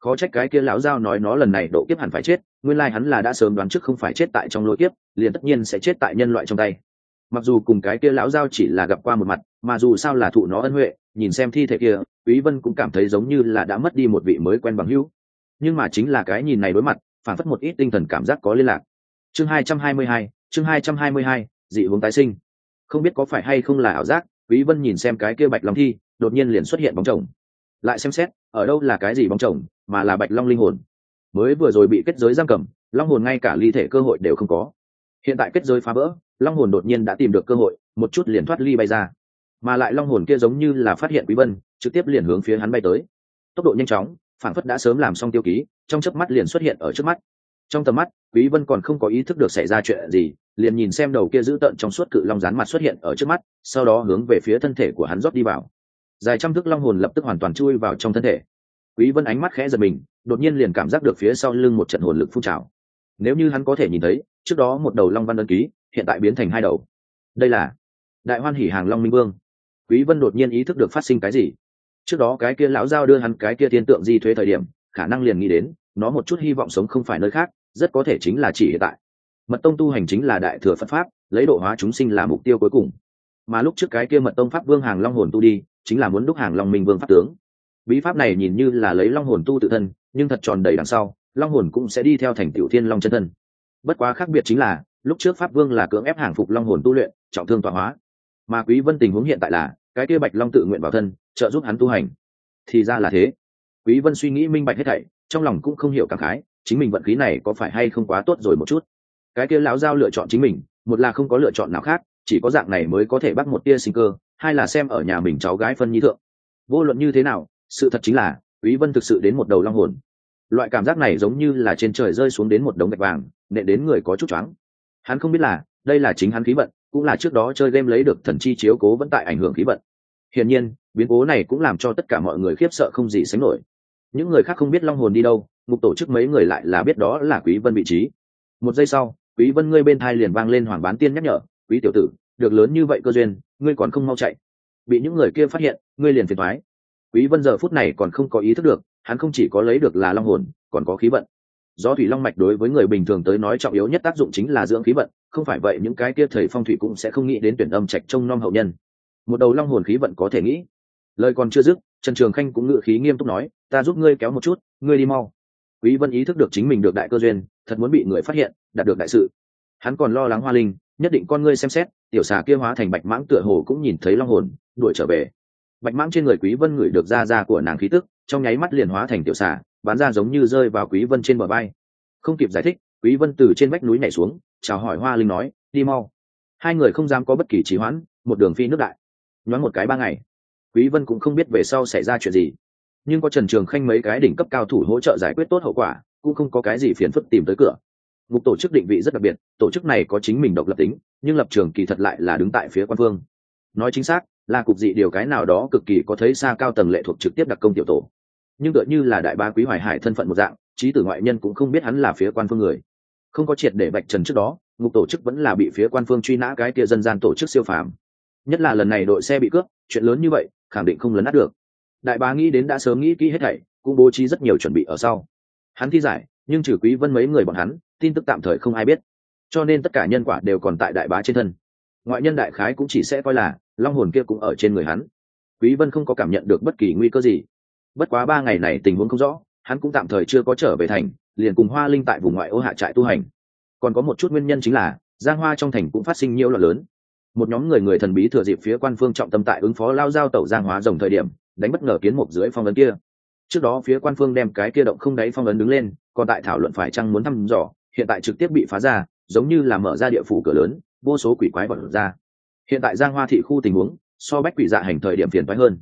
khó trách cái kia lão giao nói nó lần này độ kiếp hẳn phải chết nguyên lai like hắn là đã sớm đoán trước không phải chết tại trong lôi kiếp liền tất nhiên sẽ chết tại nhân loại trong tay. Mặc dù cùng cái kia lão giao chỉ là gặp qua một mặt mà dù sao là thụ nó ân huệ nhìn xem thi thể kia quý vân cũng cảm thấy giống như là đã mất đi một vị mới quen bằng hữu. Nhưng mà chính là cái nhìn này đối mặt phản phất một ít tinh thần cảm giác có liên lạc. Chương 222, chương 222, dị hướng tái sinh. Không biết có phải hay không là ảo giác quý vân nhìn xem cái kia bạch long thi đột nhiên liền xuất hiện bóng chồng lại xem xét, ở đâu là cái gì bóng chồng, mà là bạch long linh hồn. Mới vừa rồi bị kết giới giam cầm, long hồn ngay cả ly thể cơ hội đều không có. Hiện tại kết giới phá vỡ, long hồn đột nhiên đã tìm được cơ hội, một chút liền thoát ly bay ra. Mà lại long hồn kia giống như là phát hiện quý vân, trực tiếp liền hướng phía hắn bay tới. Tốc độ nhanh chóng phản phất đã sớm làm xong tiêu ký, trong chớp mắt liền xuất hiện ở trước mắt. Trong tầm mắt, quý vân còn không có ý thức được xảy ra chuyện gì, liền nhìn xem đầu kia giữ tận trong suốt cự long rán mặt xuất hiện ở trước mắt, sau đó hướng về phía thân thể của hắn rót đi vào dài trăm thước long hồn lập tức hoàn toàn chui vào trong thân thể. Quý vân ánh mắt khẽ giật mình, đột nhiên liền cảm giác được phía sau lưng một trận hồn lực phun trào. Nếu như hắn có thể nhìn thấy, trước đó một đầu long văn đơn ký, hiện tại biến thành hai đầu. Đây là đại hoan hỉ hàng long minh vương. Quý vân đột nhiên ý thức được phát sinh cái gì. Trước đó cái kia lão giao đưa hắn cái kia tiên tượng di thuế thời điểm, khả năng liền nghĩ đến, nó một chút hy vọng sống không phải nơi khác, rất có thể chính là chỉ hiện tại. Mật tông tu hành chính là đại thừa phật pháp, lấy độ hóa chúng sinh là mục tiêu cuối cùng mà lúc trước cái kia mật tông pháp vương hàng long hồn tu đi, chính là muốn đúc hàng long minh vương pháp tướng. Bí pháp này nhìn như là lấy long hồn tu tự thân, nhưng thật tròn đầy đằng sau, long hồn cũng sẽ đi theo thành tiểu thiên long chân thân. Bất quá khác biệt chính là, lúc trước pháp vương là cưỡng ép hàng phục long hồn tu luyện, trọng thương tọa hóa. Mà quý vân tình huống hiện tại là, cái kia bạch long tự nguyện vào thân, trợ giúp hắn tu hành. Thì ra là thế. Quý vân suy nghĩ minh bạch hết thảy, trong lòng cũng không hiểu cảm khái, chính mình vận khí này có phải hay không quá tốt rồi một chút. Cái kia lão giao lựa chọn chính mình, một là không có lựa chọn nào khác chỉ có dạng này mới có thể bắt một tia sinh cơ, hai là xem ở nhà mình cháu gái phân nhi thượng. Vô luận như thế nào, sự thật chính là, quý vân thực sự đến một đầu long hồn. Loại cảm giác này giống như là trên trời rơi xuống đến một đống gạch vàng, nện đến người có chút choáng. Hắn không biết là, đây là chính hắn khí vận, cũng là trước đó chơi game lấy được thần chi chiếu cố vẫn tại ảnh hưởng khí vận. Hiển nhiên, biến cố này cũng làm cho tất cả mọi người khiếp sợ không gì sánh nổi. Những người khác không biết long hồn đi đâu mục tổ chức mấy người lại là biết đó là quý vân vị trí. Một giây sau, quý vân ngươi bên thai liền vang lên hoàng bán tiên nhắc nhở quý tiểu tử, được lớn như vậy cơ duyên, ngươi còn không mau chạy. Bị những người kia phát hiện, ngươi liền phiền thoái quý vân giờ phút này còn không có ý thức được, hắn không chỉ có lấy được là long hồn, còn có khí vận. Do thủy long mạch đối với người bình thường tới nói trọng yếu nhất tác dụng chính là dưỡng khí vận, không phải vậy những cái kia thầy phong thủy cũng sẽ không nghĩ đến tuyển âm trạch trông nom hậu nhân. Một đầu long hồn khí vận có thể nghĩ. Lời còn chưa dứt, trần trường khanh cũng ngự khí nghiêm túc nói, ta giúp ngươi kéo một chút, ngươi đi mau. Quý vân ý thức được chính mình được đại cơ duyên, thật muốn bị người phát hiện, đạt được đại sự. Hắn còn lo lắng hoa linh nhất định con ngươi xem xét, tiểu xà kia hóa thành bạch mãng tựa hồ cũng nhìn thấy long hồn, đuổi trở về. Bạch mãng trên người quý vân ngửi được da da của nàng khí tức, trong nháy mắt liền hóa thành tiểu xà bán ra giống như rơi vào quý vân trên bờ bay không kịp giải thích, quý vân từ trên vách núi nhảy xuống, chào hỏi hoa linh nói, đi mau. Hai người không dám có bất kỳ trì hoãn, một đường phi nước đại. Nhoáng một cái ba ngày, quý vân cũng không biết về sau xảy ra chuyện gì. Nhưng có trần trường khanh mấy cái đỉnh cấp cao thủ hỗ trợ giải quyết tốt hậu quả, cũng không có cái gì phiền phức tìm tới cửa ngục tổ chức định vị rất đặc biệt, tổ chức này có chính mình độc lập tính, nhưng lập trường kỳ thật lại là đứng tại phía quan phương. Nói chính xác, là cục dị điều cái nào đó cực kỳ có thấy xa cao tầng lệ thuộc trực tiếp đặc công tiểu tổ. Nhưng tựa như là đại ba quý hoài hải thân phận một dạng, trí tử ngoại nhân cũng không biết hắn là phía quan phương người. Không có triệt để bạch trần trước đó, ngục tổ chức vẫn là bị phía quan phương truy nã cái kia dân gian tổ chức siêu phàm. Nhất là lần này đội xe bị cướp, chuyện lớn như vậy, khẳng định không lấn át được. Đại bá nghĩ đến đã sớm nghĩ kỹ hết thảy, cũng bố trí rất nhiều chuẩn bị ở sau. Hắn thi giải, nhưng trừ quý vân mấy người bọn hắn tin tức tạm thời không ai biết. Cho nên tất cả nhân quả đều còn tại đại bá trên thân. Ngoại nhân đại khái cũng chỉ sẽ coi là, long hồn kia cũng ở trên người hắn. Quý vân không có cảm nhận được bất kỳ nguy cơ gì. Bất quá ba ngày này tình huống không rõ, hắn cũng tạm thời chưa có trở về thành, liền cùng hoa linh tại vùng ngoại ô hạ trại tu hành. Còn có một chút nguyên nhân chính là, giang hoa trong thành cũng phát sinh nhiều loạn lớn. Một nhóm người người thần bí thừa dịp phía quan phương trọng tâm tại ứng phó lao giao tẩu giang hóa rồng thời điểm, đánh bất ngờ kiến một dưới phong ấn kia. Trước đó phía quan phương đem cái kia động không đáy phong ấn đứng lên, còn tại thảo luận phải chăng muốn thăm dò hiện tại trực tiếp bị phá ra, giống như là mở ra địa phủ cửa lớn, vô số quỷ quái vật ra. Hiện tại giang hoa thị khu tình huống, so bách quỷ dạ hành thời điểm phiền toái hơn.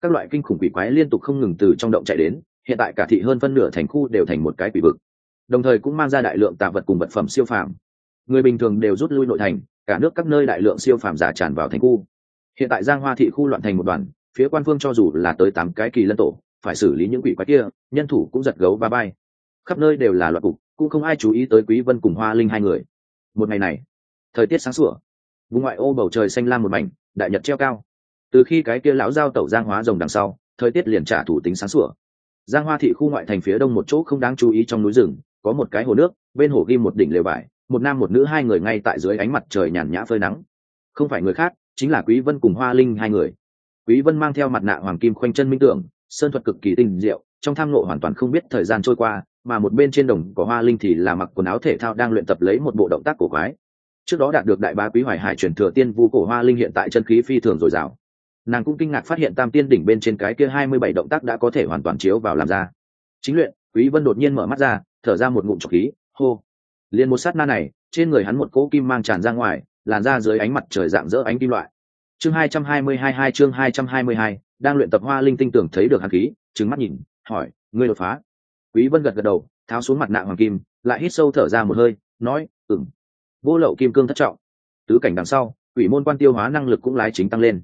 Các loại kinh khủng quỷ quái liên tục không ngừng từ trong động chạy đến, hiện tại cả thị hơn phân nửa thành khu đều thành một cái quỷ vực. Đồng thời cũng mang ra đại lượng tạ vật cùng vật phẩm siêu phàm. Người bình thường đều rút lui nội thành, cả nước các nơi đại lượng siêu phàm giả tràn vào thành khu. Hiện tại giang hoa thị khu loạn thành một đoàn, phía quan phương cho dù là tới tám cái kỳ lân tổ, phải xử lý những quỷ quái kia, nhân thủ cũng giật gấu ba bay. Khắp nơi đều là loạn cục cũng không ai chú ý tới quý vân cùng hoa linh hai người. Một ngày này, thời tiết sáng sủa. Vùng ngoại ô bầu trời xanh lam một mảnh, đại nhật treo cao. Từ khi cái kia lão giao tẩu giang hóa rồng đằng sau, thời tiết liền trả thủ tính sáng sủa. Giang hoa thị khu ngoại thành phía đông một chỗ không đáng chú ý trong núi rừng, có một cái hồ nước, bên hồ ghi một đỉnh lều vải một nam một nữ hai người ngay tại dưới ánh mặt trời nhàn nhã phơi nắng. Không phải người khác, chính là quý vân cùng hoa linh hai người. Quý vân mang theo mặt nạ hoàng kim khoanh chân minh tưởng, sơn thuật cực kỳ tinh diệu, trong tham ngộ hoàn toàn không biết thời gian trôi qua mà một bên trên đồng của hoa linh thì là mặc quần áo thể thao đang luyện tập lấy một bộ động tác cổ quái. Trước đó đạt được đại bá quý hoài hải truyền thừa tiên vu cổ hoa linh hiện tại chân khí phi thường dồi dào. Nàng cũng kinh ngạc phát hiện tam tiên đỉnh bên trên cái kia hai mươi bảy động tác đã có thể hoàn toàn chiếu vào làm ra. Chính luyện, quý vân đột nhiên mở mắt ra, thở ra một ngụm trọc khí, hô. Liền một sát na này, trên người hắn một cỗ kim mang tràn ra ngoài, làn ra dưới ánh mặt trời dạng dỡ ánh kim loại. Chương hai trăm hai mươi hai hai, chương hai trăm hai mươi hai, đang luyện tập hoa linh tinh tưởng thấy được hàn khí, trừng mắt nhìn, hỏi, ngươi đột phá? Quý vân gật gật đầu, tháo xuống mặt nạ hoàng kim, lại hít sâu thở ra một hơi, nói, ừm. Vô lậu kim cương thất trọng. Tứ cảnh đằng sau, quỷ môn quan tiêu hóa năng lực cũng lái chính tăng lên.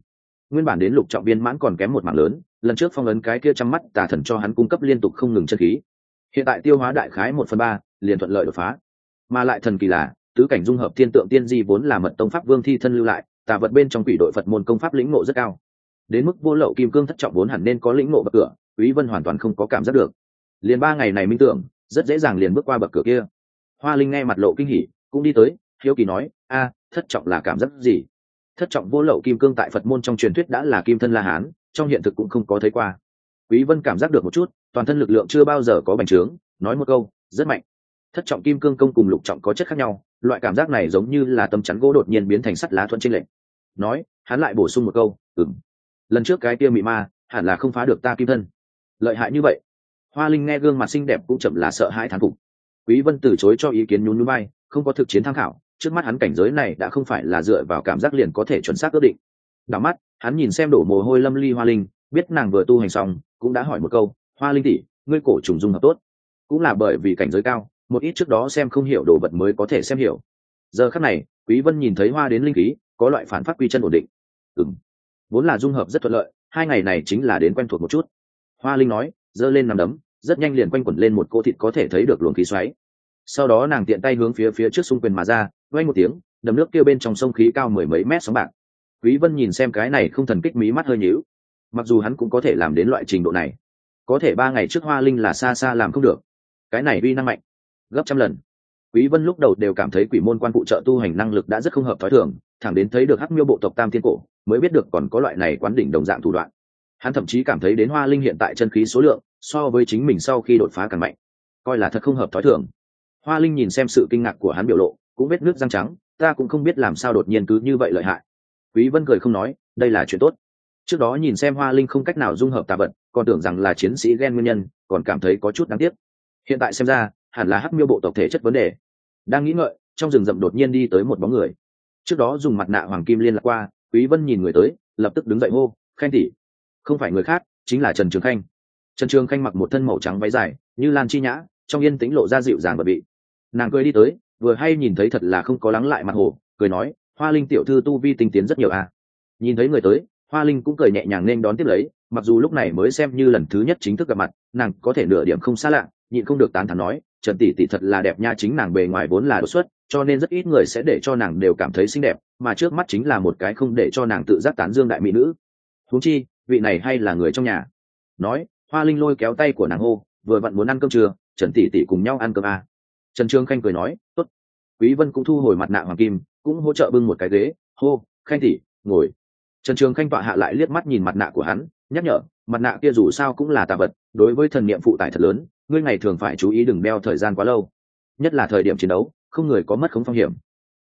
Nguyên bản đến lục trọng viên mãn còn kém một mảng lớn, lần trước phong ấn cái kia chăm mắt tà thần cho hắn cung cấp liên tục không ngừng chân khí. Hiện tại tiêu hóa đại khái một phần ba, liền thuận lợi đột phá. Mà lại thần kỳ là, tứ cảnh dung hợp thiên tượng tiên di vốn là mật tông pháp vương thi thân lưu lại, tà vật bên trong quỷ đội phật môn công pháp lĩnh ngộ rất cao. Đến mức vô lậu kim cương thất trọng vốn hẳn nên có lĩnh ngộ bậc cửa, quý vân hoàn toàn không có cảm giác được liền ba ngày này minh tưởng, rất dễ dàng liền bước qua bậc cửa kia. Hoa linh nghe mặt lộ kinh hỉ, cũng đi tới, hiếu kỳ nói, a, thất trọng là cảm giác gì? Thất trọng vô lậu kim cương tại phật môn trong truyền thuyết đã là kim thân la hán, trong hiện thực cũng không có thấy qua. Quý vân cảm giác được một chút, toàn thân lực lượng chưa bao giờ có bành trướng, nói một câu, rất mạnh. Thất trọng kim cương công cùng lục trọng có chất khác nhau, loại cảm giác này giống như là tâm chắn gỗ đột nhiên biến thành sắt lá thuận trên lệnh nói, hắn lại bổ sung một câu, ừm. lần trước cái kia mị ma, hẳn là không phá được ta kim thân. Lợi hại như vậy hoa linh nghe gương mặt xinh đẹp cũng chậm là sợ hãi thán phục. Quý vân từ chối cho ý kiến nhún nhún bay không có thực chiến tham khảo, trước mắt hắn cảnh giới này đã không phải là dựa vào cảm giác liền có thể chuẩn xác ước định. Đảo mắt, hắn nhìn xem đổ mồ hôi lâm ly hoa linh, biết nàng vừa tu hành xong, cũng đã hỏi một câu, hoa linh tỷ, ngươi cổ trùng dung hợp tốt? Cũng là bởi vì cảnh giới cao, một ít trước đó xem không hiểu đồ vật mới có thể xem hiểu. Giờ khắc này, quý vân nhìn thấy hoa đến linh khí, có loại phản phát quy chân ổn định. Ừm, vốn là dung hợp rất thuận lợi, hai ngày này chính là đến quen thuộc một chút. Hoa linh nói giơ lên nằm đấm, rất nhanh liền quanh quẩn lên một cô thịt có thể thấy được luồng khí xoáy. Sau đó nàng tiện tay hướng phía phía trước xung quyền mà ra quay một tiếng, đầm nước kia bên trong sông khí cao mười mấy mét sóng bạc. Quý vân nhìn xem cái này không thần kích mí mắt hơi nhíu. Mặc dù hắn cũng có thể làm đến loại trình độ này, có thể ba ngày trước hoa linh là xa xa làm không được. Cái này uy năng mạnh, gấp trăm lần. Quý vân lúc đầu đều cảm thấy quỷ môn quan phụ trợ tu hành năng lực đã rất không hợp thói thường, thẳng đến thấy được hắc miêu bộ tộc tam thiên cổ, mới biết được còn có loại này quán đỉnh đồng dạng thủ đoạn hắn thậm chí cảm thấy đến hoa linh hiện tại chân khí số lượng, so với chính mình sau khi đột phá càng mạnh. Coi là thật không hợp thói thường. Hoa linh nhìn xem sự kinh ngạc của hắn biểu lộ, cũng vết nước răng trắng, ta cũng không biết làm sao đột nhiên cứ như vậy lợi hại. Quý vân cười không nói, đây là chuyện tốt. Trước đó nhìn xem hoa linh không cách nào dung hợp tà vật, còn tưởng rằng là chiến sĩ ghen nguyên nhân, còn cảm thấy có chút đáng tiếc. Hiện tại xem ra, hẳn là hắc miêu bộ tộc thể chất vấn đề. Đang nghĩ ngợi, trong rừng rậm đột nhiên đi tới một bóng người. Trước đó dùng mặt nạ hoàng kim liên lạc qua, quý vân nhìn người tới, lập tức đứng dậy hô, khen tỷ không phải người khác, chính là trần trường khanh. Trần trường khanh mặc một thân màu trắng váy dài, như lan chi nhã, trong yên tĩnh lộ ra dịu dàng và bị. Nàng cười đi tới, vừa hay nhìn thấy thật là không có lắng lại mặt hồ, cười nói, hoa linh tiểu thư tu vi tinh tiến rất nhiều à? Nhìn thấy người tới, hoa linh cũng cười nhẹ nhàng nên đón tiếp lấy, mặc dù lúc này mới xem như lần thứ nhất chính thức gặp mặt, nàng có thể nửa điểm không xa lạ, nhịn không được tán thắn nói, trần tỷ tỷ thật là đẹp nha, chính nàng bề ngoài vốn là đột xuất, cho nên rất ít người sẽ để cho nàng đều cảm thấy xinh đẹp, mà trước mắt chính là một cái không để cho nàng tự giác tán dương đại mỹ nữ. Huống chi vị này hay là người trong nhà? Nói, hoa linh lôi kéo tay của nàng hô, vừa vặn muốn ăn cơm trưa, trần tỷ tỷ cùng nhau ăn cơm à. trần trương khanh cười nói, tốt. Quý vân cũng thu hồi mặt nạ hoàng kim, cũng hỗ trợ bưng một cái ghế, hô, khanh tỷ, ngồi. Trần trương khanh tọa hạ lại liếc mắt nhìn mặt nạ của hắn, nhắc nhở, mặt nạ kia dù sao cũng là tà vật, đối với thần niệm phụ tải thật lớn, ngươi ngày thường phải chú ý đừng đeo thời gian quá lâu. Nhất là thời điểm chiến đấu, không người có mất khống phong hiểm.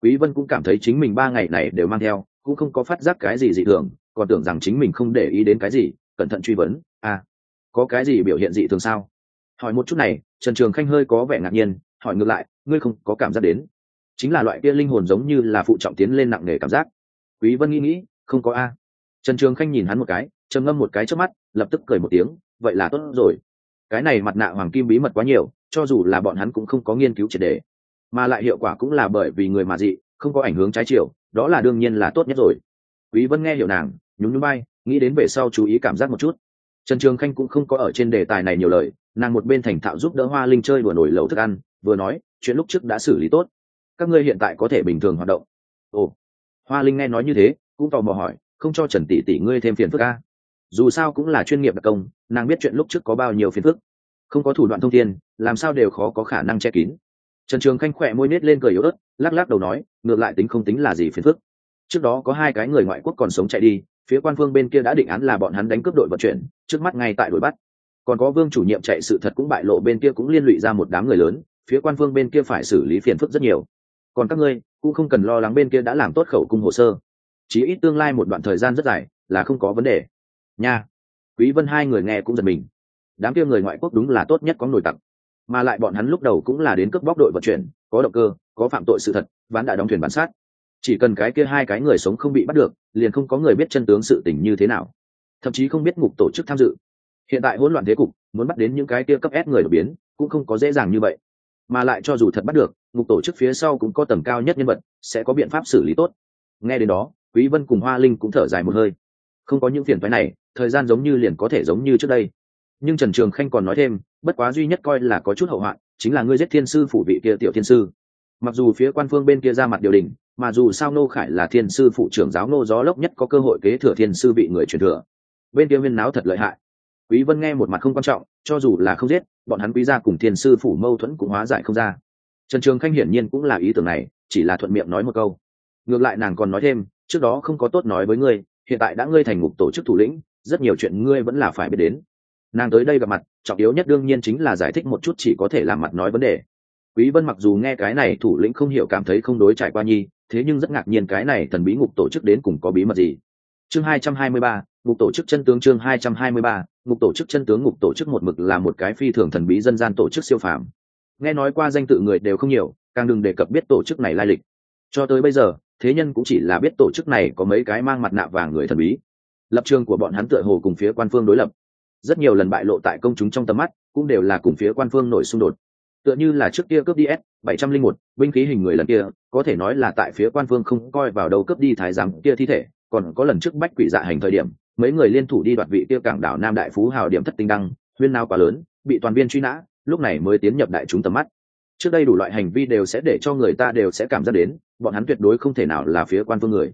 Quý vân cũng cảm thấy chính mình ba ngày này đều mang theo, cũng không có phát giác cái gì dị thường còn tưởng rằng chính mình không để ý đến cái gì, cẩn thận truy vấn à có cái gì biểu hiện dị thường sao? Hỏi một chút này, trần trường khanh hơi có vẻ ngạc nhiên, hỏi ngược lại, ngươi không có cảm giác đến? Chính là loại kia linh hồn giống như là phụ trọng tiến lên nặng nề cảm giác. Quý vân nghĩ nghĩ, không có a. Trần trường khanh nhìn hắn một cái, trầm ngâm một cái trước mắt, lập tức cười một tiếng, vậy là tốt rồi. Cái này mặt nạ hoàng kim bí mật quá nhiều, cho dù là bọn hắn cũng không có nghiên cứu triệt đề mà lại hiệu quả cũng là bởi vì người mà dị, không có ảnh hưởng trái chiều, đó là đương nhiên là tốt nhất rồi. Quý vân nghe hiểu nàng nhún nhún bay nghĩ đến về sau chú ý cảm giác một chút. Trần trường khanh cũng không có ở trên đề tài này nhiều lời, nàng một bên thành thạo giúp đỡ hoa linh chơi đùa nổi lẩu thức ăn, vừa nói, chuyện lúc trước đã xử lý tốt. Các ngươi hiện tại có thể bình thường hoạt động. Ồ. Hoa linh nghe nói như thế, cũng tò mò hỏi, không cho trần tỷ tỷ ngươi thêm phiền phức a dù sao cũng là chuyên nghiệp đặc công, nàng biết chuyện lúc trước có bao nhiêu phiền phức. Không có thủ đoạn thông tin, làm sao đều khó có khả năng che kín. Trần trường khanh khỏe môi nết lên cười yếu ớt, lắc lắc đầu nói, ngược lại tính không tính là gì phiền phức. Trước đó có hai cái người ngoại quốc còn sống chạy đi phía quan phương bên kia đã định án là bọn hắn đánh cướp đội vận chuyển, trước mắt ngay tại đuổi bắt. Còn có vương chủ nhiệm chạy sự thật cũng bại lộ bên kia cũng liên lụy ra một đám người lớn, phía quan phương bên kia phải xử lý phiền phức rất nhiều. Còn các ngươi, cũng không cần lo lắng bên kia đã làm tốt khẩu cung hồ sơ. Chỉ ít tương lai một đoạn thời gian rất dài, là không có vấn đề. Nha. Quý vân hai người nghe cũng giật mình. Đám kia người ngoại quốc đúng là tốt nhất có nổi tặc. Mà lại bọn hắn lúc đầu cũng là đến cướp bóc đội vận chuyển, có động cơ, có phạm tội sự thật, ván đã đóng thuyền bán sát chỉ cần cái kia hai cái người sống không bị bắt được, liền không có người biết chân tướng sự tình như thế nào. Thậm chí không biết ngục tổ chức tham dự. Hiện tại hỗn loạn thế cục, muốn bắt đến những cái kia cấp ép người đột biến, cũng không có dễ dàng như vậy. Mà lại cho dù thật bắt được, ngục tổ chức phía sau cũng có tầm cao nhất nhân vật, sẽ có biện pháp xử lý tốt. Nghe đến đó, quý vân cùng hoa linh cũng thở dài một hơi. Không có những phiền phái này, thời gian giống như liền có thể giống như trước đây. Nhưng trần trường khanh còn nói thêm, bất quá duy nhất coi là có chút hậu hoạn, chính là ngươi giết thiên sư phủ vị kia tiểu thiên sư. Mặc dù phía quan phương bên kia ra mặt điều đình mà dù sao nô khải là thiên sư phụ trưởng giáo nô gió lốc nhất có cơ hội kế thừa thiên sư bị người truyền thừa. Bên kia viên náo thật lợi hại. Quý vân nghe một mặt không quan trọng, cho dù là không giết, bọn hắn quý gia cùng thiên sư phủ mâu thuẫn cũng hóa giải không ra. Trần trường khanh hiển nhiên cũng là ý tưởng này, chỉ là thuận miệng nói một câu. Ngược lại nàng còn nói thêm, trước đó không có tốt nói với ngươi, hiện tại đã ngươi thành ngục tổ chức thủ lĩnh, rất nhiều chuyện ngươi vẫn là phải biết đến. Nàng tới đây gặp mặt, trọng yếu nhất đương nhiên chính là giải thích một chút chỉ có thể làm mặt nói vấn đề. Quý vân mặc dù nghe cái này thủ lĩnh không hiểu cảm thấy không đối trải qua nhi thế nhưng rất ngạc nhiên cái này thần bí ngục tổ chức đến cùng có bí mật gì. Chương 223, ngục tổ chức chân tướng chương 223, ngục tổ chức chân tướng ngục tổ chức một mực là một cái phi thường thần bí dân gian tổ chức siêu phàm. Nghe nói qua danh tự người đều không nhiều càng đừng đề cập biết tổ chức này lai lịch. Cho tới bây giờ thế nhân cũng chỉ là biết tổ chức này có mấy cái mang mặt nạ vàng người thần bí. Lập trường của bọn hắn tựa hồ cùng phía quan phương đối lập. Rất nhiều lần bại lộ tại công chúng trong tầm mắt cũng đều là cùng phía quan phương nổi xung đột tựa như là trước kia cướp đi s, bảy trăm linh một, binh khí hình người lần kia, có thể nói là tại phía quan phương không coi vào đâu cướp đi thái giám kia thi thể, còn có lần trước bách quỷ dạ hành thời điểm, mấy người liên thủ đi đoạt vị kia cảng đảo nam đại phú hào điểm thất tinh đăng, huyên nào quá lớn, bị toàn viên truy nã, lúc này mới tiến nhập đại chúng tầm mắt. Trước đây đủ loại hành vi đều sẽ để cho người ta đều sẽ cảm giác đến, bọn hắn tuyệt đối không thể nào là phía quan phương người.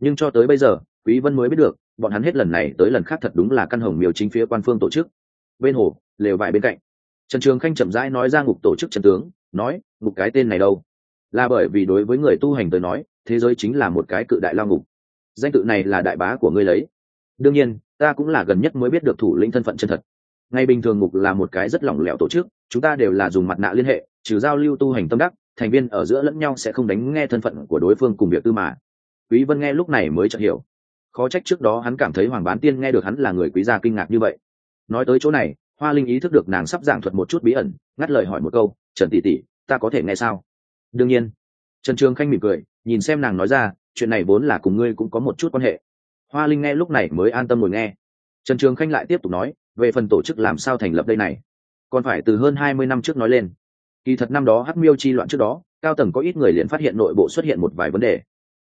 Nhưng cho tới bây giờ, quý vân mới biết được, bọn hắn hết lần này tới lần khác thật đúng là căn hồng miều chính phía quan phương tổ chức. Bên hồ, lều vải bên cạnh trần trường khanh chậm rãi nói ra ngục tổ chức trần tướng, nói, ngục cái tên này đâu? Là bởi vì đối với người tu hành tới nói, thế giới chính là một cái cự đại lao ngục. Danh tự này là đại bá của ngươi lấy. Đương nhiên, ta cũng là gần nhất mới biết được thủ lĩnh thân phận chân thật. Ngay bình thường ngục là một cái rất lỏng lẻo tổ chức, chúng ta đều là dùng mặt nạ liên hệ, trừ giao lưu tu hành tâm đắc, thành viên ở giữa lẫn nhau sẽ không đánh nghe thân phận của đối phương cùng việc tư mà. Quý vân nghe lúc này mới chợt hiểu. Khó trách trước đó hắn cảm thấy hoàng bán tiên nghe được hắn là người quý gia kinh ngạc như vậy. Nói tới chỗ này hoa linh ý thức được nàng sắp giảng thuật một chút bí ẩn, ngắt lời hỏi một câu, trần tỷ tỷ, ta có thể nghe sao? Đương nhiên. Trần trường khanh mỉm cười, nhìn xem nàng nói ra, chuyện này vốn là cùng ngươi cũng có một chút quan hệ. Hoa linh nghe lúc này mới an tâm ngồi nghe. Trần trường khanh lại tiếp tục nói, về phần tổ chức làm sao thành lập đây này? Còn phải từ hơn hai mươi năm trước nói lên. Kỳ thật năm đó hắc miêu chi loạn trước đó, cao tầng có ít người liền phát hiện nội bộ xuất hiện một vài vấn đề.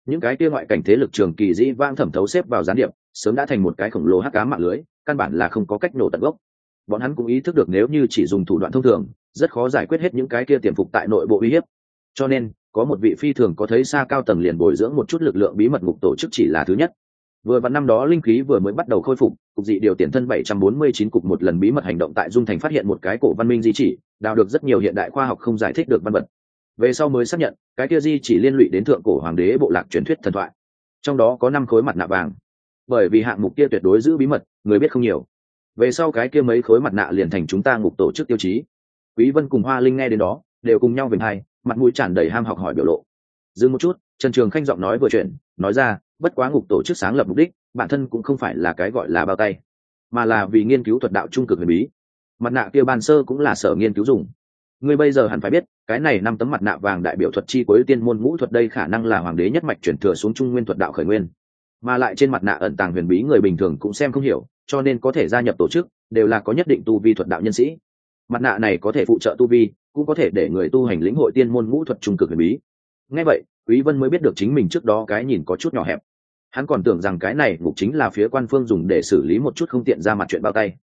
Những cái kia ngoại cảnh thế lực trường kỳ dĩ vang thẩm thấu xếp vào gián điệp, sớm đã thành một cái khổng lồ hắc cá mạng lưới, căn bản là không có cách nổ tận gốc bọn hắn cũng ý thức được nếu như chỉ dùng thủ đoạn thông thường, rất khó giải quyết hết những cái kia tiềm phục tại nội bộ uy hiếp. Cho nên, có một vị phi thường có thấy xa cao tầng liền bồi dưỡng một chút lực lượng bí mật ngục tổ chức chỉ là thứ nhất. Vừa vào năm đó linh khí vừa mới bắt đầu khôi phục, cục dị điều tiền thân 749 cục một lần bí mật hành động tại dung thành phát hiện một cái cổ văn minh di chỉ, đào được rất nhiều hiện đại khoa học không giải thích được văn vật. Về sau mới xác nhận, cái kia di chỉ liên lụy đến thượng cổ hoàng đế bộ lạc truyền thuyết thần thoại. Trong đó có năm khối mặt nạ vàng. Bởi vì hạng mục kia tuyệt đối giữ bí mật, người biết không nhiều về sau cái kia mấy khối mặt nạ liền thành chúng ta ngục tổ chức tiêu chí. Quý vân cùng hoa linh nghe đến đó, đều cùng nhau về hai, mặt mũi tràn đầy ham học hỏi biểu lộ. Dừng một chút, trần trường khanh giọng nói vừa chuyện nói ra, bất quá ngục tổ chức sáng lập mục đích, bản thân cũng không phải là cái gọi là bao tay, mà là vì nghiên cứu thuật đạo trung cực huyền bí. Mặt nạ kia ban sơ cũng là sở nghiên cứu dùng. Ngươi bây giờ hẳn phải biết, cái này năm tấm mặt nạ vàng đại biểu thuật chi cuối tiên môn ngũ thuật đây khả năng là hoàng đế nhất mạch chuyển thừa xuống trung nguyên thuật đạo khởi nguyên mà lại trên mặt nạ ẩn tàng huyền bí người bình thường cũng xem không hiểu, cho nên có thể gia nhập tổ chức, đều là có nhất định tu vi thuật đạo nhân sĩ. Mặt nạ này có thể phụ trợ tu vi, cũng có thể để người tu hành lĩnh hội tiên môn ngũ thuật trung cực huyền bí. Ngay vậy, quý vân mới biết được chính mình trước đó cái nhìn có chút nhỏ hẹp. Hắn còn tưởng rằng cái này ngục chính là phía quan phương dùng để xử lý một chút không tiện ra mặt chuyện bao tay.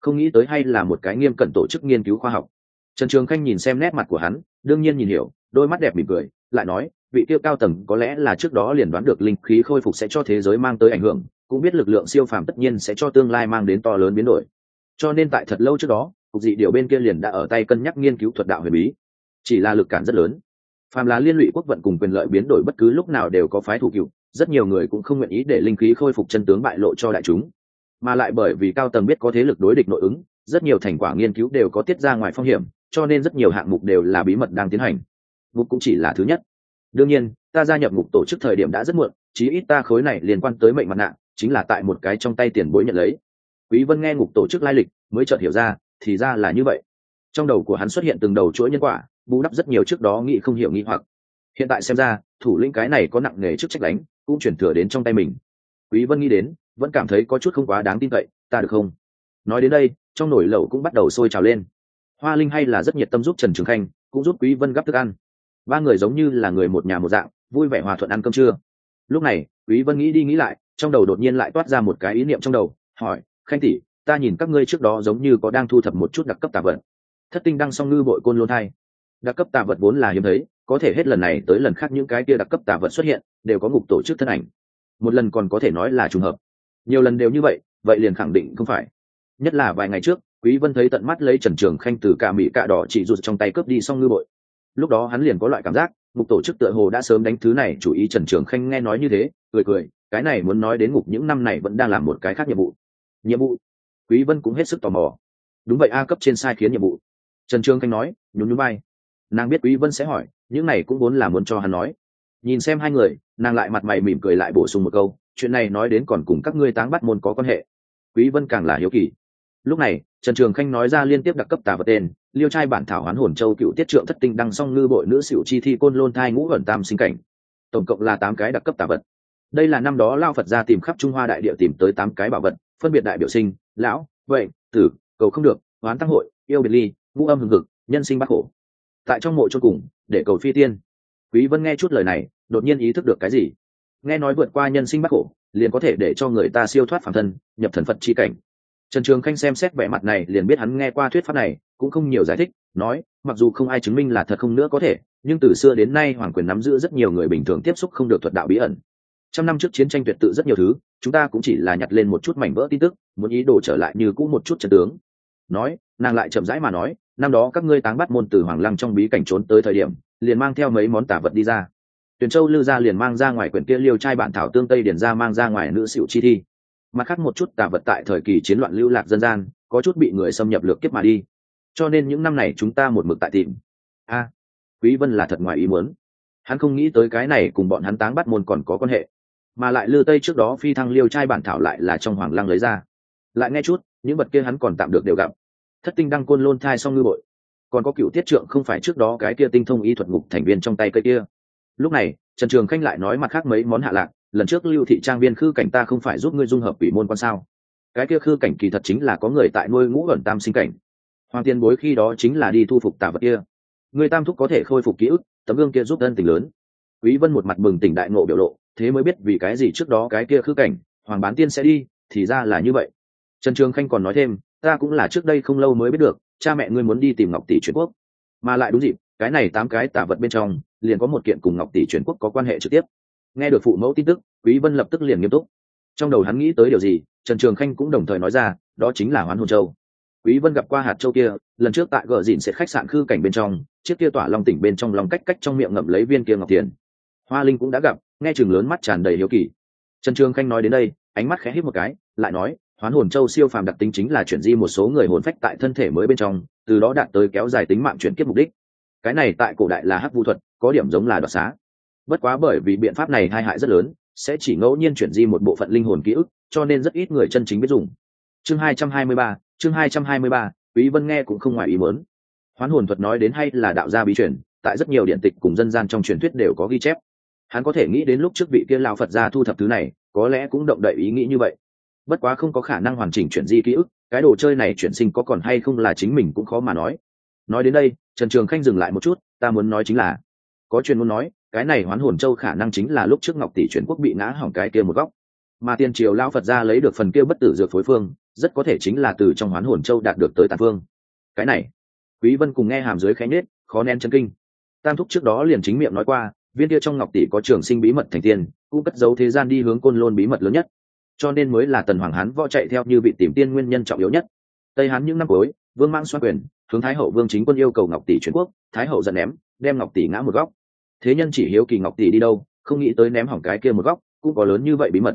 Không nghĩ tới hay là một cái nghiêm cẩn tổ chức nghiên cứu khoa học. Trần trường khanh nhìn xem nét mặt của hắn, đương nhiên nhìn hiểu, đôi mắt đẹp mỉm cười, lại nói vị tiêu cao tầng có lẽ là trước đó liền đoán được linh khí khôi phục sẽ cho thế giới mang tới ảnh hưởng, cũng biết lực lượng siêu phàm tất nhiên sẽ cho tương lai mang đến to lớn biến đổi. Cho nên tại thật lâu trước đó, cục dị điều bên kia liền đã ở tay cân nhắc nghiên cứu thuật đạo huyền bí. Chỉ là lực cản rất lớn. Phàm là liên lụy quốc vận cùng quyền lợi biến đổi bất cứ lúc nào đều có phái thủ cựu, rất nhiều người cũng không nguyện ý để linh khí khôi phục chân tướng bại lộ cho đại chúng. Mà lại bởi vì cao tầng biết có thế lực đối địch nội ứng, rất nhiều thành quả nghiên cứu đều có tiết ra ngoài phong hiểm, cho nên rất nhiều hạng mục đều là bí mật đang tiến hành. Mục cũng chỉ là thứ nhất đương nhiên, ta gia nhập ngục tổ chức thời điểm đã rất muộn, chí ít ta khối này liên quan tới mệnh mặt nạ, chính là tại một cái trong tay tiền bối nhận lấy. Quý vân nghe ngục tổ chức lai lịch, mới chợt hiểu ra, thì ra là như vậy. Trong đầu của hắn xuất hiện từng đầu chuỗi nhân quả, bù đắp rất nhiều trước đó nghĩ không hiểu nghĩ hoặc. Hiện tại xem ra, thủ lĩnh cái này có nặng nghề chức trách đánh, cũng chuyển thừa đến trong tay mình. Quý vân nghĩ đến, vẫn cảm thấy có chút không quá đáng tin cậy, ta được không? Nói đến đây, trong nồi lẩu cũng bắt đầu sôi trào lên. Hoa linh hay là rất nhiệt tâm giúp trần trường khanh, cũng giúp quý vân gấp thức ăn ba người giống như là người một nhà một dạng, vui vẻ hòa thuận ăn cơm trưa. Lúc này, quý vân nghĩ đi nghĩ lại, trong đầu đột nhiên lại toát ra một cái ý niệm trong đầu, hỏi, khanh tỷ, ta nhìn các ngươi trước đó giống như có đang thu thập một chút đặc cấp tà vật. Thất tinh đăng song ngư bội côn lôn thai. Đặc cấp tà vật vốn là hiếm thấy, có thể hết lần này tới lần khác những cái kia đặc cấp tà vật xuất hiện, đều có ngục tổ chức thân ảnh. Một lần còn có thể nói là trùng hợp. Nhiều lần đều như vậy vậy liền khẳng định không phải. Nhất là vài ngày trước, quý vân thấy tận mắt lấy trần trường khanh từ cả mỹ cạ đỏ chỉ rụt trong tay cướp đi xong ngư bội lúc đó hắn liền có loại cảm giác, ngục tổ chức tựa hồ đã sớm đánh thứ này, chủ ý trần trường khanh nghe nói như thế, cười cười, cái này muốn nói đến ngục những năm này vẫn đang làm một cái khác nhiệm vụ. Nhiệm vụ? Quý vân cũng hết sức tò mò. Đúng vậy, a cấp trên sai khiến nhiệm vụ. Trần trường khanh nói, nhún nhún vai. Nàng biết quý vân sẽ hỏi, những này cũng vốn là muốn cho hắn nói. Nhìn xem hai người, nàng lại mặt mày mỉm cười lại bổ sung một câu, chuyện này nói đến còn cùng các ngươi táng bắt môn có quan hệ. Quý vân càng là hiếu kỳ. Lúc này, trần trường khanh nói ra liên tiếp đặc cấp tà vật tên liêu trai bản thảo hoán hồn châu cựu tiết trượng thất tinh đăng song ngư bội nữ xỉu chi thi côn lôn thai ngũ ẩn tam sinh cảnh. Tổng cộng là tám cái đặc cấp tà vật. Đây là năm đó lao phật ra tìm khắp trung hoa đại địa tìm tới tám cái bảo vật, phân biệt đại biểu sinh, lão vậy tử, cầu không được, hoán tăng hội, yêu biệt ly, ngũ âm hừng hực, nhân sinh bác khổ tại trong mộ cho cùng, để cầu phi tiên. Quý vân nghe chút lời này, đột nhiên ý thức được cái gì? Nghe nói vượt qua nhân sinh bác khổ liền có thể để cho người ta siêu thoát phàm thân, nhập thần phật chi cảnh trần trường khanh xem xét vẻ mặt này liền biết hắn nghe qua thuyết pháp này, cũng không nhiều giải thích, nói, mặc dù không ai chứng minh là thật không nữa có thể, nhưng từ xưa đến nay hoàng quyền nắm giữ rất nhiều người bình thường tiếp xúc không được thuật đạo bí ẩn. Trăm năm trước chiến tranh tuyệt tự rất nhiều thứ, chúng ta cũng chỉ là nhặt lên một chút mảnh vỡ tin tức, muốn ý đồ trở lại như cũ một chút trận tướng. Nói, nàng lại chậm rãi mà nói, năm đó các ngươi táng bắt môn từ hoàng lăng trong bí cảnh trốn tới thời điểm, liền mang theo mấy món tả vật đi ra. Tuyền châu lư gia liền mang ra ngoài quyển kia liêu trai bản thảo tương tây điển ra mang ra ngoài nữ xịu chi thi mặt khác một chút tà vật tại thời kỳ chiến loạn lưu lạc dân gian, có chút bị người xâm nhập lược kiếp mà đi. Cho nên những năm này chúng ta một mực tại tìm. A, quý vân là thật ngoài ý muốn. Hắn không nghĩ tới cái này cùng bọn hắn táng bắt môn còn có quan hệ. Mà lại lư tây trước đó phi thăng liêu trai bản thảo lại là trong hoàng lăng lấy ra. Lại nghe chút, những vật kia hắn còn tạm được đều gặp. Thất tinh đăng côn lôn thai song ngư bội. Còn có cựu tiết trượng không phải trước đó cái kia tinh thông y thuật ngục thành viên trong tay cây kia. Lúc này, trần trường khanh lại nói mặt khác mấy món hạ lạc lần trước lưu thị trang viên khư cảnh ta không phải giúp ngươi dung hợp ủy môn quan sao? Cái kia khư cảnh kỳ thật chính là có người tại nuôi ngũ ẩn tam sinh cảnh. Hoàng tiên bối khi đó chính là đi thu phục tà vật kia. Người tam thúc có thể khôi phục ký ức, tấm gương kia giúp ân tình lớn. Quý vân một mặt mừng tỉnh đại ngộ biểu lộ, thế mới biết vì cái gì trước đó cái kia khư cảnh, hoàng bán tiên sẽ đi, thì ra là như vậy. Trần trường khanh còn nói thêm, ta cũng là trước đây không lâu mới biết được, cha mẹ ngươi muốn đi tìm ngọc tỷ chuyển quốc. Mà lại đúng dịp, cái này tám cái tả vật bên trong, liền có một kiện cùng ngọc tỷ chuyển quốc có quan hệ trực tiếp nghe được phụ mẫu tin tức, quý vân lập tức liền nghiêm túc. Trong đầu hắn nghĩ tới điều gì, trần trường khanh cũng đồng thời nói ra, đó chính là hoán hồn châu. Quý vân gặp qua hạt châu kia, lần trước tại gờ dìn sẽ khách sạn khư cảnh bên trong, chiếc kia tỏa long tỉnh bên trong lòng cách cách trong miệng ngậm lấy viên kia ngọc tiền hoa linh cũng đã gặp, nghe chừng lớn mắt tràn đầy hiếu kỳ. Trần trường khanh nói đến đây, ánh mắt khẽ hít một cái, lại nói, hoán hồn châu siêu phàm đặc tính chính là chuyển di một số người hồn phách tại thân thể mới bên trong, từ đó đạt tới kéo dài tính mạng chuyển kiếp mục đích. Cái này tại cổ đại là hắc vu thuật, có điểm giống là đoạt xá bất quá bởi vì biện pháp này hai hại rất lớn sẽ chỉ ngẫu nhiên chuyển di một bộ phận linh hồn ký ức cho nên rất ít người chân chính biết dùng. Chương 223, chương 223, quý vân nghe cũng không ngoài ý muốn. Hoán hồn thuật nói đến hay là đạo gia bí truyền tại rất nhiều điện tịch cùng dân gian trong truyền thuyết đều có ghi chép. Hắn có thể nghĩ đến lúc trước vị kia lao phật gia thu thập thứ này có lẽ cũng động đậy ý nghĩ như vậy. Bất quá không có khả năng hoàn chỉnh chuyển di ký ức cái đồ chơi này chuyển sinh có còn hay không là chính mình cũng khó mà nói. Nói đến đây trần trường khanh dừng lại một chút ta muốn nói chính là có truyền muốn nói cái này hoán hồn châu khả năng chính là lúc trước ngọc tỷ chuyển quốc bị ngã hỏng cái kia một góc. Mà tiền triều lao phật ra lấy được phần kia bất tử dược phối phương, rất có thể chính là từ trong hoán hồn châu đạt được tới tàn phương. Cái này, quý vân cùng nghe hàm dưới khẽ nết khó nén chân kinh. Tam thúc trước đó liền chính miệng nói qua, viên kia trong ngọc tỷ có trường sinh bí mật thành tiên, cũng cất giấu thế gian đi hướng côn lôn bí mật lớn nhất. Cho nên mới là tần hoàng hán võ chạy theo như vị tìm tiên nguyên nhân trọng yếu nhất. Tây hán những năm cuối, vương mang xoan quyền, hướng thái hậu vương chính quân yêu cầu ngọc tỷ chuyển quốc, thái hậu giận ném, đem ngọc tỷ ngã một góc thế nhân chỉ hiếu kỳ ngọc tỷ đi đâu không nghĩ tới ném hỏng cái kia một góc cũng có lớn như vậy bí mật.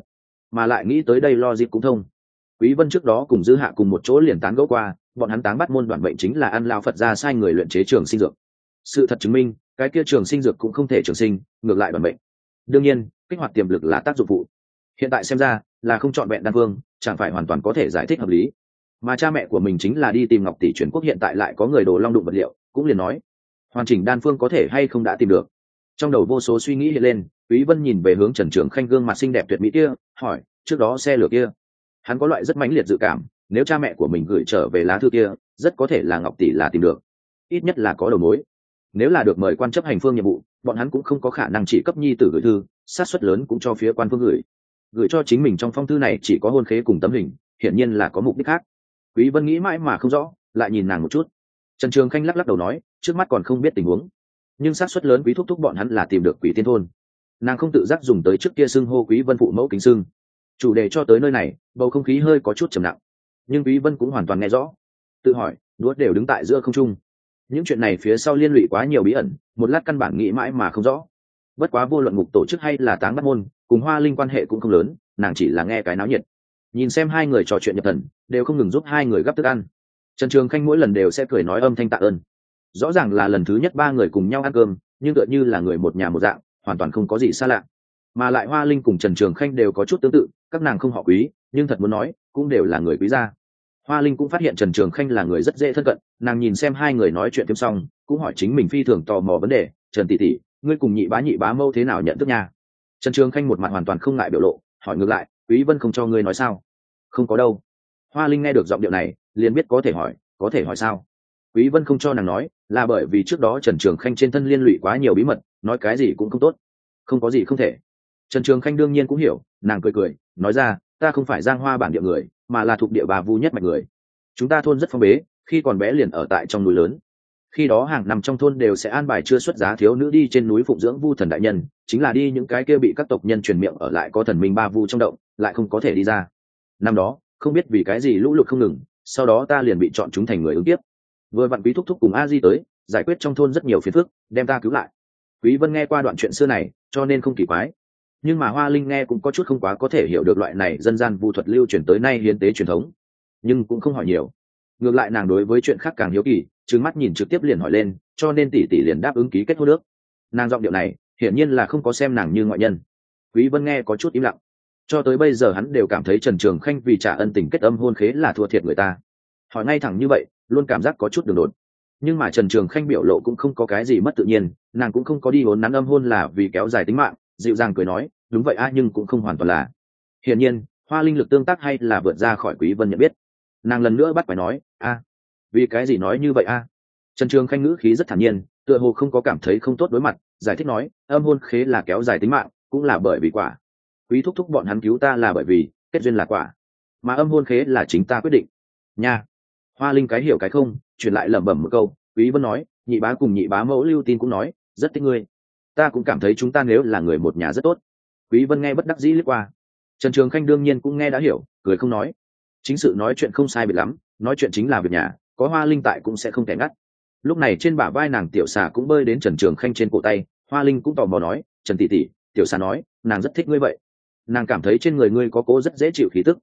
Mà lại nghĩ tới đây lo dịp cũng thông. Quý vân trước đó cùng dư hạ cùng một chỗ liền tán gẫu qua bọn hắn tán bắt môn đoạn bệnh chính là ăn lao phật ra sai người luyện chế trường sinh dược. Sự thật chứng minh cái kia trường sinh dược cũng không thể trường sinh ngược lại đoạn bệnh. Đương nhiên kích hoạt tiềm lực là tác dụng phụ. Hiện tại xem ra là không chọn vẹn đan vương, chẳng phải hoàn toàn có thể giải thích hợp lý. Mà cha mẹ của mình chính là đi tìm ngọc tỷ chuyển quốc hiện tại lại có người đồ long đụng vật liệu cũng liền nói hoàn chỉnh đan phương có thể hay không đã tìm được trong đầu vô số suy nghĩ hiện lên, quý vân nhìn về hướng trần trường khanh gương mặt xinh đẹp tuyệt mỹ kia, hỏi, trước đó xe lửa kia, hắn có loại rất mãnh liệt dự cảm, nếu cha mẹ của mình gửi trở về lá thư kia, rất có thể là ngọc tỷ là tìm được. Ít nhất là có đầu mối. Nếu là được mời quan chấp hành phương nhiệm vụ, bọn hắn cũng không có khả năng chỉ cấp nhi tử gửi thư sát suất lớn cũng cho phía quan phương gửi. Gửi cho chính mình trong phong thư này chỉ có hôn khế cùng tấm hình, hiển nhiên là có mục đích khác. Quý vân nghĩ mãi mà không rõ, lại nhìn nàng một chút. Trần trường khanh lắc lắc đầu nói, trước mắt còn không biết tình huống nhưng xác suất lớn quý thúc thúc bọn hắn là tìm được quỷ tiên thôn. Nàng không tự giác dùng tới trước kia xưng hô quý vân phụ mẫu kính xưng. Chủ đề cho tới nơi này, bầu không khí hơi có chút trầm nặng nhưng quý vân cũng hoàn toàn nghe rõ. Tự hỏi đuốt đều đứng tại giữa không trung. Những chuyện này phía sau liên lụy quá nhiều bí ẩn, một lát căn bản nghĩ mãi mà không rõ. Bất quá vô luận ngục tổ chức hay là táng bắt môn, cùng hoa linh quan hệ cũng không lớn, nàng chỉ là nghe cái náo nhiệt. Nhìn xem hai người trò chuyện nhập thần, đều không ngừng giúp hai người gấp thức ăn. Trần trường khanh mỗi lần đều sẽ cười nói âm thanh tạ ơn rõ ràng là lần thứ nhất ba người cùng nhau ăn cơm, nhưng tựa như là người một nhà một dạng, hoàn toàn không có gì xa lạ. Mà lại hoa linh cùng trần trường khanh đều có chút tương tự, các nàng không họ quý, nhưng thật muốn nói, cũng đều là người quý gia. Hoa linh cũng phát hiện trần trường khanh là người rất dễ thân cận, nàng nhìn xem hai người nói chuyện thêm xong, cũng hỏi chính mình phi thường tò mò vấn đề, trần tỷ tỷ, ngươi cùng nhị bá nhị bá mâu thế nào nhận thức nha? Trần trường khanh một mặt hoàn toàn không ngại biểu lộ, hỏi ngược lại, quý vân không cho ngươi nói sao? Không có đâu. Hoa linh nghe được giọng điệu này, liền biết có thể hỏi, có thể hỏi sao quý vân không cho nàng nói, là bởi vì trước đó trần trường khanh trên thân liên lụy quá nhiều bí mật, nói cái gì cũng không tốt. Không có gì không thể. Trần trường khanh đương nhiên cũng hiểu, nàng cười cười, nói ra, ta không phải giang hoa bản địa người, mà là thuộc địa bà vu nhất mạch người. Chúng ta thôn rất phong bế, khi còn bé liền ở tại trong núi lớn. Khi đó hàng năm trong thôn đều sẽ an bài chưa xuất giá thiếu nữ đi trên núi phụng dưỡng vu thần đại nhân, chính là đi những cái kia bị các tộc nhân truyền miệng ở lại có thần minh ba vu trong động, lại không có thể đi ra. Năm đó, không biết vì cái gì lũ lụt không ngừng, sau đó ta liền bị chọn chúng thành người ứng tiếp vừa vặn quý thúc thúc cùng a di tới, giải quyết trong thôn rất nhiều phiền phức, đem ta cứu lại. Quý vân nghe qua đoạn chuyện xưa này, cho nên không kỳ quái. Nhưng mà hoa linh nghe cũng có chút không quá có thể hiểu được loại này dân gian vu thuật lưu truyền tới nay hiến tế truyền thống. Nhưng cũng không hỏi nhiều. Ngược lại nàng đối với chuyện khác càng hiếu kỳ, trừng mắt nhìn trực tiếp liền hỏi lên, cho nên tỷ tỷ liền đáp ứng ký kết hôn nước nàng giọng điệu này, hiển nhiên là không có xem nàng như ngoại nhân. Quý vân nghe có chút im lặng. Cho tới bây giờ hắn đều cảm thấy trần trường khanh vì trả ân tình kết âm hôn khế là thua thiệt người ta. Hỏi ngay thẳng như vậy luôn cảm giác có chút đường đột. Nhưng mà trần trường khanh biểu lộ cũng không có cái gì mất tự nhiên, nàng cũng không có đi vốn nắn âm hôn là vì kéo dài tính mạng, dịu dàng cười nói, đúng vậy a nhưng cũng không hoàn toàn là. Hiển nhiên, hoa linh lực tương tác hay là vượt ra khỏi quý vân nhận biết. Nàng lần nữa bắt phải nói, a, vì cái gì nói như vậy a? Trần trường khanh ngữ khí rất thản nhiên, tựa hồ không có cảm thấy không tốt đối mặt, giải thích nói, âm hôn khế là kéo dài tính mạng, cũng là bởi vì quả. Quý thúc thúc bọn hắn cứu ta là bởi vì, kết duyên là quả. Mà âm hôn khế là chính ta quyết định. Nha hoa linh cái hiểu cái không, truyền lại lẩm bẩm một câu, quý vân nói, nhị bá cùng nhị bá mẫu lưu tin cũng nói, rất thích ngươi. Ta cũng cảm thấy chúng ta nếu là người một nhà rất tốt. Quý vân nghe bất đắc dĩ lướt qua. Trần trường khanh đương nhiên cũng nghe đã hiểu, cười không nói. Chính sự nói chuyện không sai biệt lắm, nói chuyện chính là việc nhà, có hoa linh tại cũng sẽ không thể ngắt. Lúc này trên bả vai nàng tiểu xà cũng bơi đến trần trường khanh trên cổ tay, hoa linh cũng tò mò nói, trần tỷ tỷ, tiểu xà nói, nàng rất thích ngươi vậy. Nàng cảm thấy trên người ngươi có cố rất dễ chịu khí tức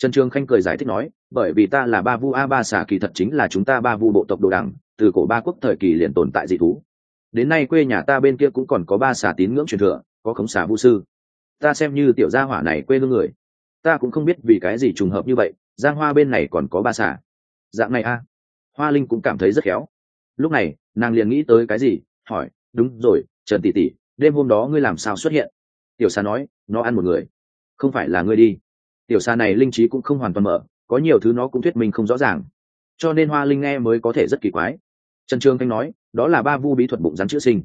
trần trường khanh cười giải thích nói, bởi vì ta là ba vu a ba xà kỳ thật chính là chúng ta ba vu bộ tộc đồ đẳng, từ cổ ba quốc thời kỳ liền tồn tại dị thú. Đến nay quê nhà ta bên kia cũng còn có ba xà tín ngưỡng truyền thừa, có khống xà vu sư. Ta xem như tiểu gia hỏa này quê hương người. Ta cũng không biết vì cái gì trùng hợp như vậy, giang hoa bên này còn có ba xà. Dạng này a. Hoa linh cũng cảm thấy rất khéo. Lúc này, nàng liền nghĩ tới cái gì, hỏi, đúng rồi, trần tỷ tỷ, đêm hôm đó ngươi làm sao xuất hiện? Tiểu xà nói, nó ăn một người, không phải là ngươi đi tiểu xà này linh trí cũng không hoàn toàn mở, có nhiều thứ nó cũng thuyết minh không rõ ràng. Cho nên hoa linh nghe mới có thể rất kỳ quái. Trần trương thanh nói, đó là ba vu bí thuật bụng rắn chữa sinh.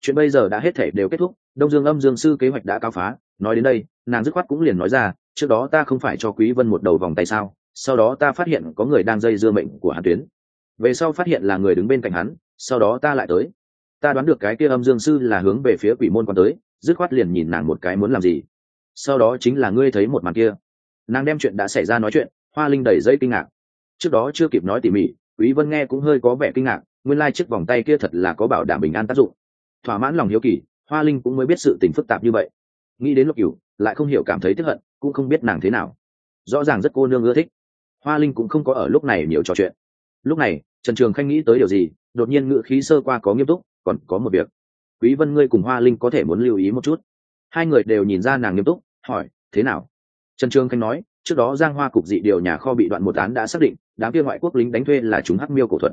Chuyện bây giờ đã hết thể đều kết thúc, đông dương âm dương sư kế hoạch đã cao phá, nói đến đây, nàng dứt khoát cũng liền nói ra, trước đó ta không phải cho quý vân một đầu vòng tay sao, sau đó ta phát hiện có người đang dây dưa mệnh của hàn tuyến. Về sau phát hiện là người đứng bên cạnh hắn, sau đó ta lại tới. Ta đoán được cái kia âm dương sư là hướng về phía quỷ môn quan tới, dứt khoát liền nhìn nàng một cái muốn làm gì. Sau đó chính là ngươi thấy một màn kia nàng đem chuyện đã xảy ra nói chuyện, hoa linh đầy dây kinh ngạc. Trước đó chưa kịp nói tỉ mỉ, quý vân nghe cũng hơi có vẻ kinh ngạc, nguyên lai chiếc vòng tay kia thật là có bảo đảm bình an tác dụng. Thỏa mãn lòng hiếu kỳ, hoa linh cũng mới biết sự tình phức tạp như vậy. Nghĩ đến lục cửu, lại không hiểu cảm thấy tức hận, cũng không biết nàng thế nào. Rõ ràng rất cô nương ưa thích. Hoa linh cũng không có ở lúc này nhiều trò chuyện. Lúc này, trần trường khanh nghĩ tới điều gì, đột nhiên ngự khí sơ qua có nghiêm túc, còn có một việc. Quý vân ngươi cùng hoa linh có thể muốn lưu ý một chút. Hai người đều nhìn ra nàng nghiêm túc, hỏi, thế nào? Trần trường khanh nói, trước đó giang hoa cục dị điều nhà kho bị đoạn một án đã xác định, đám kia ngoại quốc lính đánh thuê là chúng hắc miêu cổ thuật.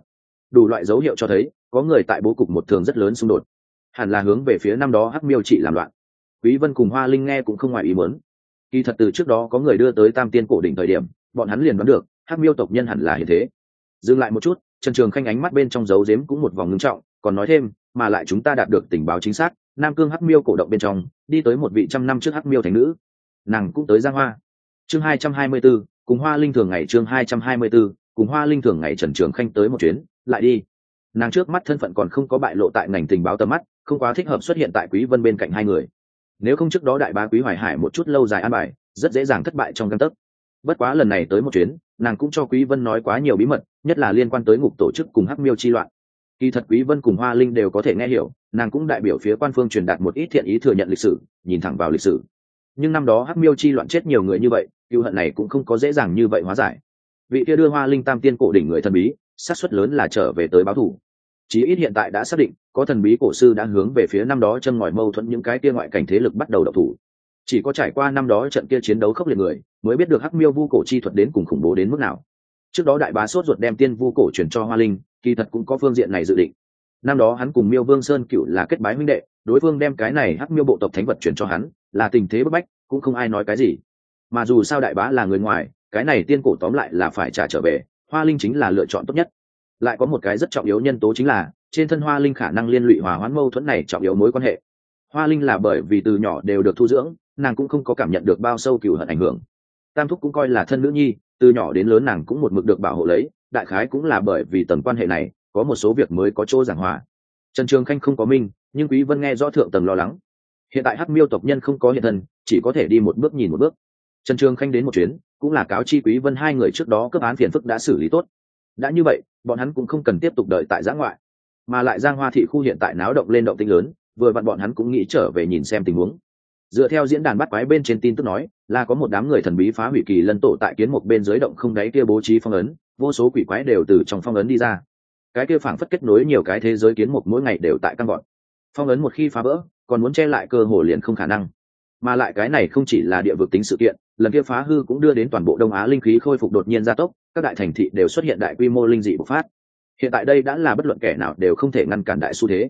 Đủ loại dấu hiệu cho thấy, có người tại bố cục một thường rất lớn xung đột. Hẳn là hướng về phía năm đó hắc miêu trị làm loạn. Quý vân cùng hoa linh nghe cũng không ngoài ý muốn. Kỳ thật từ trước đó có người đưa tới tam tiên cổ đỉnh thời điểm, bọn hắn liền đoán được, hắc miêu tộc nhân hẳn là như thế. Dừng lại một chút, trần trường khanh ánh mắt bên trong dấu dếm cũng một vòng ngưng trọng, còn nói thêm, mà lại chúng ta đạt được tình báo chính xác, nam cương hắc miêu cổ động bên trong, đi tới một vị trăm năm trước hắc miêu thành nữ nàng cũng tới giang hoa. Chương hai trăm hai mươi 224, cùng hoa linh thường ngày chương hai trăm hai mươi 224, cùng hoa linh thường ngày trần trường khanh tới một chuyến lại đi. Nàng trước mắt thân phận còn không có bại lộ tại ngành tình báo tầm mắt không quá thích hợp xuất hiện tại quý vân bên cạnh hai người. Nếu không trước đó đại bá quý hoài hải một chút lâu dài an bài rất dễ dàng thất bại trong căn tấc. Bất quá lần này tới một chuyến nàng cũng cho quý vân nói quá nhiều bí mật nhất là liên quan tới ngục tổ chức cùng hắc miêu chi loạn. Kỳ thật quý vân cùng hoa linh đều có thể nghe hiểu nàng cũng đại biểu phía quan phương truyền đạt một ít thiện ý thừa nhận lịch sử nhìn thẳng vào lịch sử nhưng năm đó hắc miêu chi loạn chết nhiều người như vậy cựu hận này cũng không có dễ dàng như vậy hóa giải. Vị kia đưa hoa linh tam tiên cổ đỉnh người thần bí, xác suất lớn là trở về tới báo thủ. Chí ít hiện tại đã xác định, có thần bí cổ sư đã hướng về phía năm đó chân ngòi mâu thuẫn những cái kia ngoại cảnh thế lực bắt đầu độc thủ. Chỉ có trải qua năm đó trận kia chiến đấu khốc liệt người, mới biết được hắc miêu vu cổ chi thuật đến cùng khủng bố đến mức nào. Trước đó đại bá sốt ruột đem tiên vu cổ chuyển cho hoa linh, kỳ thật cũng có phương diện này dự định. Năm đó hắn cùng miêu vương sơn cựu là kết bái huynh đệ, đối phương đem cái này hắc miêu bộ tộc thánh vật chuyển cho hắn là tình thế bức bách, cũng không ai nói cái gì. Mà dù sao đại bá là người ngoài, cái này tiên cổ tóm lại là phải trả trở về, hoa linh chính là lựa chọn tốt nhất. Lại có một cái rất trọng yếu nhân tố chính là, trên thân hoa linh khả năng liên lụy hòa hoãn mâu thuẫn này trọng yếu mối quan hệ. Hoa linh là bởi vì từ nhỏ đều được thu dưỡng, nàng cũng không có cảm nhận được bao sâu cựu hận ảnh hưởng. Tam thúc cũng coi là thân nữ nhi, từ nhỏ đến lớn nàng cũng một mực được bảo hộ lấy, đại khái cũng là bởi vì tầng quan hệ này, có một số việc mới có chỗ giảng hòa. Trần trường khanh không có minh, nhưng quý vân nghe rõ thượng tầng lo lắng hiện tại hắc miêu tộc nhân không có hiện thân, chỉ có thể đi một bước nhìn một bước. Trần trường khanh đến một chuyến, cũng là cáo chi quý vân hai người trước đó cấp án phiền phức đã xử lý tốt. Đã như vậy, bọn hắn cũng không cần tiếp tục đợi tại giã ngoại. Mà lại giang hoa thị khu hiện tại náo động lên động tinh lớn, vừa vặn bọn hắn cũng nghĩ trở về nhìn xem tình huống. Dựa theo diễn đàn bắt quái bên trên tin tức nói, là có một đám người thần bí phá hủy kỳ lân tổ tại kiến một bên dưới động không đáy kia bố trí phong ấn, vô số quỷ quái đều từ trong phong ấn đi ra. Cái kia phảng phất kết nối nhiều cái thế giới kiến một mỗi ngày đều tại căn gọn. Phong ấn một khi phá vỡ còn muốn che lại cơ hồ liền không khả năng. Mà lại cái này không chỉ là địa vực tính sự kiện, lần kia phá hư cũng đưa đến toàn bộ đông á linh khí khôi phục đột nhiên gia tốc, các đại thành thị đều xuất hiện đại quy mô linh dị bộc phát. Hiện tại đây đã là bất luận kẻ nào đều không thể ngăn cản đại xu thế.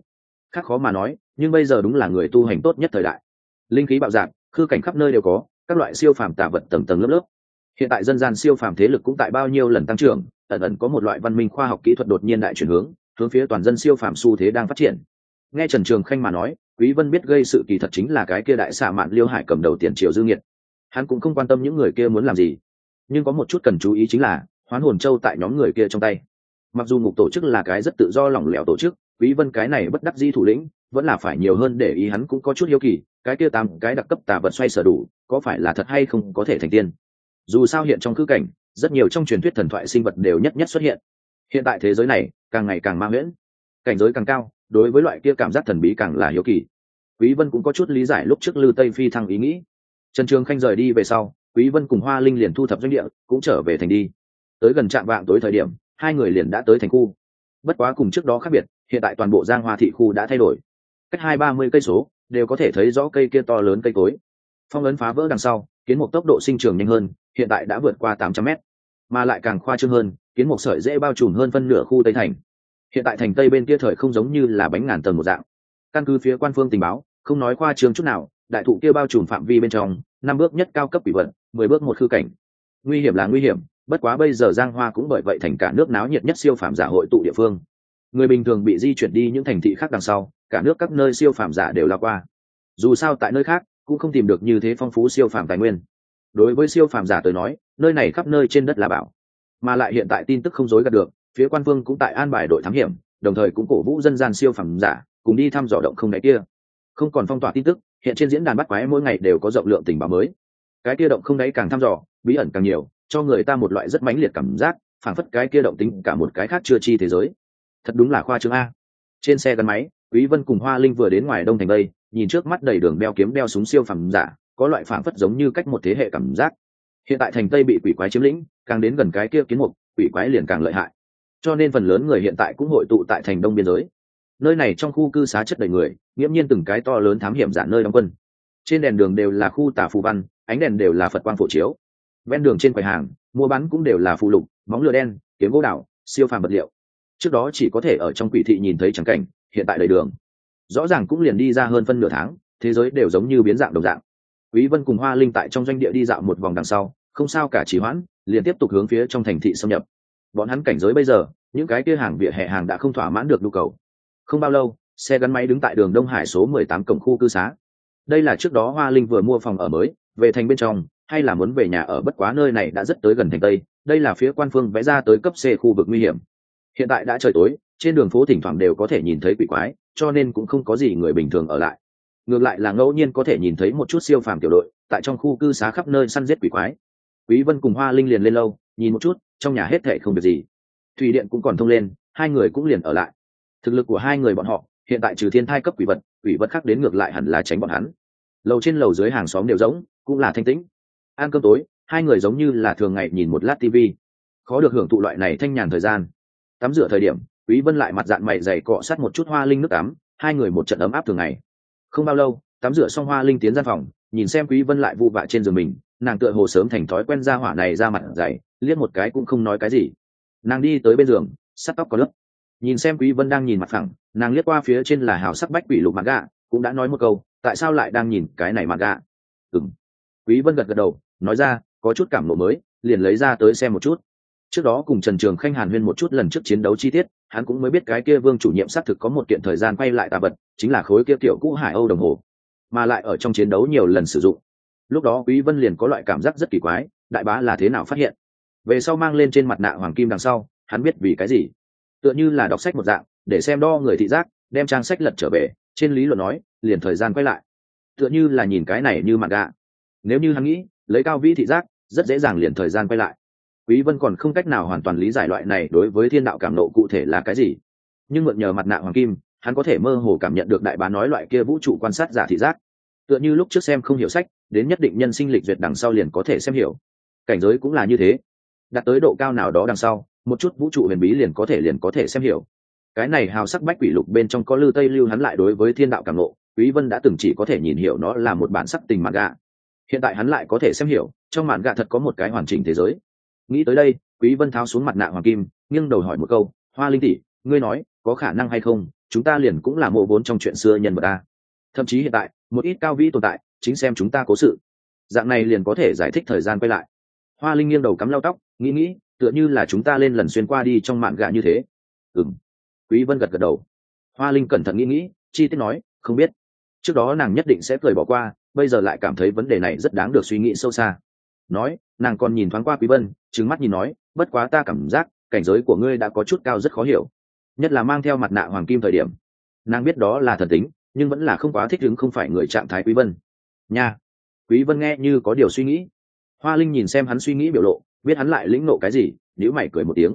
Khác khó mà nói, nhưng bây giờ đúng là người tu hành tốt nhất thời đại. Linh khí bạo dạng khư cảnh khắp nơi đều có, các loại siêu phàm tả vật tầng tầng lớp lớp. Hiện tại dân gian siêu phàm thế lực cũng tại bao nhiêu lần tăng trưởng, ẩn ẩn có một loại văn minh khoa học kỹ thuật đột nhiên đại chuyển hướng hướng phía toàn dân siêu phàm xu thế đang phát triển. Nghe trần trường khanh mà nói quý vân biết gây sự kỳ thật chính là cái kia đại xạ mạn liêu hải cầm đầu tiền triều dư nghiệt. Hắn cũng không quan tâm những người kia muốn làm gì. Nhưng có một chút cần chú ý chính là, hoán hồn châu tại nhóm người kia trong tay. Mặc dù ngục tổ chức là cái rất tự do lỏng lẻo tổ chức, quý vân cái này bất đắc di thủ lĩnh, vẫn là phải nhiều hơn để ý hắn cũng có chút hiếu kỳ, cái kia tam cái đặc cấp tà vật xoay sở đủ, có phải là thật hay không có thể thành tiên. Dù sao hiện trong khứ cảnh, rất nhiều trong truyền thuyết thần thoại sinh vật đều nhất nhất xuất hiện. Hiện tại thế giới này, càng ngày càng ma nguyễn cảnh giới càng cao đối với loại kia cảm giác thần bí càng là hiếu kỳ. Quý vân cũng có chút lý giải lúc trước lư tây phi thăng ý nghĩ. Trần trường khanh rời đi về sau, quý vân cùng hoa linh liền thu thập doanh địa, cũng trở về thành đi. Tới gần trạm vạng tối thời điểm, hai người liền đã tới thành khu. Bất quá cùng trước đó khác biệt, hiện tại toàn bộ giang hoa thị khu đã thay đổi. Cách hai ba mươi cây số, đều có thể thấy rõ cây kia to lớn cây cối. Phong ấn phá vỡ đằng sau, kiến một tốc độ sinh trưởng nhanh hơn, hiện tại đã vượt qua tám trăm mét, mà lại càng khoa trương hơn, kiến một sợi dễ bao trùm hơn phân nửa khu tây thành hiện tại thành tây bên kia thời không giống như là bánh ngàn tầng một dạng. Căn cứ phía quan phương tình báo, không nói khoa trường chút nào, đại thụ kia bao trùm phạm vi bên trong, năm bước nhất cao cấp bị vận mười bước một khư cảnh. Nguy hiểm là nguy hiểm, bất quá bây giờ giang hoa cũng bởi vậy thành cả nước náo nhiệt nhất siêu phạm giả hội tụ địa phương. Người bình thường bị di chuyển đi những thành thị khác đằng sau, cả nước các nơi siêu phạm giả đều lao qua. Dù sao tại nơi khác, cũng không tìm được như thế phong phú siêu phạm tài nguyên. Đối với siêu phạm giả tới nói, nơi này khắp nơi trên đất là bảo, mà lại hiện tại tin tức không dối gạt được phía quan phương cũng tại an bài đội thám hiểm, đồng thời cũng cổ vũ dân gian siêu phẩm giả, cùng đi thăm dò động không đáy kia. Không còn phong tỏa tin tức, hiện trên diễn đàn bắt quái mỗi ngày đều có rộng lượng tình báo mới. Cái kia động không đáy càng thăm dò, bí ẩn càng nhiều, cho người ta một loại rất mãnh liệt cảm giác, phảng phất cái kia động tính cả một cái khác chưa chi thế giới. Thật đúng là khoa trương a. Trên xe gắn máy, quý vân cùng hoa linh vừa đến ngoài đông thành đây, nhìn trước mắt đầy đường đeo kiếm đeo súng siêu phẩm giả, có loại phảng phất giống như cách một thế hệ cảm giác. Hiện tại thành tây bị quỷ quái chiếm lĩnh, càng đến gần cái kia kiến mục, quỷ quái liền càng lợi hại cho nên phần lớn người hiện tại cũng hội tụ tại thành đông biên giới. Nơi này trong khu cư xá chất đầy người, nghiễm nhiên từng cái to lớn thám hiểm giả nơi đóng quân. Trên đèn đường đều là khu tả phù văn, ánh đèn đều là phật quang phổ chiếu. Ven đường trên quầy hàng, mua bán cũng đều là phụ lục móng lửa đen, kiếm gỗ đảo, siêu phàm vật liệu. Trước đó chỉ có thể ở trong quỷ thị nhìn thấy trắng cảnh, hiện tại đầy đường. Rõ ràng cũng liền đi ra hơn phân nửa tháng, thế giới đều giống như biến dạng đồng dạng. Quý vân cùng hoa linh tại trong doanh địa đi dạo một vòng đằng sau, không sao cả trì hoãn, liền tiếp tục hướng phía trong thành thị xâm nhập bọn hắn cảnh giới bây giờ, những cái kia hàng vỉa hè hàng đã không thỏa mãn được nhu cầu. Không bao lâu, xe gắn máy đứng tại đường đông hải số 18 cổng khu cư xá. Đây là trước đó hoa linh vừa mua phòng ở mới, về thành bên trong, hay là muốn về nhà ở bất quá nơi này đã rất tới gần thành tây, đây là phía quan phương vẽ ra tới cấp c khu vực nguy hiểm. Hiện tại đã trời tối, trên đường phố thỉnh thoảng đều có thể nhìn thấy quỷ quái, cho nên cũng không có gì người bình thường ở lại. Ngược lại là ngẫu nhiên có thể nhìn thấy một chút siêu phàm tiểu đội, tại trong khu cư xá khắp nơi săn giết quỷ quái. Quý vân cùng hoa linh liền lên lâu, nhìn một chút trong nhà hết thệ không việc gì. Thủy điện cũng còn thông lên, hai người cũng liền ở lại. Thực lực của hai người bọn họ, hiện tại trừ thiên thai cấp quỷ vật quỷ vật khác đến ngược lại hẳn là tránh bọn hắn. Lầu trên lầu dưới hàng xóm đều giống, cũng là thanh tĩnh. Ăn cơm tối, hai người giống như là thường ngày nhìn một lát tv khó được hưởng thụ loại này thanh nhàn thời gian. Tắm rửa thời điểm, quý vân lại mặt dạng mày dày cọ sát một chút hoa linh nước tắm, hai người một trận ấm áp thường ngày. Không bao lâu, tắm rửa xong hoa linh tiến ra phòng, nhìn xem quý vân lại vu vạ trên giường mình nàng tựa hồ sớm thành thói quen ra hỏa này ra mặt dày, liếc một cái cũng không nói cái gì. Nàng đi tới bên giường, sắt tóc có lớp. Nhìn xem quý vân đang nhìn mặt phẳng, nàng liếc qua phía trên là hào sắc bách quỷ lục mặt gạ, cũng đã nói một câu, tại sao lại đang nhìn cái này mặt gạ? Ừm. Quý vân gật gật đầu, nói ra, có chút cảm ngộ mới, liền lấy ra tới xem một chút. Trước đó cùng trần trường khanh hàn huyên một chút lần trước chiến đấu chi tiết, hắn cũng mới biết cái kia vương chủ nhiệm xác thực có một kiện thời gian quay lại tà vật, chính là khối kia kiểu cũ hải âu đồng hồ. Mà lại ở trong chiến đấu nhiều lần sử dụng lúc đó quý vân liền có loại cảm giác rất kỳ quái, đại bá là thế nào phát hiện? Về sau mang lên trên mặt nạ hoàng kim đằng sau, hắn biết vì cái gì? Tựa như là đọc sách một dạng, để xem đo người thị giác, đem trang sách lật trở về, trên lý luận nói, liền thời gian quay lại. Tựa như là nhìn cái này như mặt gạ. Nếu như hắn nghĩ, lấy cao vĩ thị giác, rất dễ dàng liền thời gian quay lại. Quý vân còn không cách nào hoàn toàn lý giải loại này đối với thiên đạo cảm nộ cụ thể là cái gì. Nhưng mượn nhờ mặt nạ hoàng kim, hắn có thể mơ hồ cảm nhận được đại bá nói loại kia vũ trụ quan sát giả thị giác tựa như lúc trước xem không hiểu sách, đến nhất định nhân sinh lịch duyệt đằng sau liền có thể xem hiểu. Cảnh giới cũng là như thế. Đạt tới độ cao nào đó đằng sau, một chút vũ trụ huyền bí liền có thể liền có thể xem hiểu. Cái này hào sắc bách quỷ lục bên trong có lư tây lưu hắn lại đối với thiên đạo cảm lộ quý vân đã từng chỉ có thể nhìn hiểu nó là một bản sắc tình mạn gạ. Hiện tại hắn lại có thể xem hiểu, trong mạn gạ thật có một cái hoàn chỉnh thế giới. Nghĩ tới đây, quý vân tháo xuống mặt nạ hoàng kim, nghiêng đầu hỏi một câu, hoa linh tỷ, ngươi nói, có khả năng hay không? Chúng ta liền cũng là mộ vốn trong chuyện xưa nhân vật ta thậm chí hiện tại một ít cao vĩ tồn tại, chính xem chúng ta cố sự. Dạng này liền có thể giải thích thời gian quay lại. Hoa linh nghiêng đầu cắm lau tóc, nghĩ nghĩ, tựa như là chúng ta lên lần xuyên qua đi trong mạn gạ như thế. Ừm. Quý vân gật gật đầu. Hoa linh cẩn thận nghĩ nghĩ, chi tiết nói, không biết. Trước đó nàng nhất định sẽ cười bỏ qua, bây giờ lại cảm thấy vấn đề này rất đáng được suy nghĩ sâu xa. Nói, nàng còn nhìn thoáng qua quý vân, trừng mắt nhìn nói, bất quá ta cảm giác, cảnh giới của ngươi đã có chút cao rất khó hiểu. Nhất là mang theo mặt nạ hoàng kim thời điểm. Nàng biết đó là thần tính nhưng vẫn là không quá thích ứng không phải người trạng thái quý vân. Nha, quý vân nghe như có điều suy nghĩ. Hoa linh nhìn xem hắn suy nghĩ biểu lộ, biết hắn lại lĩnh nộ cái gì nếu mày cười một tiếng.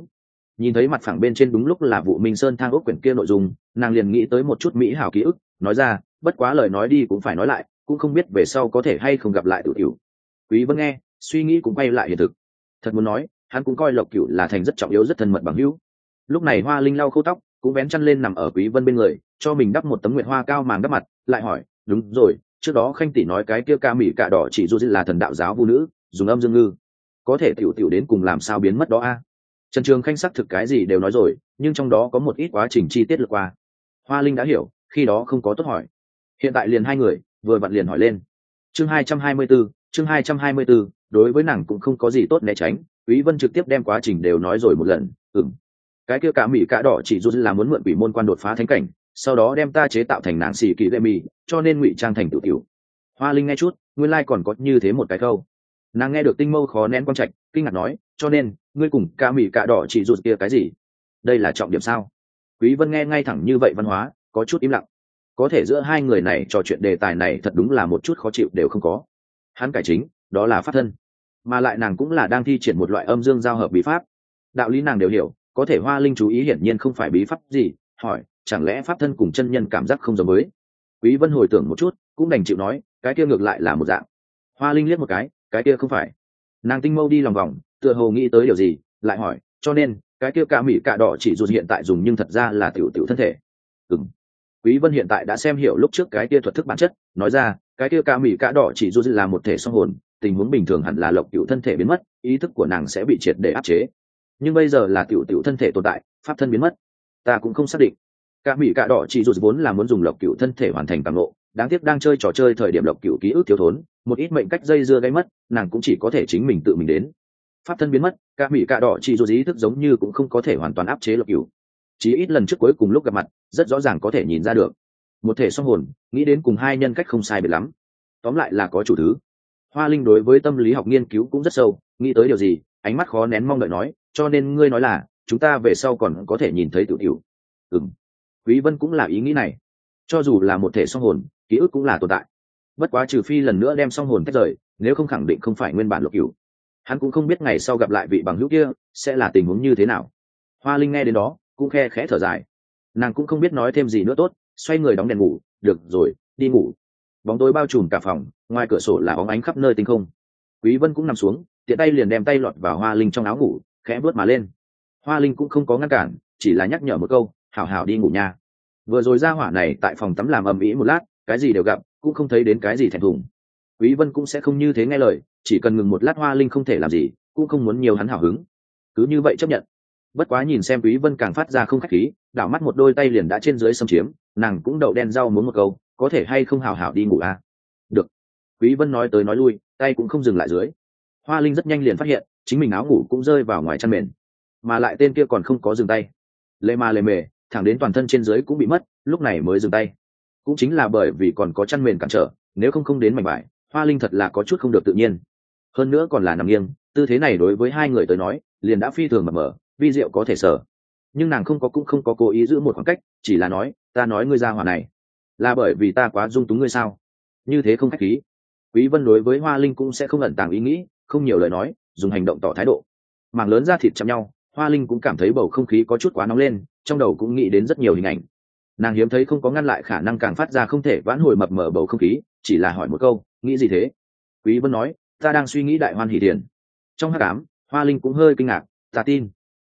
Nhìn thấy mặt phẳng bên trên đúng lúc là vụ minh sơn thang ốc quyển kia nội dung, nàng liền nghĩ tới một chút mỹ hảo ký ức, nói ra, bất quá lời nói đi cũng phải nói lại, cũng không biết về sau có thể hay không gặp lại tự tiểu quý vân nghe, suy nghĩ cũng quay lại hiện thực. Thật muốn nói, hắn cũng coi lộc cửu là thành rất trọng yếu, rất thân mật bằng hữu. Lúc này hoa linh lau khâu tóc, cũng vén chăn lên nằm ở quý vân bên người cho mình đắp một tấm nguyện hoa cao màng đắp mặt lại hỏi đúng rồi trước đó khanh tỷ nói cái kia ca mỹ cạ đỏ chỉ dù là thần đạo giáo vũ nữ dùng âm dương ngư. Có thể tiểu tiểu đến cùng làm sao biến mất đó a? Trần trường khanh xác thực cái gì đều nói rồi nhưng trong đó có một ít quá trình chi tiết lượt qua. Hoa linh đã hiểu khi đó không có tốt hỏi. Hiện tại liền hai người vừa vặn liền hỏi lên. Chương hai trăm hai mươi 224, chương hai trăm hai mươi 224, đối với nàng cũng không có gì tốt né tránh quý vân trực tiếp đem quá trình đều nói rồi một lần ừm cái kia cả mỹ cả đỏ chỉ dù là muốn mượn quỷ môn quan đột phá thánh cảnh sau đó đem ta chế tạo thành nàng xì kỳ lệ mì, cho nên ngụy trang thành tự tiểu. Hoa linh nghe chút, nguyên lai còn có như thế một cái câu. Nàng nghe được tinh mâu khó nén quang trạch, kinh ngạc nói, cho nên, ngươi cùng ca mì cạ đỏ chỉ rụt kia cái gì? Đây là trọng điểm sao? Quý vân nghe ngay thẳng như vậy văn hóa, có chút im lặng. Có thể giữa hai người này trò chuyện đề tài này thật đúng là một chút khó chịu đều không có. Hắn cải chính, đó là pháp thân. Mà lại nàng cũng là đang thi triển một loại âm dương giao hợp bí pháp. Đạo lý nàng đều hiểu, có thể hoa linh chú ý hiển nhiên không phải bí pháp gì, hỏi chẳng lẽ pháp thân cùng chân nhân cảm giác không giống với? Quý vân hồi tưởng một chút, cũng đành chịu nói, cái kia ngược lại là một dạng. Hoa linh liếc một cái cái kia không phải. Nàng tinh mâu đi lòng vòng, tựa hồ nghĩ tới điều gì, lại hỏi, cho nên, cái kia cả mỹ cả đỏ chỉ dù hiện tại dùng nhưng thật ra là tiểu tiểu thân thể. Ừm. Quý vân hiện tại đã xem hiểu lúc trước cái kia thuật thức bản chất, nói ra, cái kia cả mỹ cả đỏ chỉ dù là một thể song hồn, tình huống bình thường hẳn là lộc tiểu thân thể biến mất, ý thức của nàng sẽ bị triệt để áp chế. Nhưng bây giờ là tiểu tiểu thân thể tồn tại, pháp thân biến mất. Ta cũng không xác định. Cả mỹ cạ đỏ chỉ dù vốn là muốn dùng lộc cựu thân thể hoàn thành càng lộ đáng tiếc đang chơi trò chơi thời điểm lộc cựu ký ức thiếu thốn, một ít mệnh cách dây dưa gây mất, nàng cũng chỉ có thể chính mình tự mình đến. Pháp thân biến mất, cả mỹ cạ đỏ chỉ dù ý thức giống như cũng không có thể hoàn toàn áp chế lộc cựu chỉ ít lần trước cuối cùng lúc gặp mặt, rất rõ ràng có thể nhìn ra được. Một thể song hồn, nghĩ đến cùng hai nhân cách không sai biệt lắm. Tóm lại là có chủ thứ. Hoa linh đối với tâm lý học nghiên cứu cũng rất sâu, nghĩ tới điều gì, ánh mắt khó nén mong đợi nói, cho nên ngươi nói là, chúng ta về sau còn có thể nhìn thấy tự tiểu. Ừ quý vân cũng là ý nghĩ này. Cho dù là một thể song hồn, ký ức cũng là tồn tại. Bất quá trừ phi lần nữa đem song hồn tách rời, nếu không khẳng định không phải nguyên bản lục cửu. Hắn cũng không biết ngày sau gặp lại vị bằng hữu kia sẽ là tình huống như thế nào. Hoa linh nghe đến đó, cũng khe khẽ thở dài. Nàng cũng không biết nói thêm gì nữa tốt, xoay người đóng đèn ngủ, được rồi, đi ngủ. Bóng tối bao trùm cả phòng, ngoài cửa sổ là bóng ánh khắp nơi tinh không. Quý vân cũng nằm xuống, tiện tay liền đem tay lọt vào hoa linh trong áo ngủ, khẽ bước mà lên. Hoa linh cũng không có ngăn cản, chỉ là nhắc nhở một câu hảo hảo đi ngủ nha. Vừa rồi ra hỏa này tại phòng tắm làm ầm ĩ một lát, cái gì đều gặp, cũng không thấy đến cái gì thèm thùng. Quý vân cũng sẽ không như thế nghe lời, chỉ cần ngừng một lát hoa linh không thể làm gì, cũng không muốn nhiều hắn hào hứng. Cứ như vậy chấp nhận. Bất quá nhìn xem quý vân càng phát ra không khách khí, đảo mắt một đôi tay liền đã trên dưới xâm chiếm, nàng cũng đậu đen rau muốn một câu, có thể hay không hào hảo đi ngủ à? Được. Quý vân nói tới nói lui, tay cũng không dừng lại dưới. Hoa linh rất nhanh liền phát hiện, chính mình áo ngủ cũng rơi vào ngoài chăn mền. Mà lại tên kia còn không có dừng tay. Lê ma lê mề thẳng đến toàn thân trên dưới cũng bị mất, lúc này mới dừng tay. Cũng chính là bởi vì còn có chăn mền cản trở, nếu không không đến mảnh vải, hoa linh thật là có chút không được tự nhiên. Hơn nữa còn là nằm nghiêng, tư thế này đối với hai người tới nói, liền đã phi thường mập mờ, vi diệu có thể sở. Nhưng nàng không có cũng không có cố ý giữ một khoảng cách, chỉ là nói, ta nói ngươi ra hỏa này, là bởi vì ta quá dung túng ngươi sao? Như thế không khách khí. Quý vân đối với hoa linh cũng sẽ không ẩn tàng ý nghĩ, không nhiều lời nói, dùng hành động tỏ thái độ. Mảng lớn ra thịt chạm nhau, hoa linh cũng cảm thấy bầu không khí có chút quá nóng lên trong đầu cũng nghĩ đến rất nhiều hình ảnh. Nàng hiếm thấy không có ngăn lại khả năng càng phát ra không thể vãn hồi mập mờ bầu không khí, chỉ là hỏi một câu, nghĩ gì thế? Quý vân nói, ta đang suy nghĩ đại hoan hỷ thiền. Trong hắc ám, hoa linh cũng hơi kinh ngạc, ta tin.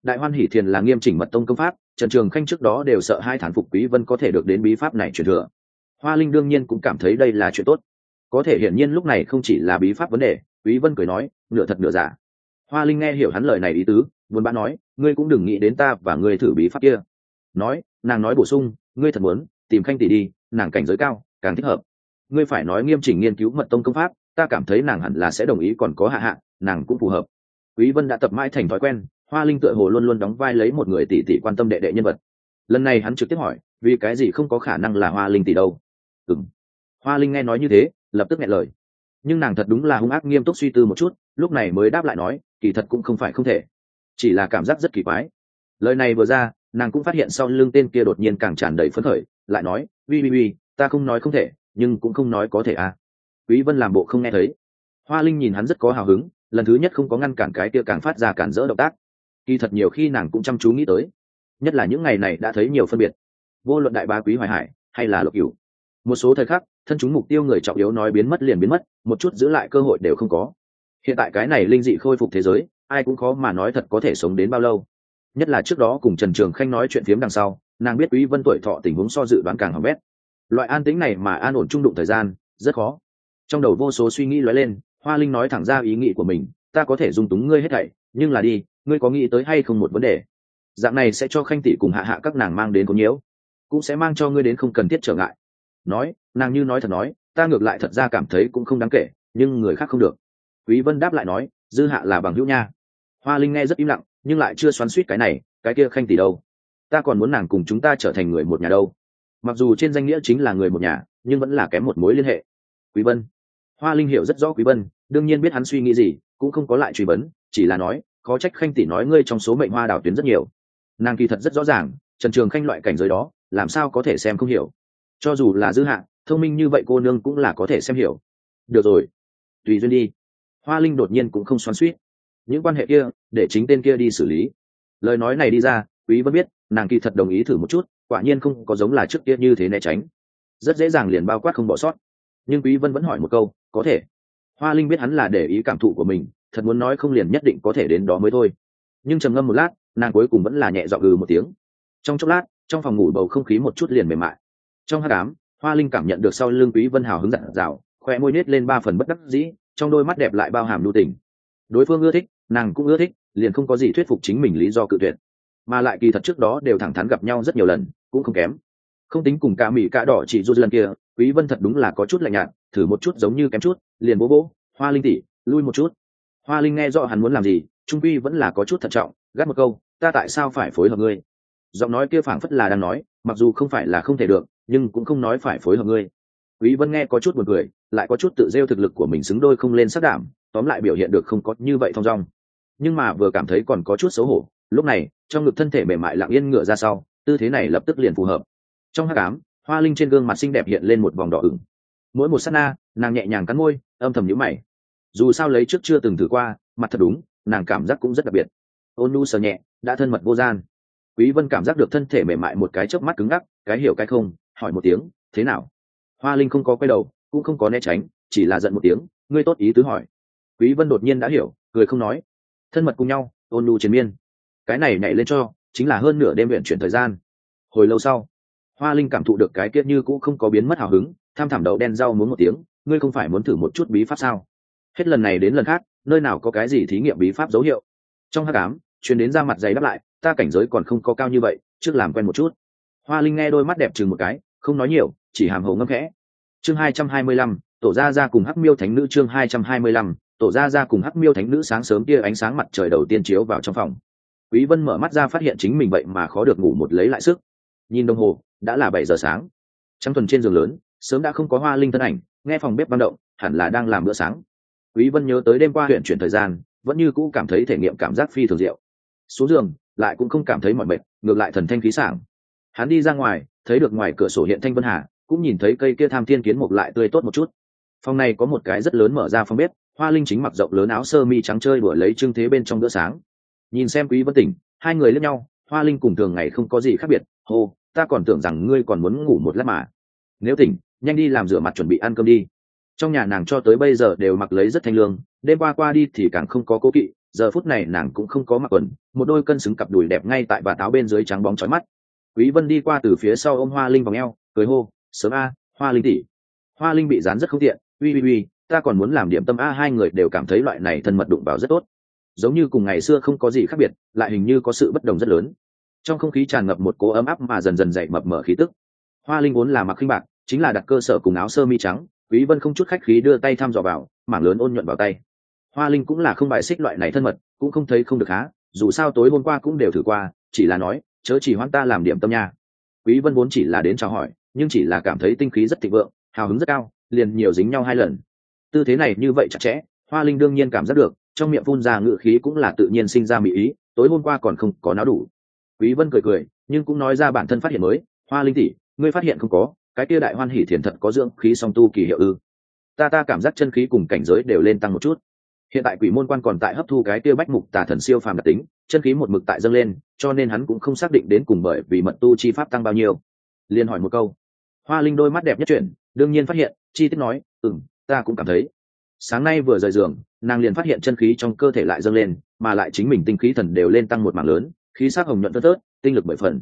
Đại hoan hỷ thiền là nghiêm chỉnh mật tông công pháp, trần trường khanh trước đó đều sợ hai thản phục quý vân có thể được đến bí pháp này truyền thừa. Hoa linh đương nhiên cũng cảm thấy đây là chuyện tốt. Có thể hiển nhiên lúc này không chỉ là bí pháp vấn đề, quý vân cười nói, nửa thật nửa giả. Hoa linh nghe hiểu hắn lời này ý tứ buồn bã nói, ngươi cũng đừng nghĩ đến ta và ngươi thử bí pháp kia. Nói, nàng nói bổ sung, ngươi thật muốn, tìm khanh tỷ đi, nàng cảnh giới cao, càng thích hợp. Ngươi phải nói nghiêm chỉnh nghiên cứu mật tông công pháp, ta cảm thấy nàng hẳn là sẽ đồng ý còn có hạ hạ, nàng cũng phù hợp. Quý vân đã tập mãi thành thói quen, hoa linh tựa hồ luôn luôn đóng vai lấy một người tỷ tỷ quan tâm đệ đệ nhân vật. Lần này hắn trực tiếp hỏi, vì cái gì không có khả năng là hoa linh tỷ đâu? Ừm. Hoa linh nghe nói như thế, lập tức nghẹn lời. Nhưng nàng thật đúng là hung ác nghiêm túc suy tư một chút, lúc này mới đáp lại nói, kỳ thật cũng không phải không thể chỉ là cảm giác rất kỳ quái. Lời này vừa ra, nàng cũng phát hiện sau lưng tên kia đột nhiên càng tràn đầy phấn khởi, lại nói ui ui ui ta không nói không thể, nhưng cũng không nói có thể à. Quý vân làm bộ không nghe thấy. Hoa linh nhìn hắn rất có hào hứng, lần thứ nhất không có ngăn cản cái kia càng phát ra cản rỡ động tác. Kỳ thật nhiều khi nàng cũng chăm chú nghĩ tới, nhất là những ngày này đã thấy nhiều phân biệt. Vô luận đại ba quý hoài hải, hay là lục cửu, một số thời khắc, thân chúng mục tiêu người trọng yếu nói biến mất liền biến mất, một chút giữ lại cơ hội đều không có. Hiện tại cái này linh dị khôi phục thế giới ai cũng khó mà nói thật có thể sống đến bao lâu. Nhất là trước đó cùng trần trường khanh nói chuyện phiếm đằng sau, nàng biết quý vân tuổi thọ tình huống so dự đoán càng hỏng bét. Loại an tĩnh này mà an ổn trung đụng thời gian, rất khó. Trong đầu vô số suy nghĩ lóe lên, hoa linh nói thẳng ra ý nghĩ của mình, ta có thể dung túng ngươi hết thảy, nhưng là đi, ngươi có nghĩ tới hay không một vấn đề? Dạng này sẽ cho khanh tỷ cùng hạ hạ các nàng mang đến có nhiễu, cũng sẽ mang cho ngươi đến không cần thiết trở ngại. Nói, nàng như nói thật nói, ta ngược lại thật ra cảm thấy cũng không đáng kể, nhưng người khác không được. Quý vân đáp lại nói, dư hạ là bằng hữu nha hoa linh nghe rất im lặng, nhưng lại chưa xoắn suýt cái này, cái kia khanh tỷ đâu? Ta còn muốn nàng cùng chúng ta trở thành người một nhà đâu. Mặc dù trên danh nghĩa chính là người một nhà, nhưng vẫn là kém một mối liên hệ. Quý vân. Hoa linh hiểu rất rõ quý vân, đương nhiên biết hắn suy nghĩ gì, cũng không có lại truy vấn, chỉ là nói có trách khanh tỷ nói ngươi trong số mệnh hoa đào tuyến rất nhiều. Nàng kỳ thật rất rõ ràng, trần trường khanh loại cảnh giới đó, làm sao có thể xem không hiểu. Cho dù là dư hạ, thông minh như vậy cô nương cũng là có thể xem hiểu. Được rồi, tùy duyên đi. Hoa linh đột nhiên cũng không xoắn suýt những quan hệ kia, để chính tên kia đi xử lý. Lời nói này đi ra, quý vẫn biết, nàng kỳ thật đồng ý thử một chút, quả nhiên không có giống là trước kia như thế né tránh. Rất dễ dàng liền bao quát không bỏ sót. Nhưng quý vân vẫn hỏi một câu, có thể? Hoa linh biết hắn là để ý cảm thụ của mình, thật muốn nói không liền nhất định có thể đến đó mới thôi. Nhưng trầm ngâm một lát, nàng cuối cùng vẫn là nhẹ dọn gừ một tiếng. Trong chốc lát, trong phòng ngủ bầu không khí một chút liền mềm mại. Trong hát cám hoa linh cảm nhận được sau lưng quý vân hào hứng dặn dào khoe môi nết lên ba phần bất đắc dĩ, trong đôi mắt đẹp lại bao hàm lưu tình. Đối phương ưa thích nàng cũng ưa thích, liền không có gì thuyết phục chính mình lý do cự tuyệt. Mà lại kỳ thật trước đó đều thẳng thắn gặp nhau rất nhiều lần, cũng không kém. Không tính cùng cả mỹ cả đỏ chỉ du lần kia, quý vân thật đúng là có chút lạnh nhạt, thử một chút giống như kém chút, liền bố bố, hoa linh tỷ, lui một chút. Hoa linh nghe rõ hắn muốn làm gì, trung quy vẫn là có chút thận trọng, gắt một câu, ta tại sao phải phối hợp ngươi? Giọng nói kia phảng phất là đang nói, mặc dù không phải là không thể được, nhưng cũng không nói phải phối hợp ngươi. Quý vân nghe có chút buồn cười, lại có chút tự rêu thực lực của mình xứng đôi không lên sắc đảm, tóm lại biểu hiện được không có như vậy thong dong nhưng mà vừa cảm thấy còn có chút xấu hổ, lúc này, trong ngực thân thể mềm mại lặng yên ngựa ra sau, tư thế này lập tức liền phù hợp. Trong hát cám hoa linh trên gương mặt xinh đẹp hiện lên một vòng đỏ ửng. Mỗi một s á t na, nàng nhẹ nhàng cắn môi, âm thầm nhữ mày. Dù sao lấy trước chưa từng thử qua, mặt thật đúng, nàng cảm giác cũng rất đặc biệt. Ôn nu sờ nhẹ, đã thân mật vô gian. Quý vân cảm giác được thân thể mềm mại một cái chớp mắt cứng ngắc, cái hiểu cái không, hỏi một tiếng, thế nào? Hoa linh không có quay đầu, cũng không có né tránh, chỉ là giận một tiếng, ngươi tốt ý tứ hỏi. Quý vân đột nhiên đã hiểu, cười không nói thân mật cùng nhau, ôn nhu chiến miên. Cái này nhảy lên cho, chính là hơn nửa đêm luyện chuyển thời gian. Hồi lâu sau, hoa linh cảm thụ được cái kia như cũng không có biến mất hào hứng, tham thảm đậu đen rau muốn một tiếng, ngươi không phải muốn thử một chút bí pháp sao? Hết lần này đến lần khác, nơi nào có cái gì thí nghiệm bí pháp dấu hiệu? Trong hát cám chuyến đến ra mặt giày đáp lại, ta cảnh giới còn không có cao như vậy, trước làm quen một chút. Hoa linh nghe đôi mắt đẹp chừng một cái, không nói nhiều, chỉ hàm hồ ngâm khẽ. Chương hai trăm hai mươi lăm, tổ gia ra cùng hắc miêu thánh nữ chương hai trăm hai mươi lăm tổ Ra ra cùng hắc miêu thánh nữ sáng sớm kia ánh sáng mặt trời đầu tiên chiếu vào trong phòng. Quý vân mở mắt ra phát hiện chính mình vậy mà khó được ngủ một lấy lại sức. Nhìn đồng hồ, đã là bảy giờ sáng. Trăng tuần trên giường lớn, sớm đã không có hoa linh thân ảnh, nghe phòng bếp băng động, hẳn là đang làm bữa sáng. Quý vân nhớ tới đêm qua huyện chuyển thời gian, vẫn như cũ cảm thấy thể nghiệm cảm giác phi thường diệu. Xuống giường, lại cũng không cảm thấy mỏi mệt, ngược lại thần thanh khí sảng. Hắn đi ra ngoài, thấy được ngoài cửa sổ hiện thanh vân hà, cũng nhìn thấy cây kia tham thiên kiến mục lại tươi tốt một chút. Phòng này có một cái rất lớn mở ra phòng bếp hoa linh chính mặc rộng lớn áo sơ mi trắng chơi đuổi lấy trưng thế bên trong bữa sáng. Nhìn xem quý vân tỉnh, hai người lẫn nhau, hoa linh cùng thường ngày không có gì khác biệt. Hô, ta còn tưởng rằng ngươi còn muốn ngủ một lát mà. Nếu tỉnh, nhanh đi làm rửa mặt chuẩn bị ăn cơm đi. Trong nhà nàng cho tới bây giờ đều mặc lấy rất thanh lương, đêm qua qua đi thì càng không có cố kỵ, giờ phút này nàng cũng không có mặc quần, một đôi cân xứng cặp đùi đẹp ngay tại bà táo bên dưới trắng bóng trói mắt. Quý vân đi qua từ phía sau ôm hoa linh vòng eo, cười hô, sớm a, hoa linh tỷ. Hoa linh bị dán rất không tiện, uy uy uy ta còn muốn làm điểm tâm a, hai người đều cảm thấy loại này thân mật đụng vào rất tốt. Giống như cùng ngày xưa không có gì khác biệt, lại hình như có sự bất đồng rất lớn. Trong không khí tràn ngập một cố ấm áp mà dần dần dậy mập mở khí tức. Hoa linh vốn là mặc khinh bạc, chính là đặt cơ sở cùng áo sơ mi trắng, quý vân không chút khách khí đưa tay thăm dò vào, mảng lớn ôn nhuận vào tay. Hoa linh cũng là không bài xích loại này thân mật, cũng không thấy không được há, dù sao tối hôm qua cũng đều thử qua, chỉ là nói, chớ chỉ hoãn ta làm điểm tâm nha. Quý vân vốn chỉ là đến chào hỏi, nhưng chỉ là cảm thấy tinh khí rất thịnh vượng, hào hứng rất cao, liền nhiều dính nhau hai lần tư thế này như vậy chặt chẽ, hoa linh đương nhiên cảm giác được, trong miệng phun ra ngự khí cũng là tự nhiên sinh ra mỹ ý, tối hôm qua còn không có náo đủ. Quý vân cười cười, nhưng cũng nói ra bản thân phát hiện mới, hoa linh tỷ, ngươi phát hiện không có, cái kia đại hoan hỉ thiền thật có dưỡng khí song tu kỳ hiệu ư? Ta ta cảm giác chân khí cùng cảnh giới đều lên tăng một chút. Hiện tại quỷ môn quan còn tại hấp thu cái kia bách mục tà thần siêu phàm đặc tính, chân khí một mực tại dâng lên, cho nên hắn cũng không xác định đến cùng bởi vì mật tu chi pháp tăng bao nhiêu. Liền hỏi một câu. Hoa linh đôi mắt đẹp nhất chuyển, đương nhiên phát hiện, chi tiết nói, ừm ta cũng cảm thấy. Sáng nay vừa rời giường, nàng liền phát hiện chân khí trong cơ thể lại dâng lên, mà lại chính mình tinh khí thần đều lên tăng một mảng lớn, khí sắc hồng nhuận tớt tớt tinh lực bởi phần.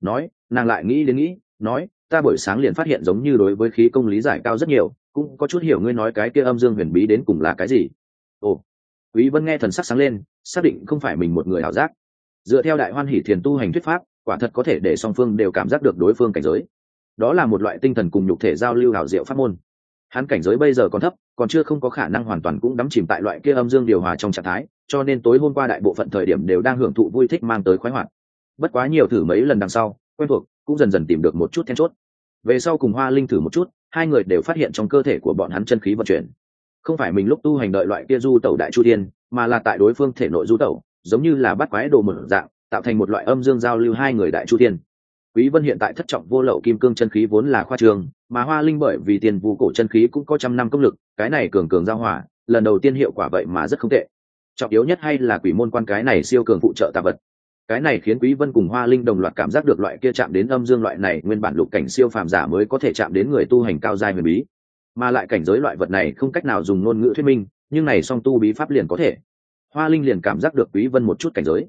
Nói, nàng lại nghĩ đến nghĩ, nói, ta buổi sáng liền phát hiện giống như đối với khí công lý giải cao rất nhiều, cũng có chút hiểu ngươi nói cái kia âm dương huyền bí đến cùng là cái gì. Ồ. Quý vân nghe thần sắc sáng lên, xác định không phải mình một người ảo giác. Dựa theo đại hoan hỷ thiền tu hành thuyết pháp, quả thật có thể để song phương đều cảm giác được đối phương cảnh giới. Đó là một loại tinh thần cùng nhục thể giao lưu hảo diệu pháp môn hắn cảnh giới bây giờ còn thấp còn chưa không có khả năng hoàn toàn cũng đắm chìm tại loại kia âm dương điều hòa trong trạng thái cho nên tối hôm qua đại bộ phận thời điểm đều đang hưởng thụ vui thích mang tới khoái hoạt. Bất quá nhiều thử mấy lần đằng sau quen thuộc cũng dần dần tìm được một chút then chốt. Về sau cùng hoa linh thử một chút hai người đều phát hiện trong cơ thể của bọn hắn chân khí vận chuyển. Không phải mình lúc tu hành đợi loại kia du tẩu đại chu tiên, mà là tại đối phương thể nội du tẩu giống như là bắt quái đồ một dạng tạo thành một loại âm dương giao lưu hai người đại chu tiên. quý vân hiện tại thất trọng vô lậu kim cương chân khí vốn là khoa trường mà hoa linh bởi vì tiền vu cổ chân khí cũng có trăm năm công lực, cái này cường cường giao hỏa lần đầu tiên hiệu quả vậy mà rất không tệ. Trọng yếu nhất hay là quỷ môn quan cái này siêu cường phụ trợ tạ vật. Cái này khiến quý vân cùng hoa linh đồng loạt cảm giác được loại kia chạm đến âm dương loại này, nguyên bản lục cảnh siêu phàm giả mới có thể chạm đến người tu hành cao giai huyền bí. Mà lại cảnh giới loại vật này không cách nào dùng ngôn ngữ thuyết minh, nhưng này song tu bí pháp liền có thể. Hoa linh liền cảm giác được quý vân một chút cảnh giới.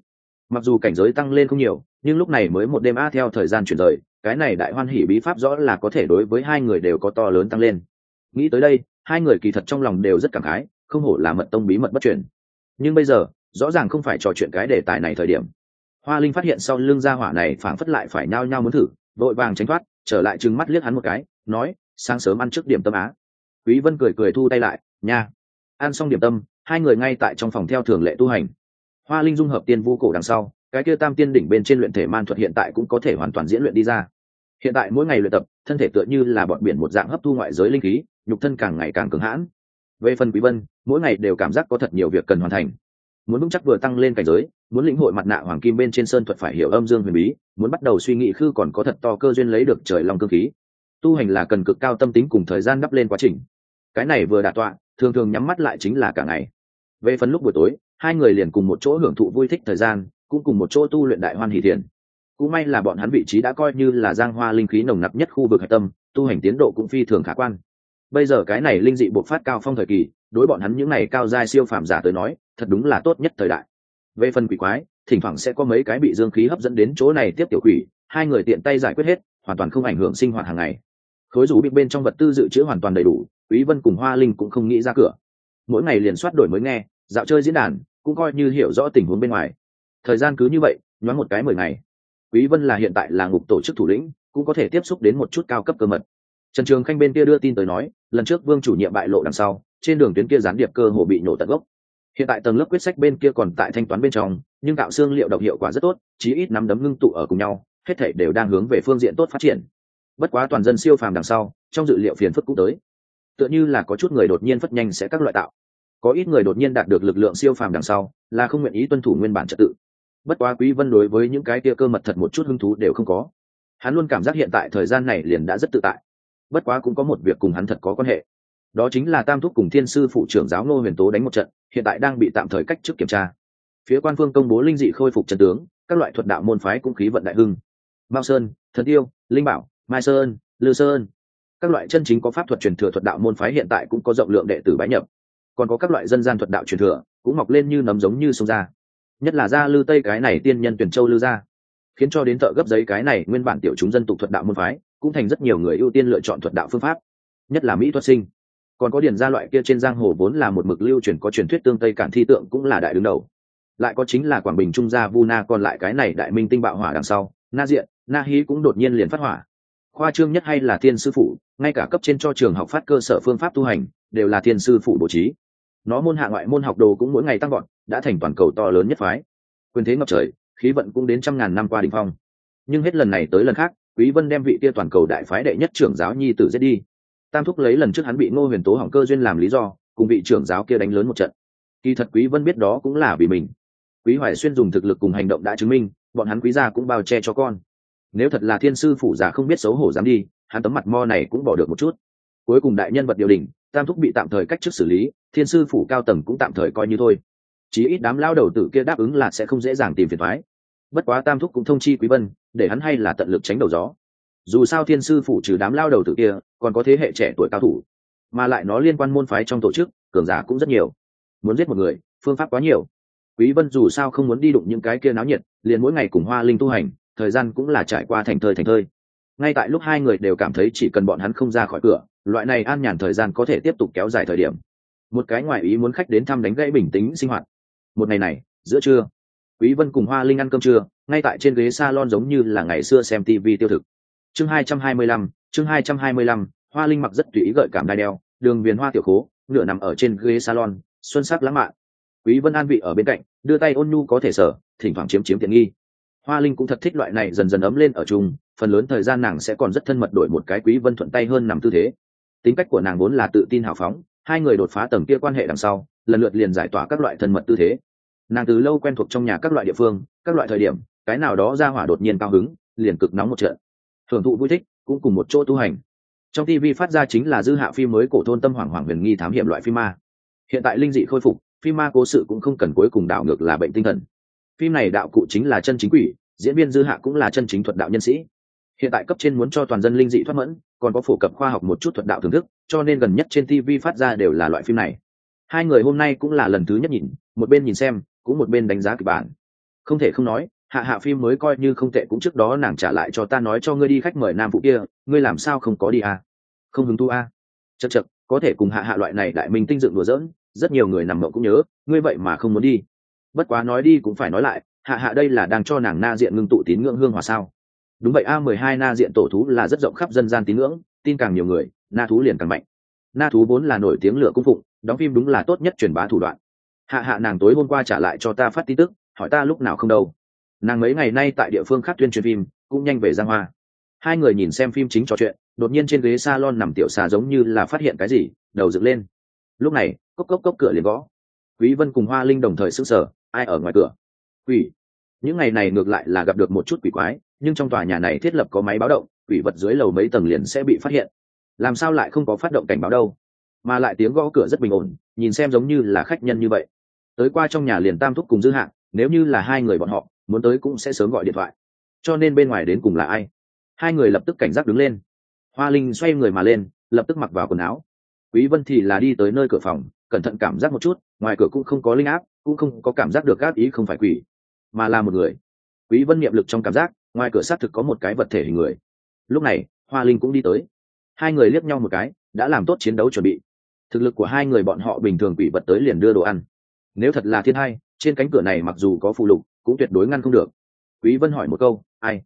Mặc dù cảnh giới tăng lên không nhiều, nhưng lúc này mới một đêm a theo thời gian chuyển rời cái này đại hoan hỉ bí pháp rõ là có thể đối với hai người đều có to lớn tăng lên. Nghĩ tới đây, hai người kỳ thật trong lòng đều rất cảm khái, không hổ là mật tông bí mật bất chuyển nhưng bây giờ, rõ ràng không phải trò chuyện cái đề tài này thời điểm. Hoa linh phát hiện sau lưng gia hỏa này phảng phất lại phải nhao nhao muốn thử, vội vàng tránh thoát, trở lại trừng mắt liếc hắn một cái, nói, sáng sớm ăn trước điểm tâm á. Quý vân cười cười thu tay lại, nha. Ăn xong điểm tâm, hai người ngay tại trong phòng theo thường lệ tu hành. Hoa linh dung hợp tiên vu cổ đằng sau cái kia tam tiên đỉnh bên trên luyện thể man thuật hiện tại cũng có thể hoàn toàn diễn luyện đi ra. Hiện tại mỗi ngày luyện tập, thân thể tựa như là bọn biển một dạng hấp thu ngoại giới linh khí, nhục thân càng ngày càng cứng hãn. Về phần quý vân, mỗi ngày đều cảm giác có thật nhiều việc cần hoàn thành. Muốn vững chắc vừa tăng lên cảnh giới, muốn lĩnh hội mặt nạ hoàng kim bên trên sơn thuật phải hiểu âm dương huyền bí, muốn bắt đầu suy nghĩ khư còn có thật to cơ duyên lấy được trời lòng cương khí. Tu hành là cần cực cao tâm tính cùng thời gian đắp lên quá trình. Cái này vừa đạt tọa, thường thường nhắm mắt lại chính là cả ngày. Về phần lúc buổi tối, hai người liền cùng một chỗ hưởng thụ vui thích thời gian cũng cùng một chỗ tu luyện đại hoan hỷ thiền. Cũng may là bọn hắn vị trí đã coi như là giang hoa linh khí nồng nặc nhất khu vực hạch tâm, tu hành tiến độ cũng phi thường khả quan. Bây giờ cái này linh dị bộc phát cao phong thời kỳ, đối bọn hắn những này cao giai siêu phàm giả tới nói, thật đúng là tốt nhất thời đại. Về phần quỷ quái, thỉnh thoảng sẽ có mấy cái bị dương khí hấp dẫn đến chỗ này tiếp tiểu quỷ, hai người tiện tay giải quyết hết, hoàn toàn không ảnh hưởng sinh hoạt hàng ngày. Khối rủ bị bên trong vật tư dự trữ hoàn toàn đầy đủ, quý vân cùng hoa linh cũng không nghĩ ra cửa. Mỗi ngày liền soát đổi mới nghe, dạo chơi diễn đàn, cũng coi như hiểu rõ tình huống bên ngoài thời gian cứ như vậy, nhoáng một cái mười ngày. Quý vân là hiện tại là ngục tổ chức thủ lĩnh, cũng có thể tiếp xúc đến một chút cao cấp cơ mật. Trần trường khanh bên kia đưa tin tới nói, lần trước vương chủ nhiệm bại lộ đằng sau, trên đường tuyến kia gián điệp cơ hồ bị nổ tận gốc. Hiện tại tầng lớp quyết sách bên kia còn tại thanh toán bên trong, nhưng tạo xương liệu độc hiệu quả rất tốt, chí ít nắm đấm ngưng tụ ở cùng nhau, hết thảy đều đang hướng về phương diện tốt phát triển. Bất quá toàn dân siêu phàm đằng sau, trong dự liệu phiền phức cũng tới. Tựa như là có chút người đột nhiên phất nhanh sẽ các loại tạo. Có ít người đột nhiên đạt được lực lượng siêu phàm đằng sau, là không nguyện ý tuân thủ nguyên bản trật tự bất quá quý vân đối với những cái tia cơ mật thật một chút hứng thú đều không có. Hắn luôn cảm giác hiện tại thời gian này liền đã rất tự tại. Bất quá cũng có một việc cùng hắn thật có quan hệ. Đó chính là tam thúc cùng thiên sư phụ trưởng giáo ngô huyền tố đánh một trận, hiện tại đang bị tạm thời cách chức kiểm tra. Phía quan phương công bố linh dị khôi phục trận tướng, các loại thuật đạo môn phái cũng khí vận đại hưng. Mao sơn, thần tiêu, linh bảo, mai sơn, lư sơn. Các loại chân chính có pháp thuật truyền thừa thuật đạo môn phái hiện tại cũng có rộng lượng đệ tử bái nhập. Còn có các loại dân gian thuật đạo truyền thừa, cũng mọc lên như nấm giống như sông ra nhất là gia lư tây cái này tiên nhân tuyển châu lư gia, khiến cho đến thợ gấp giấy cái này nguyên bản tiểu chúng dân tục thuật đạo môn phái, cũng thành rất nhiều người ưu tiên lựa chọn thuật đạo phương pháp, nhất là mỹ thuật sinh. Còn có điển gia loại kia trên giang hồ vốn là một mực lưu truyền có truyền thuyết tương tây cản thi tượng cũng là đại đứng đầu. Lại có chính là quảng bình trung gia vu na còn lại cái này đại minh tinh bạo hỏa đằng sau, na diện, na hí cũng đột nhiên liền phát hỏa. Khoa trương nhất hay là thiên sư phụ, ngay cả cấp trên cho trường học phát cơ sở phương pháp tu hành, đều là thiên sư phụ bố trí nó môn hạ ngoại môn học đồ cũng mỗi ngày tăng gọn đã thành toàn cầu to lớn nhất phái. Quyền thế ngập trời, khí vận cũng đến trăm ngàn năm qua đ ỉ n h phong. Nhưng hết lần này tới lần khác, quý vân đem vị kia toàn cầu đại phái đệ nhất trưởng giáo nhi tử giết đi. Tam thúc lấy lần trước hắn bị ngô huyền tố hỏng cơ duyên làm lý do, cùng vị trưởng giáo kia đánh lớn một trận. Kỳ thật quý vân biết đó cũng là vì mình. Quý hoài xuyên dùng thực lực cùng hành động đã chứng minh, bọn hắn quý gia cũng bao che cho con. Nếu thật là thiên sư phủ giả không biết xấu hổ dám đi, hắn tấm mặt mo này cũng bỏ được một chút. Cuối cùng đại nhân vật điều đình tam thúc bị tạm thời cách chức xử lý, thiên sư phủ cao tầng cũng tạm thời coi như thôi. Chí ít đám lao đầu tử kia đáp ứng là sẽ không dễ dàng tìm phiền thoái. Bất quá tam thúc cũng thông chi quý vân, để hắn hay là tận lực tránh đầu gió. Dù sao thiên sư phủ trừ đám lao đầu tử kia, còn có thế hệ trẻ tuổi cao thủ. Mà lại nó liên quan môn phái trong tổ chức, cường giả cũng rất nhiều. Muốn giết một người, phương pháp quá nhiều. Quý vân dù sao không muốn đi đụng những cái kia náo nhiệt, liền mỗi ngày cùng hoa linh tu hành, thời gian cũng là trải qua thành thơi thành thơi ngay tại lúc hai người đều cảm thấy chỉ cần bọn hắn không ra khỏi cửa loại này an nhàn thời gian có thể tiếp tục kéo dài thời điểm. Một cái ngoại ý muốn khách đến thăm đánh gãy bình tĩnh sinh hoạt. Một ngày này giữa trưa quý vân cùng hoa linh ăn cơm trưa ngay tại trên ghế salon giống như là ngày xưa xem tv tiêu thực. Chương 225, chương 225, hoa linh mặc rất tùy ý gợi cảm đai đeo đường viền hoa tiểu khố nửa nằm ở trên ghế salon xuân sắc lãng mạn. Quý vân an vị ở bên cạnh đưa tay ôn nhu có thể sở thỉnh thoảng chiếm chiếm tiện nghi hoa linh cũng thật thích loại này dần dần ấm lên ở chung, phần lớn thời gian nàng sẽ còn rất thân mật đổi một cái quý vân thuận tay hơn nằm tư thế. Tính cách của nàng vốn là tự tin hào phóng, hai người đột phá tầng kia quan hệ đằng sau, lần lượt liền giải tỏa các loại thân mật tư thế. Nàng từ lâu quen thuộc trong nhà các loại địa phương, các loại thời điểm, cái nào đó ra hỏa đột nhiên cao hứng, liền cực nóng một trận. Thưởng thụ vui thích, cũng cùng một chỗ tu hành. Trong tv phát ra chính là dư hạ phim mới cổ thôn tâm hoàng hoàng huyền nghi thám hiểm loại phim ma. Hiện tại linh dị khôi phục phim ma cố sự cũng không cần cuối cùng đảo ngược là bệnh tinh thần phim này đạo cụ chính là chân chính quỷ, diễn viên dư hạ cũng là chân chính thuật đạo nhân sĩ hiện tại cấp trên muốn cho toàn dân linh dị thoát mẫn, còn có phổ cập khoa học một chút thuật đạo thưởng thức, cho nên gần nhất trên tv phát ra đều là loại phim này hai người hôm nay cũng là lần thứ nhất nhìn, một bên nhìn xem, cũng một bên đánh giá kịch bản không thể không nói, hạ hạ phim mới coi như không tệ cũng trước đó nàng trả lại cho ta nói cho ngươi đi khách mời nam phụ kia, ngươi làm sao không có đi à? không hứng thu à? chật chật có thể cùng hạ hạ loại này đại minh tinh dựng đùa dỡn rất nhiều người nằm mộng cũng nhớ, ngươi vậy mà không muốn đi bất quá nói đi cũng phải nói lại, hạ hạ đây là đang cho nàng na diện ngưng tụ tín ngưỡng hương hòa sao? Đúng vậy, a mười hai na diện tổ thú là rất rộng khắp dân gian tín ngưỡng, tin càng nhiều người, na thú liền càng mạnh. Na thú vốn là nổi tiếng lửa cung phụng, đóng phim đúng là tốt nhất truyền bá thủ đoạn. Hạ hạ nàng tối hôm qua trả lại cho ta phát tin tức, hỏi ta lúc nào không đâu. Nàng mấy ngày nay tại địa phương khác tuyên truyền phim, cũng nhanh về giang hoa. Hai người nhìn xem phim chính trò chuyện, đột nhiên trên ghế s a lon nằm tiểu xà giống như là phát hiện cái gì, đầu dựng lên. Lúc này, cốc cốc cốc cửa liền gõ. Quý vân cùng hoa linh đồng thời sững sờ ai ở ngoài cửa? Quỷ. Những ngày này ngược lại là gặp được một chút quỷ quái, nhưng trong tòa nhà này thiết lập có máy báo động, quỷ vật dưới lầu mấy tầng liền sẽ bị phát hiện. Làm sao lại không có phát động cảnh báo đâu? Mà lại tiếng gõ cửa rất bình ổn, nhìn xem giống như là khách nhân như vậy. Tới qua trong nhà liền tam thúc cùng dư hạng, nếu như là hai người bọn họ, muốn tới cũng sẽ sớm gọi điện thoại. Cho nên bên ngoài đến cùng là ai? Hai người lập tức cảnh giác đứng lên. Hoa linh xoay người mà lên, lập tức mặc vào quần áo. Quý vân thì là đi tới nơi cửa phòng, cẩn thận cảm giác một chút, ngoài cửa cũng không có linh áp cũng không có cảm giác được gác ý không phải quỷ, mà là một người. Quý vân niệm lực trong cảm giác, ngoài cửa sát thực có một cái vật thể hình người. Lúc này, hoa linh cũng đi tới. Hai người liếc nhau một cái, đã làm tốt chiến đấu chuẩn bị. Thực lực của hai người bọn họ bình thường quỷ vật tới liền đưa đồ ăn. Nếu thật là thiên hai trên cánh cửa này mặc dù có phụ lục, cũng tuyệt đối ngăn không được. Quý vân hỏi một câu, ai?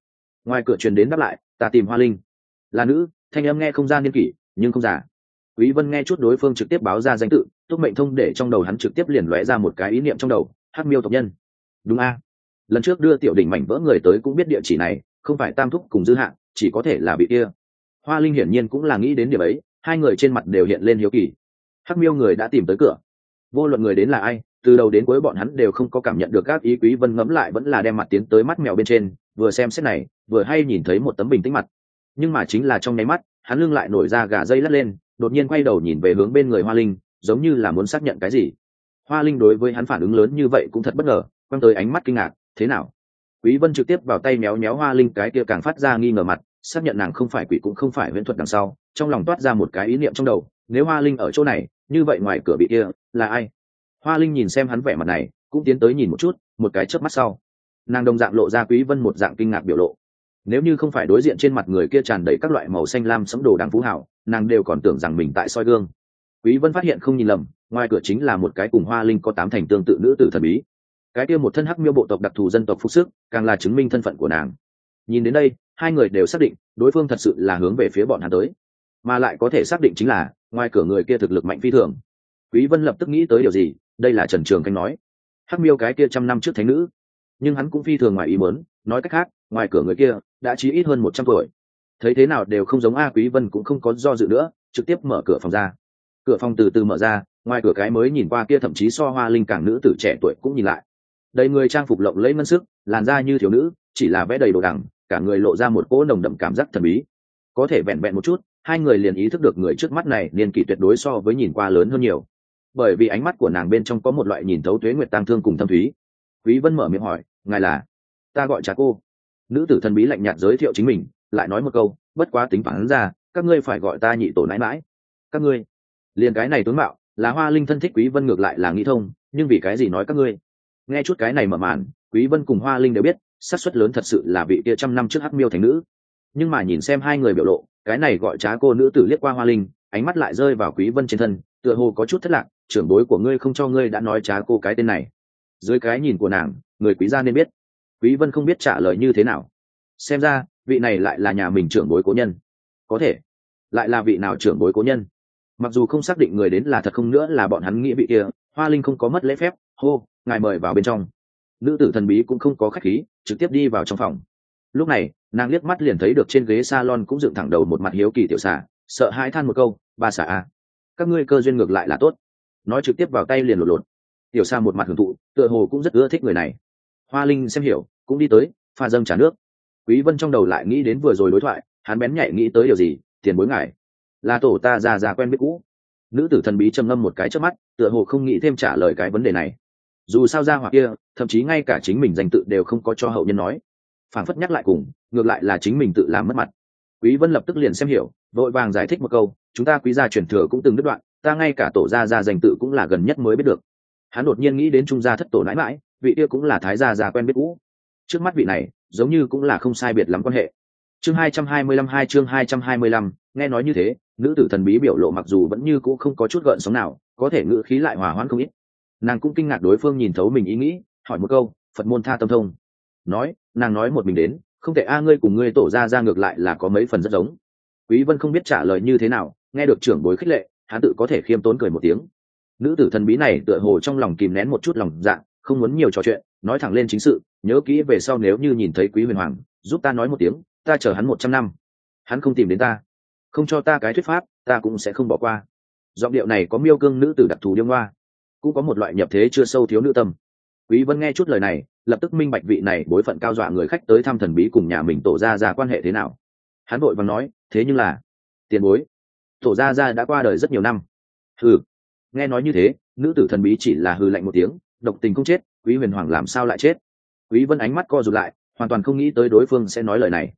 Ngoài cửa truyền đến đáp lại, ta tìm hoa linh. Là nữ, thanh âm nghe không gian niên kỷ, nhưng không giả. Quý vân nghe chút đối phương trực tiếp báo ra danh tự túc mệnh thông để trong đầu hắn trực tiếp liền lóe ra một cái ý niệm trong đầu, hắc miêu tộc nhân. Đúng a. Lần trước đưa tiểu đỉnh mảnh vỡ người tới cũng biết địa chỉ này, không phải tam thúc cùng dư hạn chỉ có thể là bị kia. Hoa linh hiển nhiên cũng là nghĩ đến điểm ấy, hai người trên mặt đều hiện lên hiếu kỳ. Hắc miêu người đã tìm tới cửa. Vô luận người đến là ai, từ đầu đến cuối bọn hắn đều không có cảm nhận được các ý quý vân ngẫm lại vẫn là đem mặt tiến tới mắt mèo bên trên, vừa xem xét này, vừa hay nhìn thấy một tấm bình tĩnh mặt. Nhưng mà chính là trong nháy mắt, hắn lưng lại nổi ra gà dây lắc lên, đột nhiên quay đầu nhìn về hướng bên người hoa linh giống như là muốn xác nhận cái gì. Hoa linh đối với hắn phản ứng lớn như vậy cũng thật bất ngờ, quăng tới ánh mắt kinh ngạc, thế nào? Quý vân trực tiếp vào tay méo méo hoa linh cái kia càng phát ra nghi ngờ mặt, xác nhận nàng không phải quỷ cũng không phải huyễn thuật đằng sau, trong lòng toát ra một cái ý niệm trong đầu, nếu hoa linh ở chỗ này, như vậy ngoài cửa bị kia, là ai? Hoa linh nhìn xem hắn vẻ mặt này, cũng tiến tới nhìn một chút, một cái chớp mắt sau. Nàng đồng dạng lộ ra quý vân một dạng kinh ngạc biểu lộ. Nếu như không phải đối diện trên mặt người kia tràn đầy các loại màu xanh lam sẫm đồ đằng phú hảo nàng đều còn tưởng rằng mình tại soi gương quý vân phát hiện không nhìn lầm, ngoài cửa chính là một cái cùng hoa linh có tám thành tương tự nữ tử thần bí. Cái kia một thân hắc miêu bộ tộc đặc thù dân tộc phúc sức, càng là chứng minh thân phận của nàng. Nhìn đến đây, hai người đều xác định, đối phương thật sự là hướng về phía bọn hắn tới. Mà lại có thể xác định chính là, ngoài cửa người kia thực lực mạnh phi thường. Quý vân lập tức nghĩ tới điều gì, đây là trần trường canh nói. Hắc miêu cái kia trăm năm trước thánh nữ. Nhưng hắn cũng phi thường ngoài ý muốn, nói cách khác, ngoài cửa người kia đã chí ít hơn một trăm tuổi. Thấy thế nào đều không giống a quý vân cũng không có do dự nữa, trực tiếp mở cửa phòng ra cửa phòng từ từ mở ra, ngoài cửa cái mới nhìn qua kia thậm chí so hoa linh càng nữ tử trẻ tuổi cũng nhìn lại. Đầy người trang phục lộng lẫy ngân sức, làn da như thiếu nữ, chỉ là vẽ đầy đồ đằng, cả người lộ ra một cỗ nồng đậm cảm giác thần bí. Có thể vẹn vẹn một chút, hai người liền ý thức được người trước mắt này niên kỷ tuyệt đối so với nhìn qua lớn hơn nhiều. Bởi vì ánh mắt của nàng bên trong có một loại nhìn thấu thuế nguyệt tang thương cùng thâm thúy. Quý vân mở miệng hỏi, ngài là? Ta gọi trà cô. Nữ tử thần bí lạnh nhạt giới thiệu chính mình, lại nói một câu, bất quá tính phản ra, các ngươi phải gọi ta nhị tổ nãi mãi các ngươi? Liền cái này tướng mạo, là hoa linh thân thích quý vân ngược lại là nghĩ thông, nhưng vì cái gì nói các ngươi? Nghe chút cái này mở màn, quý vân cùng hoa linh đều biết, xác suất lớn thật sự là vị kia trăm năm trước hắc miêu thành nữ. Nhưng mà nhìn xem hai người biểu lộ, cái này gọi trá cô nữ tử liếc qua hoa linh, ánh mắt lại rơi vào quý vân trên thân, tựa hồ có chút thất lạc, trưởng bối của ngươi không cho ngươi đã nói trá cô cái tên này. Dưới cái nhìn của nàng, người quý gia nên biết. Quý vân không biết trả lời như thế nào. Xem ra, vị này lại là nhà mình trưởng bối cố nhân. Có thể, lại là vị nào trưởng bối cố nhân? Mặc dù không xác định người đến là thật không nữa là bọn hắn nghĩ vị kia, hoa linh không có mất lễ phép, hô, ngài mời vào bên trong. Nữ tử thần bí cũng không có khách khí, trực tiếp đi vào trong phòng. Lúc này, nàng liếc mắt liền thấy được trên ghế salon cũng dựng thẳng đầu một mặt hiếu kỳ tiểu xà, sợ hãi than một câu, ba xà a, các ngươi cơ duyên ngược lại là tốt. Nói trực tiếp vào tay liền lột lột. Tiểu xà một mặt hưởng thụ, tựa hồ cũng rất ưa thích người này. Hoa linh xem hiểu, cũng đi tới, pha dâng trả nước. Quý vân trong đầu lại nghĩ đến vừa rồi đối thoại, hắn bén nhạy nghĩ tới điều gì, tiền bối ngài là tổ ta già già quen biết cũ. Nữ tử thần bí trầm ngâm một cái trước mắt tựa hồ không nghĩ thêm trả lời cái vấn đề này. Dù sao ra hoặc kia thậm chí ngay cả chính mình danh tự đều không có cho hậu nhân nói. Phản phất nhắc lại cùng ngược lại là chính mình tự làm mất mặt. Quý vân lập tức liền xem hiểu vội vàng giải thích một câu chúng ta quý gia truyền thừa cũng từng đứt đoạn ta ngay cả tổ gia gia danh tự cũng là gần nhất mới biết được. Hắn đột nhiên nghĩ đến trung gia thất tổ nãi mãi vị kia cũng là thái gia già quen biết cũ. Trước mắt vị này giống như cũng là không sai biệt lắm quan hệ. Chương 225 hai chương 225, nghe nói như thế nữ tử thần bí biểu lộ mặc dù vẫn như cũ không có chút gợn sóng nào, có thể ngữ khí lại hòa hoãn không ít. Nàng cũng kinh ngạc đối phương nhìn thấu mình ý nghĩ, hỏi một câu, phật môn tha tâm thông? Nói, nàng nói một mình đến, không thể a, ngươi cùng ngươi tổ ra ra ngược lại là có mấy phần rất giống. Quý vân không biết trả lời như thế nào, nghe được trưởng bối khích lệ, hắn tự có thể khiêm tốn cười một tiếng. Nữ tử thần bí này tựa hồ trong lòng kìm nén một chút lòng dạ không muốn nhiều trò chuyện, nói thẳng lên chính sự, nhớ kỹ về sau nếu như nhìn thấy quý huyền hoàng, giúp ta nói một tiếng, ta chờ hắn một trăm năm. Hắn không tìm đến ta không cho ta cái thuyết pháp, ta cũng sẽ không bỏ qua. Giọng điệu này có miêu cương nữ tử đặc thù điêu hoa cũng có một loại nhập thế chưa sâu thiếu nữ tâm. Quý vân nghe chút lời này, lập tức minh bạch vị này bối phận cao dọa người khách tới thăm thần bí cùng nhà mình tổ ra ra quan hệ thế nào. Hắn vội vàng nói, thế nhưng là, tiền bối, tổ ra ra đã qua đời rất nhiều năm. Hừ. Nghe nói như thế, nữ tử thần bí chỉ là hừ lạnh một tiếng, độc tình không chết, quý huyền hoàng làm sao lại chết? Quý vân ánh mắt co rụt lại, hoàn toàn không nghĩ tới đối phương sẽ nói lời này.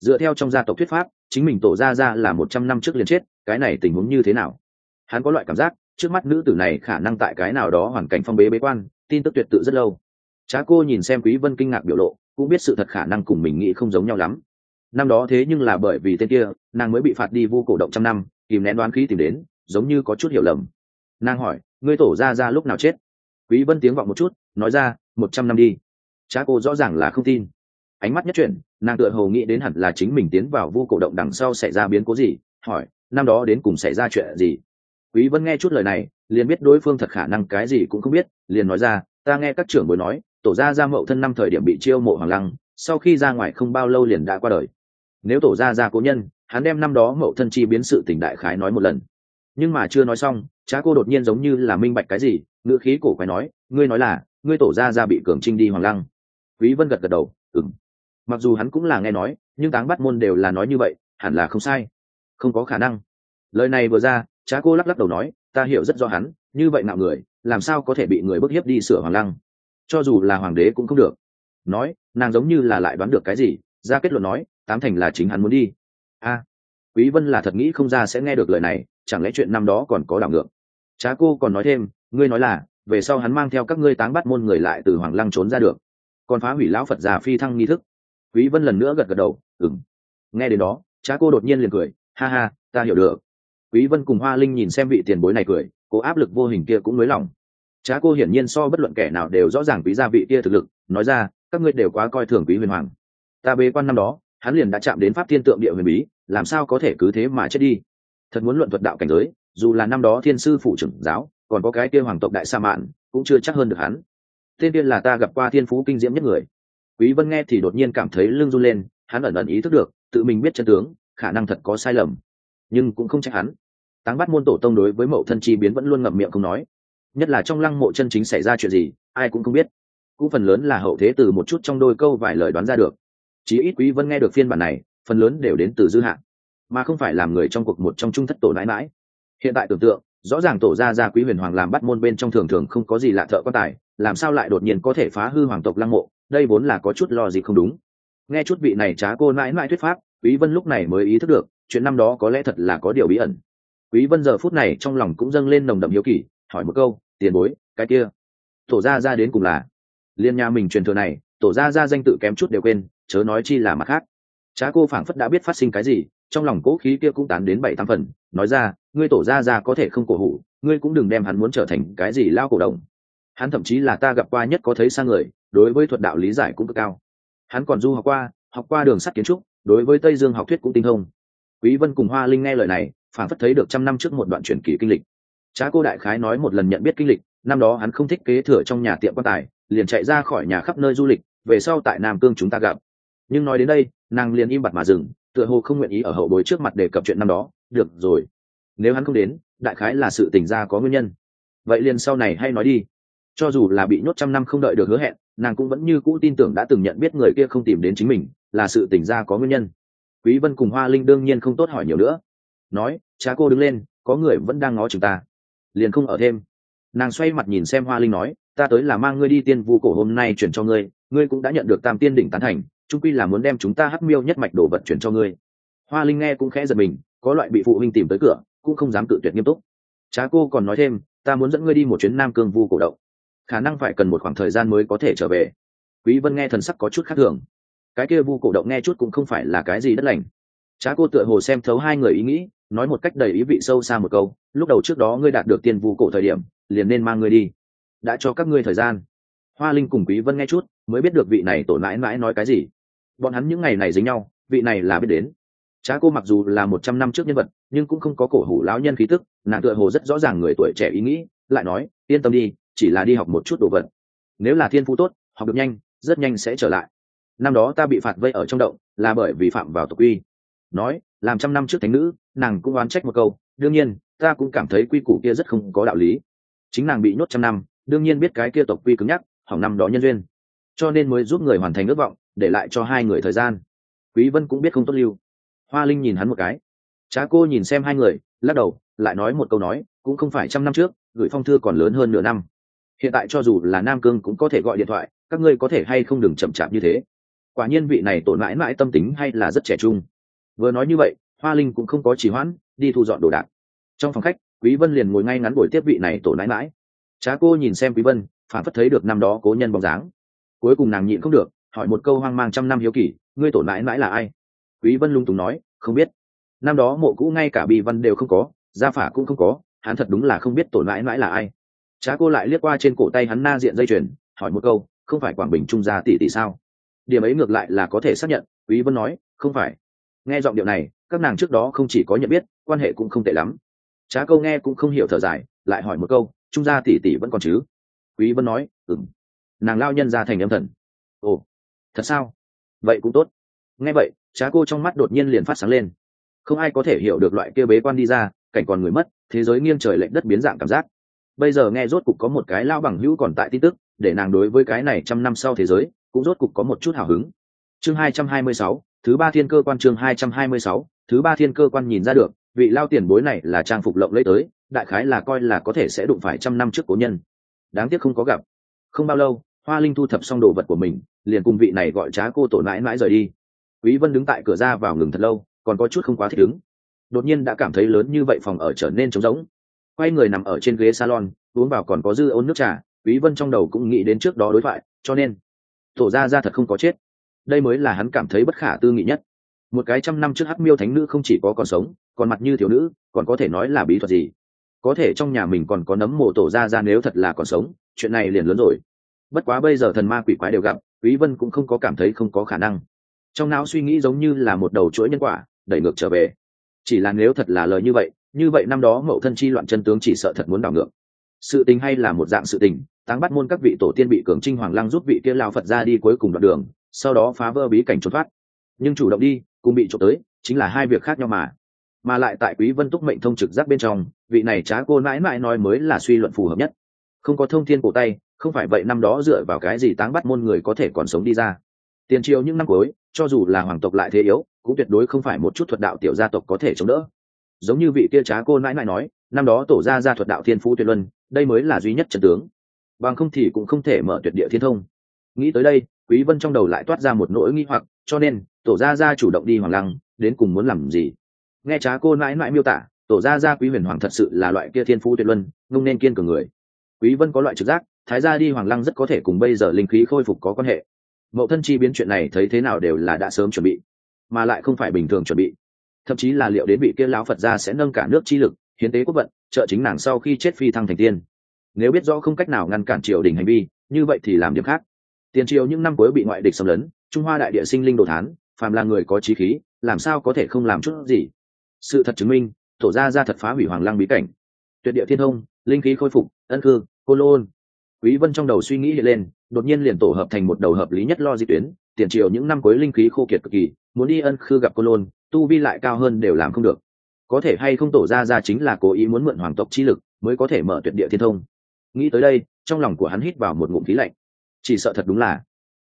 Dựa theo trong gia tộc thuyết pháp chính mình tổ ra ra là một trăm năm trước liền chết, cái này tình huống như thế nào? Hắn có loại cảm giác, trước mắt nữ tử này khả năng tại cái nào đó hoàn cảnh phong bế bế quan, tin tức tuyệt tự rất lâu. Trá cô nhìn xem quý vân kinh ngạc biểu lộ, cũng biết sự thật khả năng cùng mình nghĩ không giống nhau lắm. Năm đó thế nhưng là bởi vì tên kia, nàng mới bị phạt đi vô cổ động trăm năm, kìm nén đoán khí tìm đến, giống như có chút hiểu lầm. Nàng hỏi, ngươi tổ ra ra lúc nào chết? Quý vân tiếng vọng một chút, nói ra, một trăm năm đi. Trá cô rõ ràng là không tin ánh mắt nhất chuyển, nàng tựa hồ nghĩ đến hẳn là chính mình tiến vào vu cổ động đằng sau xảy ra biến cố gì, hỏi, năm đó đến cùng xảy ra chuyện gì? Quý vân nghe chút lời này, liền biết đối phương thật khả năng cái gì cũng không biết, liền nói ra, ta nghe các trưởng bối nói, tổ gia gia mậu thân năm thời điểm bị chiêu mộ hoàng lăng, sau khi ra ngoài không bao lâu liền đã qua đời. Nếu tổ gia gia cố nhân, hắn đem năm đó mậu thân chi biến sự tình đại khái nói một lần. Nhưng mà chưa nói xong cha cô đột nhiên giống như là minh bạch cái gì, ngữ khí cổ quái nói, ngươi nói là, ngươi tổ gia gia bị cường trinh đi hoàng lăng. Quý vân gật gật đầu, ừm mặc dù hắn cũng là nghe nói, nhưng táng bắt môn đều là nói như vậy, hẳn là không sai. Không có khả năng. Lời này vừa ra cha cô lắc lắc đầu nói, ta hiểu rất rõ hắn, như vậy nạo người, làm sao có thể bị người bức hiếp đi sửa hoàng lăng? Cho dù là hoàng đế cũng không được. Nói, nàng giống như là lại đoán được cái gì, ra kết luận nói, tám thành là chính hắn muốn đi. A, quý vân là thật nghĩ không ra sẽ nghe được lời này, chẳng lẽ chuyện năm đó còn có đảo ngược? Trá cô còn nói thêm, ngươi nói là, về sau hắn mang theo các ngươi táng bắt môn người lại từ hoàng lăng trốn ra được. Còn phá hủy lão phật già phi thăng nghi thức quý vân lần nữa gật gật đầu, ừm. Nghe đến đó cha cô đột nhiên liền cười, ha ha, ta hiểu được. Quý vân cùng hoa linh nhìn xem vị tiền bối này cười, cô áp lực vô hình kia cũng nới lòng cha cô hiển nhiên so bất luận kẻ nào đều rõ ràng quý gia vị kia thực lực, nói ra, các ngươi đều quá coi thường quý huyền hoàng. Ta bế quan năm đó, hắn liền đã chạm đến pháp thiên tượng địa huyền bí, làm sao có thể cứ thế mà chết đi? Thật muốn luận thuật đạo cảnh giới, dù là năm đó thiên sư phụ trưởng giáo, còn có cái kia hoàng tộc đại sa mạn, cũng chưa chắc hơn được hắn. Tên tiên là ta gặp qua thiên phú kinh diễm nhất người quý vân nghe thì đột nhiên cảm thấy lưng run lên, hắn ẩn ẩn ý thức được, tự mình biết chân tướng, khả năng thật có sai lầm. Nhưng cũng không trách hắn. Táng bắt môn tổ tông đối với mậu thân chi biến vẫn luôn ngậm miệng không nói. Nhất là trong lăng mộ chân chính xảy ra chuyện gì, ai cũng không biết. Cũng phần lớn là hậu thế từ một chút trong đôi câu vài lời đoán ra được. Chí ít quý vân nghe được phiên bản này, phần lớn đều đến từ dư hạn mà không phải làm người trong cuộc một trong trung thất tổ nãi mãi hiện tại tưởng tượng, rõ ràng tổ gia gia quý huyền hoàng làm bắt môn bên trong thường thường không có gì lạ thợ quan tài, làm sao lại đột nhiên có thể phá hư hoàng tộc lăng mộ? Đây vốn là có chút lo gì không đúng. Nghe chút vị này trá cô mãi mãi thuyết pháp, quý vân lúc này mới ý thức được, chuyện năm đó có lẽ thật là có điều bí ẩn. Quý vân giờ phút này trong lòng cũng dâng lên nồng đậm hiếu kỳ, hỏi một câu, tiền bối, cái kia? Tổ gia gia đến cùng là? Liên nhà mình truyền thừa này, tổ gia gia danh tự kém chút đều quên, chớ nói chi là mặt khác. Trá cô phảng phất đã biết phát sinh cái gì, trong lòng cố khí kia cũng tán đến bảy tám phần, nói ra, ngươi tổ gia gia có thể không cổ hủ, ngươi cũng đừng đem hắn muốn trở thành cái gì lao cổ động. Hắn thậm chí là ta gặp qua nhất có thấy sang người đối với thuật đạo lý giải cũng cực cao. Hắn còn du học qua học qua đường sắt kiến trúc, đối với tây dương học thuyết cũng tinh thông. Quý vân cùng hoa linh nghe lời này phản phất thấy được trăm năm trước một đoạn truyền kỳ kinh lịch. Trá cô đại khái nói một lần nhận biết kinh lịch, năm đó hắn không thích kế thừa trong nhà tiệm quan tài, liền chạy ra khỏi nhà khắp nơi du lịch, về sau tại nam cương chúng ta gặp. Nhưng nói đến đây, nàng liền im bặt mà dừng, tựa hồ không nguyện ý ở hậu bối trước mặt đề cập chuyện năm đó, được rồi, nếu hắn không đến, đại khái là sự tình ra có nguyên nhân. Vậy liền sau này hay nói đi. Cho dù là bị nhốt trăm năm không đợi được hứa hẹn nàng cũng vẫn như cũ tin tưởng đã từng nhận biết người kia không tìm đến chính mình, là sự tình ra có nguyên nhân. Quý vân cùng hoa linh đương nhiên không tốt hỏi nhiều nữa. Nói, cha cô đứng lên, có người vẫn đang ngó chúng ta. Liền không ở thêm. Nàng xoay mặt nhìn xem hoa linh nói, ta tới là mang ngươi đi tiên vu cổ hôm nay chuyển cho ngươi ngươi cũng đã nhận được tam tiên đỉnh tán thành trung quy là muốn đem chúng ta hắc miêu nhất mạch đồ vật chuyển cho ngươi. Hoa linh nghe cũng khẽ giật mình, có loại bị phụ huynh tìm tới cửa, cũng không dám tự tuyệt nghiêm túc. Cha cô còn nói thêm, ta muốn dẫn ngươi đi một chuyến nam cương vu cổ động khả năng phải cần một khoảng thời gian mới có thể trở về. Quý vân nghe thần sắc có chút khác thường. Cái kia vu cổ động nghe chút cũng không phải là cái gì đất lành. Trá cô tựa hồ xem thấu hai người ý nghĩ, nói một cách đầy ý vị sâu xa một câu, lúc đầu trước đó ngươi đạt được tiền vu cổ thời điểm, liền nên mang ngươi đi. Đã cho các ngươi thời gian. Hoa linh cùng quý vân nghe chút, mới biết được vị này tổ mãi mãi nói cái gì. Bọn hắn những ngày này dính nhau, vị này là biết đến. Trá cô mặc dù là một trăm năm trước nhân vật, nhưng cũng không có cổ hủ lão nhân khí tức, nàng tựa hồ rất rõ ràng người tuổi trẻ ý nghĩ, lại nói, yên tâm đi chỉ là đi học một chút đồ vật. Nếu là thiên phú tốt, học được nhanh, rất nhanh sẽ trở lại. Năm đó ta bị phạt vây ở trong động, là bởi vì phạm vào tộc quy. Nói, làm trăm năm trước thánh nữ, nàng cũng oán trách một câu, đương nhiên, ta cũng cảm thấy quy củ kia rất không có đạo lý. Chính nàng bị nhốt trăm năm, đương nhiên biết cái kia tộc quy cứng nhắc, hỏng năm đó nhân duyên. Cho nên mới giúp người hoàn thành ước vọng, để lại cho hai người thời gian. Quý vân cũng biết không tốt lưu. Hoa linh nhìn hắn một cái. Trá cô nhìn xem hai người, lắc đầu, lại nói một câu nói, cũng không phải trăm năm trước, gửi phong thư còn lớn hơn nửa năm hiện tại cho dù là nam cương cũng có thể gọi điện thoại, các ngươi có thể hay không đừng chậm chạp như thế. Quả nhiên vị này tổn mãi mãi tâm tính hay là rất trẻ trung. Vừa nói như vậy, hoa linh cũng không có chỉ hoãn, đi thu dọn đồ đạc. Trong phòng khách, quý vân liền ngồi ngay ngắn buổi tiếp vị này tổn mãi mãi. Trá cô nhìn xem quý vân, phản phất thấy được năm đó cố nhân bóng dáng. Cuối cùng nàng nhịn không được, hỏi một câu hoang mang trăm năm hiếu kỳ, ngươi tổn mãi mãi là ai? Quý vân lung tung nói, không biết. Năm đó mộ cũ ngay cả bì văn đều không có, gia phả cũng không có, hắn thật đúng là không biết tổn mãi mãi là ai. Trá cô lại liếc qua trên cổ tay hắn na diện dây chuyền, hỏi một câu, không phải quảng bình trung gia tỷ tỷ sao? Điểm ấy ngược lại là có thể xác nhận, quý vân nói, không phải. Nghe giọng điệu này, các nàng trước đó không chỉ có nhận biết, quan hệ cũng không tệ lắm. Trá câu nghe cũng không hiểu thở dài, lại hỏi một câu, trung gia tỷ tỷ vẫn còn chứ? Quý vân nói, ừm. Nàng lao nhân ra thành âm thần. Ồ, thật sao? Vậy cũng tốt. Nghe vậy, trá cô trong mắt đột nhiên liền phát sáng lên. Không ai có thể hiểu được loại kia bế quan đi ra, cảnh còn người mất, thế giới nghiêng trời lệch đất biến dạng cảm giác bây giờ nghe rốt cục có một cái lao bằng hữu còn tại tin tức, để nàng đối với cái này trăm năm sau thế giới, cũng rốt cục có một chút hào hứng. Chương hai trăm hai mươi sáu, thứ ba thiên cơ quan chương hai trăm hai mươi sáu, thứ ba thiên cơ quan nhìn ra được, vị lao tiền bối này là trang phục lộng lấy tới, đại khái là coi là có thể sẽ đụng phải trăm năm trước cố nhân. Đáng tiếc không có gặp. Không bao lâu, hoa linh thu thập xong đồ vật của mình, liền cùng vị này gọi trá cô tổ mãi mãi rời đi. Quý vân đứng tại cửa ra vào ngừng thật lâu, còn có chút không quá thích ứng. Đột nhiên đã cảm thấy lớn như vậy phòng ở trở nên trống rỗng quay người nằm ở trên ghế salon, uống vào còn có dư ôn nước trà, quý vân trong đầu cũng nghĩ đến trước đó đối thoại, cho nên tổ ra ra thật không có chết. Đây mới là hắn cảm thấy bất khả tư nghị nhất. Một cái trăm năm trước hắc miêu thánh nữ không chỉ có còn sống, còn mặt như thiếu nữ, còn có thể nói là bí thuật gì? Có thể trong nhà mình còn có nấm mồ tổ ra ra nếu thật là còn sống, chuyện này liền lớn rồi. Bất quá bây giờ thần ma quỷ quái đều gặp, quý vân cũng không có cảm thấy không có khả năng. Trong não suy nghĩ giống như là một đầu chuỗi nhân quả, đẩy ngược trở về. Chỉ là nếu thật là lời như vậy như vậy năm đó mậu thân chi loạn chân tướng chỉ sợ thật muốn đảo ngược. Sự tình hay là một dạng sự tình, táng bắt môn các vị tổ tiên bị cường trinh hoàng lăng rút vị kia lao phật ra đi cuối cùng đoạn đường, sau đó phá vỡ bí cảnh trốn thoát. Nhưng chủ động đi, cùng bị trộm tới, chính là hai việc khác nhau mà. Mà lại tại quý vân túc mệnh thông trực giác bên trong, vị này trá cô mãi mãi nói mới là suy luận phù hợp nhất. Không có thông thiên cổ tay, không phải vậy năm đó dựa vào cái gì táng bắt môn người có thể còn sống đi ra. Tiền triều những năm cuối, cho dù là hoàng tộc lại thế yếu, cũng tuyệt đối không phải một chút thuật đạo tiểu gia tộc có thể chống đỡ giống như vị kia trá cô nãi nãi nói, năm đó tổ ra ra thuật đạo thiên phú tuyệt luân, đây mới là duy nhất trận tướng. Bằng không thì cũng không thể mở tuyệt địa thiên thông. Nghĩ tới đây, quý vân trong đầu lại toát ra một nỗi nghi hoặc, cho nên, tổ gia gia chủ động đi hoàng lăng, đến cùng muốn làm gì? Nghe trá cô nãi nãi miêu tả, tổ gia gia quý huyền hoàng thật sự là loại kia thiên phú tuyệt luân, ngông nên kiên cường người. Quý vân có loại trực giác, thái gia đi hoàng lăng rất có thể cùng bây giờ linh khí khôi phục có quan hệ. Mậu thân chi biến chuyện này thấy thế nào đều là đã sớm chuẩn bị, mà lại không phải bình thường chuẩn bị thậm chí là liệu đến bị kia lão phật gia sẽ nâng cả nước chi lực, hiến tế quốc vận, trợ chính nàng sau khi chết phi thăng thành tiên. Nếu biết rõ không cách nào ngăn cản triều đình hành vi, như vậy thì làm điểm khác. Tiền triều những năm cuối bị ngoại địch xâm lấn, trung hoa đại địa sinh linh đồ thán, phàm là người có trí khí, làm sao có thể không làm chút gì? Sự thật chứng minh tổ ra ra thật phá hủy hoàng lăng bí cảnh. Tuyệt địa thiên thông, linh khí khôi phục, ân cư, cô lôn. Quý vân trong đầu suy nghĩ hiện lên, đột nhiên liền tổ hợp thành một đầu hợp lý nhất lo di tuyến, tiền triều những năm cuối linh khí khô kiệt cực kỳ muốn đi ân khư gặp cô lôn, tu vi lại cao hơn đều làm không được. Có thể hay không tổ ra ra chính là cố ý muốn mượn hoàng tộc chi lực mới có thể mở tuyệt địa thiên thông. Nghĩ tới đây, trong lòng của hắn hít vào một ngụm khí lạnh. Chỉ sợ thật đúng là.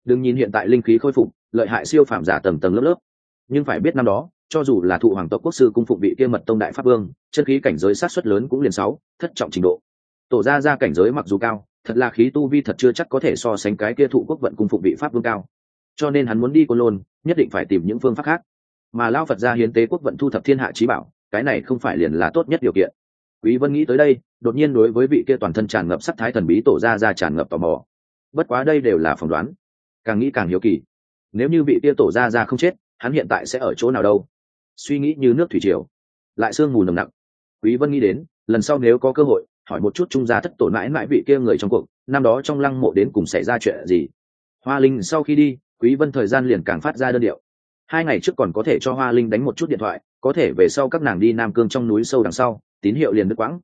Đừng nhìn hiện tại linh khí khôi phục, lợi hại siêu phạm giả tầng tầng lớp lớp. Nhưng phải biết năm đó, cho dù là thụ hoàng tộc quốc sư cung phụng vị kia mật tông đại pháp vương, chân khí cảnh giới sát xuất lớn cũng liền sáu, thất trọng trình độ. Tổ ra ra cảnh giới mặc dù cao, thật là khí tu vi thật chưa chắc có thể so sánh cái kia thụ quốc vận cung phụng vị pháp vương cao cho nên hắn muốn đi côn lôn, nhất định phải tìm những phương pháp khác. Mà lao phật gia hiến tế quốc vận thu thập thiên hạ trí bảo, cái này không phải liền là tốt nhất điều kiện. Quý vân nghĩ tới đây, đột nhiên đối với vị kia toàn thân tràn ngập sắc thái thần bí tổ ra ra tràn ngập tò mò. Bất quá đây đều là phỏng đoán. Càng nghĩ càng hiếu kỳ. Nếu như vị kia tổ ra ra không chết, hắn hiện tại sẽ ở chỗ nào đâu? Suy nghĩ như nước thủy triều, lại sương mù nồng nặng quý vân nghĩ đến, lần sau nếu có cơ hội, hỏi một chút trung gia thất tổ mãi mãi vị kia người trong cuộc, năm đó trong lăng mộ đến cùng xảy ra chuyện gì? Hoa linh sau khi đi quý vân thời gian liền càng phát ra đơn điệu. Hai ngày trước còn có thể cho hoa linh đánh một chút điện thoại, có thể về sau các nàng đi nam cương trong núi sâu đằng sau, tín hiệu liền đứt quãng.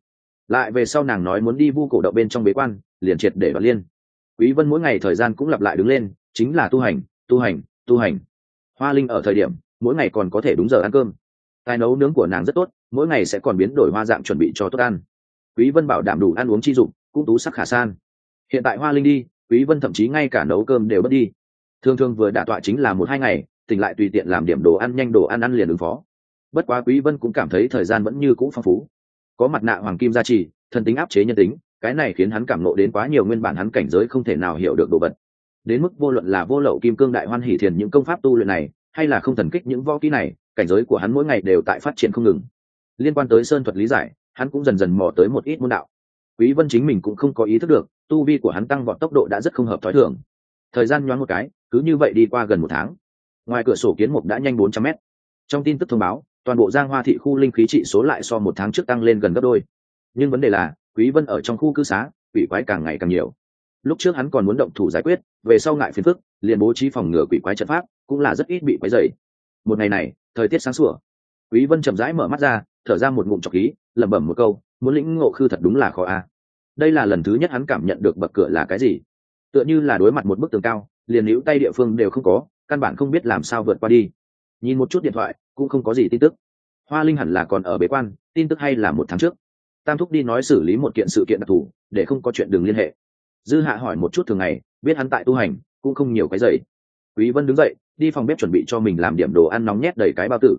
Lại về sau nàng nói muốn đi vu cổ động bên trong bế quan, liền triệt để đoạt liên. Quý vân mỗi ngày thời gian cũng lặp lại đứng lên, chính là tu hành tu hành tu hành. Hoa linh ở thời điểm, mỗi ngày còn có thể đúng giờ ăn cơm. Tài nấu nướng của nàng rất tốt, mỗi ngày sẽ còn biến đổi hoa dạng chuẩn bị cho tốt ăn. Quý vân bảo đảm đủ ăn uống chi dụng, cũng tú sắc khả san. Hiện tại hoa linh đi, quý vân thậm chí ngay cả nấu cơm đều bất đi thường thường vừa đả tọa chính là một hai ngày, tỉnh lại tùy tiện làm điểm đồ ăn nhanh đồ ăn ăn liền ứng phó. Bất quá quý vân cũng cảm thấy thời gian vẫn như cũ phong phú. Có mặt nạ hoàng kim gia trì, thần tính áp chế nhân tính, cái này khiến hắn cảm nộ đến quá nhiều nguyên bản hắn cảnh giới không thể nào hiểu được đồ vật. Đến mức vô luận là vô lậu kim cương đại hoan hỷ thiền những công pháp tu luyện này, hay là không thần kích những võ kỹ này, cảnh giới của hắn mỗi ngày đều tại phát triển không ngừng. Liên quan tới sơn thuật lý giải, hắn cũng dần dần mò tới một ít môn đạo. Quý vân chính mình cũng không có ý thức được, tu vi của hắn tăng vọt tốc độ đã rất không hợp thói thường. Thời gian nhoáng một cái cứ như vậy đi qua gần một tháng. Ngoài cửa sổ kiến mục đã nhanh 400 mét. Trong tin tức thông báo, toàn bộ giang hoa thị khu linh khí trị số lại so một tháng trước tăng lên gần gấp đôi. Nhưng vấn đề là, quý vân ở trong khu cư xá, quỷ quái càng ngày càng nhiều. Lúc trước hắn còn muốn động thủ giải quyết, về sau ngại phiền phức, liền bố trí phòng ngừa quỷ quái trận pháp, cũng là rất ít bị quái dày một ngày này, thời tiết sáng sủa. Quý vân chậm rãi mở mắt ra, thở ra một ngụm trọc khí, lẩm bẩm một câu, muốn lĩnh ngộ khư thật đúng là khó a. Đây là lần thứ nhất hắn cảm nhận được bậc cửa là cái gì. Tựa như là đối mặt một bức tường cao liền hữu tay địa phương đều không có, căn bản không biết làm sao vượt qua đi. Nhìn một chút điện thoại, cũng không có gì tin tức. Hoa linh hẳn là còn ở bế quan, tin tức hay là một tháng trước. Tam thúc đi nói xử lý một kiện sự kiện đặc thù, để không có chuyện đường liên hệ. Dư hạ hỏi một chút thường ngày, biết hắn tại tu hành, cũng không nhiều cái dậy. Quý vân đứng dậy, đi phòng bếp chuẩn bị cho mình làm điểm đồ ăn nóng nhét đầy cái bao tử.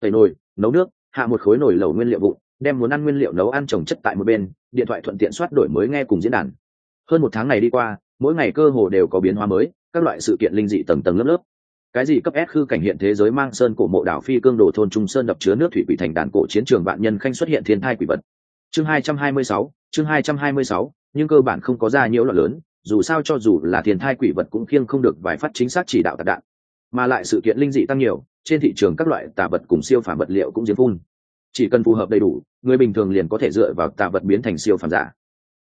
Tẩy nồi, nấu nước, hạ một khối nồi lẩu nguyên liệu vụn, đem muốn ăn nguyên liệu nấu ăn trồng chất tại một bên, điện thoại thuận tiện soát đổi mới nghe cùng diễn đàn. Hơn một tháng này đi qua mỗi ngày cơ hồ đều có biến hóa mới các loại sự kiện linh dị tầng tầng lớp lớp cái gì cấp S khư cảnh hiện thế giới mang sơn cổ mộ đảo phi cương đồ thôn trung sơn đập chứa nước thủy quỷ thành đàn cổ chiến trường vạn nhân khanh xuất hiện thiên thai quỷ vật. Chương 226, chương 226, nhưng cơ bản không có ra nhiễu loạn lớn, dù sao cho dù là thiên thai quỷ vật cũng khiêng không được vài phát chính xác chỉ đạo tạc đạn. Mà lại sự kiện linh dị tăng nhiều, trên thị trường các loại tà vật cùng siêu phàm vật liệu cũng diễn phun. Chỉ cần phù hợp đầy đủ, người bình thường liền có thể dựa vào tà vật biến thành siêu phàm giả.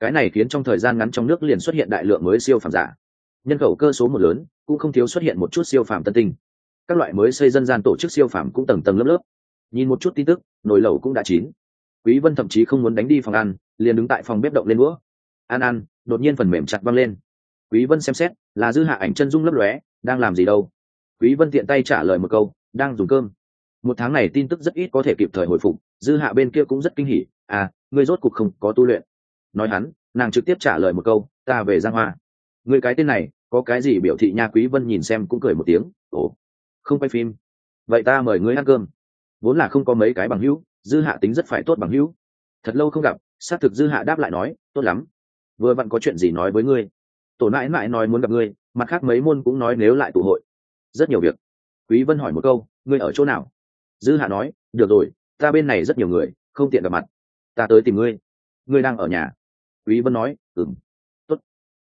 Cái này khiến trong thời gian ngắn trong nước liền xuất hiện đại lượng mới siêu phàm giả. Nhân khẩu cơ số một lớn, cũng không thiếu xuất hiện một chút siêu phàm tân tinh. Các loại mới xây dân gian tổ chức siêu phàm cũng tầng tầng lớp lớp. Nhìn một chút tin tức nồi lẩu cũng đã chín. Quý vân thậm chí không muốn đánh đi phòng ăn liền đứng tại phòng bếp động lên đũa. Ăn ăn đột nhiên phần mềm chặt văng lên. Quý vân xem xét là dư hạ ảnh chân dung lấp lóe đang làm gì đâu? Quý vân tiện tay trả lời một câu đang dùng cơm. Một tháng này tin tức rất ít có thể kịp thời hồi phục dư hạ bên kia cũng rất kinh hỉ. À ngươi rốt cục không có tu luyện nói hắn, nàng trực tiếp trả lời một câu, ta về giang hoa. Người cái tên này, có cái gì biểu thị nha quý vân nhìn xem cũng cười một tiếng, ồ, không quay phim. Vậy ta mời ngươi ăn cơm. Vốn là không có mấy cái bằng hữu, dư hạ tính rất phải tốt bằng hữu. Thật lâu không gặp, xác thực dư hạ đáp lại nói, tốt lắm. Vừa vặn có chuyện gì nói với ngươi. Tổ nãi nãi nói muốn gặp ngươi, mặt khác mấy môn cũng nói nếu lại tụ hội. Rất nhiều việc. Quý vân hỏi một câu, ngươi ở chỗ nào? Dư hạ nói, được rồi, ta bên này rất nhiều người, không tiện gặp mặt. Ta tới tìm ngươi. Ngươi đang ở nhà quý vân nói ừm tốt.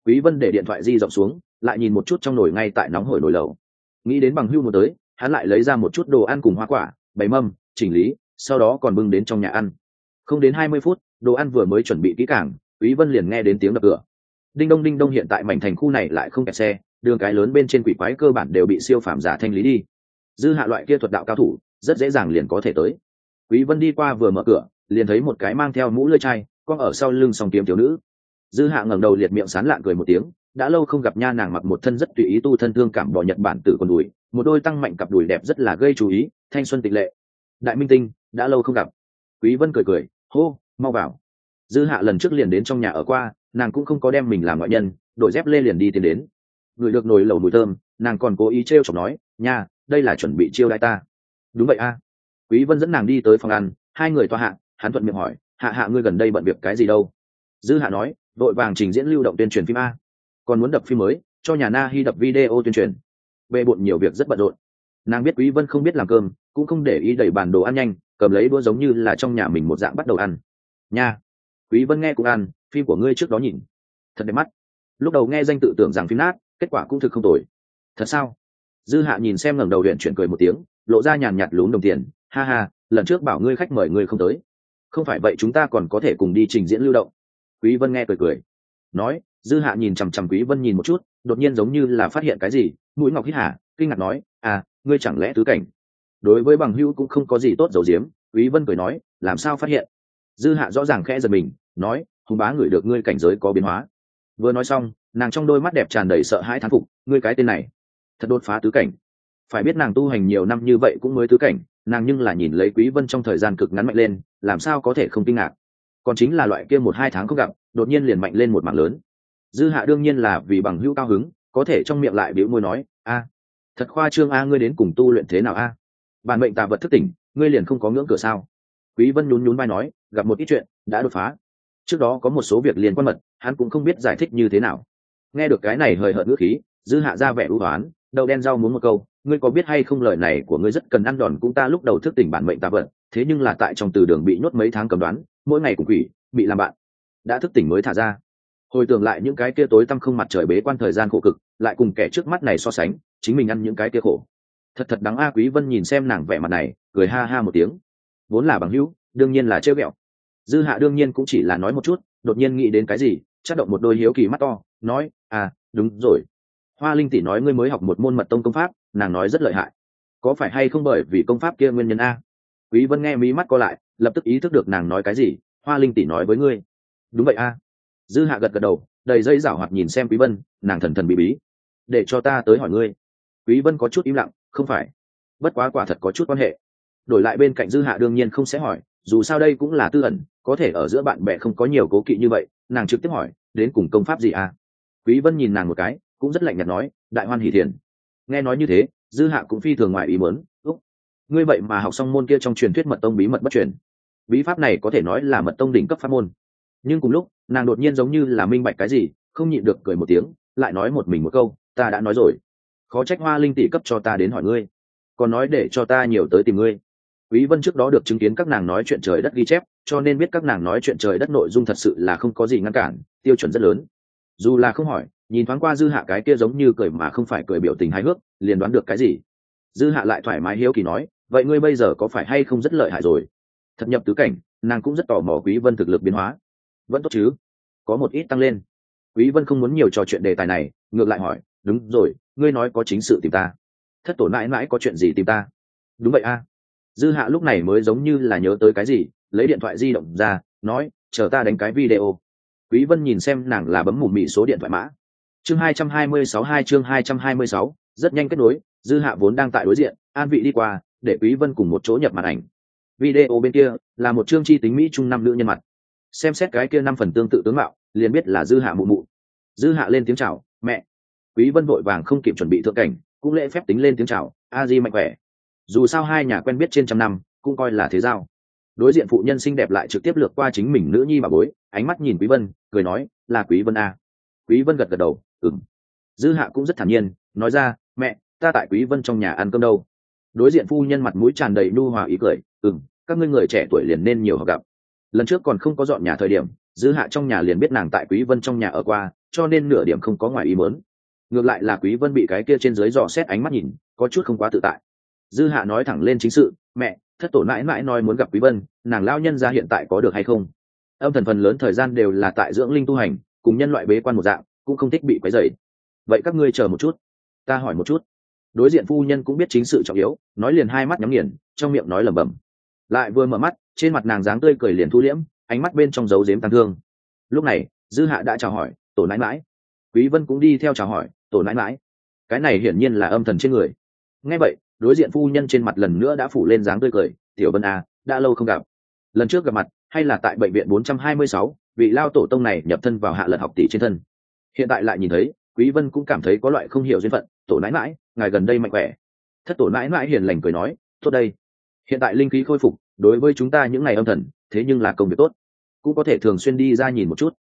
Quý vân để điện thoại di rộng xuống lại nhìn một chút trong nồi ngay tại nóng hổi nồi lẩu. Nghĩ đến bằng hưu một tới hắn lại lấy ra một chút đồ ăn cùng hoa quả bày mâm chỉnh lý sau đó còn bưng đến trong nhà ăn. Không đến hai mươi phút đồ ăn vừa mới chuẩn bị kỹ càng, quý vân liền nghe đến tiếng đập cửa. Đinh đông đinh đông hiện tại mảnh thành khu này lại không kẹt xe đường cái lớn bên trên quỷ quái cơ bản đều bị siêu phạm giả thanh lý đi. Dư hạ loại kia thuật đạo cao thủ rất dễ dàng liền có thể tới. Quý vân đi qua vừa mở cửa liền thấy một cái mang theo mũ lưỡi chai con ở sau lưng song kiếm thiếu nữ. Dư hạ ngẩng đầu liệt miệng sán lạng cười một tiếng, đã lâu không gặp nha nàng mặc một thân rất tùy ý tu thân thương cảm bỏ nhật bản tử còn đùi, một đôi tăng mạnh cặp đùi đẹp rất là gây chú ý, thanh xuân tịch lệ. Đại minh tinh, đã lâu không gặp. Quý vân cười cười, hô, mau vào. Dư hạ lần trước liền đến trong nhà ở qua, nàng cũng không có đem mình làm ngoại nhân đội dép lê liền đi tiến đến. Người được nồi lẩu mùi thơm, nàng còn cố ý trêu chọc nói, nha, đây là chuẩn bị chiêu đại ta. Đúng vậy a. Quý vân dẫn nàng đi tới phòng ăn, hai người toa hạ, hắn thuận miệng hỏi hạ hạ ngươi gần đây bận việc cái gì đâu? Dư hạ nói, đội vàng trình diễn lưu động tuyên truyền phim a. Còn muốn đập phim mới, cho nhà na hy đập video tuyên truyền. Bề bộn nhiều việc rất bận rộn. Nàng biết quý vân không biết làm cơm, cũng không để ý đẩy bản đồ ăn nhanh, cầm lấy đũa giống như là trong nhà mình một dạng bắt đầu ăn. Nha. Quý vân nghe cũng ăn, phim của ngươi trước đó nhìn. Thật đẹp mắt. Lúc đầu nghe danh tự tưởng rằng phim nát, kết quả cũng thực không tồi. Thật sao? Dư hạ nhìn xem ngẩng đầu huyện chuyển cười một tiếng, lộ ra nhàn nhạt lún đồng tiền. Ha ha, lần trước bảo ngươi khách mời ngươi không tới không phải vậy chúng ta còn có thể cùng đi trình diễn lưu động. Quý vân nghe cười cười. Nói, dư hạ nhìn chằm chằm quý vân nhìn một chút, đột nhiên giống như là phát hiện cái gì, mũi ngọc hít hà, kinh ngạc nói à ngươi chẳng lẽ tứ cảnh? Đối với bằng hữu cũng không có gì tốt dầu diếm quý vân cười nói, làm sao phát hiện? Dư hạ rõ ràng khẽ giật mình, nói, hùng bá ngửi được ngươi cảnh giới có biến hóa. Vừa nói xong, nàng trong đôi mắt đẹp tràn đầy sợ hãi thán phục, ngươi cái tên này, thật đột phá tứ cảnh. Phải biết nàng tu hành nhiều năm như vậy cũng mới tứ cảnh nàng nhưng là nhìn lấy quý vân trong thời gian cực ngắn mạnh lên làm sao có thể không kinh ngạc? Còn chính là loại kia một hai tháng không gặp đột nhiên liền mạnh lên một mảng lớn. Dư hạ đương nhiên là vì bằng hữu cao hứng có thể trong miệng lại biểu môi nói a thật khoa trương a ngươi đến cùng tu luyện thế nào a? À? bản mệnh tà vật thức tỉnh ngươi liền không có ngưỡng cửa sao? Quý vân nhún nhún vai nói gặp một ít chuyện đã đột phá. Trước đó có một số việc liên quan mật hắn cũng không biết giải thích như thế nào. Nghe được cái này hời hợt ngữ khí dư hạ ra vẻ ưu đoán, đầu đen rau muốn một câu ngươi có biết hay không lời này của ngươi rất cần ăn đòn cũng ta lúc đầu thức tỉnh bản mệnh tà vật, thế nhưng là tại trong từ đường bị nhốt mấy tháng cầm đoán, mỗi ngày cùng quỷ, bị làm bạn. Đã thức tỉnh mới thả ra. Hồi tưởng lại những cái kia tối tăm không mặt trời bế quan thời gian khổ cực, lại cùng kẻ trước mắt này so sánh, chính mình ăn những cái kia khổ. Thật thật đáng a quý vân nhìn xem nàng vẻ mặt này, cười ha ha một tiếng. Vốn là bằng hữu, đương nhiên là trêu ghẹo. Dư hạ đương nhiên cũng chỉ là nói một chút, đột nhiên nghĩ đến cái gì chắc động một đôi hiếu kỳ mắt to, nói à đúng rồi hoa linh tỷ nói ngươi mới học một môn mật tông công pháp, nàng nói rất lợi hại. Có phải hay không bởi vì công pháp kia nguyên nhân a? Quý vân nghe mí mắt co lại, lập tức ý thức được nàng nói cái gì, hoa linh tỷ nói với ngươi. Đúng vậy a. Dư hạ gật gật đầu, đầy dây rảo hoạt nhìn xem quý vân, nàng thần thần bí bí. Để cho ta tới hỏi ngươi. Quý vân có chút im lặng, không phải. Bất quá quả thật có chút quan hệ. Đổi lại bên cạnh dư hạ đương nhiên không sẽ hỏi, dù sao đây cũng là tư ẩn, có thể ở giữa bạn bè không có nhiều cố kỵ như vậy, nàng trực tiếp hỏi, đến cùng công pháp gì à quý vân nhìn nàng một cái cũng rất lạnh nhạt nói, đại hoan hỷ thiền. Nghe nói như thế, dư hạ cũng phi thường ngoài ý muốn, úc, ngươi vậy mà học xong môn kia trong truyền thuyết mật tông bí mật bất truyền. Bí pháp này có thể nói là mật tông đỉnh cấp pháp môn. Nhưng cùng lúc, nàng đột nhiên giống như là minh bạch cái gì, không nhịn được cười một tiếng, lại nói một mình một câu, ta đã nói rồi. Khó trách hoa linh tỷ cấp cho ta đến hỏi ngươi. Còn nói để cho ta nhiều tới tìm ngươi. Quý vân trước đó được chứng kiến các nàng nói chuyện trời đất ghi chép, cho nên biết các nàng nói chuyện trời đất nội dung thật sự là không có gì ngăn cản, tiêu chuẩn rất lớn. Dù là không hỏi nhìn thoáng qua dư hạ cái kia giống như cười mà không phải cười biểu tình hài hước, liền đoán được cái gì? Dư hạ lại thoải mái hiếu kỳ nói, vậy ngươi bây giờ có phải hay không rất lợi hại rồi? Thật nhập tứ cảnh, nàng cũng rất tò mò quý vân thực lực biến hóa. Vẫn tốt chứ? Có một ít tăng lên. Quý vân không muốn nhiều trò chuyện đề tài này, ngược lại hỏi, đúng rồi, ngươi nói có chính sự tìm ta. Thất tổ mãi mãi có chuyện gì tìm ta? Đúng vậy a. Dư hạ lúc này mới giống như là nhớ tới cái gì, lấy điện thoại di động ra, nói, chờ ta đánh cái video. Quý vân nhìn xem nàng là bấm mù mị số điện thoại mã chương 226 hai chương 226, rất nhanh kết nối dư hạ vốn đang tại đối diện an vị đi qua để quý vân cùng một chỗ nhập màn ảnh. Video bên kia là một chương chi tính mỹ trung năm nữ nhân mặt. Xem xét cái kia năm phần tương tự tướng mạo liền biết là dư hạ mụ mụ. Dư hạ lên tiếng chào mẹ. Quý vân vội vàng không kịp chuẩn bị thượng cảnh cũng lễ phép tính lên tiếng chào a di mạnh khỏe. Dù sao hai nhà quen biết trên trăm năm cũng coi là thế giao. Đối diện phụ nhân xinh đẹp lại trực tiếp lược qua chính mình nữ nhi bà bối ánh mắt nhìn quý vân cười nói là quý vân a. Quý vân gật gật đầu ừm. Dư hạ cũng rất thản nhiên, nói ra, mẹ, ta tại quý vân trong nhà ăn cơm đâu? Đối diện phu nhân mặt mũi tràn đầy nu hòa ý cười, ừm, các ngươi người trẻ tuổi liền nên nhiều hợp gặp. Lần trước còn không có dọn nhà thời điểm, dư hạ trong nhà liền biết nàng tại quý vân trong nhà ở qua, cho nên nửa điểm không có ngoài ý muốn. Ngược lại là quý vân bị cái kia trên dưới dò xét ánh mắt nhìn, có chút không quá tự tại. Dư hạ nói thẳng lên chính sự, mẹ, thất tổ mãi mãi nói muốn gặp quý vân, nàng lao nhân ra hiện tại có được hay không? Âm thần phần lớn thời gian đều là tại dưỡng linh tu hành, cùng nhân loại bế quan một dạng cũng không thích bị quấy rầy. Vậy các ngươi chờ một chút ta hỏi một chút. Đối diện phu nhân cũng biết chính sự trọng yếu nói liền hai mắt nhắm nghiền trong miệng nói lẩm bẩm. Lại vừa mở mắt trên mặt nàng dáng tươi cười liền thu liễm ánh mắt bên trong dấu dếm tăng thương. Lúc này dư hạ đã chào hỏi tổ nãi mãi quý vân cũng đi theo chào hỏi tổ nãi mãi cái này hiển nhiên là âm thần trên người. Nghe vậy đối diện phu nhân trên mặt lần nữa đã phủ lên dáng tươi cười tiểu vân à đã lâu không gặp. Lần trước gặp mặt hay là tại bệnh viện 426, vị lao tổ tông này nhập thân vào hạ lật học tỷ trên thân hiện tại lại nhìn thấy, quý vân cũng cảm thấy có loại không hiểu duyên phận, tổ nãi mãi ngài gần đây mạnh khỏe. Thất tổ nãi mãi hiền lành cười nói, tốt đây. Hiện tại linh khí khôi phục, đối với chúng ta những ngày âm thần, thế nhưng là công việc tốt. Cũng có thể thường xuyên đi ra nhìn một chút.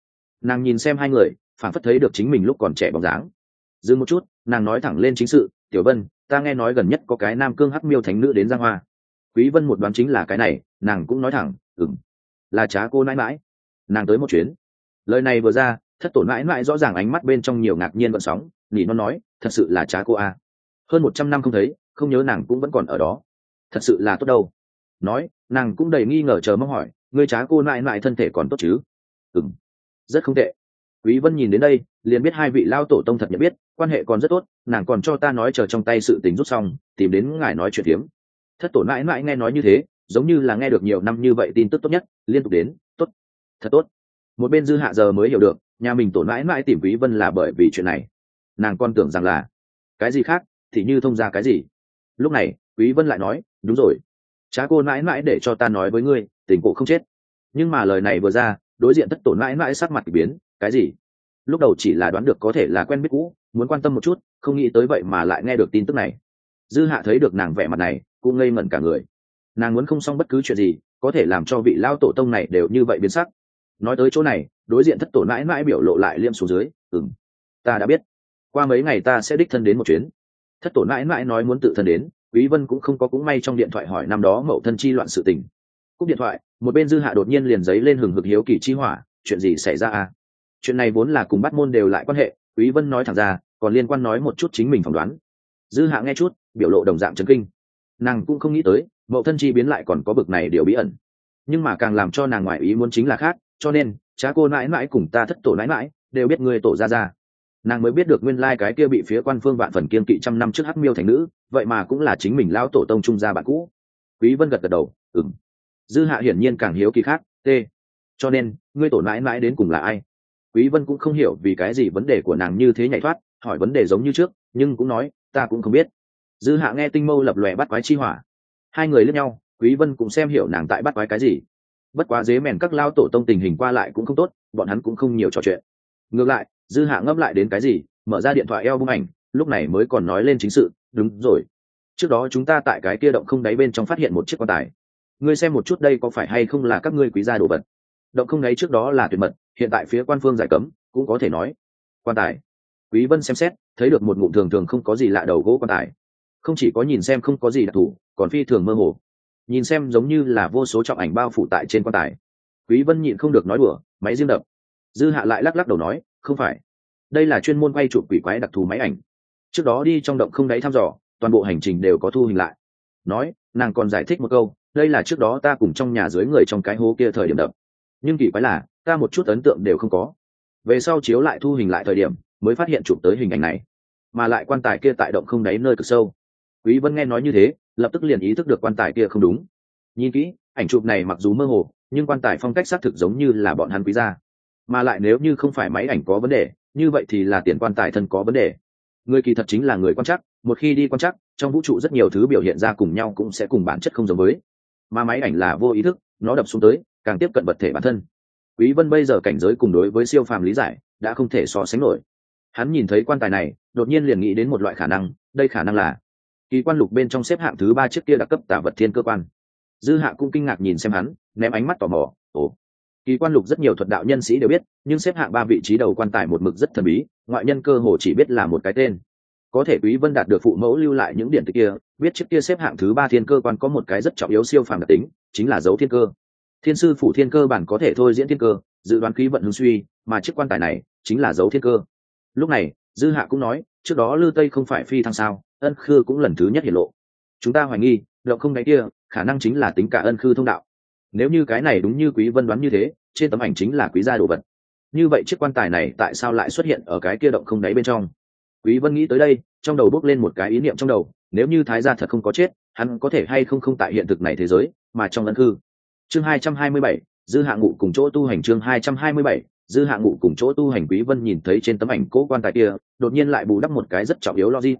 Nàng nhìn xem hai người phản phất thấy được chính mình lúc còn trẻ bóng dáng. Dừng một chút, nàng nói thẳng lên chính sự, tiểu vân, ta nghe nói gần nhất có cái nam cương hắc miêu thánh nữ đến giang hoa. Quý vân một đoán chính là cái này, nàng cũng nói thẳng, ừm, là trá cô nãi mãi nàng tới một chuyến. Lời này vừa ra thất tổn mãi mãi rõ ràng ánh mắt bên trong nhiều ngạc nhiên vận sóng, nỉ non nói, thật sự là trá cô a. Hơn một trăm năm không thấy, không nhớ nàng cũng vẫn còn ở đó. Thật sự là tốt đâu. Nói, nàng cũng đầy nghi ngờ chờ mong hỏi, ngươi trá cô mãi mãi thân thể còn tốt chứ? Ừng rất không tệ. Quý vân nhìn đến đây, liền biết hai vị lao tổ tông thật nhận biết, quan hệ còn rất tốt, nàng còn cho ta nói chờ trong tay sự tình rút xong, tìm đến ngài nói chuyện hiếm thất tổ mãi mãi nghe nói như thế, giống như là nghe được nhiều năm như vậy tin tức tốt nhất, liên tục đến, tốt, thật tốt. Một bên dư hạ giờ mới hiểu được nhà mình tổn mãi mãi tìm quý vân là bởi vì chuyện này. Nàng con tưởng rằng là, cái gì khác, thì như thông ra cái gì. Lúc này, quý vân lại nói, đúng rồi. Cha cô mãi mãi để cho ta nói với ngươi, tình cổ không chết. Nhưng mà lời này vừa ra, đối diện thất tổn mãi mãi sắc mặt biến, cái gì? Lúc đầu chỉ là đoán được có thể là quen biết cũ, muốn quan tâm một chút, không nghĩ tới vậy mà lại nghe được tin tức này. Dư hạ thấy được nàng vẻ mặt này, cũng ngây ngẩn cả người. Nàng muốn không xong bất cứ chuyện gì, có thể làm cho vị lao tổ tông này đều như vậy biến sắc nói tới chỗ này, đối diện thất tổ mãi mãi biểu lộ lại liêm xuống dưới ừng ta đã biết. Qua mấy ngày ta sẽ đích thân đến một chuyến. Thất tổ mãi mãi nói muốn tự thân đến, quý vân cũng không có cũng may trong điện thoại hỏi năm đó mậu thân chi loạn sự tình. Cúp điện thoại, một bên dư hạ đột nhiên liền giấy lên hừng hực hiếu kỳ chi hỏa, chuyện gì xảy ra à? Chuyện này vốn là cùng bắt môn đều lại quan hệ, quý vân nói thẳng ra, còn liên quan nói một chút chính mình phỏng đoán. Dư hạ nghe chút, biểu lộ đồng dạng chấn kinh. Nàng cũng không nghĩ tới, mậu thân chi biến lại còn có bực này điều bí ẩn. Nhưng mà càng làm cho nàng ngoại ý muốn chính là khác cho nên, cha cô mãi mãi cùng ta thất tổ mãi mãi đều biết ngươi tổ ra ra nàng mới biết được nguyên lai cái kia bị phía quan phương vạn phần kiên kỵ trăm năm trước hắc miêu thành nữ, vậy mà cũng là chính mình lão tổ tông trung gia bạn cũ. Quý vân gật gật đầu, ừm. Dư hạ hiển nhiên càng hiếu kỳ khác t cho nên, ngươi tổ mãi mãi đến cùng là ai? Quý vân cũng không hiểu vì cái gì vấn đề của nàng như thế nhảy thoát, hỏi vấn đề giống như trước, nhưng cũng nói, ta cũng không biết. Dư hạ nghe tinh mâu lập lòe bắt quái chi hỏa. Hai người lướt nhau, quý vân cũng xem hiểu nàng tại bắt quái cái gì bất quá dế mèn các lao tổ tông tình hình qua lại cũng không tốt, bọn hắn cũng không nhiều trò chuyện. Ngược lại, dư hạ ngấp lại đến cái gì, mở ra điện thoại eo bung ảnh, lúc này mới còn nói lên chính sự, đúng rồi. Trước đó chúng ta tại cái kia động không đáy bên trong phát hiện một chiếc quan tài. Ngươi xem một chút đây có phải hay không là các ngươi quý gia đồ vật? Động không đáy trước đó là tuyệt mật, hiện tại phía quan phương giải cấm, cũng có thể nói, quan tài. Quý vân xem xét, thấy được một ngụm thường thường không có gì lạ đầu gỗ quan tài. Không chỉ có nhìn xem không có gì đặc thù, còn phi thường mơ hồ nhìn xem giống như là vô số trọng ảnh bao phủ tại trên quan tài. Quý vân nhịn không được nói đùa, máy riêng đập. Dư hạ lại lắc lắc đầu nói, không phải. Đây là chuyên môn quay chụp quỷ quái đặc thù máy ảnh. Trước đó đi trong động không đáy thăm dò, toàn bộ hành trình đều có thu hình lại. Nói, nàng còn giải thích một câu, đây là trước đó ta cùng trong nhà dưới người trong cái hố kia thời điểm đập. Nhưng kỳ quái là, ta một chút ấn tượng đều không có. Về sau chiếu lại thu hình lại thời điểm, mới phát hiện chụp tới hình ảnh này. Mà lại quan tài kia tại động không đáy nơi cực sâu. Quý vân nghe nói như thế lập tức liền ý thức được quan tài kia không đúng. Nhìn kỹ, ảnh chụp này mặc dù mơ hồ, nhưng quan tài phong cách xác thực giống như là bọn hắn quý gia. Mà lại nếu như không phải máy ảnh có vấn đề, như vậy thì là tiền quan tài thân có vấn đề. Người kỳ thật chính là người quan chắc một khi đi quan chắc trong vũ trụ rất nhiều thứ biểu hiện ra cùng nhau cũng sẽ cùng bản chất không giống với. Mà máy ảnh là vô ý thức, nó đập xuống tới, càng tiếp cận vật thể bản thân. Quý vân bây giờ cảnh giới cùng đối với siêu phàm lý giải, đã không thể so sánh nổi. Hắn nhìn thấy quan tài này, đột nhiên liền nghĩ đến một loại khả năng, đây khả năng là kỳ quan lục bên trong xếp hạng thứ ba chiếc kia đặc cấp tả vật thiên cơ quan. Dư hạ cũng kinh ngạc nhìn xem hắn, ném ánh mắt tò mò, ồ, kỳ quan lục rất nhiều thuật đạo nhân sĩ đều biết, nhưng xếp hạng ba vị trí đầu quan tài một mực rất thần bí, ngoại nhân cơ hồ chỉ biết là một cái tên. Có thể quý vân đạt được phụ mẫu lưu lại những điển tích kia, biết chiếc kia xếp hạng thứ ba thiên cơ quan có một cái rất trọng yếu siêu phàm đặc tính, chính là dấu thiên cơ. Thiên sư phủ thiên cơ bản có thể thôi diễn thiên cơ, dự đoán khí vận hưng suy, mà chiếc quan tài này chính là dấu thiên cơ. Lúc này, dư hạ cũng nói, trước đó lư tây không phải phi thăng sao? Ân khư cũng lần thứ nhất hiện lộ. Chúng ta hoài nghi động không đáy kia khả năng chính là tính cả ân khư thông đạo. Nếu như cái này đúng như quý vân đoán như thế trên tấm ảnh chính là quý gia đồ vật. Như vậy chiếc quan tài này tại sao lại xuất hiện ở cái kia động không đáy bên trong? Quý vân nghĩ tới đây trong đầu bốc lên một cái ý niệm trong đầu nếu như thái gia thật không có chết hắn có thể hay không không tại hiện thực này thế giới mà trong ân khư. Chương 227, dư hạ ngụ cùng chỗ tu hành chương 227, dư hạ ngụ cùng chỗ tu hành quý vân nhìn thấy trên tấm ảnh cố quan tài kia đột nhiên lại bù đắp một cái rất trọng yếu logic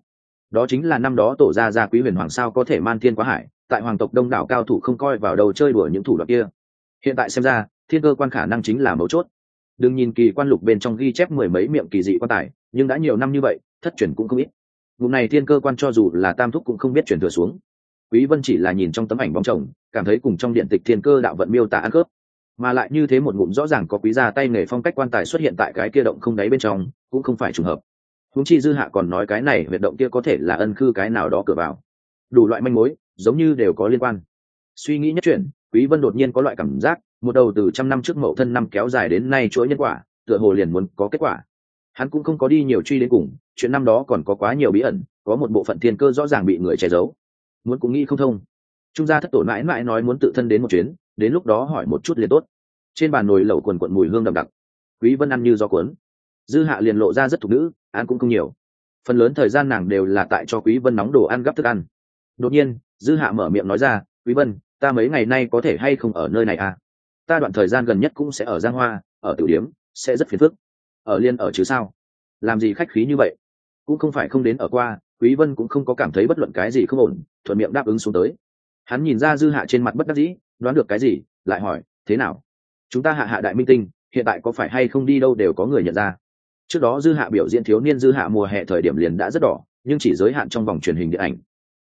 đó chính là năm đó tổ gia gia quý huyền hoàng sao có thể man thiên quá hải, tại hoàng tộc đông đảo cao thủ không coi vào đầu chơi đùa những thủ đoạn kia. Hiện tại xem ra, thiên cơ quan khả năng chính là mấu chốt. Đừng nhìn kỳ quan lục bên trong ghi chép mười mấy miệng kỳ dị quan tài, nhưng đã nhiều năm như vậy, thất truyền cũng không ít. Ngụm này thiên cơ quan cho dù là tam thúc cũng không biết chuyển thừa xuống. Quý vân chỉ là nhìn trong tấm ảnh bóng chồng, cảm thấy cùng trong điện tịch thiên cơ đạo vận miêu tả ăn khớp. Mà lại như thế một ngụm rõ ràng có quý gia tay nghề phong cách quan tài xuất hiện tại cái kia động không đáy bên trong, cũng không phải trùng hợp húng chi dư hạ còn nói cái này huyệt động kia có thể là ân khư cái nào đó cửa vào. Đủ loại manh mối, giống như đều có liên quan. Suy nghĩ nhất chuyện quý vân đột nhiên có loại cảm giác, một đầu từ trăm năm trước mậu thân năm kéo dài đến nay chuỗi nhân quả, tựa hồ liền muốn có kết quả. Hắn cũng không có đi nhiều truy đến cùng, chuyện năm đó còn có quá nhiều bí ẩn, có một bộ phận thiên cơ rõ ràng bị người che giấu. Muốn cũng nghĩ không thông. Trung gia thất tổ mãi mãi nói muốn tự thân đến một chuyến, đến lúc đó hỏi một chút liền tốt. Trên bàn nồi lẩu quần quận mùi hương đậm đặc. Quý vân ăn như do cuốn dư hạ liền lộ ra rất thục nữ, ăn cũng không nhiều. Phần lớn thời gian nàng đều là tại cho quý vân nóng đồ ăn gấp thức ăn. Đột nhiên, dư hạ mở miệng nói ra, quý vân, ta mấy ngày nay có thể hay không ở nơi này à? Ta đoạn thời gian gần nhất cũng sẽ ở giang hoa, ở tiểu điếm, sẽ rất phiền phức. Ở liên ở chứ sao? Làm gì khách khí như vậy? Cũng không phải không đến ở qua, quý vân cũng không có cảm thấy bất luận cái gì không ổn, thuận miệng đáp ứng xuống tới. Hắn nhìn ra dư hạ trên mặt bất đắc dĩ, đoán được cái gì, lại hỏi, thế nào? Chúng ta hạ hạ đại minh tinh, hiện tại có phải hay không đi đâu đều có người nhận ra? Trước đó dư hạ biểu diễn thiếu niên dư hạ mùa hè thời điểm liền đã rất đỏ, nhưng chỉ giới hạn trong vòng truyền hình điện ảnh.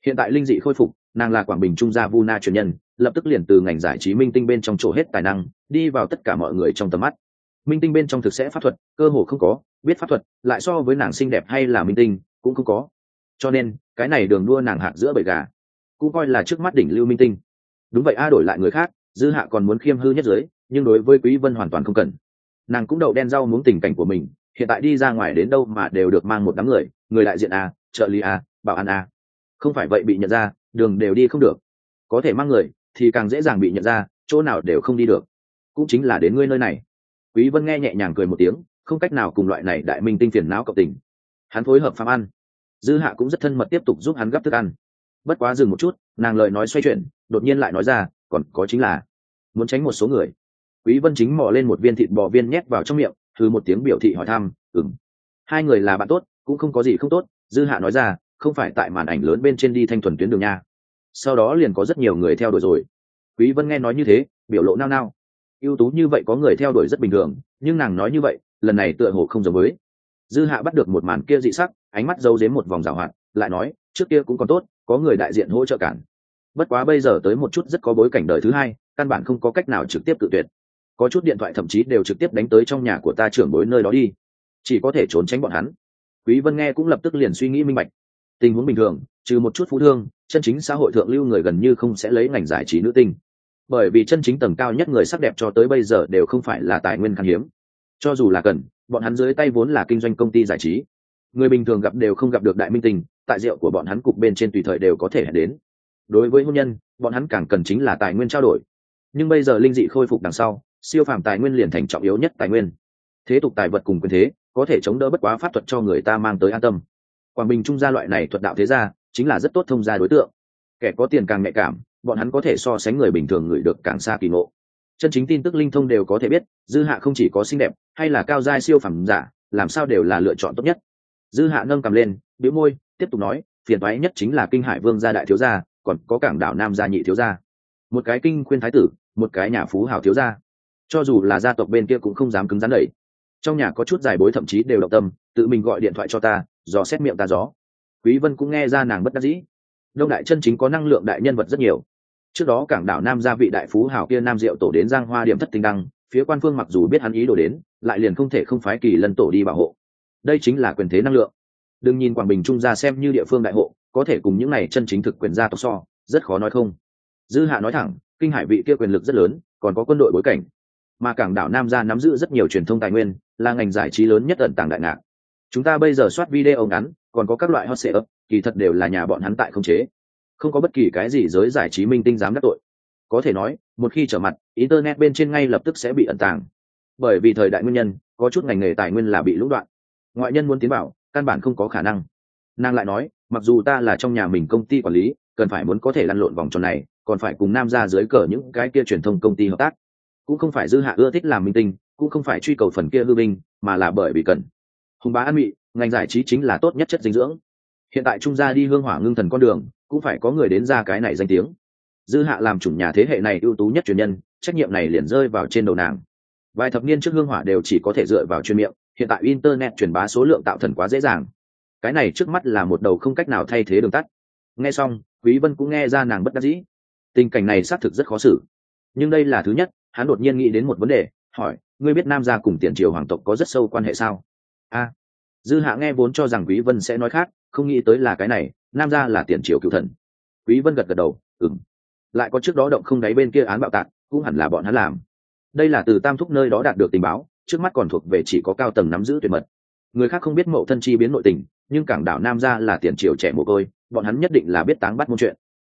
Hiện tại linh dị khôi phục, nàng là quảng bình trung gia vu na truyền nhân, lập tức liền từ ngành giải trí minh tinh bên trong chỗ hết tài năng, đi vào tất cả mọi người trong tầm mắt. Minh tinh bên trong thực sẽ pháp thuật, cơ hồ không có, biết pháp thuật, lại so với nàng xinh đẹp hay là minh tinh, cũng không có. Cho nên, cái này đường đua nàng hạng giữa bầy gà, cũng coi là trước mắt đỉnh lưu minh tinh. Đúng vậy, a, đổi lại người khác, dư hạ còn muốn khiêm hư nhất giới, nhưng đối với quý vân hoàn toàn không cần. Nàng cũng đậu đen rau muốn tình cảnh của mình hiện tại đi ra ngoài đến đâu mà đều được mang một đám người người đại diện a trợ lý a bảo an a không phải vậy bị nhận ra, đường đều đi không được. Có thể mang người thì càng dễ dàng bị nhận ra, chỗ nào đều không đi được. Cũng chính là đến ngươi nơi này. Quý vân nghe nhẹ nhàng cười một tiếng, không cách nào cùng loại này đại minh tinh phiền não cộng tình. Hắn phối hợp phạm ăn. Dư hạ cũng rất thân mật tiếp tục giúp hắn gấp thức ăn. Bất quá dừng một chút, nàng lời nói xoay chuyển, đột nhiên lại nói ra, còn có chính là, muốn tránh một số người. Quý vân chính mò lên một viên thịt bò viên nhét vào trong miệng thư một tiếng biểu thị hỏi thăm, ừm, hai người là bạn tốt, cũng không có gì không tốt. Dư hạ nói ra, không phải tại màn ảnh lớn bên trên đi thanh thuần tuyến đường nha. Sau đó liền có rất nhiều người theo đuổi rồi. Quý vân nghe nói như thế, biểu lộ nao nao. Ưu tú như vậy có người theo đuổi rất bình thường, nhưng nàng nói như vậy, lần này tựa hồ không giống với. Dư hạ bắt được một màn kia dị sắc, ánh mắt giấu dếm một vòng rào hoạt, lại nói, trước kia cũng còn tốt, có người đại diện hỗ trợ cản. Bất quá bây giờ tới một chút rất có bối cảnh đời thứ hai, căn bản không có cách nào trực tiếp tự tuyệt có chút điện thoại thậm chí đều trực tiếp đánh tới trong nhà của ta trưởng bối nơi đó đi. Chỉ có thể trốn tránh bọn hắn. Quý vân nghe cũng lập tức liền suy nghĩ minh bạch. Tình huống bình thường, trừ một chút phú thương, chân chính xã hội thượng lưu người gần như không sẽ lấy ngành giải trí nữ tinh. Bởi vì chân chính tầng cao nhất người sắc đẹp cho tới bây giờ đều không phải là tài nguyên khan hiếm. Cho dù là cần, bọn hắn dưới tay vốn là kinh doanh công ty giải trí. Người bình thường gặp đều không gặp được đại minh tình, tại rượu của bọn hắn cục bên trên tùy thời đều có thể đến. Đối với hôn nhân, bọn hắn càng cần chính là tài nguyên trao đổi. Nhưng bây giờ linh dị khôi phục đằng sau siêu phàm tài nguyên liền thành trọng yếu nhất tài nguyên. Thế tục tài vật cùng quyền thế, có thể chống đỡ bất quá pháp thuật cho người ta mang tới an tâm. Quảng bình trung gia loại này thuật đạo thế gia, chính là rất tốt thông gia đối tượng. Kẻ có tiền càng nhạy cảm, bọn hắn có thể so sánh người bình thường người được càng xa kỳ ngộ. Chân chính tin tức linh thông đều có thể biết, dư hạ không chỉ có xinh đẹp, hay là cao giai siêu phẩm giả, làm sao đều là lựa chọn tốt nhất. Dư hạ nâng cầm lên biếu môi, tiếp tục nói, phiền toái nhất chính là kinh hải vương gia đại thiếu gia, còn có cảng đảo nam gia nhị thiếu gia. Một cái kinh khuyên thái tử, một cái nhà phú hào thiếu gia cho dù là gia tộc bên kia cũng không dám cứng rắn đẩy. Trong nhà có chút giải bối thậm chí đều động tâm, tự mình gọi điện thoại cho ta, dò xét miệng ta gió. Quý vân cũng nghe ra nàng bất đắc dĩ. Đông đại chân chính có năng lượng đại nhân vật rất nhiều. Trước đó cảng đảo nam gia vị đại phú hào kia nam diệu tổ đến giang hoa điểm thất tinh đăng, phía quan phương mặc dù biết hắn ý đồ đến, lại liền không thể không phái kỳ lân tổ đi bảo hộ. Đây chính là quyền thế năng lượng. Đừng nhìn quảng bình trung gia xem như địa phương đại hộ, có thể cùng những này chân chính thực quyền gia tộc so, rất khó nói không. Dư hạ nói thẳng, kinh hải vị kia quyền lực rất lớn, còn có quân đội bối cảnh mà cảng đảo nam gia nắm giữ rất nhiều truyền thông tài nguyên là ngành giải trí lớn nhất ẩn tàng đại ngạc. Chúng ta bây giờ soát video ngắn còn có các loại hot setup kỳ thật đều là nhà bọn hắn tại không chế. Không có bất kỳ cái gì giới giải trí minh tinh dám đắc tội. Có thể nói một khi trở mặt internet bên trên ngay lập tức sẽ bị ẩn tàng. Bởi vì thời đại nguyên nhân có chút ngành nghề tài nguyên là bị lũng đoạn. Ngoại nhân muốn tiến vào, căn bản không có khả năng. Nàng lại nói mặc dù ta là trong nhà mình công ty quản lý cần phải muốn có thể lăn lộn vòng tròn này còn phải cùng nam ra dưới cờ những cái kia truyền thông công ty hợp tác cũng không phải dư hạ ưa thích làm minh tinh, cũng không phải truy cầu phần kia hư binh mà là bởi vì cần. Hùng bá an mị, ngành giải trí chính là tốt nhất chất dinh dưỡng. Hiện tại trung gia đi hương hỏa ngưng thần con đường, cũng phải có người đến ra cái này danh tiếng. Dư hạ làm chủng nhà thế hệ này ưu tú nhất truyền nhân, trách nhiệm này liền rơi vào trên đầu nàng. Vài thập niên trước hương hỏa đều chỉ có thể dựa vào chuyên miệng, hiện tại internet truyền bá số lượng tạo thần quá dễ dàng. Cái này trước mắt là một đầu không cách nào thay thế đường tắt. Nghe xong, quý vân cũng nghe ra nàng bất đắc dĩ. Tình cảnh này xác thực rất khó xử. Nhưng đây là thứ nhất hắn đột nhiên nghĩ đến một vấn đề, hỏi, ngươi biết nam gia cùng tiền triều hoàng tộc có rất sâu quan hệ sao? A. Dư hạ nghe vốn cho rằng quý vân sẽ nói khác, không nghĩ tới là cái này, nam gia là tiền triều cựu thần. Quý vân gật gật đầu, ừm. Lại có trước đó động không đáy bên kia án bạo tạc, cũng hẳn là bọn hắn làm. Đây là từ tam thúc nơi đó đạt được tình báo, trước mắt còn thuộc về chỉ có cao tầng nắm giữ tuyệt mật. Người khác không biết mậu thân chi biến nội tình, nhưng cảng đảo nam gia là tiền triều trẻ mồ côi, bọn hắn nhất định là biết táng bắt môn chuyện.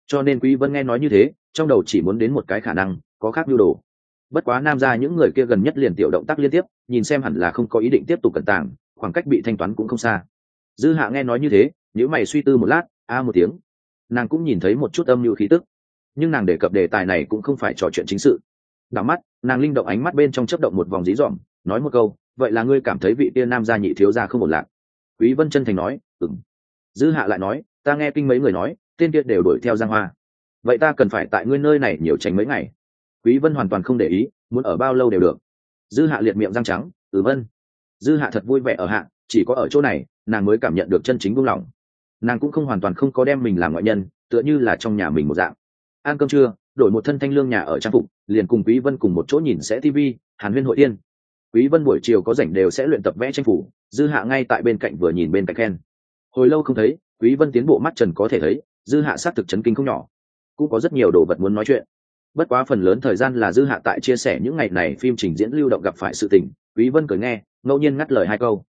Cho nên quý vân nghe nói như thế, trong đầu chỉ muốn đến một cái khả năng, có khác nhu đồ bất quá nam gia những người kia gần nhất liền tiểu động tác liên tiếp, nhìn xem hẳn là không có ý định tiếp tục cẩn tàng, khoảng cách bị thanh toán cũng không xa. Dư hạ nghe nói như thế nếu mày suy tư một lát, a một tiếng. Nàng cũng nhìn thấy một chút âm mưu khí tức. Nhưng nàng đề cập đề tài này cũng không phải trò chuyện chính sự. Đảo mắt, nàng linh động ánh mắt bên trong chấp động một vòng dí dỏm, nói một câu, vậy là ngươi cảm thấy vị tiên nam gia nhị thiếu gia không một lạc? Quý vân chân thành nói ừng dư hạ lại nói, ta nghe kinh mấy người nói, tên kia đều đuổi theo giang hoa. Vậy ta cần phải tại ngươi nơi này nhiều tránh mấy ngày quý vân hoàn toàn không để ý, muốn ở bao lâu đều được. Dư hạ liệt miệng răng trắng ừ vân. Dư hạ thật vui vẻ ở hạ, chỉ có ở chỗ này, nàng mới cảm nhận được chân chính buông lỏng. Nàng cũng không hoàn toàn không có đem mình làm ngoại nhân, tựa như là trong nhà mình một dạng. Ăn cơm trưa, đổi một thân thanh lương nhà ở trang phục, liền cùng quý vân cùng một chỗ nhìn sẽ tv hàn huyên hội tiên. Quý vân buổi chiều có rảnh đều sẽ luyện tập vẽ tranh phủ, dư hạ ngay tại bên cạnh vừa nhìn bên cạnh khen. Hồi lâu không thấy, quý vân tiến bộ mắt trần có thể thấy, dư hạ sát thực chấn kinh không nhỏ. Cũng có rất nhiều đồ vật muốn nói chuyện bất quá phần lớn thời gian là dư hạ tại chia sẻ những ngày này phim trình diễn lưu động gặp phải sự tình, quý vân cười nghe, ngẫu nhiên ngắt lời hai câu.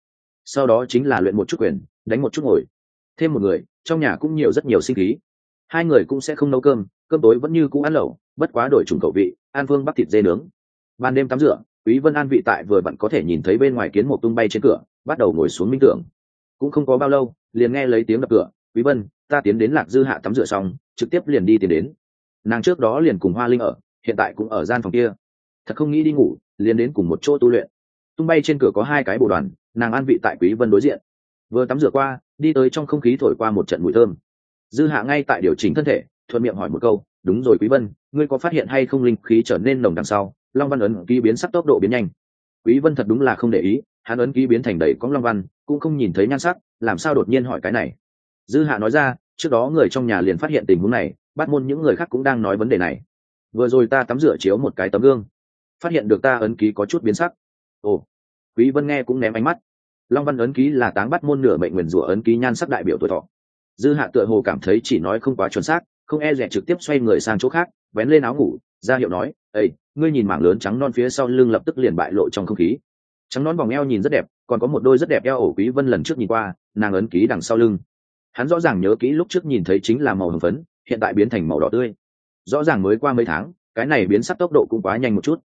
Sau đó chính là luyện một chút quyền, đánh một chút ngồi. Thêm một người, trong nhà cũng nhiều rất nhiều sinh khí. Hai người cũng sẽ không nấu cơm cơm tối vẫn như cũ ăn lẩu, bất quá đổi trùng khẩu vị an vương bắt thịt dê nướng. Ban đêm tắm rửa, quý vân an vị tại vừa bạn có thể nhìn thấy bên ngoài kiến một tung bay trên cửa, bắt đầu ngồi xuống minh tưởng. Cũng không có bao lâu, liền nghe lấy tiếng đập cửa, quý vân, ta tiến đến lạc dư hạ tắm rửa xong, trực tiếp liền đi tiến đến nàng trước đó liền cùng hoa linh ở, hiện tại cũng ở gian phòng kia. Thật không nghĩ đi ngủ, liền đến cùng một chỗ tu luyện. Tung bay trên cửa có hai cái bộ đoàn, nàng an vị tại quý vân đối diện. Vừa tắm rửa qua, đi tới trong không khí thổi qua một trận mùi thơm. Dư hạ ngay tại điều chỉnh thân thể, thuận miệng hỏi một câu, đúng rồi quý vân, ngươi có phát hiện hay không linh khí trở nên nồng đằng sau? Long văn ấn ký biến sắc tốc độ biến nhanh. Quý vân thật đúng là không để ý, hắn ấn ký biến thành đầy cong long văn, cũng không nhìn thấy nhan sắc, làm sao đột nhiên hỏi cái này? Dư hạ nói ra, trước đó người trong nhà liền phát hiện tình huống này bắt môn những người khác cũng đang nói vấn đề này. Vừa rồi ta tắm rửa chiếu một cái tấm gương. Phát hiện được ta ấn ký có chút biến sắc. Ồ, quý vân nghe cũng ném ánh mắt. Long văn ấn ký là táng bắt môn nửa mệnh nguyền rủa ấn ký nhan sắc đại biểu tuổi thọ. Dư hạ tựa hồ cảm thấy chỉ nói không quá chuẩn xác, không e rẻ trực tiếp xoay người sang chỗ khác, vén lên áo ngủ, ra hiệu nói ây ngươi nhìn mảng lớn trắng non phía sau lưng lập tức liền bại lộ trong không khí. Trắng non vòng eo nhìn rất đẹp, còn có một đôi rất đẹp eo ổ quý vân lần trước nhìn qua, nàng ấn ký đằng sau lưng. Hắn rõ ràng nhớ kỹ lúc trước nhìn thấy chính là màu hồng phấn hiện tại biến thành màu đỏ tươi. Rõ ràng mới qua mấy tháng cái này biến sắc tốc độ cũng quá nhanh một chút.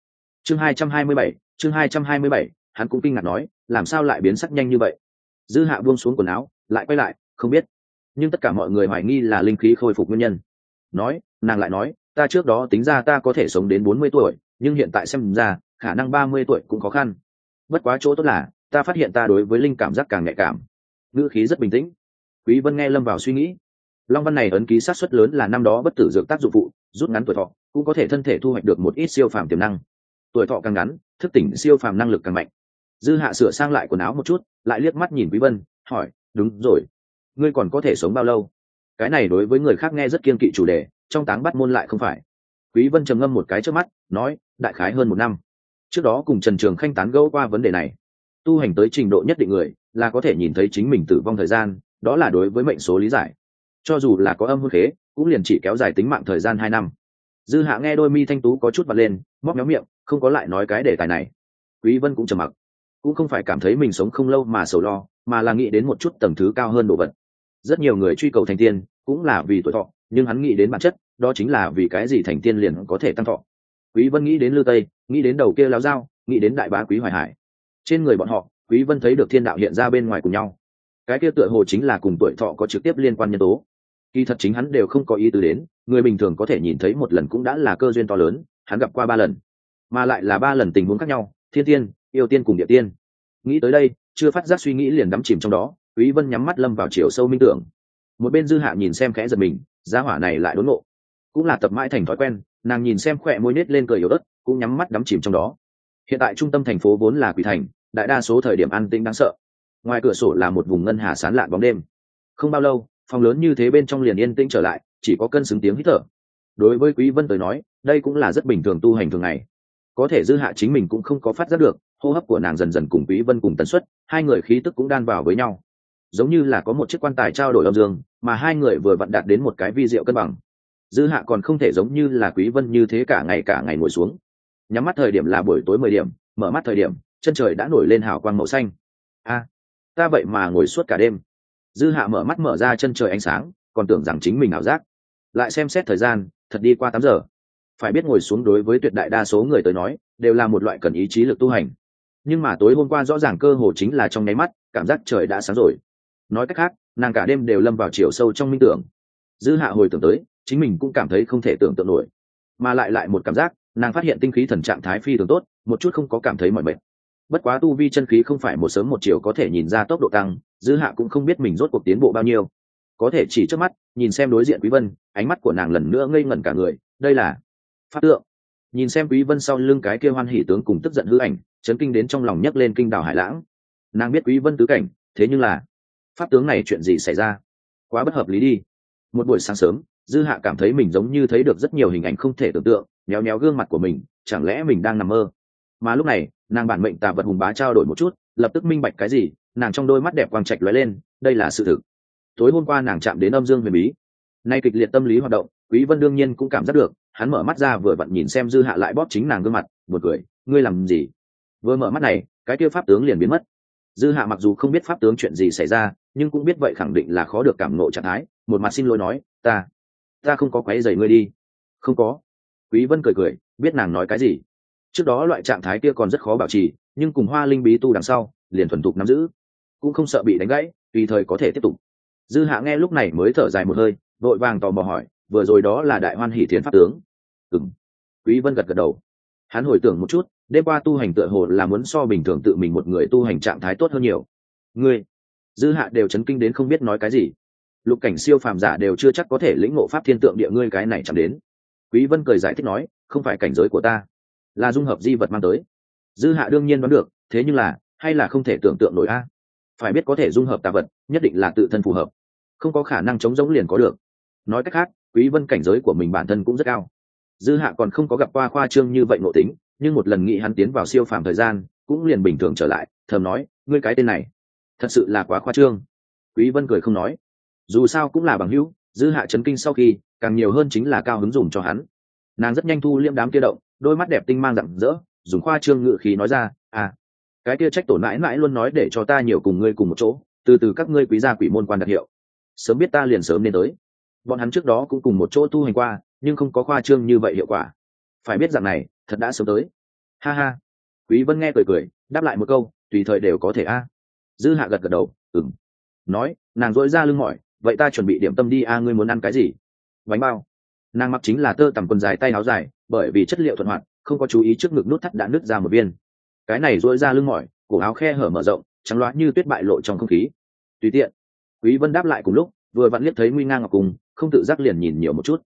Chương 227, chương 227, hắn cũng kinh ngạc nói làm sao lại biến sắc nhanh như vậy? Dư hạ buông xuống quần áo lại quay lại không biết. Nhưng tất cả mọi người hoài nghi là linh khí khôi phục nguyên nhân. Nói nàng lại nói ta trước đó tính ra ta có thể sống đến bốn mươi tuổi nhưng hiện tại xem ra khả năng ba mươi tuổi cũng khó khăn. Bất quá chỗ tốt là ta phát hiện ta đối với linh cảm giác càng nhạy cảm. Ngữ khí rất bình tĩnh. Quý vân nghe lâm vào suy nghĩ long văn này ấn ký sát suất lớn là năm đó bất tử dược tác dụng phụ, rút ngắn tuổi thọ, cũng có thể thân thể thu hoạch được một ít siêu phàm tiềm năng. Tuổi thọ càng ngắn, thức tỉnh siêu phàm năng lực càng mạnh. Dư hạ sửa sang lại quần áo một chút, lại liếc mắt nhìn quý vân, hỏi, đúng rồi, ngươi còn có thể sống bao lâu? Cái này đối với người khác nghe rất kiên kỵ chủ đề, trong táng bắt môn lại không phải. Quý vân trầm ngâm một cái trước mắt, nói, đại khái hơn một năm. Trước đó cùng trần trường khanh tán gẫu qua vấn đề này. Tu hành tới trình độ nhất định người, là có thể nhìn thấy chính mình tử vong thời gian, đó là đối với mệnh số lý giải cho dù là có âm hư khế, cũng liền chỉ kéo dài tính mạng thời gian hai năm. Dư hạ nghe đôi mi thanh tú có chút bật lên, móc méo miệng, không có lại nói cái đề tài này. Quý vân cũng trầm mặc. Cũng không phải cảm thấy mình sống không lâu mà sầu lo, mà là nghĩ đến một chút tầng thứ cao hơn đồ vật. Rất nhiều người truy cầu thành tiên, cũng là vì tuổi thọ, nhưng hắn nghĩ đến bản chất, đó chính là vì cái gì thành tiên liền có thể tăng thọ. Quý vân nghĩ đến lư tây, nghĩ đến đầu kia láo dao nghĩ đến đại bá quý hoài hải. Trên người bọn họ, quý vân thấy được thiên đạo hiện ra bên ngoài cùng nhau. Cái kia tựa hồ chính là cùng tuổi thọ có trực tiếp liên quan nhân tố kỳ thật chính hắn đều không có ý tứ đến, người bình thường có thể nhìn thấy một lần cũng đã là cơ duyên to lớn, hắn gặp qua ba lần, mà lại là ba lần tình huống khác nhau, thiên tiên, yêu tiên cùng địa tiên. Nghĩ tới đây, chưa phát giác suy nghĩ liền đắm chìm trong đó, quý vân nhắm mắt lâm vào chiều sâu minh tưởng. Một bên dư hạ nhìn xem khẽ giật mình giá hỏa này lại đốn ngộ. Cũng là tập mãi thành thói quen, nàng nhìn xem khỏe môi nết lên cười yếu ớt, cũng nhắm mắt đắm chìm trong đó. Hiện tại trung tâm thành phố vốn là quỷ thành, đại đa số thời điểm an tĩnh đáng sợ. Ngoài cửa sổ là một vùng ngân hà sán lạn bóng đêm. Không bao lâu phòng lớn như thế bên trong liền yên tĩnh trở lại, chỉ có cân xứng tiếng hít thở. Đối với quý vân tới nói, đây cũng là rất bình thường tu hành thường ngày. Có thể dư hạ chính mình cũng không có phát giác được, hô hấp của nàng dần dần cùng quý vân cùng tần suất, hai người khí tức cũng đan vào với nhau. Giống như là có một chiếc quan tài trao đổi âm dương, mà hai người vừa vặn đạt đến một cái vi diệu cân bằng. Dư hạ còn không thể giống như là quý vân như thế cả ngày cả ngày ngồi xuống. Nhắm mắt thời điểm là buổi tối mười điểm, mở mắt thời điểm, chân trời đã nổi lên hào quang màu xanh. A, ta vậy mà ngồi suốt cả đêm dư hạ mở mắt mở ra chân trời ánh sáng, còn tưởng rằng chính mình ảo giác. Lại xem xét thời gian, thật đi qua tám giờ. Phải biết ngồi xuống đối với tuyệt đại đa số người tới nói, đều là một loại cần ý chí lực tu hành. Nhưng mà tối hôm qua rõ ràng cơ hồ chính là trong nháy mắt, cảm giác trời đã sáng rồi. Nói cách khác, nàng cả đêm đều lâm vào chiều sâu trong minh tưởng. Dư hạ hồi tưởng tới, chính mình cũng cảm thấy không thể tưởng tượng nổi. Mà lại lại một cảm giác, nàng phát hiện tinh khí thần trạng thái phi thường tốt, một chút không có cảm thấy mỏi mệt. Bất quá tu vi chân khí không phải một sớm một chiều có thể nhìn ra tốc độ tăng dư hạ cũng không biết mình rốt cuộc tiến bộ bao nhiêu. Có thể chỉ trước mắt, nhìn xem đối diện quý vân, ánh mắt của nàng lần nữa ngây ngẩn cả người, đây là pháp tượng. Nhìn xem quý vân sau lưng cái kia hoan hỉ tướng cùng tức giận hư ảnh, chấn kinh đến trong lòng nhấc lên kinh đảo hải lãng. Nàng biết quý vân tứ cảnh, thế nhưng là pháp tướng này chuyện gì xảy ra? Quá bất hợp lý đi. Một buổi sáng sớm, dư hạ cảm thấy mình giống như thấy được rất nhiều hình ảnh không thể tưởng tượng, méo méo gương mặt của mình, chẳng lẽ mình đang nằm mơ? Mà lúc này, nàng bản mệnh tà vật hùng bá trao đổi một chút, lập tức minh bạch cái gì nàng trong đôi mắt đẹp quang trạch lóe lên, đây là sự thực. Tối hôm qua nàng chạm đến âm dương huyền bí. Nay kịch liệt tâm lý hoạt động, quý vân đương nhiên cũng cảm giác được, hắn mở mắt ra vừa vặn nhìn xem dư hạ lại bóp chính nàng gương mặt, buồn cười, ngươi làm gì? Vừa mở mắt này, cái kia pháp tướng liền biến mất. Dư hạ mặc dù không biết pháp tướng chuyện gì xảy ra, nhưng cũng biết vậy khẳng định là khó được cảm ngộ trạng thái, một mặt xin lỗi nói, ta ta không có quấy giày ngươi đi. Không có. Quý vân cười cười, biết nàng nói cái gì? Trước đó loại trạng thái kia còn rất khó bảo trì, nhưng cùng hoa linh bí tu đằng sau, liền thuần thục nắm giữ cũng không sợ bị đánh gãy, tùy thời có thể tiếp tục. Dư hạ nghe lúc này mới thở dài một hơi, vội vàng tò mò hỏi, vừa rồi đó là đại hoan hỷ thiến pháp tướng. Ừng quý vân gật gật đầu. Hắn hồi tưởng một chút, đêm qua tu hành tựa hồ là muốn so bình thường tự mình một người tu hành trạng thái tốt hơn nhiều. Ngươi. Dư hạ đều chấn kinh đến không biết nói cái gì. Lục cảnh siêu phàm giả đều chưa chắc có thể lĩnh ngộ pháp thiên tượng địa ngươi cái này chẳng đến. Quý vân cười giải thích nói, không phải cảnh giới của ta, là dung hợp di vật mang tới. Dư hạ đương nhiên đoán được, thế nhưng là, hay là không thể tưởng tượng nổi a? Phải biết có thể dung hợp tà vật, nhất định là tự thân phù hợp. Không có khả năng chống giống liền có được. Nói cách khác, quý vân cảnh giới của mình bản thân cũng rất cao. Dư hạ còn không có gặp qua khoa trương như vậy nội tính, nhưng một lần nghĩ hắn tiến vào siêu phàm thời gian, cũng liền bình thường trở lại, thầm nói, ngươi cái tên này, thật sự là quá khoa trương. Quý vân cười không nói. Dù sao cũng là bằng hữu, dư hạ chấn kinh sau khi, càng nhiều hơn chính là cao hứng dùng cho hắn. Nàng rất nhanh thu liêm đám kia động, đôi mắt đẹp tinh mang rạng rỡ, dùng khoa trương ngự khí nói ra à cái kia trách tổ mãi mãi luôn nói để cho ta nhiều cùng ngươi cùng một chỗ, từ từ các ngươi quý gia quỷ môn quan đặc hiệu. Sớm biết ta liền sớm nên tới. Bọn hắn trước đó cũng cùng một chỗ tu hành qua, nhưng không có khoa trương như vậy hiệu quả. Phải biết rằng này, thật đã sớm tới. Ha ha. Quý vân nghe cười cười, đáp lại một câu, tùy thời đều có thể a. Dư hạ gật gật đầu, ừm. Nói, nàng dỗi ra lưng mỏi, vậy ta chuẩn bị điểm tâm đi a, ngươi muốn ăn cái gì? Bánh bao. Nàng mặc chính là tơ tằm quần dài tay áo dài, bởi vì chất liệu thuận hoạt, không có chú ý trước ngực nút thắt đã nứt ra một viên cái này dỗi ra lưng mỏi, cổ áo khe hở mở rộng, trắng loá như tuyết bại lộ trong không khí. Tùy tiện, quý vân đáp lại cùng lúc, vừa vặn liếc thấy nguy ngang ngọc cùng, không tự giác liền nhìn nhiều một chút.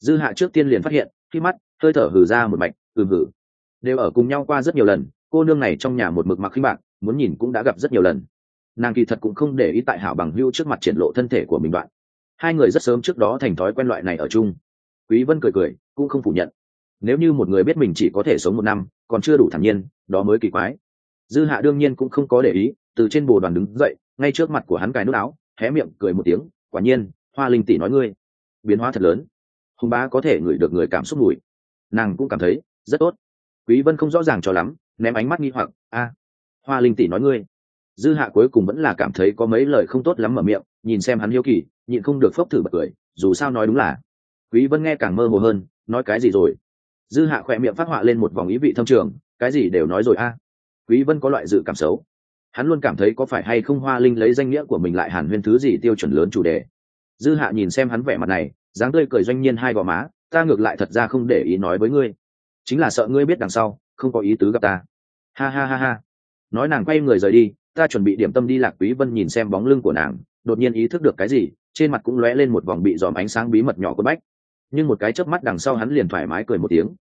Dư hạ trước tiên liền phát hiện, khi mắt, hơi thở hừ ra một mạch ừm hử đều ở cùng nhau qua rất nhiều lần, cô nương này trong nhà một mực mặc khinh bạc, muốn nhìn cũng đã gặp rất nhiều lần. Nàng kỳ thật cũng không để ý tại hảo bằng hưu trước mặt triển lộ thân thể của mình đoạn. Hai người rất sớm trước đó thành thói quen loại này ở chung. Quý vân cười cười, cũng không phủ nhận nếu như một người biết mình chỉ có thể sống một năm, còn chưa đủ thản nhiên, đó mới kỳ quái. Dư hạ đương nhiên cũng không có để ý, từ trên bồ đoàn đứng dậy, ngay trước mặt của hắn cài nút áo, hé miệng cười một tiếng, quả nhiên, hoa linh tỷ nói ngươi, biến hóa thật lớn. Hùng bá có thể ngửi được người cảm xúc mùi. Nàng cũng cảm thấy, rất tốt. Quý vân không rõ ràng cho lắm, ném ánh mắt nghi hoặc, a, hoa linh tỷ nói ngươi. Dư hạ cuối cùng vẫn là cảm thấy có mấy lời không tốt lắm mở miệng, nhìn xem hắn hiếu kỳ, nhịn không được phốc thử bật cười, dù sao nói đúng là. Quý vân nghe càng mơ hồ hơn, nói cái gì rồi? Dư hạ khỏe miệng phát họa lên một vòng ý vị thâm trường, cái gì đều nói rồi a. Quý vân có loại dự cảm xấu. Hắn luôn cảm thấy có phải hay không hoa linh lấy danh nghĩa của mình lại hàn huyên thứ gì tiêu chuẩn lớn chủ đề. Dư hạ nhìn xem hắn vẻ mặt này, dáng tươi cười doanh nhiên hai gò má, ta ngược lại thật ra không để ý nói với ngươi. Chính là sợ ngươi biết đằng sau, không có ý tứ gặp ta. Ha ha ha ha. Nói nàng quay người rời đi, ta chuẩn bị điểm tâm đi lạc quý vân nhìn xem bóng lưng của nàng, đột nhiên ý thức được cái gì, trên mặt cũng lóe lên một vòng bị dòm ánh sáng bí mật nhỏ của bách nhưng một cái chớp mắt đằng sau hắn liền thoải mái cười một tiếng.